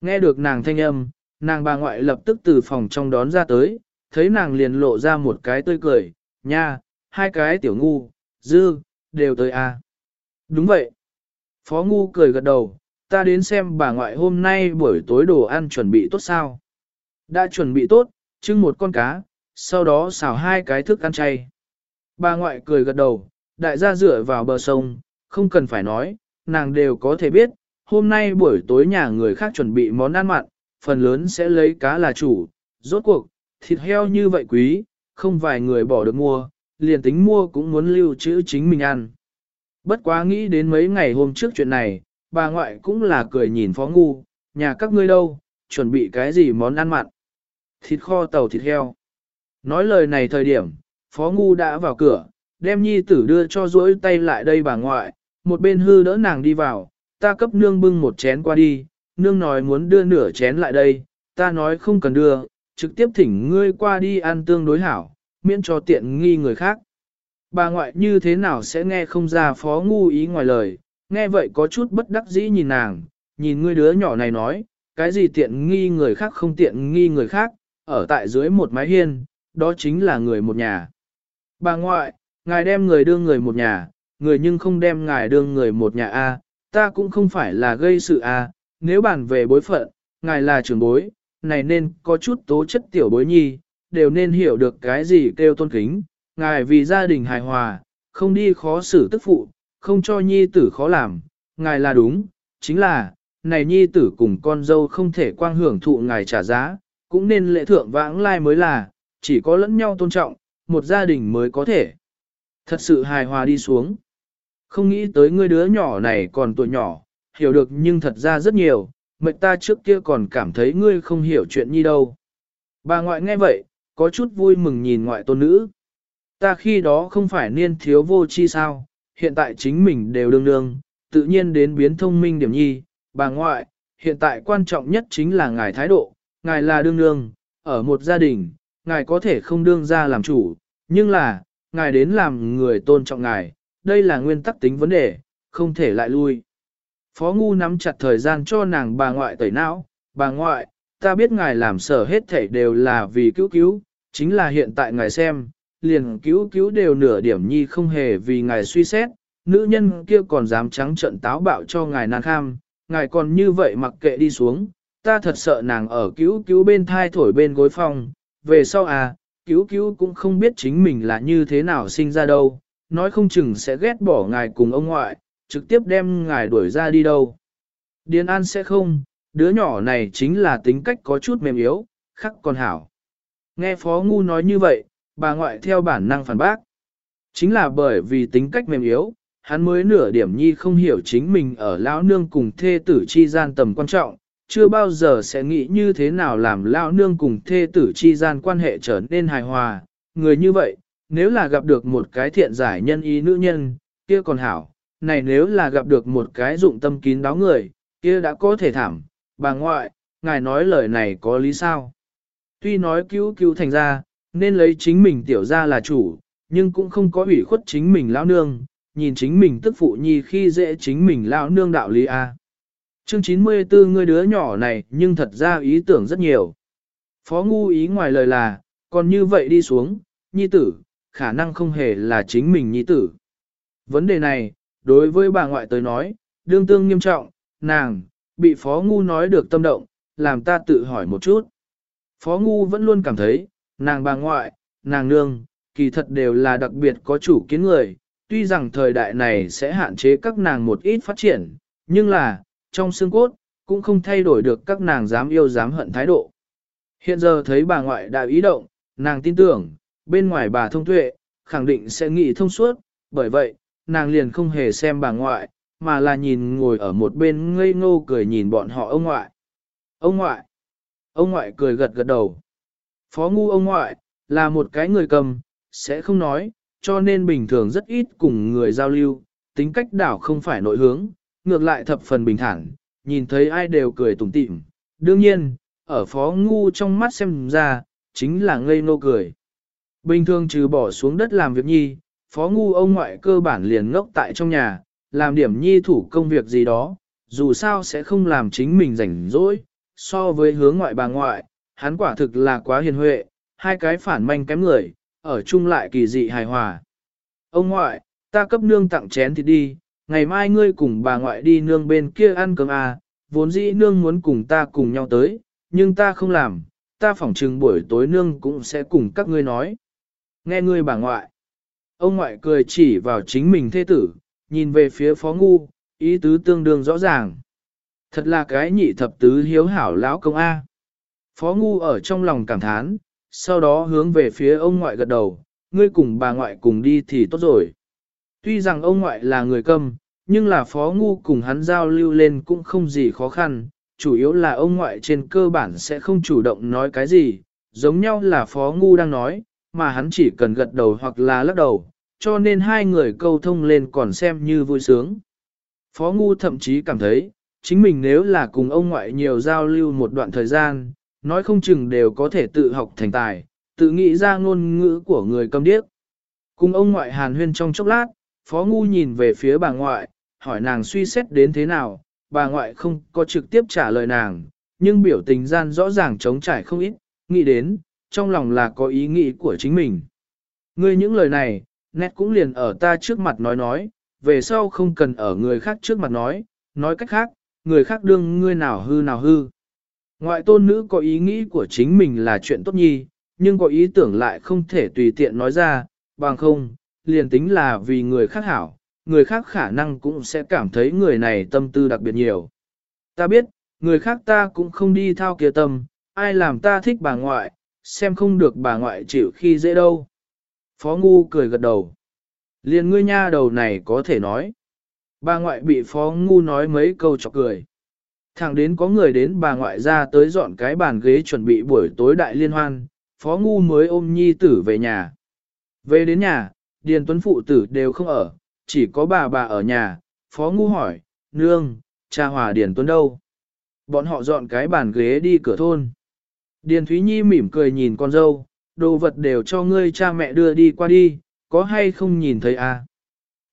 A: Nghe được nàng thanh âm, nàng bà ngoại lập tức từ phòng trong đón ra tới, thấy nàng liền lộ ra một cái tươi cười, nha, hai cái tiểu ngu, dư, đều tới à. Đúng vậy. Phó Ngu cười gật đầu, ta đến xem bà ngoại hôm nay buổi tối đồ ăn chuẩn bị tốt sao. Đã chuẩn bị tốt, trưng một con cá, sau đó xào hai cái thức ăn chay. Bà ngoại cười gật đầu, đại gia dựa vào bờ sông, không cần phải nói, nàng đều có thể biết, hôm nay buổi tối nhà người khác chuẩn bị món ăn mặn, phần lớn sẽ lấy cá là chủ, rốt cuộc, thịt heo như vậy quý, không vài người bỏ được mua, liền tính mua cũng muốn lưu trữ chính mình ăn. Bất quá nghĩ đến mấy ngày hôm trước chuyện này, bà ngoại cũng là cười nhìn phó ngu, nhà các ngươi đâu, chuẩn bị cái gì món ăn mặn. Thịt kho tàu thịt heo. Nói lời này thời điểm, phó ngu đã vào cửa, đem nhi tử đưa cho rỗi tay lại đây bà ngoại, một bên hư đỡ nàng đi vào, ta cấp nương bưng một chén qua đi, nương nói muốn đưa nửa chén lại đây, ta nói không cần đưa, trực tiếp thỉnh ngươi qua đi ăn tương đối hảo, miễn cho tiện nghi người khác. Bà ngoại như thế nào sẽ nghe không ra phó ngu ý ngoài lời, nghe vậy có chút bất đắc dĩ nhìn nàng, nhìn ngươi đứa nhỏ này nói, cái gì tiện nghi người khác không tiện nghi người khác, ở tại dưới một mái hiên, đó chính là người một nhà. Bà ngoại, ngài đem người đương người một nhà, người nhưng không đem ngài đương người một nhà A, ta cũng không phải là gây sự à. nếu bàn về bối phận, ngài là trưởng bối, này nên có chút tố chất tiểu bối nhi, đều nên hiểu được cái gì kêu tôn kính, ngài vì gia đình hài hòa, không đi khó xử tức phụ, không cho nhi tử khó làm, ngài là đúng, chính là, này nhi tử cùng con dâu không thể quang hưởng thụ ngài trả giá, cũng nên lễ thượng vãng lai mới là, chỉ có lẫn nhau tôn trọng, một gia đình mới có thể. Thật sự hài hòa đi xuống. Không nghĩ tới ngươi đứa nhỏ này còn tuổi nhỏ, hiểu được nhưng thật ra rất nhiều, mệnh ta trước kia còn cảm thấy ngươi không hiểu chuyện nhi đâu. Bà ngoại nghe vậy, có chút vui mừng nhìn ngoại tôn nữ. Ta khi đó không phải niên thiếu vô chi sao, hiện tại chính mình đều đương đương, tự nhiên đến biến thông minh điểm nhi. Bà ngoại, hiện tại quan trọng nhất chính là ngài thái độ, ngài là đương đương, ở một gia đình, ngài có thể không đương ra làm chủ, nhưng là, ngài đến làm người tôn trọng ngài, đây là nguyên tắc tính vấn đề, không thể lại lui. Phó Ngu nắm chặt thời gian cho nàng bà ngoại tẩy não, bà ngoại, ta biết ngài làm sở hết thảy đều là vì cứu cứu, chính là hiện tại ngài xem, liền cứu cứu đều nửa điểm nhi không hề vì ngài suy xét, nữ nhân kia còn dám trắng trận táo bạo cho ngài nàng kham, ngài còn như vậy mặc kệ đi xuống, ta thật sợ nàng ở cứu cứu bên thai thổi bên gối phòng, về sau à, cứu cứu cũng không biết chính mình là như thế nào sinh ra đâu, nói không chừng sẽ ghét bỏ ngài cùng ông ngoại, trực tiếp đem ngài đuổi ra đi đâu. Điền An sẽ không, đứa nhỏ này chính là tính cách có chút mềm yếu, khắc còn hảo. Nghe Phó Ngu nói như vậy, bà ngoại theo bản năng phản bác. Chính là bởi vì tính cách mềm yếu, hắn mới nửa điểm nhi không hiểu chính mình ở lão nương cùng thê tử chi gian tầm quan trọng, chưa bao giờ sẽ nghĩ như thế nào làm lão nương cùng thê tử chi gian quan hệ trở nên hài hòa. Người như vậy, nếu là gặp được một cái thiện giải nhân ý nữ nhân, kia còn hảo, này nếu là gặp được một cái dụng tâm kín đáo người, kia đã có thể thảm, bà ngoại, ngài nói lời này có lý sao. Tuy nói cứu cứu thành ra, nên lấy chính mình tiểu ra là chủ, nhưng cũng không có ủy khuất chính mình lão nương, nhìn chính mình tức phụ nhi khi dễ chính mình lão nương đạo lý a. Chương 94 người đứa nhỏ này nhưng thật ra ý tưởng rất nhiều. Phó ngu ý ngoài lời là, còn như vậy đi xuống, nhi tử, khả năng không hề là chính mình nhi tử. Vấn đề này, đối với bà ngoại tới nói, đương tương nghiêm trọng, nàng, bị phó ngu nói được tâm động, làm ta tự hỏi một chút. Phó ngu vẫn luôn cảm thấy, nàng bà ngoại, nàng nương, kỳ thật đều là đặc biệt có chủ kiến người, tuy rằng thời đại này sẽ hạn chế các nàng một ít phát triển, nhưng là, trong xương cốt, cũng không thay đổi được các nàng dám yêu dám hận thái độ. Hiện giờ thấy bà ngoại đã ý động, nàng tin tưởng, bên ngoài bà thông tuệ, khẳng định sẽ nghĩ thông suốt, bởi vậy, nàng liền không hề xem bà ngoại, mà là nhìn ngồi ở một bên ngây ngô cười nhìn bọn họ ông ngoại. Ông ngoại! Ông ngoại cười gật gật đầu. Phó ngu ông ngoại, là một cái người cầm, sẽ không nói, cho nên bình thường rất ít cùng người giao lưu, tính cách đảo không phải nội hướng, ngược lại thập phần bình thản, nhìn thấy ai đều cười tủm tỉm. Đương nhiên, ở phó ngu trong mắt xem ra, chính là ngây ngô cười. Bình thường trừ bỏ xuống đất làm việc nhi, phó ngu ông ngoại cơ bản liền ngốc tại trong nhà, làm điểm nhi thủ công việc gì đó, dù sao sẽ không làm chính mình rảnh rỗi. So với hướng ngoại bà ngoại, hắn quả thực là quá hiền huệ, hai cái phản manh kém người, ở chung lại kỳ dị hài hòa. Ông ngoại, ta cấp nương tặng chén thì đi, ngày mai ngươi cùng bà ngoại đi nương bên kia ăn cơm à, vốn dĩ nương muốn cùng ta cùng nhau tới, nhưng ta không làm, ta phỏng chừng buổi tối nương cũng sẽ cùng các ngươi nói. Nghe ngươi bà ngoại. Ông ngoại cười chỉ vào chính mình thê tử, nhìn về phía phó ngu, ý tứ tương đương rõ ràng. Thật là cái nhị thập tứ hiếu hảo lão công A. Phó ngu ở trong lòng cảm thán, sau đó hướng về phía ông ngoại gật đầu, ngươi cùng bà ngoại cùng đi thì tốt rồi. Tuy rằng ông ngoại là người câm, nhưng là phó ngu cùng hắn giao lưu lên cũng không gì khó khăn, chủ yếu là ông ngoại trên cơ bản sẽ không chủ động nói cái gì, giống nhau là phó ngu đang nói, mà hắn chỉ cần gật đầu hoặc là lắc đầu, cho nên hai người câu thông lên còn xem như vui sướng. Phó ngu thậm chí cảm thấy, chính mình nếu là cùng ông ngoại nhiều giao lưu một đoạn thời gian, nói không chừng đều có thể tự học thành tài, tự nghĩ ra ngôn ngữ của người câm điếc. Cùng ông ngoại hàn huyên trong chốc lát, phó ngu nhìn về phía bà ngoại, hỏi nàng suy xét đến thế nào, bà ngoại không có trực tiếp trả lời nàng, nhưng biểu tình gian rõ ràng chống trải không ít, nghĩ đến, trong lòng là có ý nghĩ của chính mình. Ngươi những lời này, nét cũng liền ở ta trước mặt nói nói, về sau không cần ở người khác trước mặt nói, nói cách khác, người khác đương ngươi nào hư nào hư. Ngoại tôn nữ có ý nghĩ của chính mình là chuyện tốt nhi, nhưng có ý tưởng lại không thể tùy tiện nói ra, bằng không, liền tính là vì người khác hảo, người khác khả năng cũng sẽ cảm thấy người này tâm tư đặc biệt nhiều. Ta biết, người khác ta cũng không đi thao kia tâm, ai làm ta thích bà ngoại, xem không được bà ngoại chịu khi dễ đâu. Phó Ngu cười gật đầu. Liền ngươi nha đầu này có thể nói. Bà ngoại bị Phó Ngu nói mấy câu chọc cười. Thẳng đến có người đến bà ngoại ra tới dọn cái bàn ghế chuẩn bị buổi tối đại liên hoan, Phó Ngu mới ôm nhi tử về nhà. Về đến nhà, Điền Tuấn phụ tử đều không ở, chỉ có bà bà ở nhà. Phó Ngu hỏi, nương, cha hòa Điền Tuấn đâu? Bọn họ dọn cái bàn ghế đi cửa thôn. Điền Thúy Nhi mỉm cười nhìn con dâu, đồ vật đều cho ngươi cha mẹ đưa đi qua đi, có hay không nhìn thấy à?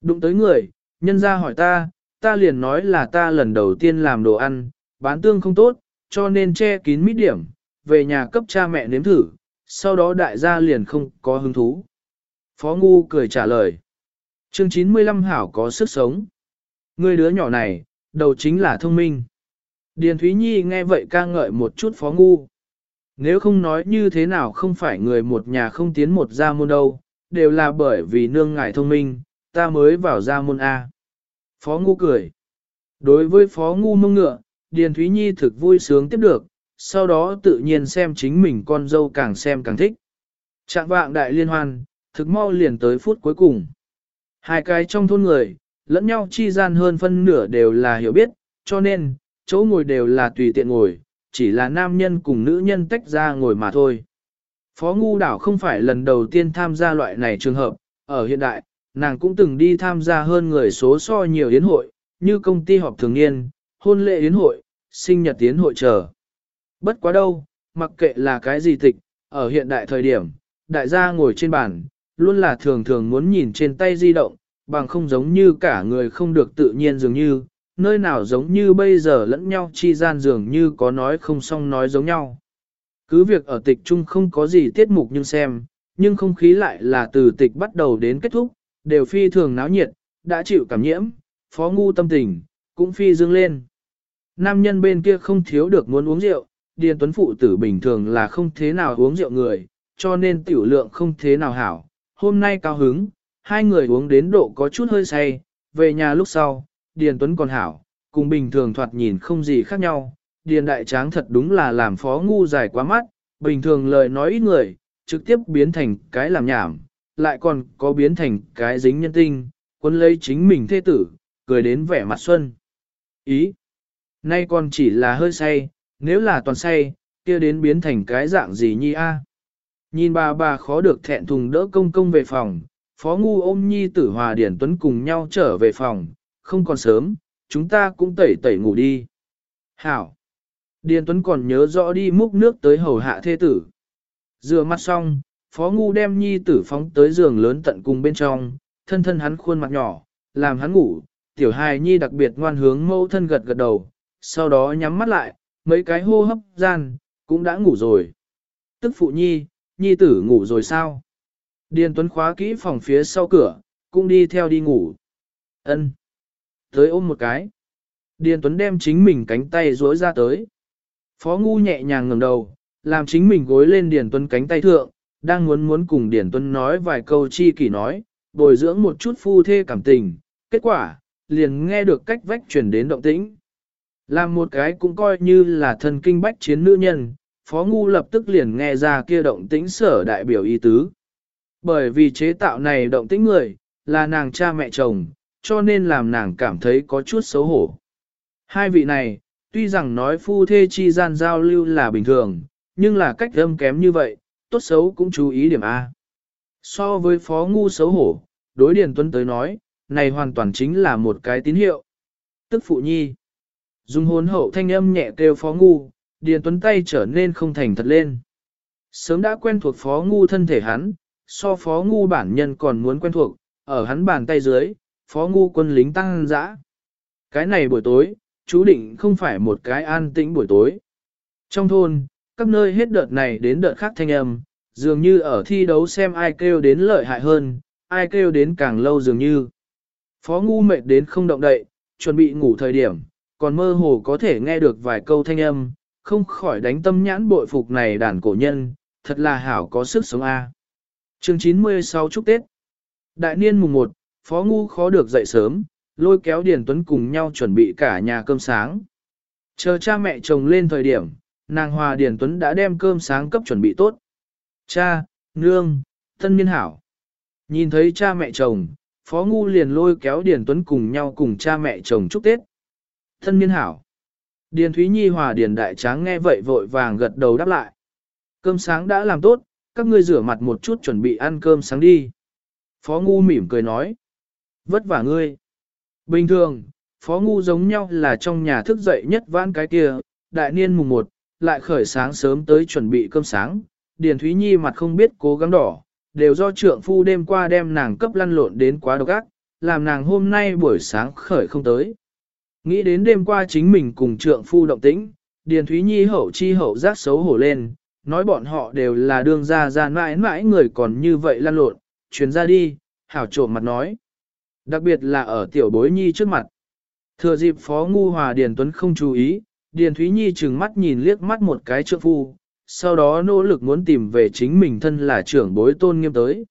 A: Đụng tới người, nhân ra hỏi ta, ta liền nói là ta lần đầu tiên làm đồ ăn, bán tương không tốt, cho nên che kín mít điểm, về nhà cấp cha mẹ nếm thử, sau đó đại gia liền không có hứng thú. Phó Ngu cười trả lời. Chương 95 hảo có sức sống. Người đứa nhỏ này, đầu chính là thông minh. Điền Thúy Nhi nghe vậy ca ngợi một chút Phó Ngu. Nếu không nói như thế nào không phải người một nhà không tiến một gia môn đâu, đều là bởi vì nương ngài thông minh, ta mới vào gia môn A. Phó Ngu cười. Đối với Phó Ngu mông ngựa, Điền Thúy Nhi thực vui sướng tiếp được, sau đó tự nhiên xem chính mình con dâu càng xem càng thích. Trạng vạng đại liên hoan, thực mau liền tới phút cuối cùng. Hai cái trong thôn người, lẫn nhau chi gian hơn phân nửa đều là hiểu biết, cho nên, chỗ ngồi đều là tùy tiện ngồi, chỉ là nam nhân cùng nữ nhân tách ra ngồi mà thôi. Phó Ngu Đảo không phải lần đầu tiên tham gia loại này trường hợp, ở hiện đại, nàng cũng từng đi tham gia hơn người số so nhiều yến hội, như công ty họp thường niên, hôn lễ yến hội, sinh nhật yến hội chờ. Bất quá đâu, mặc kệ là cái gì tịch, ở hiện đại thời điểm, đại gia ngồi trên bàn, luôn là thường thường muốn nhìn trên tay di động, bằng không giống như cả người không được tự nhiên dường như, nơi nào giống như bây giờ lẫn nhau chi gian dường như có nói không xong nói giống nhau. Cứ việc ở tịch trung không có gì tiết mục nhưng xem, nhưng không khí lại là từ tịch bắt đầu đến kết thúc, đều phi thường náo nhiệt, đã chịu cảm nhiễm, phó ngu tâm tình, cũng phi dương lên. Nam nhân bên kia không thiếu được muốn uống rượu, Điền Tuấn phụ tử bình thường là không thế nào uống rượu người, cho nên tiểu lượng không thế nào hảo. Hôm nay cao hứng, hai người uống đến độ có chút hơi say, về nhà lúc sau, Điền Tuấn còn hảo, cùng bình thường thoạt nhìn không gì khác nhau. Điền Đại Tráng thật đúng là làm phó ngu dài quá mắt, bình thường lời nói ít người, trực tiếp biến thành cái làm nhảm, lại còn có biến thành cái dính nhân tinh, quân lấy chính mình thê tử, cười đến vẻ mặt xuân. Ý, nay còn chỉ là hơi say, nếu là toàn say, kia đến biến thành cái dạng gì nhi a? Nhìn bà bà khó được thẹn thùng đỡ công công về phòng, phó ngu ôm nhi tử hòa điển tuấn cùng nhau trở về phòng, không còn sớm, chúng ta cũng tẩy tẩy ngủ đi. Hảo! Điền Tuấn còn nhớ rõ đi múc nước tới hầu hạ thê tử. Rửa mặt xong, phó ngu đem nhi tử phóng tới giường lớn tận cùng bên trong, thân thân hắn khuôn mặt nhỏ, làm hắn ngủ, tiểu hài nhi đặc biệt ngoan hướng mâu thân gật gật đầu, sau đó nhắm mắt lại, mấy cái hô hấp gian, cũng đã ngủ rồi. Tức phụ nhi, nhi tử ngủ rồi sao? Điền Tuấn khóa kỹ phòng phía sau cửa, cũng đi theo đi ngủ. Ân, Tới ôm một cái. Điền Tuấn đem chính mình cánh tay duỗi ra tới. Phó Ngu nhẹ nhàng ngẩng đầu, làm chính mình gối lên Điền Tuấn cánh tay thượng, đang muốn muốn cùng Điền Tuấn nói vài câu chi kỷ nói, bồi dưỡng một chút phu thê cảm tình. Kết quả, liền nghe được cách vách chuyển đến động tĩnh. Làm một cái cũng coi như là thần kinh bách chiến nữ nhân, Phó Ngu lập tức liền nghe ra kia động tĩnh sở đại biểu y tứ. Bởi vì chế tạo này động tĩnh người, là nàng cha mẹ chồng, cho nên làm nàng cảm thấy có chút xấu hổ. Hai vị này, tuy rằng nói phu thê chi gian giao lưu là bình thường, nhưng là cách âm kém như vậy, tốt xấu cũng chú ý điểm A. So với phó ngu xấu hổ, đối Điền Tuấn tới nói, này hoàn toàn chính là một cái tín hiệu. Tức phụ nhi. Dùng hồn hậu thanh âm nhẹ kêu phó ngu, Điền Tuấn tay trở nên không thành thật lên. Sớm đã quen thuộc phó ngu thân thể hắn, so phó ngu bản nhân còn muốn quen thuộc, ở hắn bàn tay dưới, phó ngu quân lính tăng dã. Cái này buổi tối, chú định không phải một cái an tĩnh buổi tối. Trong thôn, các nơi hết đợt này đến đợt khác thanh âm, dường như ở thi đấu xem ai kêu đến lợi hại hơn, ai kêu đến càng lâu dường như. Phó ngu mệt đến không động đậy, chuẩn bị ngủ thời điểm, còn mơ hồ có thể nghe được vài câu thanh âm, không khỏi đánh tâm nhãn bội phục này đàn cổ nhân, thật là hảo có sức sống A. À. Chương 96 chúc Tết Đại niên mùng 1, Phó Ngu khó được dậy sớm, lôi kéo Điền Tuấn cùng nhau chuẩn bị cả nhà cơm sáng. Chờ cha mẹ chồng lên thời điểm, nàng hòa Điền Tuấn đã đem cơm sáng cấp chuẩn bị tốt. Cha, nương, thân niên hảo. Nhìn thấy cha mẹ chồng, Phó Ngu liền lôi kéo Điền Tuấn cùng nhau cùng cha mẹ chồng chúc Tết. Thân niên hảo. Điền Thúy Nhi hòa Điền Đại Tráng nghe vậy vội vàng gật đầu đáp lại. Cơm sáng đã làm tốt, các ngươi rửa mặt một chút chuẩn bị ăn cơm sáng đi. Phó Ngu mỉm cười nói. Vất vả ngươi. Bình thường, Phó Ngu giống nhau là trong nhà thức dậy nhất vãn cái kia, đại niên mùng 1, lại khởi sáng sớm tới chuẩn bị cơm sáng. Điền Thúy Nhi mặt không biết cố gắng đỏ, đều do trượng phu đêm qua đem nàng cấp lăn lộn đến quá độc ác, làm nàng hôm nay buổi sáng khởi không tới. Nghĩ đến đêm qua chính mình cùng trượng phu động tĩnh, Điền Thúy Nhi hậu chi hậu giác xấu hổ lên, nói bọn họ đều là đương gia ra mãi mãi người còn như vậy lăn lộn, chuyến ra đi, hảo trộm mặt nói. Đặc biệt là ở tiểu bối nhi trước mặt. Thừa dịp phó ngu hòa Điền Tuấn không chú ý, Điền Thúy Nhi chừng mắt nhìn liếc mắt một cái trượng phu, sau đó nỗ lực muốn tìm về chính mình thân là trưởng bối tôn nghiêm tới.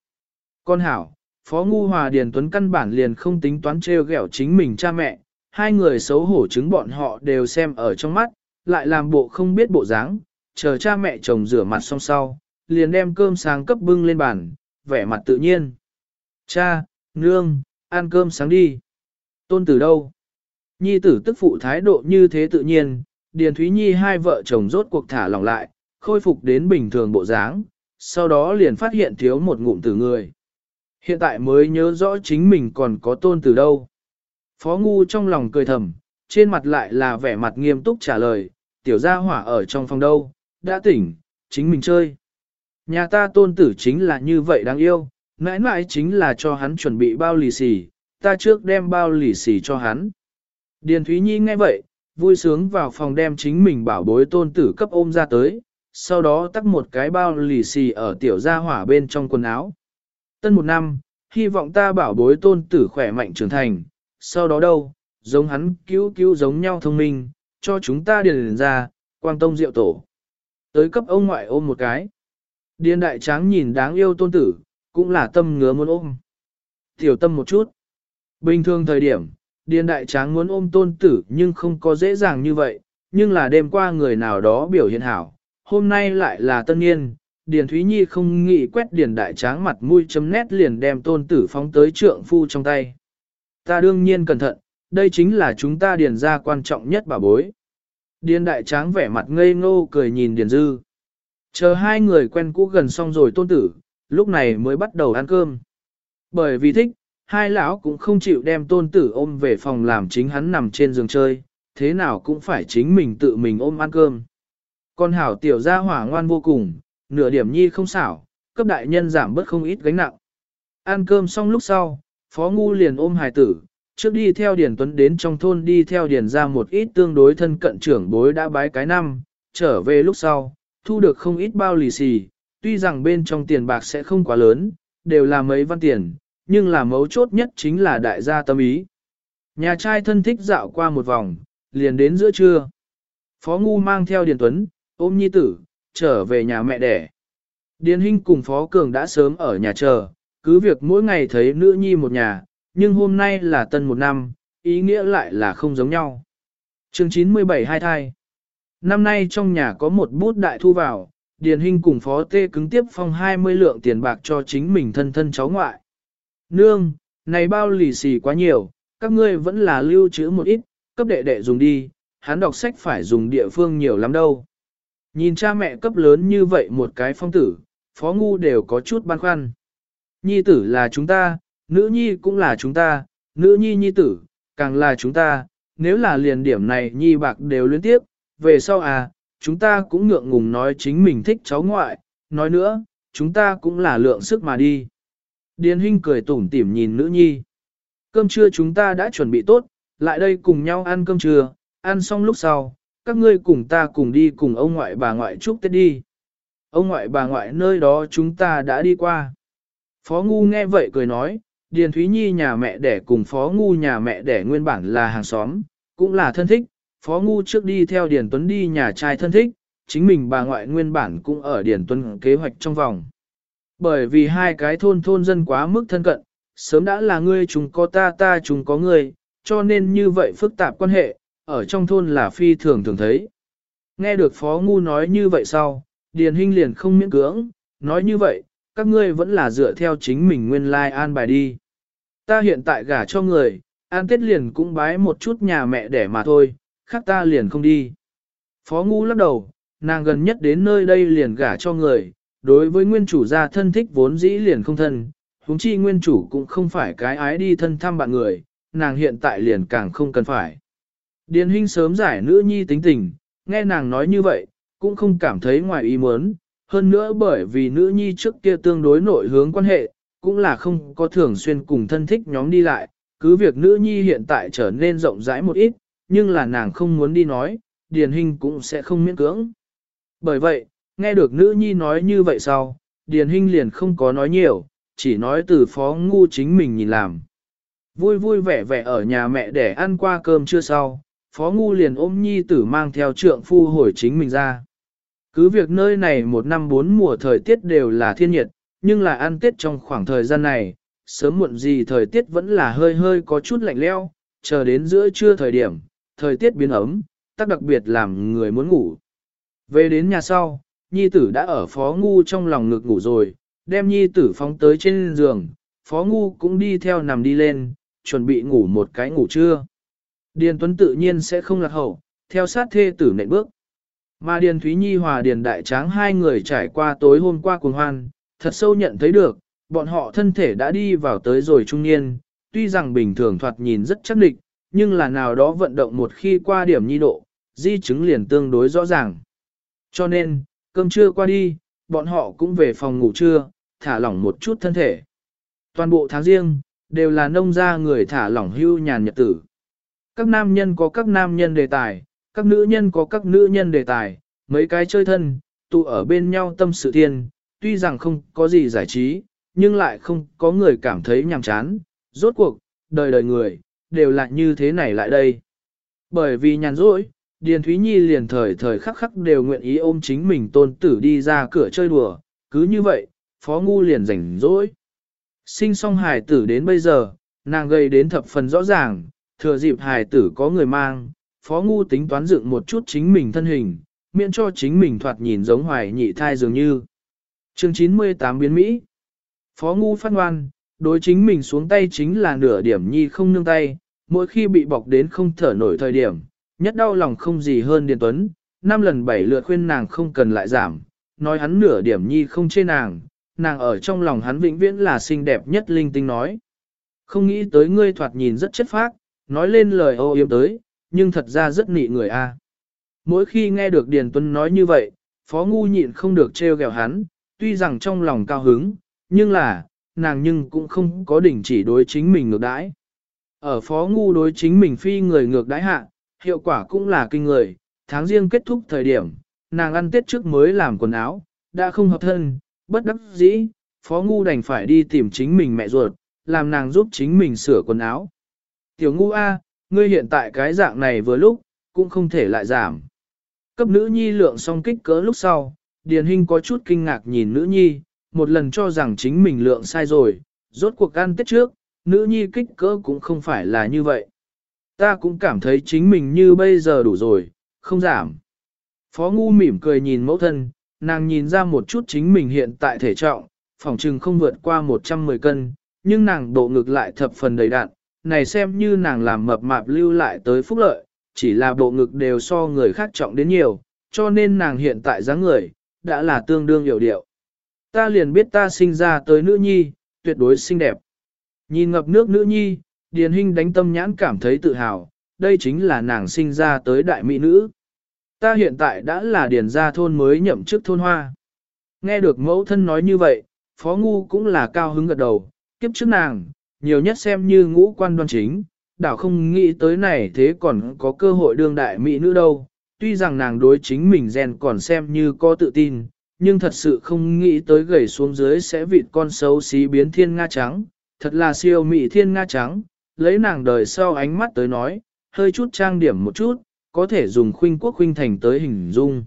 A: Con hảo, phó ngu hòa Điền Tuấn căn bản liền không tính toán treo gẹo chính mình cha mẹ, hai người xấu hổ chứng bọn họ đều xem ở trong mắt, lại làm bộ không biết bộ dáng, chờ cha mẹ chồng rửa mặt xong sau, liền đem cơm sáng cấp bưng lên bàn, vẻ mặt tự nhiên. Cha, nương, ăn cơm sáng đi. Tôn tử đâu? Nhi tử tức phụ thái độ như thế tự nhiên, Điền Thúy Nhi hai vợ chồng rốt cuộc thả lỏng lại, khôi phục đến bình thường bộ dáng, sau đó liền phát hiện thiếu một ngụm tử người. Hiện tại mới nhớ rõ chính mình còn có tôn tử đâu. Phó Ngu trong lòng cười thầm, trên mặt lại là vẻ mặt nghiêm túc trả lời, tiểu gia hỏa ở trong phòng đâu, đã tỉnh, chính mình chơi. Nhà ta tôn tử chính là như vậy đáng yêu, mãi mãi chính là cho hắn chuẩn bị bao lì xì, ta trước đem bao lì xì cho hắn. Điền Thúy Nhi nghe vậy, vui sướng vào phòng đem chính mình bảo bối tôn tử cấp ôm ra tới, sau đó tắt một cái bao lì xì ở tiểu gia hỏa bên trong quần áo. Tân một năm, hy vọng ta bảo bối tôn tử khỏe mạnh trưởng thành, sau đó đâu, giống hắn cứu cứu giống nhau thông minh, cho chúng ta điền ra, quang tông diệu tổ. Tới cấp ông ngoại ôm một cái. Điền đại tráng nhìn đáng yêu tôn tử, cũng là tâm ngứa muốn ôm. Tiểu tâm một chút. Bình thường thời điểm, Điền đại tráng muốn ôm tôn tử nhưng không có dễ dàng như vậy, nhưng là đêm qua người nào đó biểu hiện hảo, hôm nay lại là tân niên. Điền Thúy Nhi không nghĩ quét điền đại tráng mặt mũi chấm nét liền đem tôn tử phóng tới trượng phu trong tay. Ta đương nhiên cẩn thận, đây chính là chúng ta điền ra quan trọng nhất bà bối. Điền đại tráng vẻ mặt ngây ngô cười nhìn điền dư. Chờ hai người quen cũ gần xong rồi tôn tử, lúc này mới bắt đầu ăn cơm. Bởi vì thích, hai lão cũng không chịu đem tôn tử ôm về phòng làm chính hắn nằm trên giường chơi, thế nào cũng phải chính mình tự mình ôm ăn cơm. Con hảo tiểu gia hỏa ngoan vô cùng, nửa điểm nhi không xảo, cấp đại nhân giảm bớt không ít gánh nặng. Ăn cơm xong lúc sau, Phó Ngu liền ôm hài tử, trước đi theo Điền Tuấn đến trong thôn đi theo Điền ra một ít tương đối thân cận trưởng bối đã bái cái năm, trở về lúc sau, thu được không ít bao lì xì, tuy rằng bên trong tiền bạc sẽ không quá lớn, đều là mấy văn tiền, nhưng là mấu chốt nhất chính là đại gia tâm ý. Nhà trai thân thích dạo qua một vòng, liền đến giữa trưa. Phó Ngu mang theo Điền Tuấn, ôm nhi tử, trở về nhà mẹ đẻ. Điền Hinh cùng Phó Cường đã sớm ở nhà chờ, cứ việc mỗi ngày thấy nữ nhi một nhà, nhưng hôm nay là tân một năm, ý nghĩa lại là không giống nhau. chương 97 hai thai. Năm nay trong nhà có một bút đại thu vào, Điền Hinh cùng Phó Tê cứng tiếp phong 20 lượng tiền bạc cho chính mình thân thân cháu ngoại. Nương, này bao lì xì quá nhiều, các ngươi vẫn là lưu trữ một ít, cấp đệ đệ dùng đi, hắn đọc sách phải dùng địa phương nhiều lắm đâu. Nhìn cha mẹ cấp lớn như vậy một cái phong tử, phó ngu đều có chút băn khoăn. Nhi tử là chúng ta, nữ nhi cũng là chúng ta, nữ nhi nhi tử, càng là chúng ta, nếu là liền điểm này nhi bạc đều liên tiếp, về sau à, chúng ta cũng ngượng ngùng nói chính mình thích cháu ngoại, nói nữa, chúng ta cũng là lượng sức mà đi. Điền Hinh cười tủm tỉm nhìn nữ nhi. Cơm trưa chúng ta đã chuẩn bị tốt, lại đây cùng nhau ăn cơm trưa, ăn xong lúc sau, các ngươi cùng ta cùng đi cùng ông ngoại bà ngoại chúc Tết đi. Ông ngoại bà ngoại nơi đó chúng ta đã đi qua. Phó Ngu nghe vậy cười nói, Điền Thúy Nhi nhà mẹ đẻ cùng Phó Ngu nhà mẹ đẻ nguyên bản là hàng xóm, cũng là thân thích. Phó Ngu trước đi theo Điền Tuấn đi nhà trai thân thích, chính mình bà ngoại nguyên bản cũng ở Điền Tuấn kế hoạch trong vòng. Bởi vì hai cái thôn thôn dân quá mức thân cận, sớm đã là ngươi chúng có ta ta chúng có ngươi, cho nên như vậy phức tạp quan hệ, ở trong thôn là phi thường thường thấy. Nghe được Phó Ngu nói như vậy sau, Điền Hinh liền không miễn cưỡng, nói như vậy, các ngươi vẫn là dựa theo chính mình nguyên lai like an bài đi. Ta hiện tại gả cho người, an tết liền cũng bái một chút nhà mẹ để mà thôi, khác ta liền không đi. Phó Ngu lắc đầu, nàng gần nhất đến nơi đây liền gả cho người, đối với nguyên chủ gia thân thích vốn dĩ liền không thân, huống chi nguyên chủ cũng không phải cái ái đi thân thăm bạn người, nàng hiện tại liền càng không cần phải. Điền Hinh sớm giải nữ nhi tính tình, nghe nàng nói như vậy, cũng không cảm thấy ngoài ý muốn, hơn nữa bởi vì nữ nhi trước kia tương đối nội hướng quan hệ, cũng là không có thường xuyên cùng thân thích nhóm đi lại, cứ việc nữ nhi hiện tại trở nên rộng rãi một ít, nhưng là nàng không muốn đi nói, Điền Hinh cũng sẽ không miễn cưỡng. Bởi vậy, nghe được nữ nhi nói như vậy sau, Điền Hinh liền không có nói nhiều, chỉ nói từ phó ngu chính mình nhìn làm. Vui vui vẻ vẻ ở nhà mẹ để ăn qua cơm chưa sau, phó ngu liền ôm nhi tử mang theo trượng phu hồi chính mình ra. Cứ việc nơi này một năm bốn mùa thời tiết đều là thiên nhiệt, nhưng là ăn tết trong khoảng thời gian này, sớm muộn gì thời tiết vẫn là hơi hơi có chút lạnh leo, chờ đến giữa trưa thời điểm, thời tiết biến ấm, tác đặc biệt làm người muốn ngủ. Về đến nhà sau, nhi tử đã ở phó ngu trong lòng ngực ngủ rồi, đem nhi tử phóng tới trên giường, phó ngu cũng đi theo nằm đi lên, chuẩn bị ngủ một cái ngủ trưa. Điền Tuấn tự nhiên sẽ không lạc hậu, theo sát thê tử nện bước. Mà Điền Thúy Nhi hòa Điền Đại Tráng hai người trải qua tối hôm qua cuồng hoan, thật sâu nhận thấy được, bọn họ thân thể đã đi vào tới rồi trung niên, tuy rằng bình thường thoạt nhìn rất chắc định nhưng là nào đó vận động một khi qua điểm nhi độ, di chứng liền tương đối rõ ràng. Cho nên, cơm trưa qua đi, bọn họ cũng về phòng ngủ trưa, thả lỏng một chút thân thể. Toàn bộ tháng riêng, đều là nông gia người thả lỏng hưu nhàn nhật tử. Các nam nhân có các nam nhân đề tài, các nữ nhân có các nữ nhân đề tài, mấy cái chơi thân, tụ ở bên nhau tâm sự thiên, tuy rằng không có gì giải trí, nhưng lại không có người cảm thấy nhàm chán, rốt cuộc, đời đời người, đều là như thế này lại đây. Bởi vì nhàn rỗi, Điền Thúy Nhi liền thời thời khắc khắc đều nguyện ý ôm chính mình tôn tử đi ra cửa chơi đùa, cứ như vậy, Phó Ngu liền rảnh rỗi. Sinh xong hài tử đến bây giờ, nàng gây đến thập phần rõ ràng, thừa dịp hài tử có người mang, Phó Ngu tính toán dựng một chút chính mình thân hình, miễn cho chính mình thoạt nhìn giống hoài nhị thai dường như. chương 98 biến Mỹ Phó Ngu phát ngoan, đối chính mình xuống tay chính là nửa điểm nhi không nương tay, mỗi khi bị bọc đến không thở nổi thời điểm, nhất đau lòng không gì hơn Điền Tuấn, năm lần bảy lượt khuyên nàng không cần lại giảm, nói hắn nửa điểm nhi không chê nàng, nàng ở trong lòng hắn vĩnh viễn là xinh đẹp nhất linh tinh nói. Không nghĩ tới ngươi thoạt nhìn rất chất phác, nói lên lời ô yếm tới, nhưng thật ra rất nị người a. Mỗi khi nghe được Điền Tuấn nói như vậy, Phó Ngu nhịn không được trêu ghẹo hắn, tuy rằng trong lòng cao hứng, nhưng là, nàng nhưng cũng không có đỉnh chỉ đối chính mình ngược đãi. Ở Phó Ngu đối chính mình phi người ngược đãi hạ, hiệu quả cũng là kinh người, tháng riêng kết thúc thời điểm, nàng ăn tết trước mới làm quần áo, đã không hợp thân, bất đắc dĩ, Phó Ngu đành phải đi tìm chính mình mẹ ruột, làm nàng giúp chính mình sửa quần áo. Tiểu Ngu A, ngươi hiện tại cái dạng này vừa lúc, cũng không thể lại giảm. Cấp nữ nhi lượng xong kích cỡ lúc sau, Điền Hinh có chút kinh ngạc nhìn nữ nhi, một lần cho rằng chính mình lượng sai rồi, rốt cuộc ăn tết trước, nữ nhi kích cỡ cũng không phải là như vậy. Ta cũng cảm thấy chính mình như bây giờ đủ rồi, không giảm. Phó Ngu mỉm cười nhìn mẫu thân, nàng nhìn ra một chút chính mình hiện tại thể trọng, phòng trừng không vượt qua 110 cân, nhưng nàng độ ngực lại thập phần đầy đạn, này xem như nàng làm mập mạp lưu lại tới phúc lợi, chỉ là bộ ngực đều so người khác trọng đến nhiều, cho nên nàng hiện tại dáng người, đã là tương đương hiểu điệu. Ta liền biết ta sinh ra tới nữ nhi, tuyệt đối xinh đẹp. Nhìn ngập nước nữ nhi, Điền Hinh đánh tâm nhãn cảm thấy tự hào, đây chính là nàng sinh ra tới đại mỹ nữ. Ta hiện tại đã là điền gia thôn mới nhậm chức thôn hoa. Nghe được mẫu thân nói như vậy, Phó Ngu cũng là cao hứng gật đầu, kiếp trước nàng, nhiều nhất xem như ngũ quan đoan chính, đảo không nghĩ tới này thế còn có cơ hội đương đại mỹ nữ đâu. Tuy rằng nàng đối chính mình gen còn xem như có tự tin, nhưng thật sự không nghĩ tới gầy xuống dưới sẽ vịt con xấu xí biến thiên nga trắng, thật là siêu mỹ thiên nga trắng, lấy nàng đời sau ánh mắt tới nói, hơi chút trang điểm một chút, có thể dùng khuynh quốc khuynh thành tới hình dung.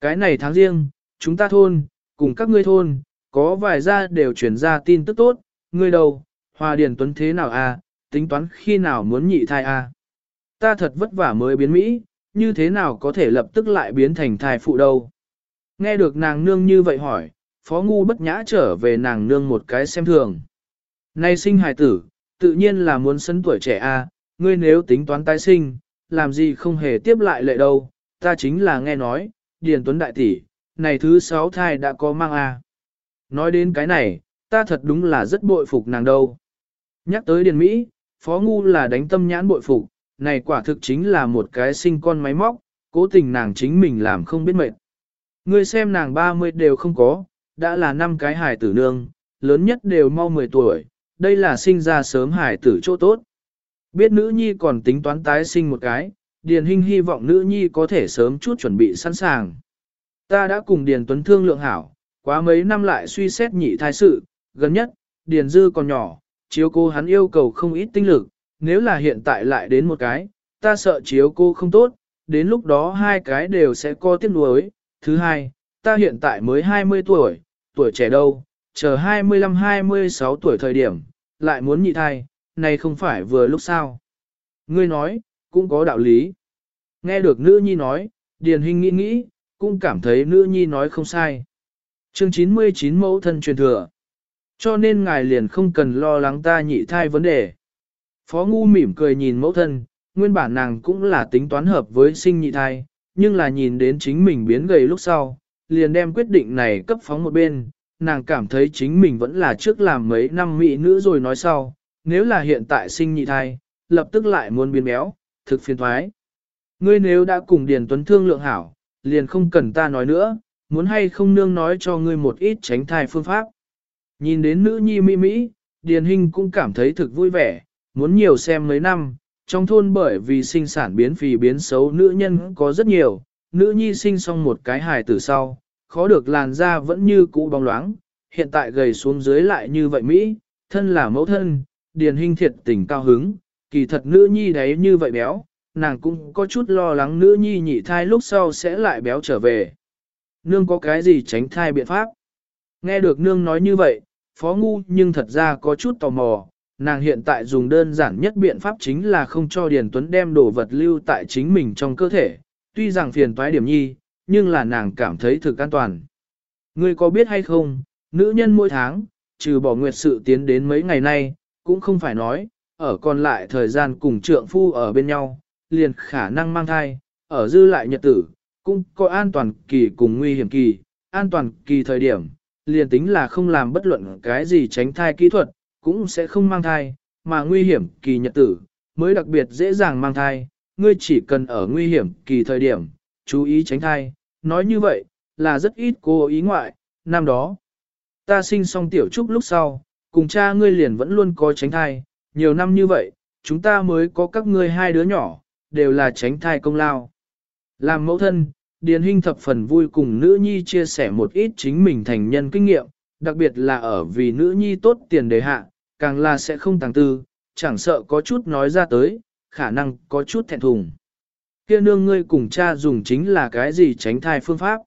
A: Cái này tháng riêng, chúng ta thôn, cùng các ngươi thôn, có vài gia đều truyền ra tin tức tốt, ngươi đầu Hòa điển Tuấn thế nào? À, tính toán khi nào muốn nhị thai? À? Ta thật vất vả mới biến Mỹ, như thế nào có thể lập tức lại biến thành thai phụ đâu? Nghe được nàng nương như vậy hỏi, Phó Ngu bất nhã trở về nàng nương một cái xem thường. Nay sinh hài tử, tự nhiên là muốn sấn tuổi trẻ a, ngươi nếu tính toán tái sinh, làm gì không hề tiếp lại lệ đâu, ta chính là nghe nói, Điền Tuấn đại tỷ, này thứ sáu thai đã có mang a. Nói đến cái này, ta thật đúng là rất bội phục nàng đâu. Nhắc tới Điền Mỹ, Phó Ngu là đánh tâm nhãn bội phục, này quả thực chính là một cái sinh con máy móc, cố tình nàng chính mình làm không biết mệt. Ngươi xem nàng 30 đều không có, đã là năm cái hài tử nương, lớn nhất đều mau 10 tuổi, đây là sinh ra sớm hài tử chỗ tốt. Biết nữ nhi còn tính toán tái sinh một cái, Điền Hinh hy vọng nữ nhi có thể sớm chút chuẩn bị sẵn sàng. Ta đã cùng Điền Tuấn thương lượng hảo, quá mấy năm lại suy xét nhị thai sự, gần nhất, Điền Dư còn nhỏ, chiếu cô hắn yêu cầu không ít tinh lực, nếu là hiện tại lại đến một cái, ta sợ chiếu cô không tốt, đến lúc đó hai cái đều sẽ có tiếc nuối. Thứ hai, ta hiện tại mới 20 tuổi, tuổi trẻ đâu, chờ 25-26 tuổi thời điểm, lại muốn nhị thai, này không phải vừa lúc sao. Ngươi nói, cũng có đạo lý. Nghe được nữ nhi nói, Điền Hình nghĩ nghĩ, cũng cảm thấy nữ nhi nói không sai. Chương 99 mẫu thân truyền thừa. Cho nên ngài liền không cần lo lắng ta nhị thai vấn đề. Phó ngu mỉm cười nhìn mẫu thân, nguyên bản nàng cũng là tính toán hợp với sinh nhị thai, nhưng là nhìn đến chính mình biến gầy lúc sau, liền đem quyết định này cấp phóng một bên, nàng cảm thấy chính mình vẫn là trước làm mấy năm mỹ nữ rồi nói sau, nếu là hiện tại sinh nhị thai, lập tức lại muốn biến béo, thực phiền thoái. Ngươi nếu đã cùng Điền Tuấn thương lượng hảo, liền không cần ta nói nữa, muốn hay không nương nói cho ngươi một ít tránh thai phương pháp. Nhìn đến nữ nhi mỹ mỹ, Điền Hinh cũng cảm thấy thực vui vẻ, muốn nhiều xem mấy năm, trong thôn bởi vì sinh sản biến phì biến xấu nữ nhân có rất nhiều, nữ nhi sinh xong một cái hài tử sau, khó được làn da vẫn như cũ bóng loáng, hiện tại gầy xuống dưới lại như vậy Mỹ, thân là mẫu thân, Điền hình thiệt tình cao hứng, kỳ thật nữ nhi đấy như vậy béo, nàng cũng có chút lo lắng nữ nhi nhị thai lúc sau sẽ lại béo trở về. Nương có cái gì tránh thai biện pháp? Nghe được nương nói như vậy, phó ngu nhưng thật ra có chút tò mò, nàng hiện tại dùng đơn giản nhất biện pháp chính là không cho Điền Tuấn đem đồ vật lưu tại chính mình trong cơ thể, tuy rằng phiền toái điểm nhi, nhưng là nàng cảm thấy thực an toàn. Ngươi có biết hay không, nữ nhân mỗi tháng, trừ bỏ nguyệt sự tiến đến mấy ngày nay, cũng không phải nói, ở còn lại thời gian cùng trượng phu ở bên nhau, liền khả năng mang thai, ở dư lại nhật tử, cũng có an toàn kỳ cùng nguy hiểm kỳ, an toàn kỳ thời điểm, liền tính là không làm bất luận cái gì tránh thai kỹ thuật, cũng sẽ không mang thai, mà nguy hiểm kỳ nhật tử, mới đặc biệt dễ dàng mang thai, ngươi chỉ cần ở nguy hiểm kỳ thời điểm, chú ý tránh thai, nói như vậy, là rất ít cô ý ngoại, năm đó. Ta sinh xong tiểu trúc lúc sau, cùng cha ngươi liền vẫn luôn có tránh thai, nhiều năm như vậy, chúng ta mới có các ngươi hai đứa nhỏ, đều là tránh thai công lao. Làm mẫu thân, Điền Hinh thập phần vui cùng nữ nhi chia sẻ một ít chính mình thành nhân kinh nghiệm, đặc biệt là ở vì nữ nhi tốt tiền đề hạ, càng là sẽ không tàng tư, chẳng sợ có chút nói ra tới, khả năng có chút thẹn thùng. Kia nương ngươi cùng cha dùng chính là cái gì tránh thai phương pháp.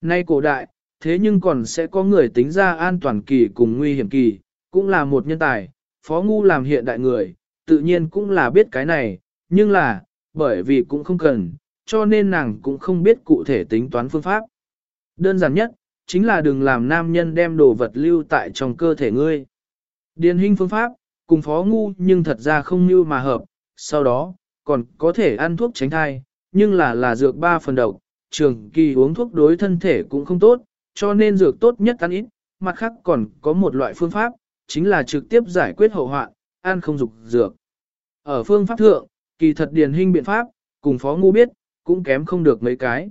A: Nay cổ đại, thế nhưng còn sẽ có người tính ra an toàn kỳ cùng nguy hiểm kỳ, cũng là một nhân tài, phó ngu làm hiện đại người, tự nhiên cũng là biết cái này, nhưng là, bởi vì cũng không cần, cho nên nàng cũng không biết cụ thể tính toán phương pháp. Đơn giản nhất, chính là đừng làm nam nhân đem đồ vật lưu tại trong cơ thể ngươi. Điền hình phương pháp, cùng phó ngu nhưng thật ra không như mà hợp, sau đó, còn có thể ăn thuốc tránh thai, nhưng là là dược ba phần độc, trường kỳ uống thuốc đối thân thể cũng không tốt, cho nên dược tốt nhất ăn ít, mặt khác còn có một loại phương pháp, chính là trực tiếp giải quyết hậu hoạn, ăn không dục dược. Ở phương pháp thượng, kỳ thật điền hình biện pháp, cùng phó ngu biết, cũng kém không được mấy cái.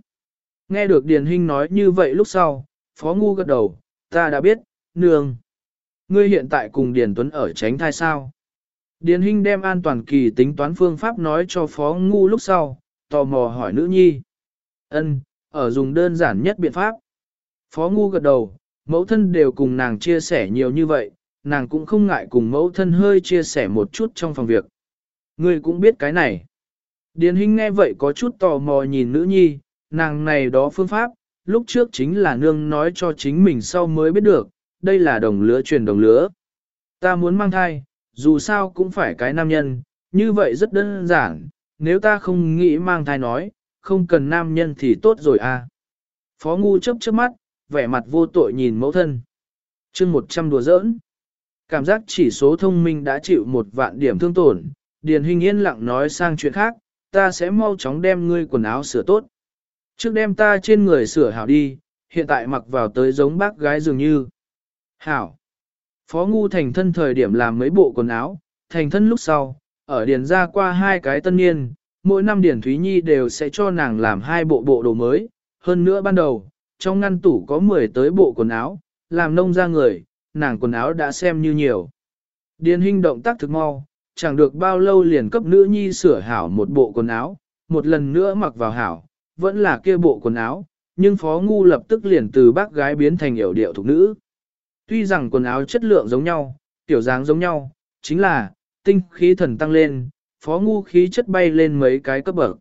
A: Nghe được điền hình nói như vậy lúc sau, phó ngu gật đầu, ta đã biết, nương. Ngươi hiện tại cùng Điền Tuấn ở tránh thai sao? Điền Hinh đem an toàn kỳ tính toán phương pháp nói cho Phó Ngu lúc sau, tò mò hỏi nữ nhi. Ân, ở dùng đơn giản nhất biện pháp. Phó Ngu gật đầu, mẫu thân đều cùng nàng chia sẻ nhiều như vậy, nàng cũng không ngại cùng mẫu thân hơi chia sẻ một chút trong phòng việc. Ngươi cũng biết cái này. Điền Hinh nghe vậy có chút tò mò nhìn nữ nhi, nàng này đó phương pháp, lúc trước chính là nương nói cho chính mình sau mới biết được, đây là đồng lứa truyền đồng lứa. Ta muốn mang thai, dù sao cũng phải cái nam nhân, như vậy rất đơn giản, nếu ta không nghĩ mang thai nói, không cần nam nhân thì tốt rồi à. Phó ngu chấp trước mắt, vẻ mặt vô tội nhìn mẫu thân. chương 100 đùa giỡn. Cảm giác chỉ số thông minh đã chịu một vạn điểm thương tổn, Điền Huynh yên lặng nói sang chuyện khác, ta sẽ mau chóng đem ngươi quần áo sửa tốt. Trước đem ta trên người sửa hảo đi, hiện tại mặc vào tới giống bác gái dường như. Hảo. Phó Ngu thành thân thời điểm làm mấy bộ quần áo, thành thân lúc sau, ở điền ra qua hai cái tân niên, mỗi năm Điền Thúy Nhi đều sẽ cho nàng làm hai bộ bộ đồ mới, hơn nữa ban đầu, trong ngăn tủ có 10 tới bộ quần áo, làm nông ra người, nàng quần áo đã xem như nhiều. Điền Hinh động tác thực mau, chẳng được bao lâu liền cấp nữ nhi sửa hảo một bộ quần áo, một lần nữa mặc vào hảo, vẫn là kia bộ quần áo, nhưng Phó Ngu lập tức liền từ bác gái biến thành hiểu điệu thục nữ. Tuy rằng quần áo chất lượng giống nhau, tiểu dáng giống nhau, chính là, tinh khí thần tăng lên, phó ngu khí chất bay lên mấy cái cấp bậc.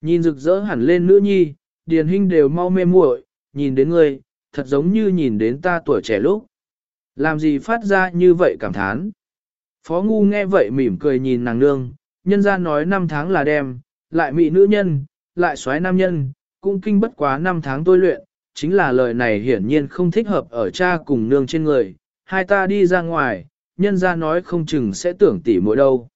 A: Nhìn rực rỡ hẳn lên nữ nhi, điền hình đều mau mê muội, nhìn đến ngươi, thật giống như nhìn đến ta tuổi trẻ lúc. Làm gì phát ra như vậy cảm thán. Phó ngu nghe vậy mỉm cười nhìn nàng nương, nhân ra nói năm tháng là đem, lại mị nữ nhân, lại xoái nam nhân, cũng kinh bất quá 5 tháng tôi luyện, chính là lời này hiển nhiên không thích hợp ở cha cùng nương trên người, hai ta đi ra ngoài, nhân ra nói không chừng sẽ tưởng tỉ mỗi đâu.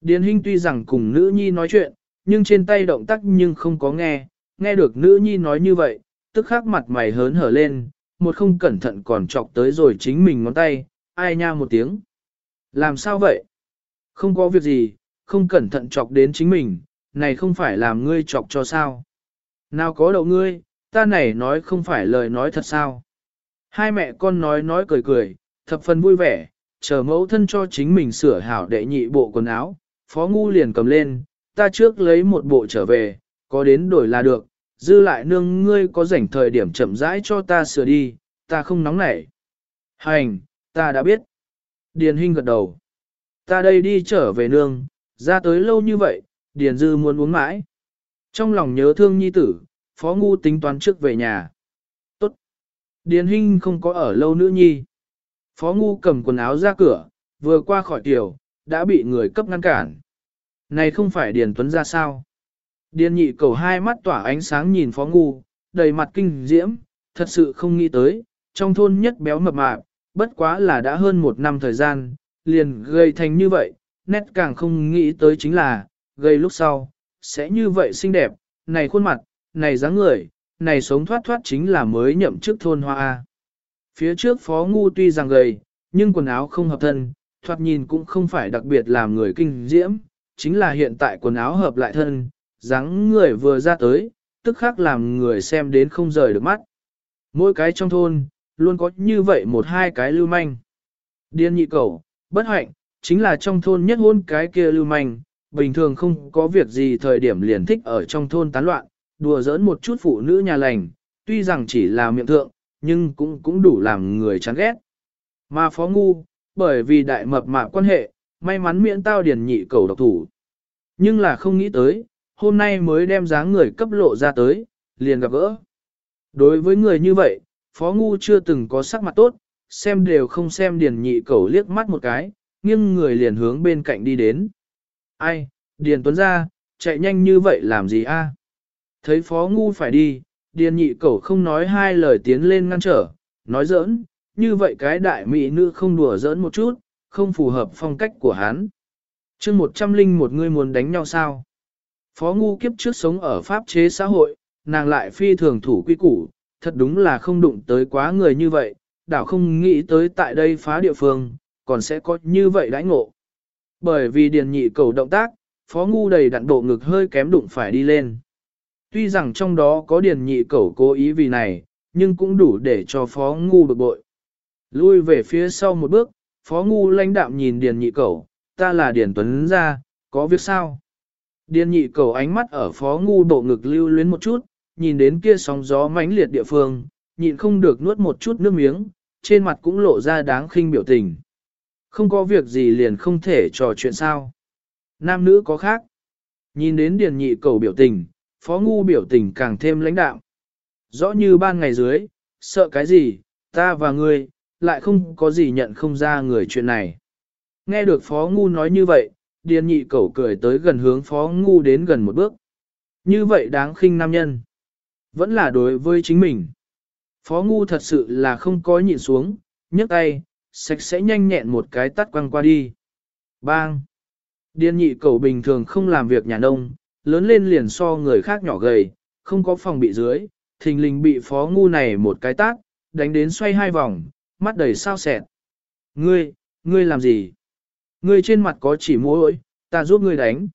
A: Điền Hinh tuy rằng cùng nữ nhi nói chuyện, nhưng trên tay động tác nhưng không có nghe, nghe được nữ nhi nói như vậy, tức khắc mặt mày hớn hở lên, một không cẩn thận còn chọc tới rồi chính mình ngón tay, ai nha một tiếng. Làm sao vậy? Không có việc gì, không cẩn thận chọc đến chính mình, này không phải làm ngươi chọc cho sao. Nào có đậu ngươi, ta này nói không phải lời nói thật sao. Hai mẹ con nói nói cười cười, thập phần vui vẻ, chờ mẫu thân cho chính mình sửa hảo đệ nhị bộ quần áo, phó ngu liền cầm lên, ta trước lấy một bộ trở về, có đến đổi là được, dư lại nương ngươi có rảnh thời điểm chậm rãi cho ta sửa đi, ta không nóng nảy. Hành, ta đã biết. Điền Hinh gật đầu. Ta đây đi trở về nương, ra tới lâu như vậy, Điền Dư muốn uống mãi. Trong lòng nhớ thương nhi tử, Phó Ngu tính toán trước về nhà. Tốt. Điền Hinh không có ở lâu nữa nhi. Phó Ngu cầm quần áo ra cửa, vừa qua khỏi tiểu, đã bị người cấp ngăn cản. Này không phải Điền Tuấn ra sao? Điền nhị cầu hai mắt tỏa ánh sáng nhìn Phó Ngu, đầy mặt kinh diễm, thật sự không nghĩ tới, trong thôn nhất béo mập mạp, bất quá là đã hơn một năm thời gian, liền gây thành như vậy, nét càng không nghĩ tới chính là, gây lúc sau, sẽ như vậy xinh đẹp, này khuôn mặt, này dáng người, này sống thoát thoát chính là mới nhậm chức thôn hoa. Phía trước phó ngu tuy rằng gầy, nhưng quần áo không hợp thân, thoạt nhìn cũng không phải đặc biệt làm người kinh diễm, chính là hiện tại quần áo hợp lại thân, dáng người vừa ra tới, tức khác làm người xem đến không rời được mắt. Mỗi cái trong thôn, luôn có như vậy một hai cái lưu manh. Điên nhị cầu, bất hạnh, chính là trong thôn nhất hôn cái kia lưu manh, bình thường không có việc gì thời điểm liền thích ở trong thôn tán loạn, đùa giỡn một chút phụ nữ nhà lành, tuy rằng chỉ là miệng thượng, nhưng cũng cũng đủ làm người chán ghét. Mà phó ngu, bởi vì đại mập mạp quan hệ, may mắn miễn tao điền nhị cầu độc thủ. Nhưng là không nghĩ tới, hôm nay mới đem dáng người cấp lộ ra tới, liền gặp gỡ. Đối với người như vậy, phó ngu chưa từng có sắc mặt tốt, xem đều không xem điền nhị cầu liếc mắt một cái, nghiêng người liền hướng bên cạnh đi đến. Ai, điền tuấn ra, chạy nhanh như vậy làm gì a? Thấy phó ngu phải đi, điền nhị cẩu không nói hai lời tiến lên ngăn trở, nói giỡn, như vậy cái đại mỹ nữ không đùa giỡn một chút, không phù hợp phong cách của hắn. chương một trăm linh một người muốn đánh nhau sao? Phó ngu kiếp trước sống ở pháp chế xã hội, nàng lại phi thường thủ quy củ, thật đúng là không đụng tới quá người như vậy, đảo không nghĩ tới tại đây phá địa phương, còn sẽ có như vậy đãi ngộ. Bởi vì điền nhị cầu động tác, phó ngu đầy đặn bộ ngực hơi kém đụng phải đi lên. Tuy rằng trong đó có điền nhị cẩu cố ý vì này, nhưng cũng đủ để cho phó ngu bực bội. Lui về phía sau một bước, phó ngu lãnh đạm nhìn điền nhị cẩu, ta là điền tuấn ra, có việc sao? Điền nhị cẩu ánh mắt ở phó ngu bộ ngực lưu luyến một chút, nhìn đến kia sóng gió mãnh liệt địa phương, nhịn không được nuốt một chút nước miếng, trên mặt cũng lộ ra đáng khinh biểu tình. Không có việc gì liền không thể trò chuyện sao. Nam nữ có khác. Nhìn đến điền nhị cầu biểu tình, phó ngu biểu tình càng thêm lãnh đạo. Rõ như ban ngày dưới, sợ cái gì, ta và ngươi, lại không có gì nhận không ra người chuyện này. Nghe được phó ngu nói như vậy, điền nhị cầu cười tới gần hướng phó ngu đến gần một bước. Như vậy đáng khinh nam nhân. Vẫn là đối với chính mình. Phó ngu thật sự là không có nhịn xuống, nhấc tay, sạch sẽ nhanh nhẹn một cái tắt quăng qua đi. Bang! Điền nhị cầu bình thường không làm việc nhà nông, lớn lên liền so người khác nhỏ gầy, không có phòng bị dưới, thình lình bị phó ngu này một cái tát, đánh đến xoay hai vòng, mắt đầy sao sẹt. Ngươi, ngươi làm gì? Ngươi trên mặt có chỉ mũi, ta giúp ngươi đánh.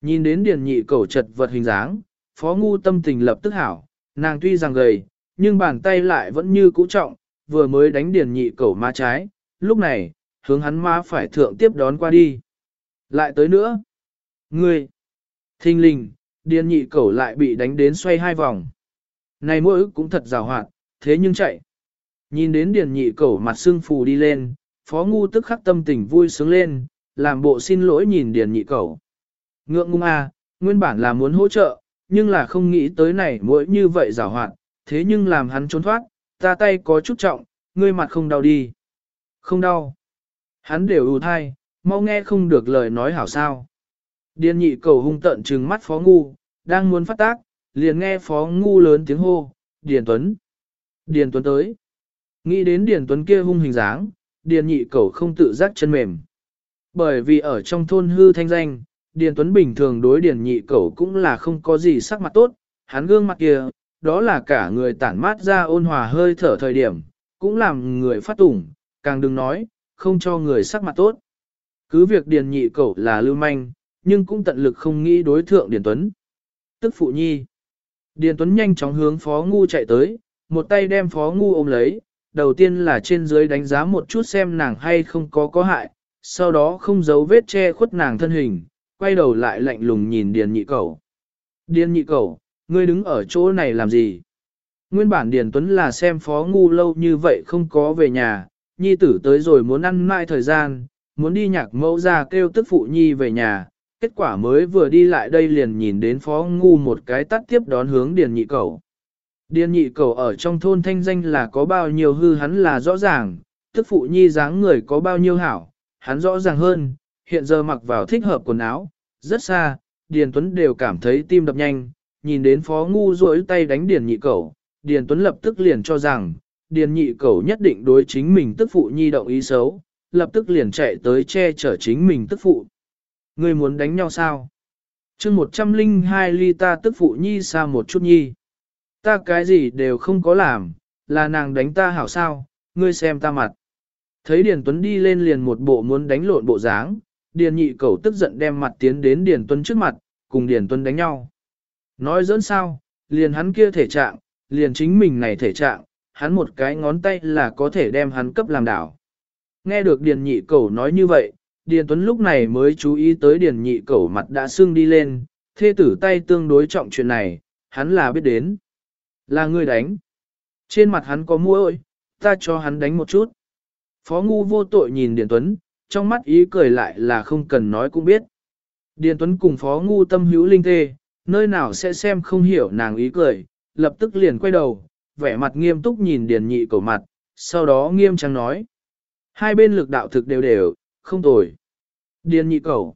A: Nhìn đến điền nhị cầu chật vật hình dáng, phó ngu tâm tình lập tức hảo, nàng tuy rằng gầy, nhưng bàn tay lại vẫn như cũ trọng, vừa mới đánh điền nhị cẩu má trái, lúc này, hướng hắn má phải thượng tiếp đón qua đi. Lại tới nữa. Ngươi. Thinh linh, điền nhị cẩu lại bị đánh đến xoay hai vòng. Này mỗi cũng thật rào hoạt, thế nhưng chạy. Nhìn đến điền nhị cẩu mặt sưng phù đi lên, phó ngu tức khắc tâm tình vui sướng lên, làm bộ xin lỗi nhìn điền nhị cẩu. Ngượng ngung à, nguyên bản là muốn hỗ trợ, nhưng là không nghĩ tới này mỗi như vậy rào hoạt, thế nhưng làm hắn trốn thoát, ta tay có chút trọng, ngươi mặt không đau đi. Không đau. Hắn đều ưu thai, mau nghe không được lời nói hảo sao. Điền nhị cầu hung tận trừng mắt phó ngu, đang muốn phát tác, liền nghe phó ngu lớn tiếng hô, Điền Tuấn. Điền Tuấn tới. Nghĩ đến Điền Tuấn kia hung hình dáng, Điền nhị cẩu không tự giác chân mềm. Bởi vì ở trong thôn hư thanh danh, Điền Tuấn bình thường đối Điền nhị cẩu cũng là không có gì sắc mặt tốt, hắn gương mặt kia, đó là cả người tản mát ra ôn hòa hơi thở thời điểm, cũng làm người phát tủng, càng đừng nói, không cho người sắc mặt tốt. Cứ việc Điền nhị cẩu là lưu manh, nhưng cũng tận lực không nghĩ đối thượng Điền Tuấn. Tức phụ nhi. Điền Tuấn nhanh chóng hướng Phó Ngu chạy tới, một tay đem Phó Ngu ôm lấy, đầu tiên là trên dưới đánh giá một chút xem nàng hay không có có hại, sau đó không giấu vết che khuất nàng thân hình, quay đầu lại lạnh lùng nhìn Điền nhị cẩu. Điền nhị cẩu, ngươi đứng ở chỗ này làm gì? Nguyên bản Điền Tuấn là xem Phó Ngu lâu như vậy không có về nhà, nhi tử tới rồi muốn ăn mãi thời gian, muốn đi nhạc mẫu ra kêu tức phụ nhi về nhà, kết quả mới vừa đi lại đây liền nhìn đến phó ngu một cái tắt tiếp đón hướng điền nhị cầu. Điền nhị cầu ở trong thôn thanh danh là có bao nhiêu hư hắn là rõ ràng, tức phụ nhi dáng người có bao nhiêu hảo, hắn rõ ràng hơn, hiện giờ mặc vào thích hợp quần áo, rất xa, Điền Tuấn đều cảm thấy tim đập nhanh, nhìn đến phó ngu rỗi tay đánh Điền nhị cầu, Điền Tuấn lập tức liền cho rằng, Điền nhị cầu nhất định đối chính mình tức phụ nhi động ý xấu, lập tức liền chạy tới che chở chính mình tức phụ. Ngươi muốn đánh nhau sao? chương 102 ly ta tức phụ nhi xa một chút nhi. Ta cái gì đều không có làm, là nàng đánh ta hảo sao, ngươi xem ta mặt. Thấy Điền Tuấn đi lên liền một bộ muốn đánh lộn bộ dáng, Điền nhị cầu tức giận đem mặt tiến đến Điền Tuấn trước mặt, cùng Điền Tuấn đánh nhau. Nói dẫn sao, liền hắn kia thể trạng, liền chính mình này thể trạng, hắn một cái ngón tay là có thể đem hắn cấp làm đảo. Nghe được Điền nhị Cẩu nói như vậy, Điền Tuấn lúc này mới chú ý tới Điền nhị cẩu mặt đã sưng đi lên, thê tử tay tương đối trọng chuyện này, hắn là biết đến. Là người đánh. Trên mặt hắn có mũi, ta cho hắn đánh một chút. Phó ngu vô tội nhìn Điền Tuấn, trong mắt ý cười lại là không cần nói cũng biết. Điền Tuấn cùng Phó ngu tâm hữu linh tê, nơi nào sẽ xem không hiểu nàng ý cười, lập tức liền quay đầu, vẻ mặt nghiêm túc nhìn Điền nhị cổ mặt, sau đó nghiêm trang nói. Hai bên lực đạo thực đều đều, không tồi. Điền nhị cầu.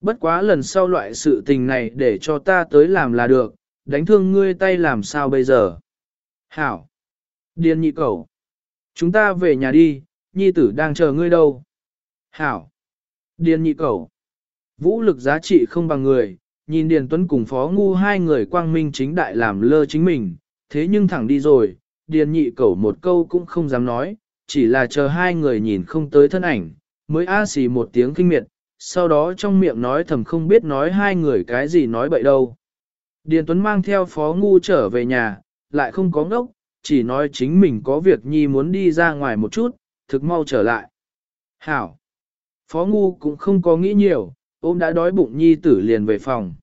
A: Bất quá lần sau loại sự tình này để cho ta tới làm là được, đánh thương ngươi tay làm sao bây giờ. Hảo. Điền nhị cầu. Chúng ta về nhà đi, nhi tử đang chờ ngươi đâu. Hảo. Điền nhị cầu. Vũ lực giá trị không bằng người, nhìn Điền Tuấn cùng Phó Ngu hai người quang minh chính đại làm lơ chính mình, thế nhưng thẳng đi rồi, Điền nhị cầu một câu cũng không dám nói, chỉ là chờ hai người nhìn không tới thân ảnh, mới a xì một tiếng kinh miệt, sau đó trong miệng nói thầm không biết nói hai người cái gì nói bậy đâu. Điền Tuấn mang theo phó ngu trở về nhà, lại không có ngốc, chỉ nói chính mình có việc nhi muốn đi ra ngoài một chút, thực mau trở lại. Hảo! Phó ngu cũng không có nghĩ nhiều, ôm đã đói bụng nhi tử liền về phòng.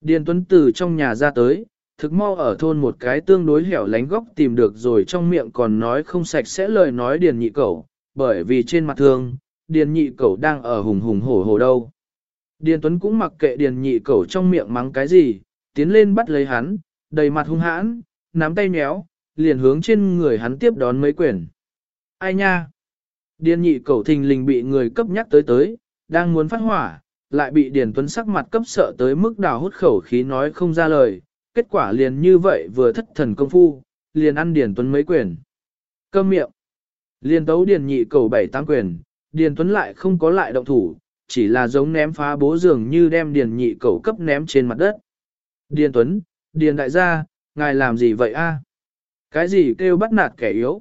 A: Điền Tuấn từ trong nhà ra tới, thực mau ở thôn một cái tương đối hẻo lánh góc tìm được rồi trong miệng còn nói không sạch sẽ lời nói điền nhị cẩu, bởi vì trên mặt thương, điền nhị cẩu đang ở hùng hùng hổ hổ đâu. Điền Tuấn cũng mặc kệ điền nhị cẩu trong miệng mắng cái gì, tiến lên bắt lấy hắn, đầy mặt hung hãn, nắm tay méo, liền hướng trên người hắn tiếp đón mấy quyển. Ai nha? Điền nhị cẩu thình lình bị người cấp nhắc tới tới, đang muốn phát hỏa, lại bị Điền Tuấn sắc mặt cấp sợ tới mức đào hút khẩu khí nói không ra lời, kết quả liền như vậy vừa thất thần công phu, liền ăn Điền Tuấn mấy quyền. Câm miệng. Liền tấu Điền nhị cầu bảy tám quyền, Điền Tuấn lại không có lại động thủ, chỉ là giống ném phá bố dường như đem Điền nhị cầu cấp ném trên mặt đất. Điền Tuấn, Điền đại gia, ngài làm gì vậy a? Cái gì kêu bắt nạt kẻ yếu?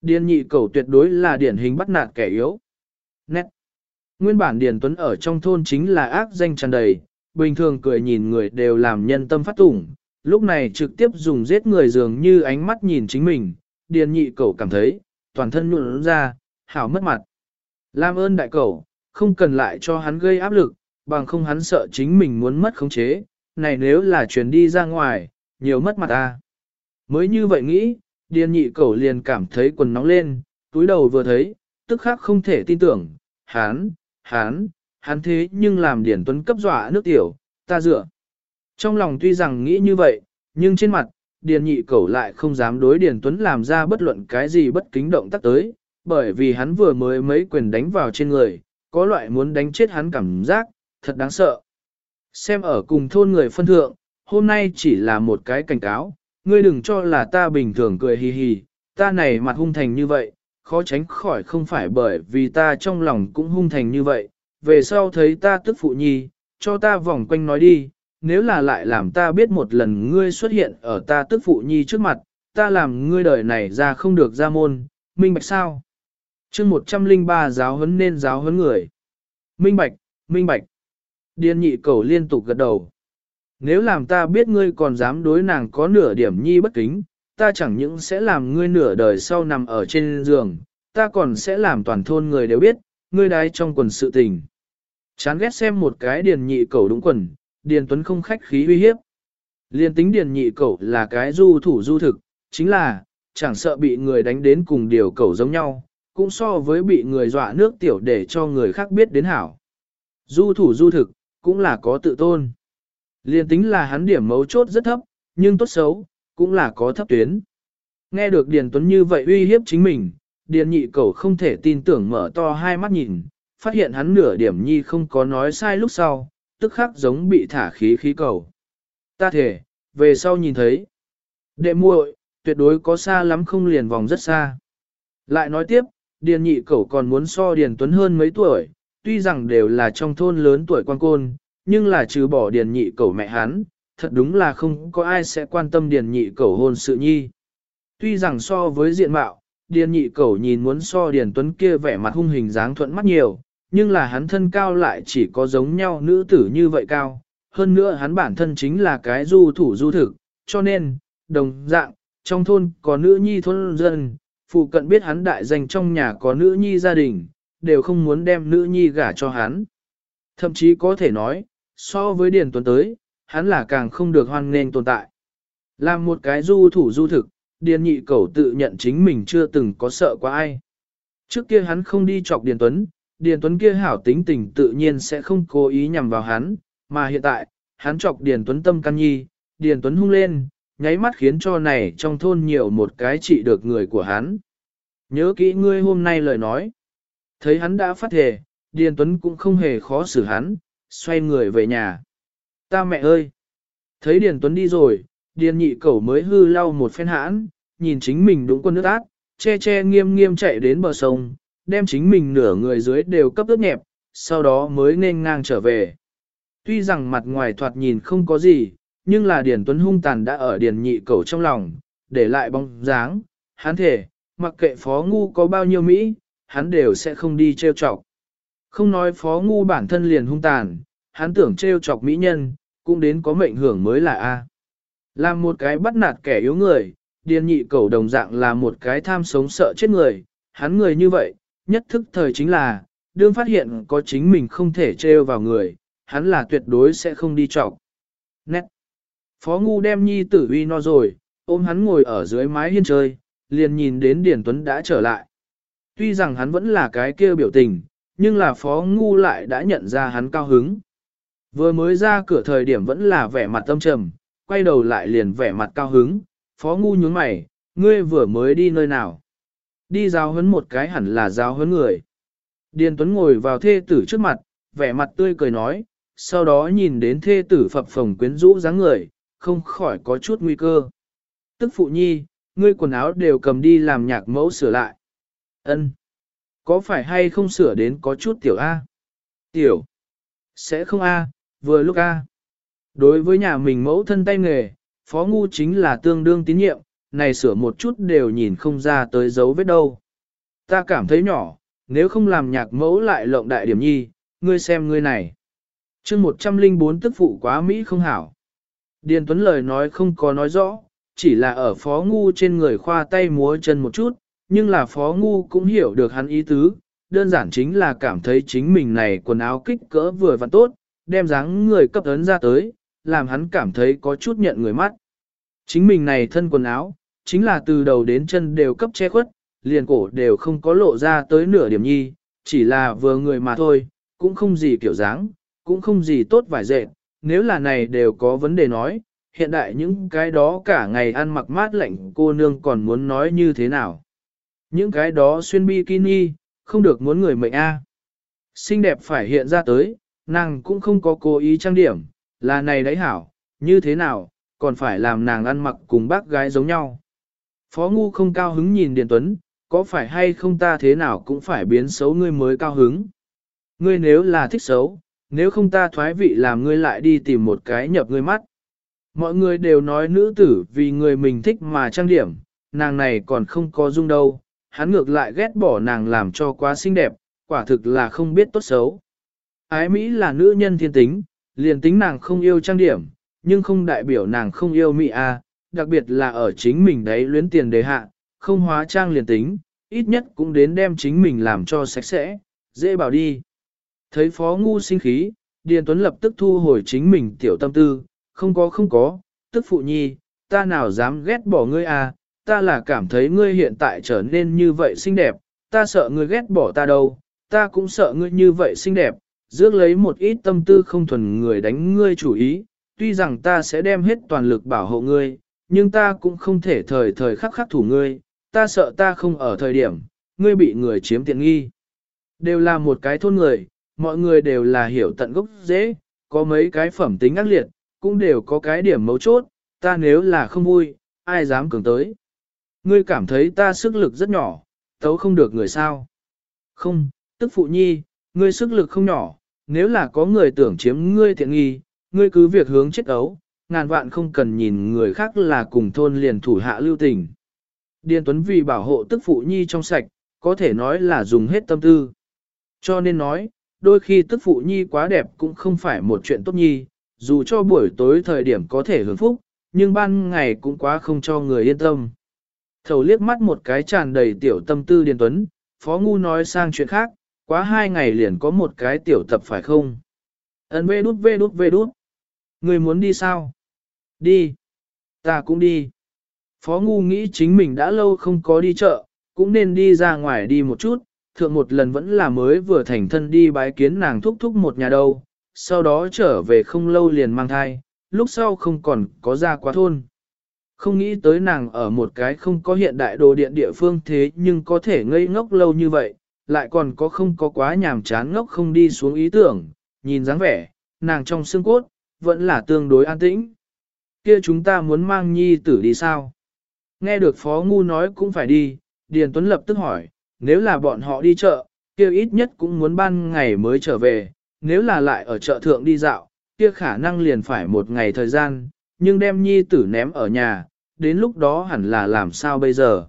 A: Điền nhị cầu tuyệt đối là điển hình bắt nạt kẻ yếu. Nét. Nguyên bản Điền Tuấn ở trong thôn chính là ác danh tràn đầy, bình thường cười nhìn người đều làm nhân tâm phát tủng, lúc này trực tiếp dùng giết người dường như ánh mắt nhìn chính mình, Điền nhị cẩu cảm thấy, toàn thân nhuộn ra, hảo mất mặt. Lam ơn đại cẩu, không cần lại cho hắn gây áp lực, bằng không hắn sợ chính mình muốn mất khống chế, này nếu là chuyển đi ra ngoài, nhiều mất mặt ta. Mới như vậy nghĩ, điền nhị cẩu liền cảm thấy quần nóng lên, túi đầu vừa thấy, tức khắc không thể tin tưởng, hắn, hắn, hắn thế nhưng làm điển tuấn cấp dọa nước tiểu, ta dựa. Trong lòng tuy rằng nghĩ như vậy, nhưng trên mặt, điền nhị Cẩu lại không dám đối điền tuấn làm ra bất luận cái gì bất kính động tác tới, bởi vì hắn vừa mới mấy quyền đánh vào trên người, có loại muốn đánh chết hắn cảm giác, thật đáng sợ. Xem ở cùng thôn người phân thượng, hôm nay chỉ là một cái cảnh cáo, ngươi đừng cho là ta bình thường cười hì hì, ta này mặt hung thành như vậy, khó tránh khỏi không phải bởi vì ta trong lòng cũng hung thành như vậy, về sau thấy ta tức phụ nhi, cho ta vòng quanh nói đi, nếu là lại làm ta biết một lần ngươi xuất hiện ở ta tức phụ nhi trước mặt, ta làm ngươi đời này ra không được ra môn, minh bạch sao? chương 103 giáo huấn nên giáo huấn người. Minh bạch, minh bạch. Điên nhị cầu liên tục gật đầu. Nếu làm ta biết ngươi còn dám đối nàng có nửa điểm nhi bất kính, ta chẳng những sẽ làm ngươi nửa đời sau nằm ở trên giường, ta còn sẽ làm toàn thôn người đều biết, ngươi đái trong quần sự tình. Chán ghét xem một cái điền nhị cầu đúng quần, điền tuấn không khách khí uy hiếp. Liên tính điền nhị cầu là cái du thủ du thực, chính là, chẳng sợ bị người đánh đến cùng điều cầu giống nhau, cũng so với bị người dọa nước tiểu để cho người khác biết đến hảo. Du thủ du thực, cũng là có tự tôn. Liên tính là hắn điểm mấu chốt rất thấp, nhưng tốt xấu, cũng là có thấp tuyến. Nghe được Điền Tuấn như vậy uy hiếp chính mình, Điền nhị cầu không thể tin tưởng mở to hai mắt nhìn, phát hiện hắn nửa điểm nhi không có nói sai lúc sau, tức khắc giống bị thả khí khí cầu. Ta thể, về sau nhìn thấy. Đệ muội, tuyệt đối có xa lắm không liền vòng rất xa. Lại nói tiếp, Điền nhị cẩu còn muốn so Điền Tuấn hơn mấy tuổi, tuy rằng đều là trong thôn lớn tuổi quan côn, nhưng là trừ bỏ Điền nhị cẩu mẹ hắn, thật đúng là không có ai sẽ quan tâm Điền nhị cẩu hôn sự nhi. Tuy rằng so với diện mạo, Điền nhị cẩu nhìn muốn so Điền Tuấn kia vẻ mặt hung hình dáng thuận mắt nhiều, nhưng là hắn thân cao lại chỉ có giống nhau nữ tử như vậy cao. Hơn nữa hắn bản thân chính là cái du thủ du thực, cho nên, đồng dạng, trong thôn có nữ nhi thôn dân, phụ cận biết hắn đại danh trong nhà có nữ nhi gia đình, đều không muốn đem nữ nhi gả cho hắn. Thậm chí có thể nói, so với Điền Tuấn tới, hắn là càng không được hoan nghênh tồn tại. Làm một cái du thủ du thực, Điền nhị cầu tự nhận chính mình chưa từng có sợ qua ai. Trước kia hắn không đi chọc Điền Tuấn, Điền Tuấn kia hảo tính tình tự nhiên sẽ không cố ý nhằm vào hắn, mà hiện tại, hắn chọc Điền Tuấn tâm căn nhi, Điền Tuấn hung lên, nháy mắt khiến cho này trong thôn nhiều một cái trị được người của hắn. Nhớ kỹ ngươi hôm nay lời nói. Thấy hắn đã phát thề, Điền Tuấn cũng không hề khó xử hắn, xoay người về nhà. Ta mẹ ơi! Thấy Điền Tuấn đi rồi, Điền nhị cẩu mới hư lau một phen hãn, nhìn chính mình đúng quân nước ác, che che nghiêm nghiêm chạy đến bờ sông, đem chính mình nửa người dưới đều cấp ướt nhẹp, sau đó mới nên ngang trở về. Tuy rằng mặt ngoài thoạt nhìn không có gì, nhưng là Điền Tuấn hung tàn đã ở Điền nhị Cẩu trong lòng, để lại bóng dáng, hắn thể, mặc kệ phó ngu có bao nhiêu Mỹ, hắn đều sẽ không đi trêu chọc. Không nói phó ngu bản thân liền hung tàn, hắn tưởng trêu chọc Mỹ nhân, cũng đến có mệnh hưởng mới là A. Làm một cái bắt nạt kẻ yếu người, Điền nhị cầu đồng dạng là một cái tham sống sợ chết người, hắn người như vậy, nhất thức thời chính là, đương phát hiện có chính mình không thể trêu vào người, hắn là tuyệt đối sẽ không đi trọc. Nét. Phó Ngu đem nhi tử uy no rồi, ôm hắn ngồi ở dưới mái hiên chơi, liền nhìn đến Điền Tuấn đã trở lại. Tuy rằng hắn vẫn là cái kia biểu tình, nhưng là Phó Ngu lại đã nhận ra hắn cao hứng. Vừa mới ra cửa thời điểm vẫn là vẻ mặt tâm trầm, quay đầu lại liền vẻ mặt cao hứng, Phó Ngu nhướng mày, ngươi vừa mới đi nơi nào? Đi giáo huấn một cái hẳn là giáo huấn người. Điền Tuấn ngồi vào thê tử trước mặt, vẻ mặt tươi cười nói, sau đó nhìn đến thê tử phập phồng quyến rũ dáng người, không khỏi có chút nguy cơ. Tức phụ nhi, ngươi quần áo đều cầm đi làm nhạc mẫu sửa lại. Ân, Có phải hay không sửa đến có chút tiểu A? Tiểu. Sẽ không A, vừa lúc A. Đối với nhà mình mẫu thân tay nghề, phó ngu chính là tương đương tín nhiệm, này sửa một chút đều nhìn không ra tới dấu vết đâu. Ta cảm thấy nhỏ, nếu không làm nhạc mẫu lại lộng đại điểm nhi, ngươi xem ngươi này. chương 104 tức phụ quá Mỹ không hảo. Điền Tuấn lời nói không có nói rõ, chỉ là ở phó ngu trên người khoa tay múa chân một chút, nhưng là phó ngu cũng hiểu được hắn ý tứ, đơn giản chính là cảm thấy chính mình này quần áo kích cỡ vừa và tốt, đem dáng người cấp ấn ra tới, làm hắn cảm thấy có chút nhận người mắt. Chính mình này thân quần áo, chính là từ đầu đến chân đều cấp che khuất, liền cổ đều không có lộ ra tới nửa điểm nhi, chỉ là vừa người mà thôi, cũng không gì kiểu dáng, cũng không gì tốt vải dệt, nếu là này đều có vấn đề nói, hiện đại những cái đó cả ngày ăn mặc mát lạnh cô nương còn muốn nói như thế nào. Những cái đó xuyên bikini, không được muốn người mệnh A. Xinh đẹp phải hiện ra tới, nàng cũng không có cố ý trang điểm, là này đấy hảo, như thế nào, còn phải làm nàng ăn mặc cùng bác gái giống nhau. Phó Ngu không cao hứng nhìn Điền Tuấn, có phải hay không ta thế nào cũng phải biến xấu ngươi mới cao hứng. Ngươi nếu là thích xấu, nếu không ta thoái vị làm ngươi lại đi tìm một cái nhập ngươi mắt. Mọi người đều nói nữ tử vì người mình thích mà trang điểm, nàng này còn không có dung đâu, hắn ngược lại ghét bỏ nàng làm cho quá xinh đẹp, quả thực là không biết tốt xấu. Ái Mỹ là nữ nhân thiên tính, liền tính nàng không yêu trang điểm, nhưng không đại biểu nàng không yêu Mỹ A, đặc biệt là ở chính mình đấy luyến tiền đề hạ, không hóa trang liền tính, ít nhất cũng đến đem chính mình làm cho sạch sẽ, dễ bảo đi. Thấy phó ngu sinh khí, Điền Tuấn lập tức thu hồi chính mình tiểu tâm tư, không có không có, tức phụ nhi, ta nào dám ghét bỏ ngươi à, ta là cảm thấy ngươi hiện tại trở nên như vậy xinh đẹp, ta sợ ngươi ghét bỏ ta đâu, ta cũng sợ ngươi như vậy xinh đẹp, rước lấy một ít tâm tư không thuần người đánh ngươi chủ ý, tuy rằng ta sẽ đem hết toàn lực bảo hộ ngươi, nhưng ta cũng không thể thời thời khắc khắc thủ ngươi, ta sợ ta không ở thời điểm, ngươi bị người chiếm tiện nghi. Đều là một cái thôn người, mọi người đều là hiểu tận gốc dễ, có mấy cái phẩm tính ác liệt, cũng đều có cái điểm mấu chốt, ta nếu là không vui, ai dám cường tới. Ngươi cảm thấy ta sức lực rất nhỏ, tấu không được người sao. Không, tức phụ nhi, ngươi sức lực không nhỏ, nếu là có người tưởng chiếm ngươi tiện nghi, ngươi cứ việc hướng chết ấu, ngàn vạn không cần nhìn người khác là cùng thôn liền thủ hạ lưu tình. Điền Tuấn vì bảo hộ tức phụ nhi trong sạch, có thể nói là dùng hết tâm tư. Cho nên nói, đôi khi tức phụ nhi quá đẹp cũng không phải một chuyện tốt nhi, dù cho buổi tối thời điểm có thể hưởng phúc, nhưng ban ngày cũng quá không cho người yên tâm. Thầu liếc mắt một cái tràn đầy tiểu tâm tư Điền Tuấn, Phó Ngu nói sang chuyện khác, quá hai ngày liền có một cái tiểu tập phải không? Ấn vê đút vê đút vê đút. Người muốn đi sao? Đi. Ta cũng đi. Phó Ngu nghĩ chính mình đã lâu không có đi chợ, cũng nên đi ra ngoài đi một chút, thượng một lần vẫn là mới vừa thành thân đi bái kiến nàng thúc thúc một nhà đâu, sau đó trở về không lâu liền mang thai, lúc sau không còn có ra quá thôn. Không nghĩ tới nàng ở một cái không có hiện đại đồ điện địa phương thế nhưng có thể ngây ngốc lâu như vậy, lại còn có không có quá nhàm chán ngốc không đi xuống ý tưởng, nhìn dáng vẻ, nàng trong xương cốt, vẫn là tương đối an tĩnh. Kia chúng ta muốn mang nhi tử đi sao? Nghe được Phó Ngu nói cũng phải đi, Điền Tuấn lập tức hỏi, nếu là bọn họ đi chợ, kia ít nhất cũng muốn ban ngày mới trở về, nếu là lại ở chợ thượng đi dạo, kia khả năng liền phải một ngày thời gian, nhưng đem nhi tử ném ở nhà, đến lúc đó hẳn là làm sao bây giờ.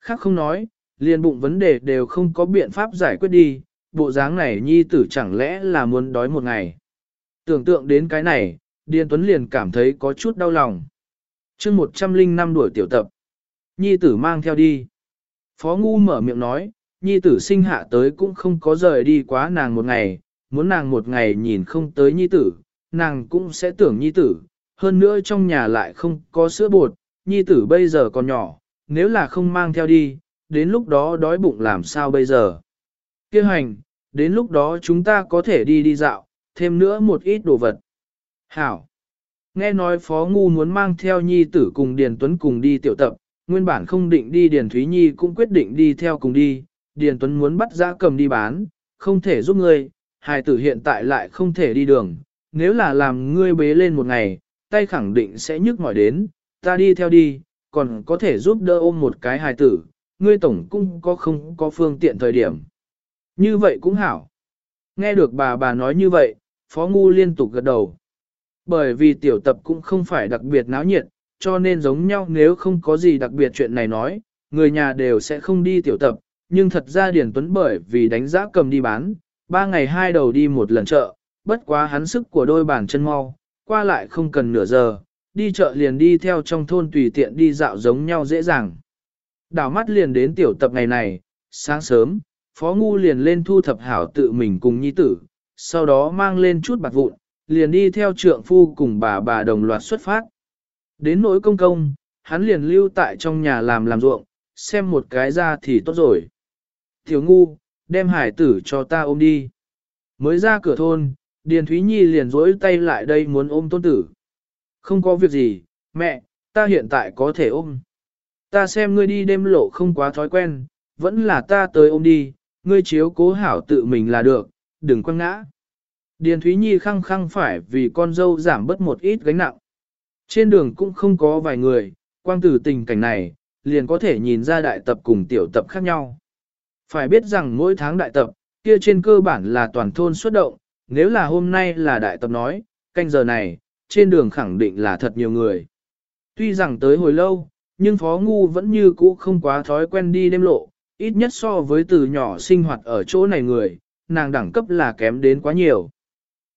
A: Khác không nói, liền bụng vấn đề đều không có biện pháp giải quyết đi, bộ dáng này nhi tử chẳng lẽ là muốn đói một ngày. Tưởng tượng đến cái này, Điền Tuấn liền cảm thấy có chút đau lòng. chương 105 đuổi tiểu tập. Nhi tử mang theo đi. Phó Ngu mở miệng nói, nhi tử sinh hạ tới cũng không có rời đi quá nàng một ngày, muốn nàng một ngày nhìn không tới nhi tử, nàng cũng sẽ tưởng nhi tử, hơn nữa trong nhà lại không có sữa bột, nhi tử bây giờ còn nhỏ, nếu là không mang theo đi, đến lúc đó đói bụng làm sao bây giờ. Kêu hành, đến lúc đó chúng ta có thể đi đi dạo, thêm nữa một ít đồ vật. Hảo! Nghe nói Phó Ngu muốn mang theo nhi tử cùng Điền Tuấn cùng đi tiểu tập, nguyên bản không định đi Điền Thúy Nhi cũng quyết định đi theo cùng đi, Điền Tuấn muốn bắt giã cầm đi bán, không thể giúp ngươi, hài tử hiện tại lại không thể đi đường, nếu là làm ngươi bế lên một ngày, tay khẳng định sẽ nhức mỏi đến, ta đi theo đi, còn có thể giúp đỡ ôm một cái hài tử, ngươi tổng cũng có không có phương tiện thời điểm. Như vậy cũng hảo. Nghe được bà bà nói như vậy, Phó Ngu liên tục gật đầu. Bởi vì tiểu tập cũng không phải đặc biệt náo nhiệt, cho nên giống nhau nếu không có gì đặc biệt chuyện này nói, người nhà đều sẽ không đi tiểu tập, nhưng thật ra Điền Tuấn bởi vì đánh giá cầm đi bán, ba ngày hai đầu đi một lần chợ, bất quá hắn sức của đôi bàn chân mau, qua lại không cần nửa giờ, đi chợ liền đi theo trong thôn tùy tiện đi dạo giống nhau dễ dàng. Đảo mắt liền đến tiểu tập ngày này, sáng sớm, Phó Ngu liền lên thu thập hảo tự mình cùng nhi tử, sau đó mang lên chút bạc vụn, liền đi theo trượng phu cùng bà bà đồng loạt xuất phát. Đến nỗi công công, hắn liền lưu tại trong nhà làm làm ruộng, xem một cái ra thì tốt rồi. Tiểu ngu, đem hải tử cho ta ôm đi. Mới ra cửa thôn, Điền Thúy Nhi liền rỗi tay lại đây muốn ôm tôn tử. Không có việc gì, mẹ, ta hiện tại có thể ôm. Ta xem ngươi đi đêm lộ không quá thói quen, vẫn là ta tới ôm đi, ngươi chiếu cố hảo tự mình là được, đừng quăng ngã. Điền Thúy Nhi khăng khăng phải vì con dâu giảm bớt một ít gánh nặng. Trên đường cũng không có vài người, quang từ tình cảnh này, liền có thể nhìn ra đại tập cùng tiểu tập khác nhau. Phải biết rằng mỗi tháng đại tập, kia trên cơ bản là toàn thôn xuất động, nếu là hôm nay là đại tập nói, canh giờ này, trên đường khẳng định là thật nhiều người. Tuy rằng tới hồi lâu, nhưng Phó Ngu vẫn như cũ không quá thói quen đi đêm lộ, ít nhất so với từ nhỏ sinh hoạt ở chỗ này người, nàng đẳng cấp là kém đến quá nhiều.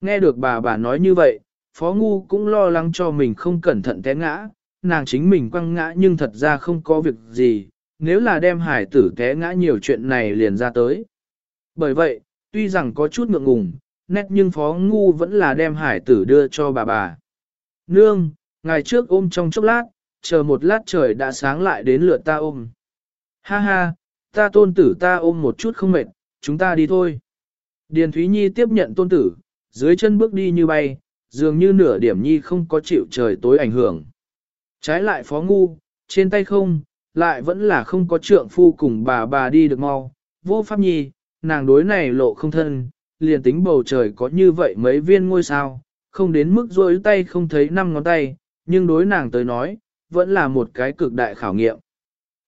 A: Nghe được bà bà nói như vậy, Phó Ngu cũng lo lắng cho mình không cẩn thận té ngã, nàng chính mình quăng ngã nhưng thật ra không có việc gì, nếu là đem hải tử té ngã nhiều chuyện này liền ra tới. Bởi vậy, tuy rằng có chút ngượng ngùng, nét nhưng Phó Ngu vẫn là đem hải tử đưa cho bà bà. Nương, ngày trước ôm trong chốc lát, chờ một lát trời đã sáng lại đến lượt ta ôm. Ha ha, ta tôn tử ta ôm một chút không mệt, chúng ta đi thôi. Điền Thúy Nhi tiếp nhận tôn tử, dưới chân bước đi như bay, dường như nửa điểm nhi không có chịu trời tối ảnh hưởng. Trái lại phó ngu, trên tay không, lại vẫn là không có trượng phu cùng bà bà đi được mau. Vô pháp nhi, nàng đối này lộ không thân, liền tính bầu trời có như vậy mấy viên ngôi sao, không đến mức rôi tay không thấy năm ngón tay, nhưng đối nàng tới nói, vẫn là một cái cực đại khảo nghiệm.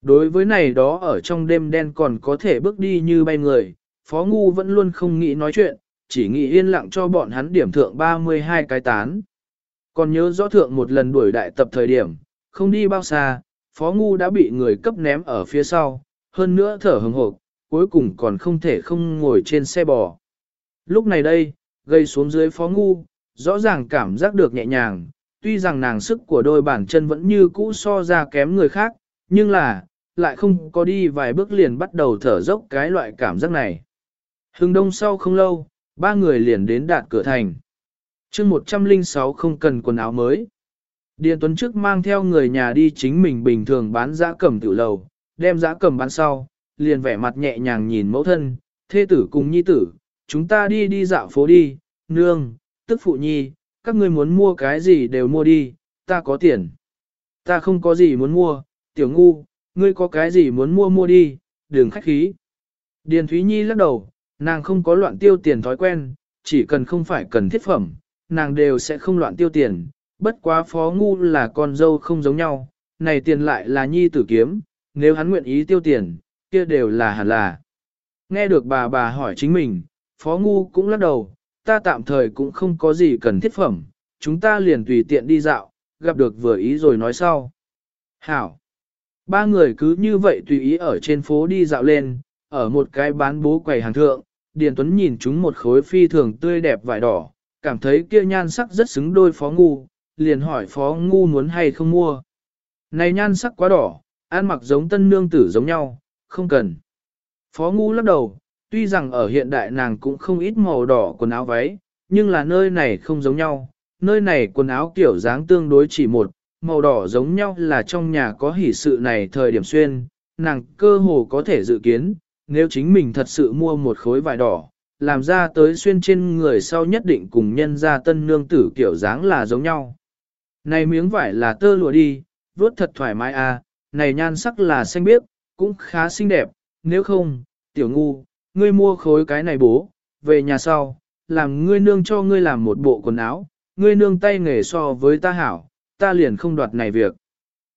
A: Đối với này đó ở trong đêm đen còn có thể bước đi như bay người, Phó Ngu vẫn luôn không nghĩ nói chuyện, chỉ nghĩ yên lặng cho bọn hắn điểm thượng 32 cái tán. Còn nhớ rõ thượng một lần đuổi đại tập thời điểm, không đi bao xa, Phó Ngu đã bị người cấp ném ở phía sau, hơn nữa thở hừng hộp, cuối cùng còn không thể không ngồi trên xe bò. Lúc này đây, gây xuống dưới Phó Ngu, rõ ràng cảm giác được nhẹ nhàng, tuy rằng nàng sức của đôi bàn chân vẫn như cũ so ra kém người khác, nhưng là, lại không có đi vài bước liền bắt đầu thở dốc cái loại cảm giác này. Hưng đông sau không lâu, ba người liền đến đạt cửa thành. chương 106 không cần quần áo mới. Điền Tuấn trước mang theo người nhà đi chính mình bình thường bán giã cầm tiểu lầu, đem giã cầm bán sau, liền vẻ mặt nhẹ nhàng nhìn mẫu thân, thê tử cùng nhi tử, chúng ta đi đi dạo phố đi, nương, tức phụ nhi, các ngươi muốn mua cái gì đều mua đi, ta có tiền. Ta không có gì muốn mua, tiểu ngu, ngươi có cái gì muốn mua mua đi, đừng khách khí. Điền Thúy Nhi lắc đầu, nàng không có loạn tiêu tiền thói quen, chỉ cần không phải cần thiết phẩm, nàng đều sẽ không loạn tiêu tiền, bất quá phó ngu là con dâu không giống nhau, này tiền lại là nhi tử kiếm, nếu hắn nguyện ý tiêu tiền, kia đều là hẳn là. Nghe được bà bà hỏi chính mình, phó ngu cũng lắc đầu, ta tạm thời cũng không có gì cần thiết phẩm, chúng ta liền tùy tiện đi dạo, gặp được vừa ý rồi nói sau. Hảo! Ba người cứ như vậy tùy ý ở trên phố đi dạo lên, ở một cái bán bố quầy hàng thượng, Điền Tuấn nhìn chúng một khối phi thường tươi đẹp vải đỏ, cảm thấy kia nhan sắc rất xứng đôi phó ngu, liền hỏi phó ngu muốn hay không mua. Này nhan sắc quá đỏ, ăn mặc giống tân nương tử giống nhau, không cần. Phó ngu lắc đầu, tuy rằng ở hiện đại nàng cũng không ít màu đỏ quần áo váy, nhưng là nơi này không giống nhau, nơi này quần áo kiểu dáng tương đối chỉ một, màu đỏ giống nhau là trong nhà có hỷ sự này thời điểm xuyên, nàng cơ hồ có thể dự kiến, nếu chính mình thật sự mua một khối vải đỏ, làm ra tới xuyên trên người sau nhất định cùng nhân ra tân nương tử kiểu dáng là giống nhau. Này miếng vải là tơ lụa đi, vuốt thật thoải mái à, này nhan sắc là xanh biếc, cũng khá xinh đẹp, nếu không, tiểu ngu, ngươi mua khối cái này bố, về nhà sau, làm ngươi nương cho ngươi làm một bộ quần áo, ngươi nương tay nghề so với ta hảo, ta liền không đoạt này việc.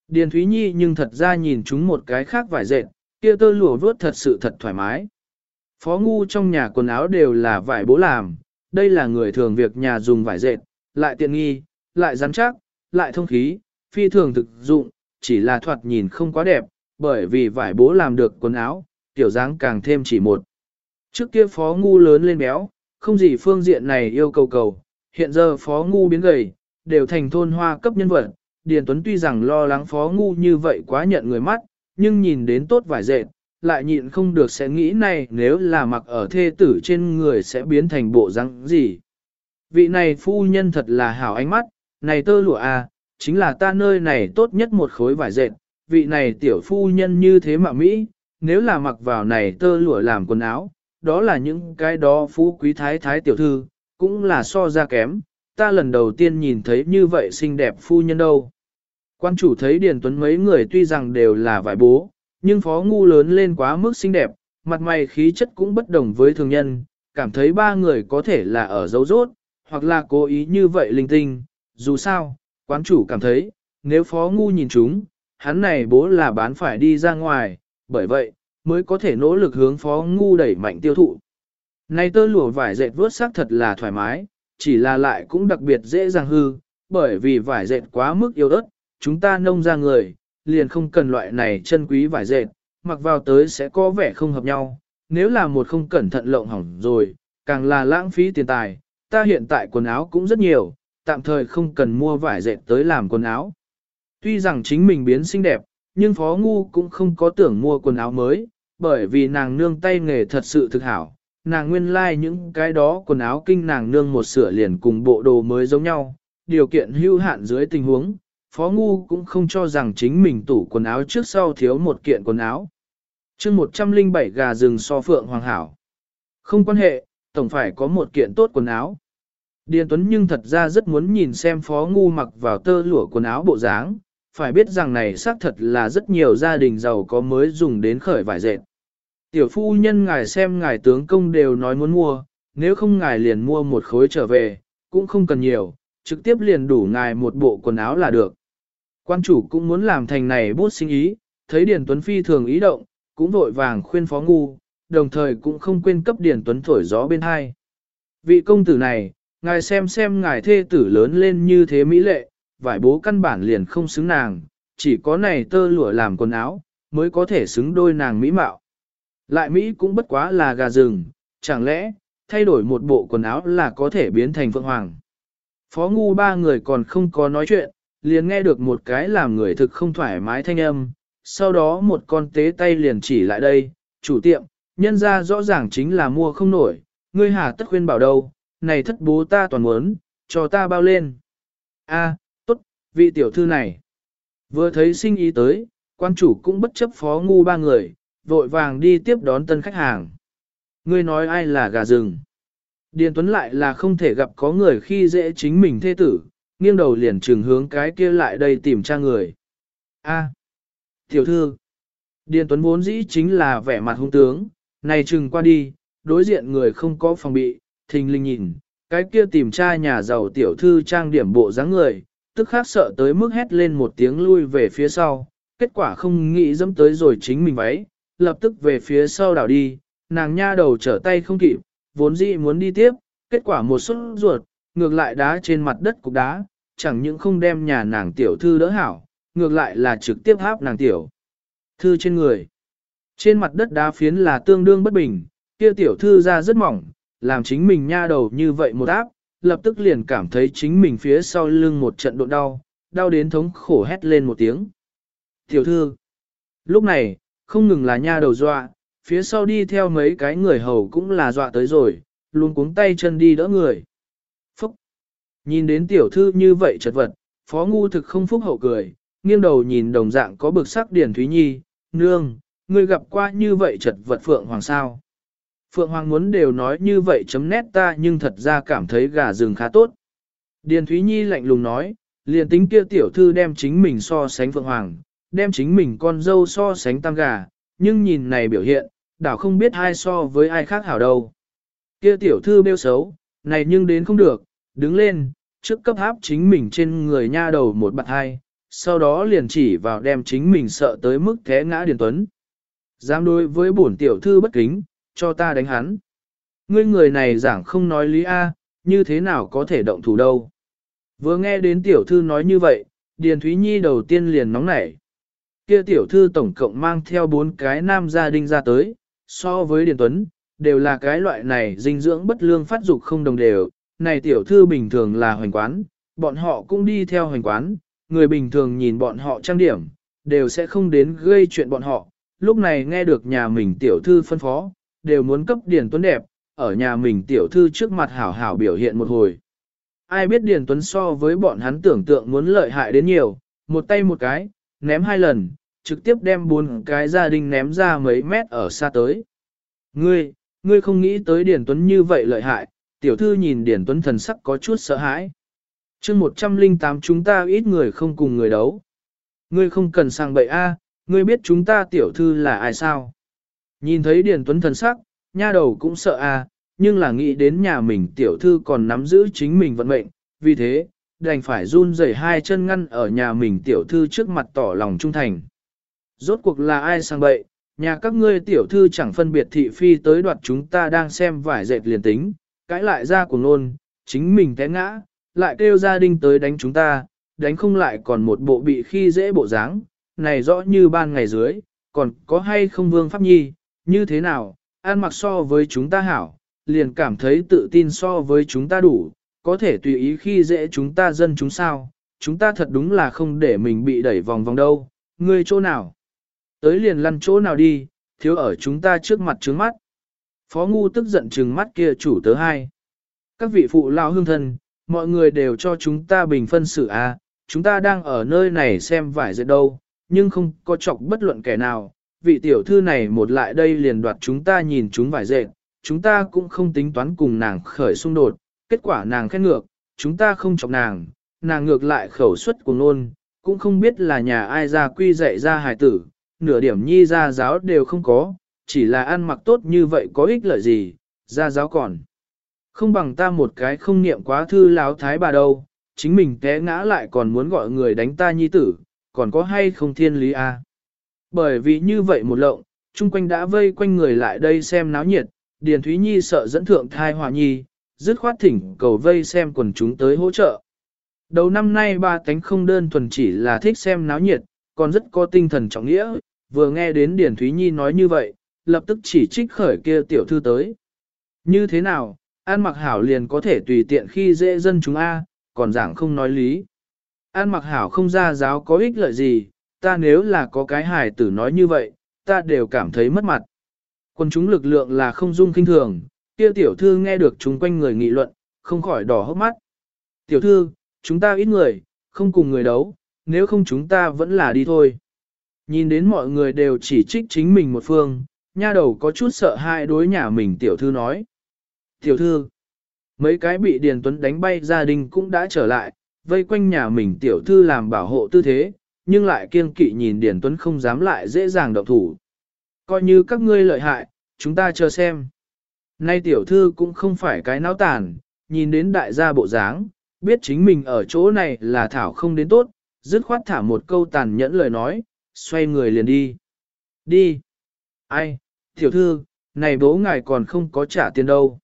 A: Điền Thúy Nhi nhưng thật ra nhìn chúng một cái khác vải dệt, kia tơ lụa vuốt thật sự thật thoải mái. Phó ngu trong nhà quần áo đều là vải bố làm, đây là người thường việc nhà dùng vải dệt, lại tiện nghi, lại rắn chắc, lại thông khí, phi thường thực dụng, chỉ là thoạt nhìn không quá đẹp, bởi vì vải bố làm được quần áo, tiểu dáng càng thêm chỉ một. Trước kia phó ngu lớn lên béo, không gì phương diện này yêu cầu cầu, hiện giờ phó ngu biến gầy, đều thành thôn hoa cấp nhân vật. Điền Tuấn tuy rằng lo lắng phó ngu như vậy quá nhận người mắt, nhưng nhìn đến tốt vải dệt, lại nhịn không được sẽ nghĩ này nếu là mặc ở thê tử trên người sẽ biến thành bộ răng gì. Vị này phu nhân thật là hảo ánh mắt, này tơ lụa à, chính là ta nơi này tốt nhất một khối vải dệt, vị này tiểu phu nhân như thế mà Mỹ, nếu là mặc vào này tơ lụa làm quần áo, đó là những cái đó phú quý thái thái tiểu thư, cũng là so ra kém, ta lần đầu tiên nhìn thấy như vậy xinh đẹp phu nhân đâu. Quan chủ thấy Điền Tuấn mấy người tuy rằng đều là vải bố, nhưng phó ngu lớn lên quá mức xinh đẹp, mặt mày khí chất cũng bất đồng với thường nhân, cảm thấy ba người có thể là ở dấu rốt, hoặc là cố ý như vậy linh tinh, dù sao, Quán chủ cảm thấy, nếu phó ngu nhìn chúng, hắn này bố là bán phải đi ra ngoài, bởi vậy, mới có thể nỗ lực hướng phó ngu đẩy mạnh tiêu thụ. Này tơ lụa vải dệt vớt sắc thật là thoải mái, chỉ là lại cũng đặc biệt dễ dàng hư, bởi vì vải dệt quá mức yếu ớt, chúng ta nông ra người, liền không cần loại này chân quý vải dệt, mặc vào tới sẽ có vẻ không hợp nhau, nếu là một không cẩn thận lộng hỏng rồi, càng là lãng phí tiền tài, ta hiện tại quần áo cũng rất nhiều, tạm thời không cần mua vải dệt tới làm quần áo. Tuy rằng chính mình biến xinh đẹp, nhưng Phó Ngu cũng không có tưởng mua quần áo mới, bởi vì nàng nương tay nghề thật sự thực hảo. Nàng nguyên lai like những cái đó quần áo kinh nàng nương một sửa liền cùng bộ đồ mới giống nhau, điều kiện hưu hạn dưới tình huống, Phó Ngu cũng không cho rằng chính mình tủ quần áo trước sau thiếu một kiện quần áo. chương 107 gà rừng so phượng hoàng hảo. Không quan hệ, tổng phải có một kiện tốt quần áo. Điền Tuấn nhưng thật ra rất muốn nhìn xem Phó Ngu mặc vào tơ lụa quần áo bộ dáng, phải biết rằng này xác thật là rất nhiều gia đình giàu có mới dùng đến khởi vải dệt. Tiểu phu nhân ngài xem ngài tướng công đều nói muốn mua, nếu không ngài liền mua một khối trở về, cũng không cần nhiều, trực tiếp liền đủ ngài một bộ quần áo là được. Quan chủ cũng muốn làm thành này bút sinh ý, thấy Điền Tuấn Phi thường ý động, cũng vội vàng khuyên phó ngu, đồng thời cũng không quên cấp Điền Tuấn thổi gió bên hai. Vị công tử này, ngài xem xem ngài thê tử lớn lên như thế mỹ lệ, vải bố căn bản liền không xứng nàng, chỉ có này tơ lụa làm quần áo, mới có thể xứng đôi nàng mỹ mạo. Lại Mỹ cũng bất quá là gà rừng, chẳng lẽ, thay đổi một bộ quần áo là có thể biến thành phượng hoàng. Phó ngu ba người còn không có nói chuyện, liền nghe được một cái làm người thực không thoải mái thanh âm, sau đó một con tế tay liền chỉ lại đây, chủ tiệm, nhân ra rõ ràng chính là mua không nổi, ngươi hà tất khuyên bảo đâu, này thất bố ta toàn muốn, cho ta bao lên. A, vị tiểu thư này. Vừa thấy sinh ý tới, quan chủ cũng bất chấp phó ngu ba người, vội vàng đi tiếp đón tân khách hàng. Ngươi nói ai là gà rừng. Điền Tuấn lại là không thể gặp có người khi dễ chính mình thê tử, nghiêng đầu liền trường hướng cái kia lại đây tìm tra người. A, tiểu thư, Điền Tuấn vốn dĩ chính là vẻ mặt hung tướng, này chừng qua đi, đối diện người không có phòng bị, thình linh nhìn, cái kia tìm tra nhà giàu tiểu thư trang điểm bộ dáng người, tức khác sợ tới mức hét lên một tiếng lui về phía sau, kết quả không nghĩ dẫm tới rồi chính mình váy, lập tức về phía sau đảo đi, nàng nha đầu trở tay không kịp, vốn dĩ muốn đi tiếp, kết quả một suất ruột, ngược lại đá trên mặt đất cục đá, chẳng những không đem nhà nàng tiểu thư đỡ hảo, ngược lại là trực tiếp háp nàng tiểu thư trên người. Trên mặt đất đá phiến là tương đương bất bình, kia tiểu thư ra rất mỏng, làm chính mình nha đầu như vậy một áp, lập tức liền cảm thấy chính mình phía sau lưng một trận độ đau, đau đến thống khổ hét lên một tiếng. Tiểu thư, lúc này, không ngừng là nha đầu dọa, phía sau đi theo mấy cái người hầu cũng là dọa tới rồi, luôn cuống tay chân đi đỡ người. Phúc! Nhìn đến tiểu thư như vậy chật vật, phó ngu thực không phúc hậu cười, nghiêng đầu nhìn đồng dạng có bực sắc Điển Thúy Nhi, nương, người gặp qua như vậy chật vật Phượng Hoàng sao. Phượng Hoàng muốn đều nói như vậy chấm nét ta nhưng thật ra cảm thấy gà rừng khá tốt. Điền Thúy Nhi lạnh lùng nói, liền tính kia tiểu thư đem chính mình so sánh Phượng Hoàng, đem chính mình con dâu so sánh tam gà, nhưng nhìn này biểu hiện, đảo không biết ai so với ai khác hảo đâu. Kia tiểu thư bêu xấu, này nhưng đến không được, đứng lên, trước cấp háp chính mình trên người nha đầu một bạn hai, sau đó liền chỉ vào đem chính mình sợ tới mức thế ngã Điền Tuấn. Dám đối với bổn tiểu thư bất kính, cho ta đánh hắn. Ngươi người này giảng không nói lý A, như thế nào có thể động thủ đâu. Vừa nghe đến tiểu thư nói như vậy, Điền Thúy Nhi đầu tiên liền nóng nảy. Kia tiểu thư tổng cộng mang theo bốn cái nam gia đình ra tới, so với Điền Tuấn, đều là cái loại này dinh dưỡng bất lương phát dục không đồng đều. Này tiểu thư bình thường là hoành quán, bọn họ cũng đi theo hoành quán, người bình thường nhìn bọn họ trang điểm, đều sẽ không đến gây chuyện bọn họ. Lúc này nghe được nhà mình tiểu thư phân phó, đều muốn cấp Điền Tuấn đẹp, ở nhà mình tiểu thư trước mặt hảo hảo biểu hiện một hồi. Ai biết Điền Tuấn so với bọn hắn tưởng tượng muốn lợi hại đến nhiều, một tay một cái, ném hai lần, trực tiếp đem bốn cái gia đình ném ra mấy mét ở xa tới. Ngươi, ngươi không nghĩ tới Điền Tuấn như vậy lợi hại, tiểu thư nhìn Điền Tuấn thần sắc có chút sợ hãi. chương 108 chúng ta ít người không cùng người đấu. Ngươi không cần sang bậy a, ngươi biết chúng ta tiểu thư là ai sao? Nhìn thấy Điền Tuấn thần sắc, nha đầu cũng sợ a, nhưng là nghĩ đến nhà mình tiểu thư còn nắm giữ chính mình vận mệnh, vì thế, đành phải run rẩy hai chân ngăn ở nhà mình tiểu thư trước mặt tỏ lòng trung thành. Rốt cuộc là ai sang bậy, nhà các ngươi tiểu thư chẳng phân biệt thị phi tới đoạt chúng ta đang xem vải dệt liền tính, cãi lại ra của nôn, chính mình té ngã, lại kêu gia đình tới đánh chúng ta, đánh không lại còn một bộ bị khi dễ bộ dáng, này rõ như ban ngày dưới, còn có hay không vương pháp nhi, như thế nào, ăn mặc so với chúng ta hảo, liền cảm thấy tự tin so với chúng ta đủ, có thể tùy ý khi dễ chúng ta dân chúng sao, chúng ta thật đúng là không để mình bị đẩy vòng vòng đâu, ngươi chỗ nào? Tới liền lăn chỗ nào đi, thiếu ở chúng ta trước mặt trướng mắt. Phó ngu tức giận trừng mắt kia chủ tớ hai. Các vị phụ lao hương thân, mọi người đều cho chúng ta bình phân xử a, à, chúng ta đang ở nơi này xem vải dệt đâu, nhưng không có chọc bất luận kẻ nào. Vị tiểu thư này một lại đây liền đoạt chúng ta nhìn chúng vải dệt, chúng ta cũng không tính toán cùng nàng khởi xung đột, kết quả nàng khét ngược, chúng ta không chọc nàng, nàng ngược lại khẩu suất của luôn, cũng không biết là nhà ai ra quy dạy ra hài tử, nửa điểm nhi ra giáo đều không có, chỉ là ăn mặc tốt như vậy có ích lợi gì, ra giáo còn. Không bằng ta một cái không niệm quá thư láo thái bà đâu, chính mình té ngã lại còn muốn gọi người đánh ta nhi tử, còn có hay không thiên lý a? À? Bởi vì như vậy một lộng, chung quanh đã vây quanh người lại đây xem náo nhiệt, Điền Thúy Nhi sợ dẫn thượng thai hòa nhi, dứt khoát thỉnh cầu vây xem quần chúng tới hỗ trợ. Đầu năm nay ba tánh không đơn thuần chỉ là thích xem náo nhiệt, còn rất có tinh thần trọng nghĩa, vừa nghe đến Điền Thúy Nhi nói như vậy, lập tức chỉ trích khởi kia tiểu thư tới. Như thế nào, An mặc hảo liền có thể tùy tiện khi dễ dân chúng A, còn giảng không nói lý. An mặc hảo không ra giáo có ích lợi gì, ta nếu là có cái hài tử nói như vậy, ta đều cảm thấy mất mặt. Quân chúng lực lượng là không dung kinh thường, kia tiểu thư nghe được chúng quanh người nghị luận, không khỏi đỏ hốc mắt. Tiểu thư, chúng ta ít người, không cùng người đấu, nếu không chúng ta vẫn là đi thôi. Nhìn đến mọi người đều chỉ trích chính mình một phương, nha đầu có chút sợ hãi đối nhà mình tiểu thư nói. Tiểu thư, mấy cái bị Điền Tuấn đánh bay gia đình cũng đã trở lại, vây quanh nhà mình tiểu thư làm bảo hộ tư thế, nhưng lại kiêng kỵ nhìn Điền Tuấn không dám lại dễ dàng động thủ. Coi như các ngươi lợi hại, chúng ta chờ xem. Nay tiểu thư cũng không phải cái náo tàn, nhìn đến đại gia bộ dáng, biết chính mình ở chỗ này là thảo không đến tốt, dứt khoát thả một câu tàn nhẫn lời nói, xoay người liền đi. Đi. Ai, tiểu thư, này bố ngài còn không có trả tiền đâu.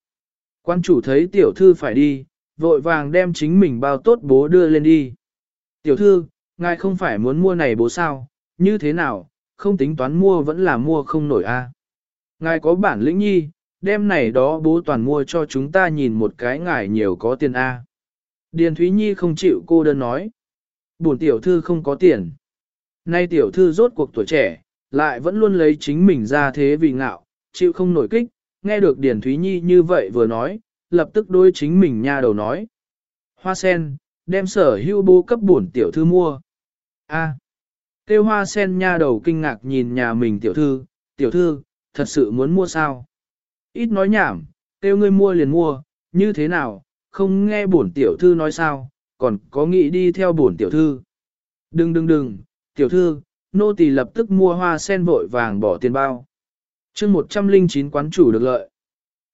A: Quan chủ thấy tiểu thư phải đi, vội vàng đem chính mình bao tốt bố đưa lên đi. Tiểu thư, ngài không phải muốn mua này bố sao, như thế nào, không tính toán mua vẫn là mua không nổi a. Ngài có bản lĩnh nhi, đem này đó bố toàn mua cho chúng ta nhìn một cái ngài nhiều có tiền a. Điền Thúy Nhi không chịu cô đơn nói. Bổn tiểu thư không có tiền. Nay tiểu thư rốt cuộc tuổi trẻ, lại vẫn luôn lấy chính mình ra thế vì ngạo, chịu không nổi kích, nghe được Điền Thúy Nhi như vậy vừa nói, lập tức đôi chính mình nha đầu nói. Hoa sen, đem sở hưu bố cấp bổn tiểu thư mua. A. Tiêu hoa sen nha đầu kinh ngạc nhìn nhà mình tiểu thư, tiểu thư, thật sự muốn mua sao? Ít nói nhảm, tiêu ngươi mua liền mua, như thế nào, không nghe bổn tiểu thư nói sao, còn có nghĩ đi theo bổn tiểu thư. Đừng đừng đừng, tiểu thư, nô tỳ lập tức mua hoa sen vội vàng bỏ tiền bao. chương 109 quán chủ được lợi.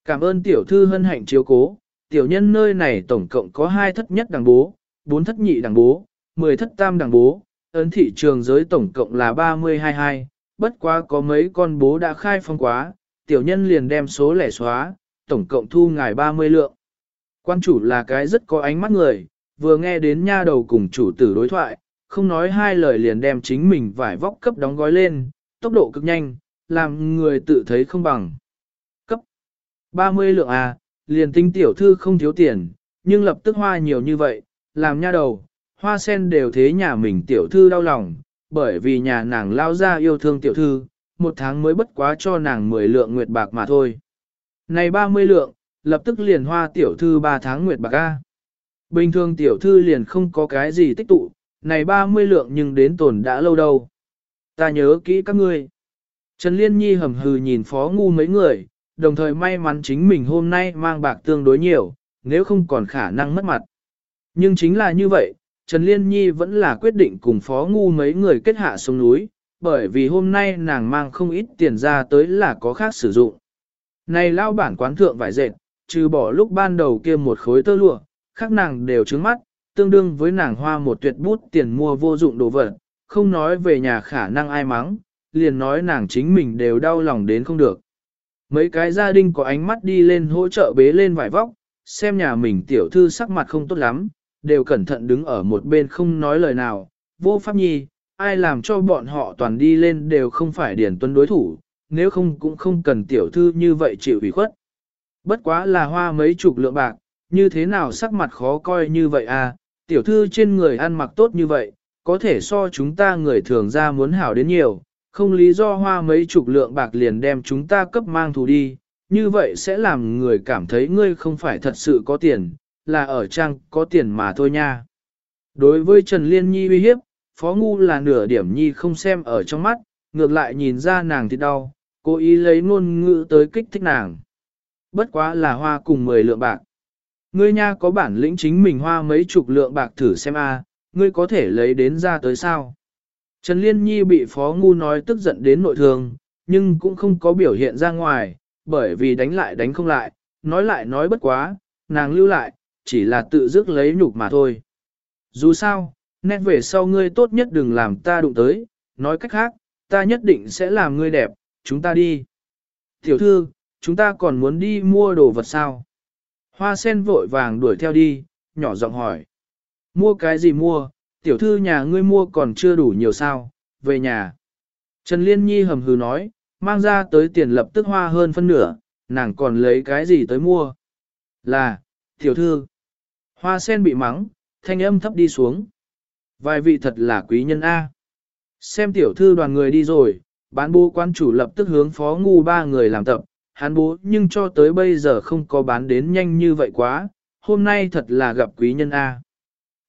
A: Cảm ơn tiểu thư hân hạnh chiếu cố, tiểu nhân nơi này tổng cộng có hai thất nhất đằng bố, bốn thất nhị đằng bố, mười thất tam đằng bố, ấn thị trường giới tổng cộng là 32 hai, bất quá có mấy con bố đã khai phong quá, tiểu nhân liền đem số lẻ xóa, tổng cộng thu ngài 30 lượng. Quan chủ là cái rất có ánh mắt người, vừa nghe đến nha đầu cùng chủ tử đối thoại, không nói hai lời liền đem chính mình vải vóc cấp đóng gói lên, tốc độ cực nhanh, làm người tự thấy không bằng. Cấp 30 lượng à, liền tinh tiểu thư không thiếu tiền, nhưng lập tức hoa nhiều như vậy, làm nha đầu, hoa sen đều thế nhà mình tiểu thư đau lòng, bởi vì nhà nàng lao ra yêu thương tiểu thư, một tháng mới bất quá cho nàng 10 lượng nguyệt bạc mà thôi. Này 30 lượng, lập tức liền hoa tiểu thư 3 tháng nguyệt bạc A. Bình thường tiểu thư liền không có cái gì tích tụ, này 30 lượng nhưng đến tồn đã lâu đâu. Ta nhớ kỹ các ngươi. Trần Liên Nhi hầm hừ nhìn phó ngu mấy người, đồng thời may mắn chính mình hôm nay mang bạc tương đối nhiều, nếu không còn khả năng mất mặt. Nhưng chính là như vậy, Trần Liên Nhi vẫn là quyết định cùng phó ngu mấy người kết hạ xuống núi, bởi vì hôm nay nàng mang không ít tiền ra tới là có khác sử dụng. Này lao bản quán thượng vải dệt, trừ bỏ lúc ban đầu kia một khối tơ lụa, khác nàng đều trứng mắt, tương đương với nàng hoa một tuyệt bút tiền mua vô dụng đồ vật, không nói về nhà khả năng ai mắng, liền nói nàng chính mình đều đau lòng đến không được. Mấy cái gia đình có ánh mắt đi lên hỗ trợ bế lên vải vóc, xem nhà mình tiểu thư sắc mặt không tốt lắm, đều cẩn thận đứng ở một bên không nói lời nào, vô pháp nhi, ai làm cho bọn họ toàn đi lên đều không phải điển tuân đối thủ, nếu không cũng không cần tiểu thư như vậy chịu ủy khuất. Bất quá là hoa mấy chục lượng bạc, như thế nào sắc mặt khó coi như vậy à, tiểu thư trên người ăn mặc tốt như vậy, có thể so chúng ta người thường ra muốn hảo đến nhiều, không lý do hoa mấy chục lượng bạc liền đem chúng ta cấp mang thù đi, như vậy sẽ làm người cảm thấy ngươi không phải thật sự có tiền, là ở trang có tiền mà thôi nha. Đối với Trần Liên Nhi uy hiếp, Phó Ngu là nửa điểm Nhi không xem ở trong mắt, ngược lại nhìn ra nàng thì đau, cố ý lấy ngôn ngữ tới kích thích nàng. Bất quá là hoa cùng 10 lượng bạc. Ngươi nha có bản lĩnh chính mình hoa mấy chục lượng bạc thử xem a, ngươi có thể lấy đến ra tới sao. Trần Liên Nhi bị Phó Ngu nói tức giận đến nội thương, nhưng cũng không có biểu hiện ra ngoài, bởi vì đánh lại đánh không lại, nói lại nói bất quá, nàng lưu lại, chỉ là tự dứt lấy nhục mà thôi. Dù sao, nét về sau ngươi tốt nhất đừng làm ta đụng tới, nói cách khác, ta nhất định sẽ làm ngươi đẹp, chúng ta đi. Tiểu thư, chúng ta còn muốn đi mua đồ vật sao? Hoa sen vội vàng đuổi theo đi, nhỏ giọng hỏi. Mua cái gì mua, tiểu thư nhà ngươi mua còn chưa đủ nhiều sao, về nhà. Trần Liên Nhi hầm hừ nói, mang ra tới tiền lập tức hoa hơn phân nửa, nàng còn lấy cái gì tới mua. Là, tiểu thư. Hoa sen bị mắng, thanh âm thấp đi xuống. Vài vị thật là quý nhân A. Xem tiểu thư đoàn người đi rồi, bán bố quan chủ lập tức hướng phó ngu ba người làm tập, hắn bố nhưng cho tới bây giờ không có bán đến nhanh như vậy quá, hôm nay thật là gặp quý nhân A.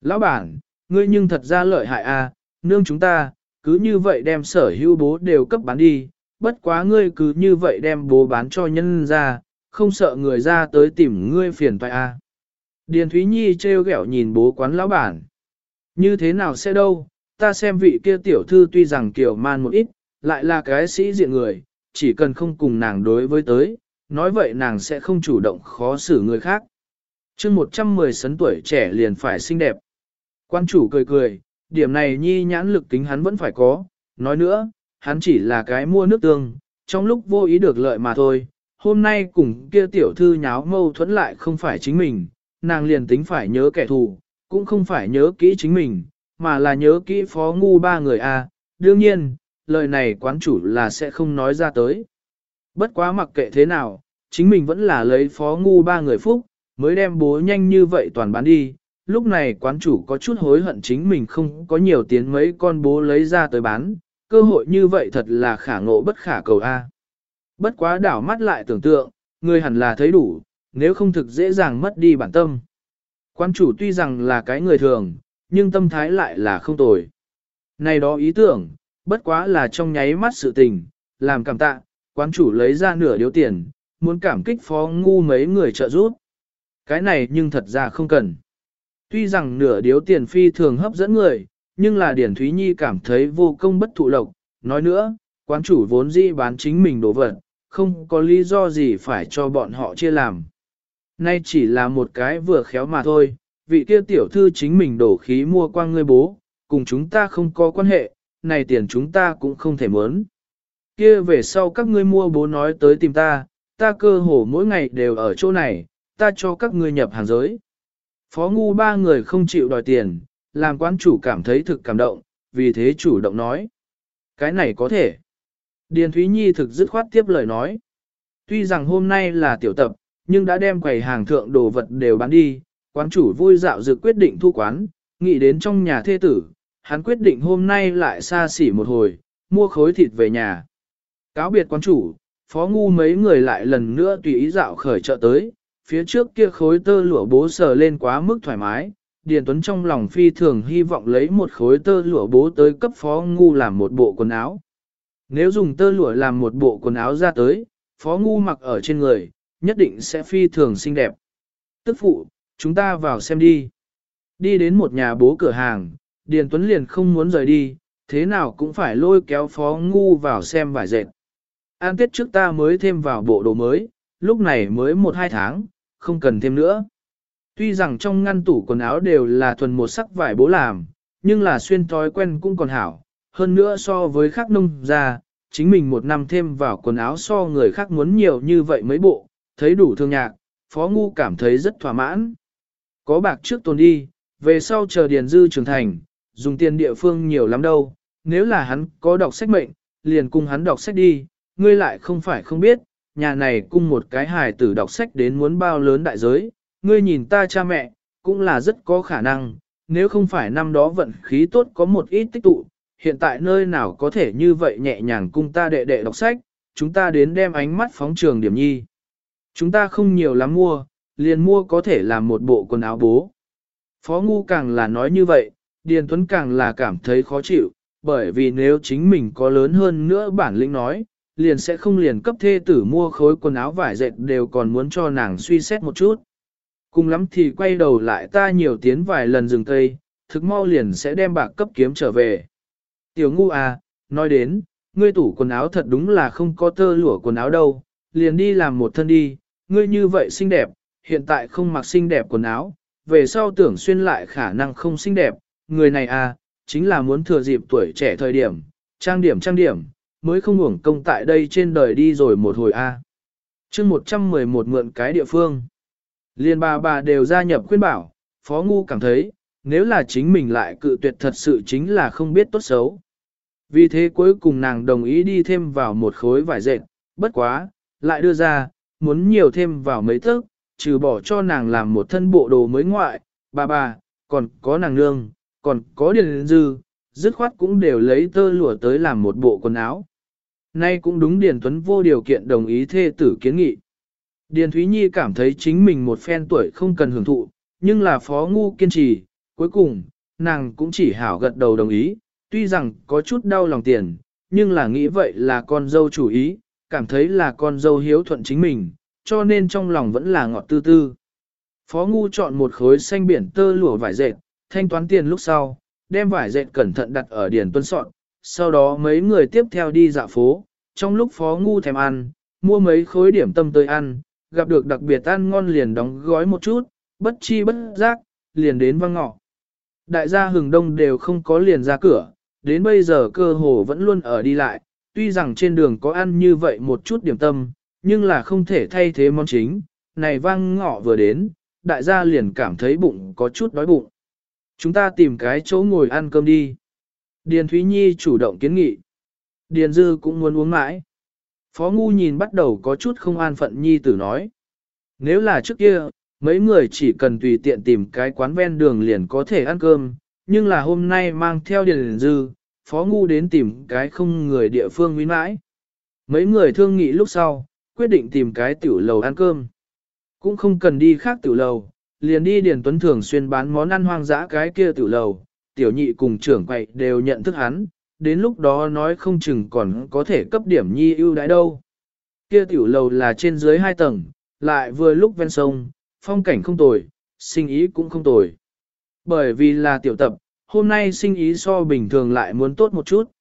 A: Lão bản, ngươi nhưng thật ra lợi hại A, nương chúng ta, cứ như vậy đem sở hữu bố đều cấp bán đi, bất quá ngươi cứ như vậy đem bố bán cho nhân ra, không sợ người ra tới tìm ngươi phiền toại A. Điền Thúy Nhi trêu ghẹo nhìn bố quán lão bản. Như thế nào sẽ đâu, ta xem vị kia tiểu thư tuy rằng kiểu man một ít, lại là cái sĩ diện người, chỉ cần không cùng nàng đối với tới, nói vậy nàng sẽ không chủ động khó xử người khác. chương 110 sấn tuổi trẻ liền phải xinh đẹp. Quan chủ cười cười, điểm này nhi nhãn lực tính hắn vẫn phải có, nói nữa, hắn chỉ là cái mua nước tương, trong lúc vô ý được lợi mà thôi. Hôm nay cùng kia tiểu thư nháo mâu thuẫn lại không phải chính mình, nàng liền tính phải nhớ kẻ thù, cũng không phải nhớ kỹ chính mình, mà là nhớ kỹ phó ngu ba người a. đương nhiên, lời này quán chủ là sẽ không nói ra tới. Bất quá mặc kệ thế nào, chính mình vẫn là lấy phó ngu ba người phúc, mới đem bố nhanh như vậy toàn bán đi. Lúc này quán chủ có chút hối hận chính mình không có nhiều tiền mấy con bố lấy ra tới bán, cơ hội như vậy thật là khả ngộ bất khả cầu A. Bất quá đảo mắt lại tưởng tượng, người hẳn là thấy đủ, nếu không thực dễ dàng mất đi bản tâm. Quan chủ tuy rằng là cái người thường, nhưng tâm thái lại là không tồi. Này đó ý tưởng, bất quá là trong nháy mắt sự tình, làm cảm tạ, quán chủ lấy ra nửa điếu tiền, muốn cảm kích phó ngu mấy người trợ giúp. Cái này nhưng thật ra không cần. Tuy rằng nửa điếu tiền phi thường hấp dẫn người, nhưng là Điển Thúy Nhi cảm thấy vô công bất thụ lộc. Nói nữa, quán chủ vốn dĩ bán chính mình đồ vật, không có lý do gì phải cho bọn họ chia làm. Nay chỉ là một cái vừa khéo mà thôi, vị kia tiểu thư chính mình đổ khí mua qua ngươi bố, cùng chúng ta không có quan hệ, này tiền chúng ta cũng không thể muốn. Kia về sau các ngươi mua bố nói tới tìm ta, ta cơ hồ mỗi ngày đều ở chỗ này, ta cho các ngươi nhập hàng giới. Phó ngu ba người không chịu đòi tiền, làm quán chủ cảm thấy thực cảm động, vì thế chủ động nói. Cái này có thể. Điền Thúy Nhi thực dứt khoát tiếp lời nói. Tuy rằng hôm nay là tiểu tập, nhưng đã đem quầy hàng thượng đồ vật đều bán đi, quán chủ vui dạo dự quyết định thu quán, nghĩ đến trong nhà thê tử, hắn quyết định hôm nay lại xa xỉ một hồi, mua khối thịt về nhà. Cáo biệt quán chủ, phó ngu mấy người lại lần nữa tùy ý dạo khởi chợ tới, phía trước kia khối tơ lụa bố sờ lên quá mức thoải mái, Điền Tuấn trong lòng phi thường hy vọng lấy một khối tơ lụa bố tới cấp phó ngu làm một bộ quần áo. Nếu dùng tơ lụa làm một bộ quần áo ra tới, phó ngu mặc ở trên người, nhất định sẽ phi thường xinh đẹp. Tức phụ, chúng ta vào xem đi. Đi đến một nhà bố cửa hàng, Điền Tuấn liền không muốn rời đi, thế nào cũng phải lôi kéo phó ngu vào xem vải dệt. An tiết trước ta mới thêm vào bộ đồ mới, lúc này mới một hai tháng, không cần thêm nữa. Tuy rằng trong ngăn tủ quần áo đều là thuần một sắc vải bố làm, nhưng là xuyên thói quen cũng còn hảo. Hơn nữa so với khác nông ra, chính mình một năm thêm vào quần áo so người khác muốn nhiều như vậy mấy bộ, thấy đủ thương nhạc, Phó Ngu cảm thấy rất thỏa mãn. Có bạc trước tồn đi, về sau chờ Điền Dư trưởng thành, dùng tiền địa phương nhiều lắm đâu, nếu là hắn có đọc sách mệnh, liền cùng hắn đọc sách đi, ngươi lại không phải không biết, nhà này cung một cái hài tử đọc sách đến muốn bao lớn đại giới, ngươi nhìn ta cha mẹ, cũng là rất có khả năng, nếu không phải năm đó vận khí tốt có một ít tích tụ, hiện tại nơi nào có thể như vậy nhẹ nhàng cung ta đệ đệ đọc sách, chúng ta đến đem ánh mắt phóng trường điểm nhi. Chúng ta không nhiều lắm mua, liền mua có thể làm một bộ quần áo bố. Phó Ngu càng là nói như vậy, Điền Tuấn càng là cảm thấy khó chịu, bởi vì nếu chính mình có lớn hơn nữa bản lĩnh nói, liền sẽ không liền cấp thê tử mua khối quần áo vải dệt đều còn muốn cho nàng suy xét một chút. Cùng lắm thì quay đầu lại ta nhiều tiến vài lần rừng cây, thực mau liền sẽ đem bạc cấp kiếm trở về. Tiểu ngu à, nói đến, ngươi tủ quần áo thật đúng là không có tơ lụa quần áo đâu, liền đi làm một thân đi, ngươi như vậy xinh đẹp, hiện tại không mặc xinh đẹp quần áo, về sau tưởng xuyên lại khả năng không xinh đẹp, người này à, chính là muốn thừa dịp tuổi trẻ thời điểm, trang điểm trang điểm, mới không uổng công tại đây trên đời đi rồi một hồi a. À. Chương 111 mượn cái địa phương. Liên bà bà đều gia nhập khuyên bảo, Phó Ngu cảm thấy, nếu là chính mình lại cự tuyệt thật sự chính là không biết tốt xấu. Vì thế cuối cùng nàng đồng ý đi thêm vào một khối vải dệt, bất quá, lại đưa ra, muốn nhiều thêm vào mấy thức, trừ bỏ cho nàng làm một thân bộ đồ mới ngoại, bà bà, còn có nàng nương, còn có điền dư, dứt khoát cũng đều lấy tơ lụa tới làm một bộ quần áo. Nay cũng đúng Điền Tuấn vô điều kiện đồng ý thê tử kiến nghị. Điền Thúy Nhi cảm thấy chính mình một phen tuổi không cần hưởng thụ, nhưng là phó ngu kiên trì, cuối cùng, nàng cũng chỉ hảo gật đầu đồng ý, tuy rằng có chút đau lòng tiền, nhưng là nghĩ vậy là con dâu chủ ý, cảm thấy là con dâu hiếu thuận chính mình, cho nên trong lòng vẫn là ngọt tư tư. Phó ngu chọn một khối xanh biển tơ lụa vải dệt, thanh toán tiền lúc sau, đem vải dệt cẩn thận đặt ở điền tuân sọn, sau đó mấy người tiếp theo đi dạo phố, trong lúc phó ngu thèm ăn, mua mấy khối điểm tâm tới ăn, gặp được đặc biệt ăn ngon liền đóng gói một chút, bất chi bất giác, liền đến văng ngọ. Đại gia hừng đông đều không có liền ra cửa, đến bây giờ cơ hồ vẫn luôn ở đi lại, tuy rằng trên đường có ăn như vậy một chút điểm tâm, nhưng là không thể thay thế món chính, này vang ngọ vừa đến, đại gia liền cảm thấy bụng có chút đói bụng. Chúng ta tìm cái chỗ ngồi ăn cơm đi. Điền Thúy Nhi chủ động kiến nghị. Điền Dư cũng muốn uống mãi. Phó Ngu nhìn bắt đầu có chút không an phận Nhi tử nói. Nếu là trước kia, mấy người chỉ cần tùy tiện tìm cái quán ven đường liền có thể ăn cơm, nhưng là hôm nay mang theo Điền Dư, Phó Ngu đến tìm cái không người địa phương nguyên mãi. Mấy người thương nghị lúc sau, quyết định tìm cái tiểu lầu ăn cơm. Cũng không cần đi khác tiểu lầu, liền đi Điền Tuấn thường xuyên bán món ăn hoang dã cái kia tiểu lầu, tiểu nhị cùng trưởng quậy đều nhận thức hắn, đến lúc đó nói không chừng còn có thể cấp điểm nhi ưu đãi đâu. Kia tiểu lầu là trên dưới hai tầng, lại vừa lúc ven sông, phong cảnh không tồi, sinh ý cũng không tồi. Bởi vì là tiểu tập, hôm nay sinh ý so bình thường lại muốn tốt một chút.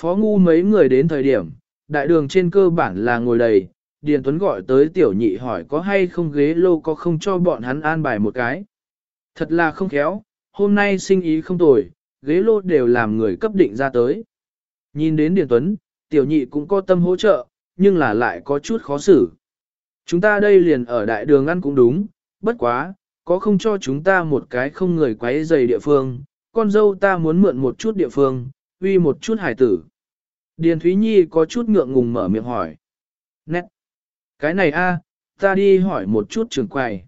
A: Phó ngu mấy người đến thời điểm, đại đường trên cơ bản là ngồi đầy, Điền Tuấn gọi tới tiểu nhị hỏi có hay không ghế lô có không cho bọn hắn an bài một cái. Thật là không khéo, hôm nay sinh ý không tồi, ghế lô đều làm người cấp định ra tới. Nhìn đến Điền Tuấn, tiểu nhị cũng có tâm hỗ trợ, nhưng là lại có chút khó xử. Chúng ta đây liền ở đại đường ăn cũng đúng, bất quá, có không cho chúng ta một cái không người quấy dày địa phương, con dâu ta muốn mượn một chút địa phương, uy một chút hải tử. Điền Thúy Nhi có chút ngượng ngùng mở miệng hỏi. Nét! Cái này a, ta đi hỏi một chút trường quầy.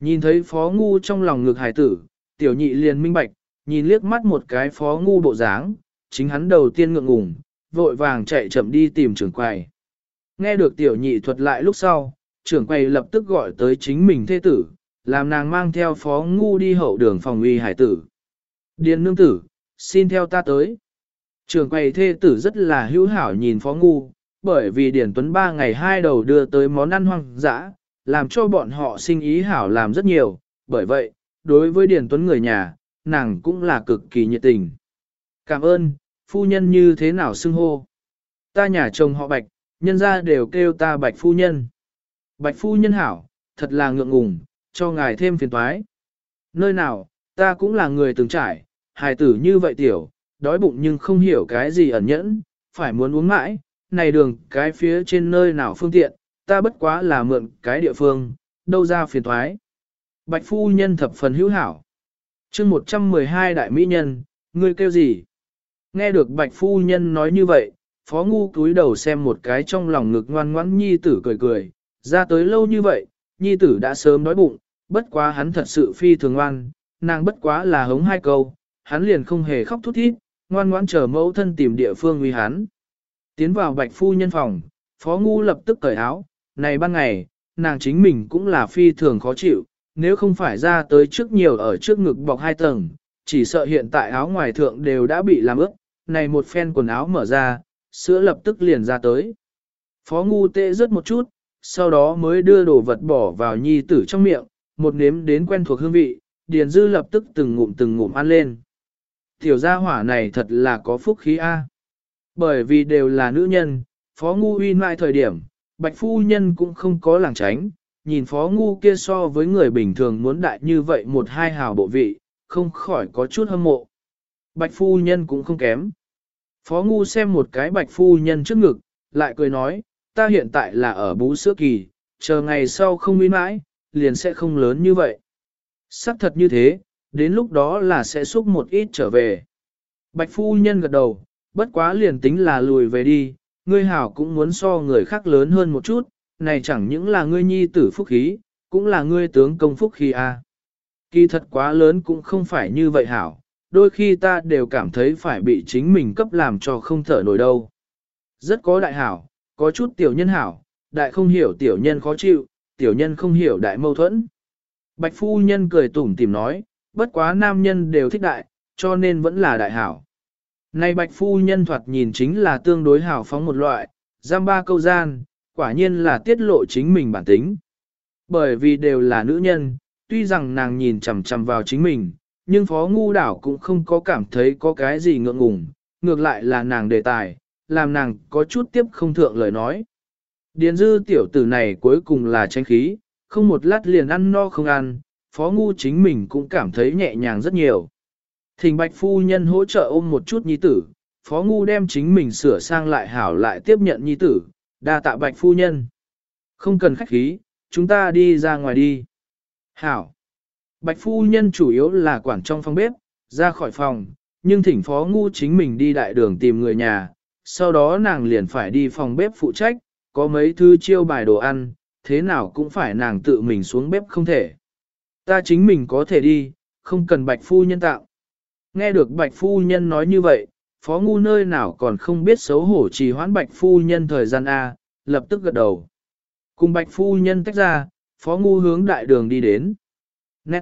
A: Nhìn thấy phó ngu trong lòng ngực hải tử, tiểu nhị liền minh bạch, nhìn liếc mắt một cái phó ngu bộ dáng, chính hắn đầu tiên ngượng ngùng, vội vàng chạy chậm đi tìm trưởng quầy. Nghe được tiểu nhị thuật lại lúc sau, trưởng quầy lập tức gọi tới chính mình thê tử, làm nàng mang theo phó ngu đi hậu đường phòng uy hải tử. Điền nương tử, xin theo ta tới. trường quầy thê tử rất là hữu hảo nhìn phó ngu, bởi vì Điền Tuấn ba ngày hai đầu đưa tới món ăn hoang dã, làm cho bọn họ sinh ý hảo làm rất nhiều, bởi vậy, đối với Điền Tuấn người nhà, nàng cũng là cực kỳ nhiệt tình. Cảm ơn, phu nhân như thế nào xưng hô. Ta nhà chồng họ Bạch, nhân ra đều kêu ta Bạch phu nhân. Bạch phu nhân hảo, thật là ngượng ngùng, cho ngài thêm phiền toái. Nơi nào, ta cũng là người từng trải, hài tử như vậy tiểu, đói bụng nhưng không hiểu cái gì ẩn nhẫn, phải muốn uống mãi, này đường cái phía trên nơi nào phương tiện, ta bất quá là mượn cái địa phương, đâu ra phiền thoái. Bạch phu nhân thập phần hữu hảo. chương 112 đại mỹ nhân, ngươi kêu gì? Nghe được bạch phu nhân nói như vậy, phó ngu cúi đầu xem một cái trong lòng ngực ngoan ngoãn nhi tử cười cười, ra tới lâu như vậy, nhi tử đã sớm đói bụng, bất quá hắn thật sự phi thường ngoan, nàng bất quá là hống hai câu, hắn liền không hề khóc thút thít, ngoan ngoãn chờ mẫu thân tìm địa phương uy hắn. Tiến vào bạch phu nhân phòng, phó ngu lập tức cởi áo, này ban ngày, nàng chính mình cũng là phi thường khó chịu, nếu không phải ra tới trước nhiều ở trước ngực bọc hai tầng, chỉ sợ hiện tại áo ngoài thượng đều đã bị làm ướt, này một phen quần áo mở ra, sữa lập tức liền ra tới. Phó ngu tệ rớt một chút, sau đó mới đưa đồ vật bỏ vào nhi tử trong miệng, một nếm đến quen thuộc hương vị, Điền Dư lập tức từng ngụm từng ngụm ăn lên. Tiểu gia hỏa này thật là có phúc khí A. Bởi vì đều là nữ nhân, Phó Ngu uy lại thời điểm, Bạch Phu Nhân cũng không có làng tránh, nhìn Phó Ngu kia so với người bình thường muốn đại như vậy một hai hào bộ vị, không khỏi có chút hâm mộ. Bạch Phu Nhân cũng không kém. Phó Ngu xem một cái Bạch Phu Nhân trước ngực, lại cười nói, ta hiện tại là ở bú sữa kỳ, chờ ngày sau không uy mãi, liền sẽ không lớn như vậy. Sắc thật như thế, đến lúc đó là sẽ xúc một ít trở về. Bạch Phu Nhân gật đầu, bất quá liền tính là lùi về đi, ngươi hảo cũng muốn so người khác lớn hơn một chút, này chẳng những là ngươi nhi tử phúc khí, cũng là ngươi tướng công phúc khí a. À. Kỳ thật quá lớn cũng không phải như vậy hảo, đôi khi ta đều cảm thấy phải bị chính mình cấp làm cho không thở nổi đâu. Rất có đại hảo, có chút tiểu nhân hảo, đại không hiểu tiểu nhân khó chịu, tiểu nhân không hiểu đại mâu thuẫn. Bạch phu nhân cười tủm tìm nói, bất quá nam nhân đều thích đại, cho nên vẫn là đại hảo. Này bạch phu nhân thoạt nhìn chính là tương đối hảo phóng một loại, giam ba câu gian, quả nhiên là tiết lộ chính mình bản tính. Bởi vì đều là nữ nhân, tuy rằng nàng nhìn chằm chằm vào chính mình, nhưng phó ngu đảo cũng không có cảm thấy có cái gì ngượng ngùng, ngược lại là nàng đề tài, làm nàng có chút tiếp không thượng lời nói. Điền dư tiểu tử này cuối cùng là tranh khí, không một lát liền ăn no không ăn, phó ngu chính mình cũng cảm thấy nhẹ nhàng rất nhiều. Thỉnh bạch phu nhân hỗ trợ ôm một chút nhi tử, phó ngu đem chính mình sửa sang lại hảo lại tiếp nhận nhi tử, đa tạ bạch phu nhân. Không cần khách khí, chúng ta đi ra ngoài đi. Hảo. Bạch phu nhân chủ yếu là quản trong phòng bếp, ra khỏi phòng, nhưng thỉnh phó ngu chính mình đi đại đường tìm người nhà, sau đó nàng liền phải đi phòng bếp phụ trách, có mấy thứ chiêu bài đồ ăn, thế nào cũng phải nàng tự mình xuống bếp không thể. Ta chính mình có thể đi, không cần bạch phu nhân tạo. Nghe được bạch phu nhân nói như vậy, phó ngu nơi nào còn không biết xấu hổ trì hoãn bạch phu nhân thời gian A, lập tức gật đầu. Cùng bạch phu nhân tách ra, phó ngu hướng đại đường đi đến. Nét.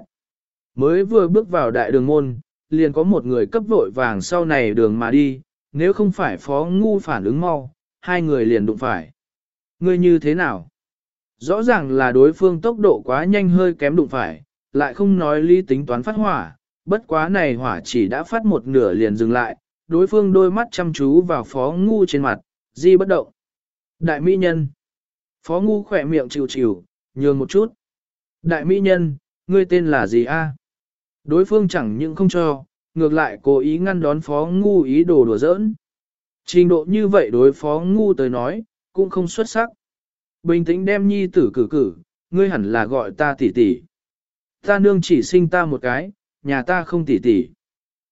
A: Mới vừa bước vào đại đường môn, liền có một người cấp vội vàng sau này đường mà đi, nếu không phải phó ngu phản ứng mau, hai người liền đụng phải. Ngươi như thế nào? Rõ ràng là đối phương tốc độ quá nhanh hơi kém đụng phải, lại không nói lý tính toán phát hỏa, bất quá này hỏa chỉ đã phát một nửa liền dừng lại, đối phương đôi mắt chăm chú vào phó ngu trên mặt, di bất động. Đại mỹ nhân. Phó ngu khỏe miệng chịu chịu, nhường một chút. Đại mỹ nhân, ngươi tên là gì a? Đối phương chẳng những không cho, ngược lại cố ý ngăn đón phó ngu ý đồ đùa giỡn. Trình độ như vậy đối phó ngu tới nói, cũng không xuất sắc. Bình tĩnh đem nhi tử cử cử, ngươi hẳn là gọi ta tỷ tỷ. Ta nương chỉ sinh ta một cái, nhà ta không tỷ tỷ.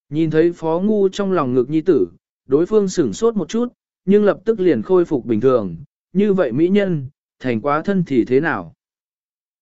A: Nhìn thấy phó ngu trong lòng ngực nhi tử, đối phương sửng sốt một chút, nhưng lập tức liền khôi phục bình thường. Như vậy mỹ nhân, thành quá thân thì thế nào?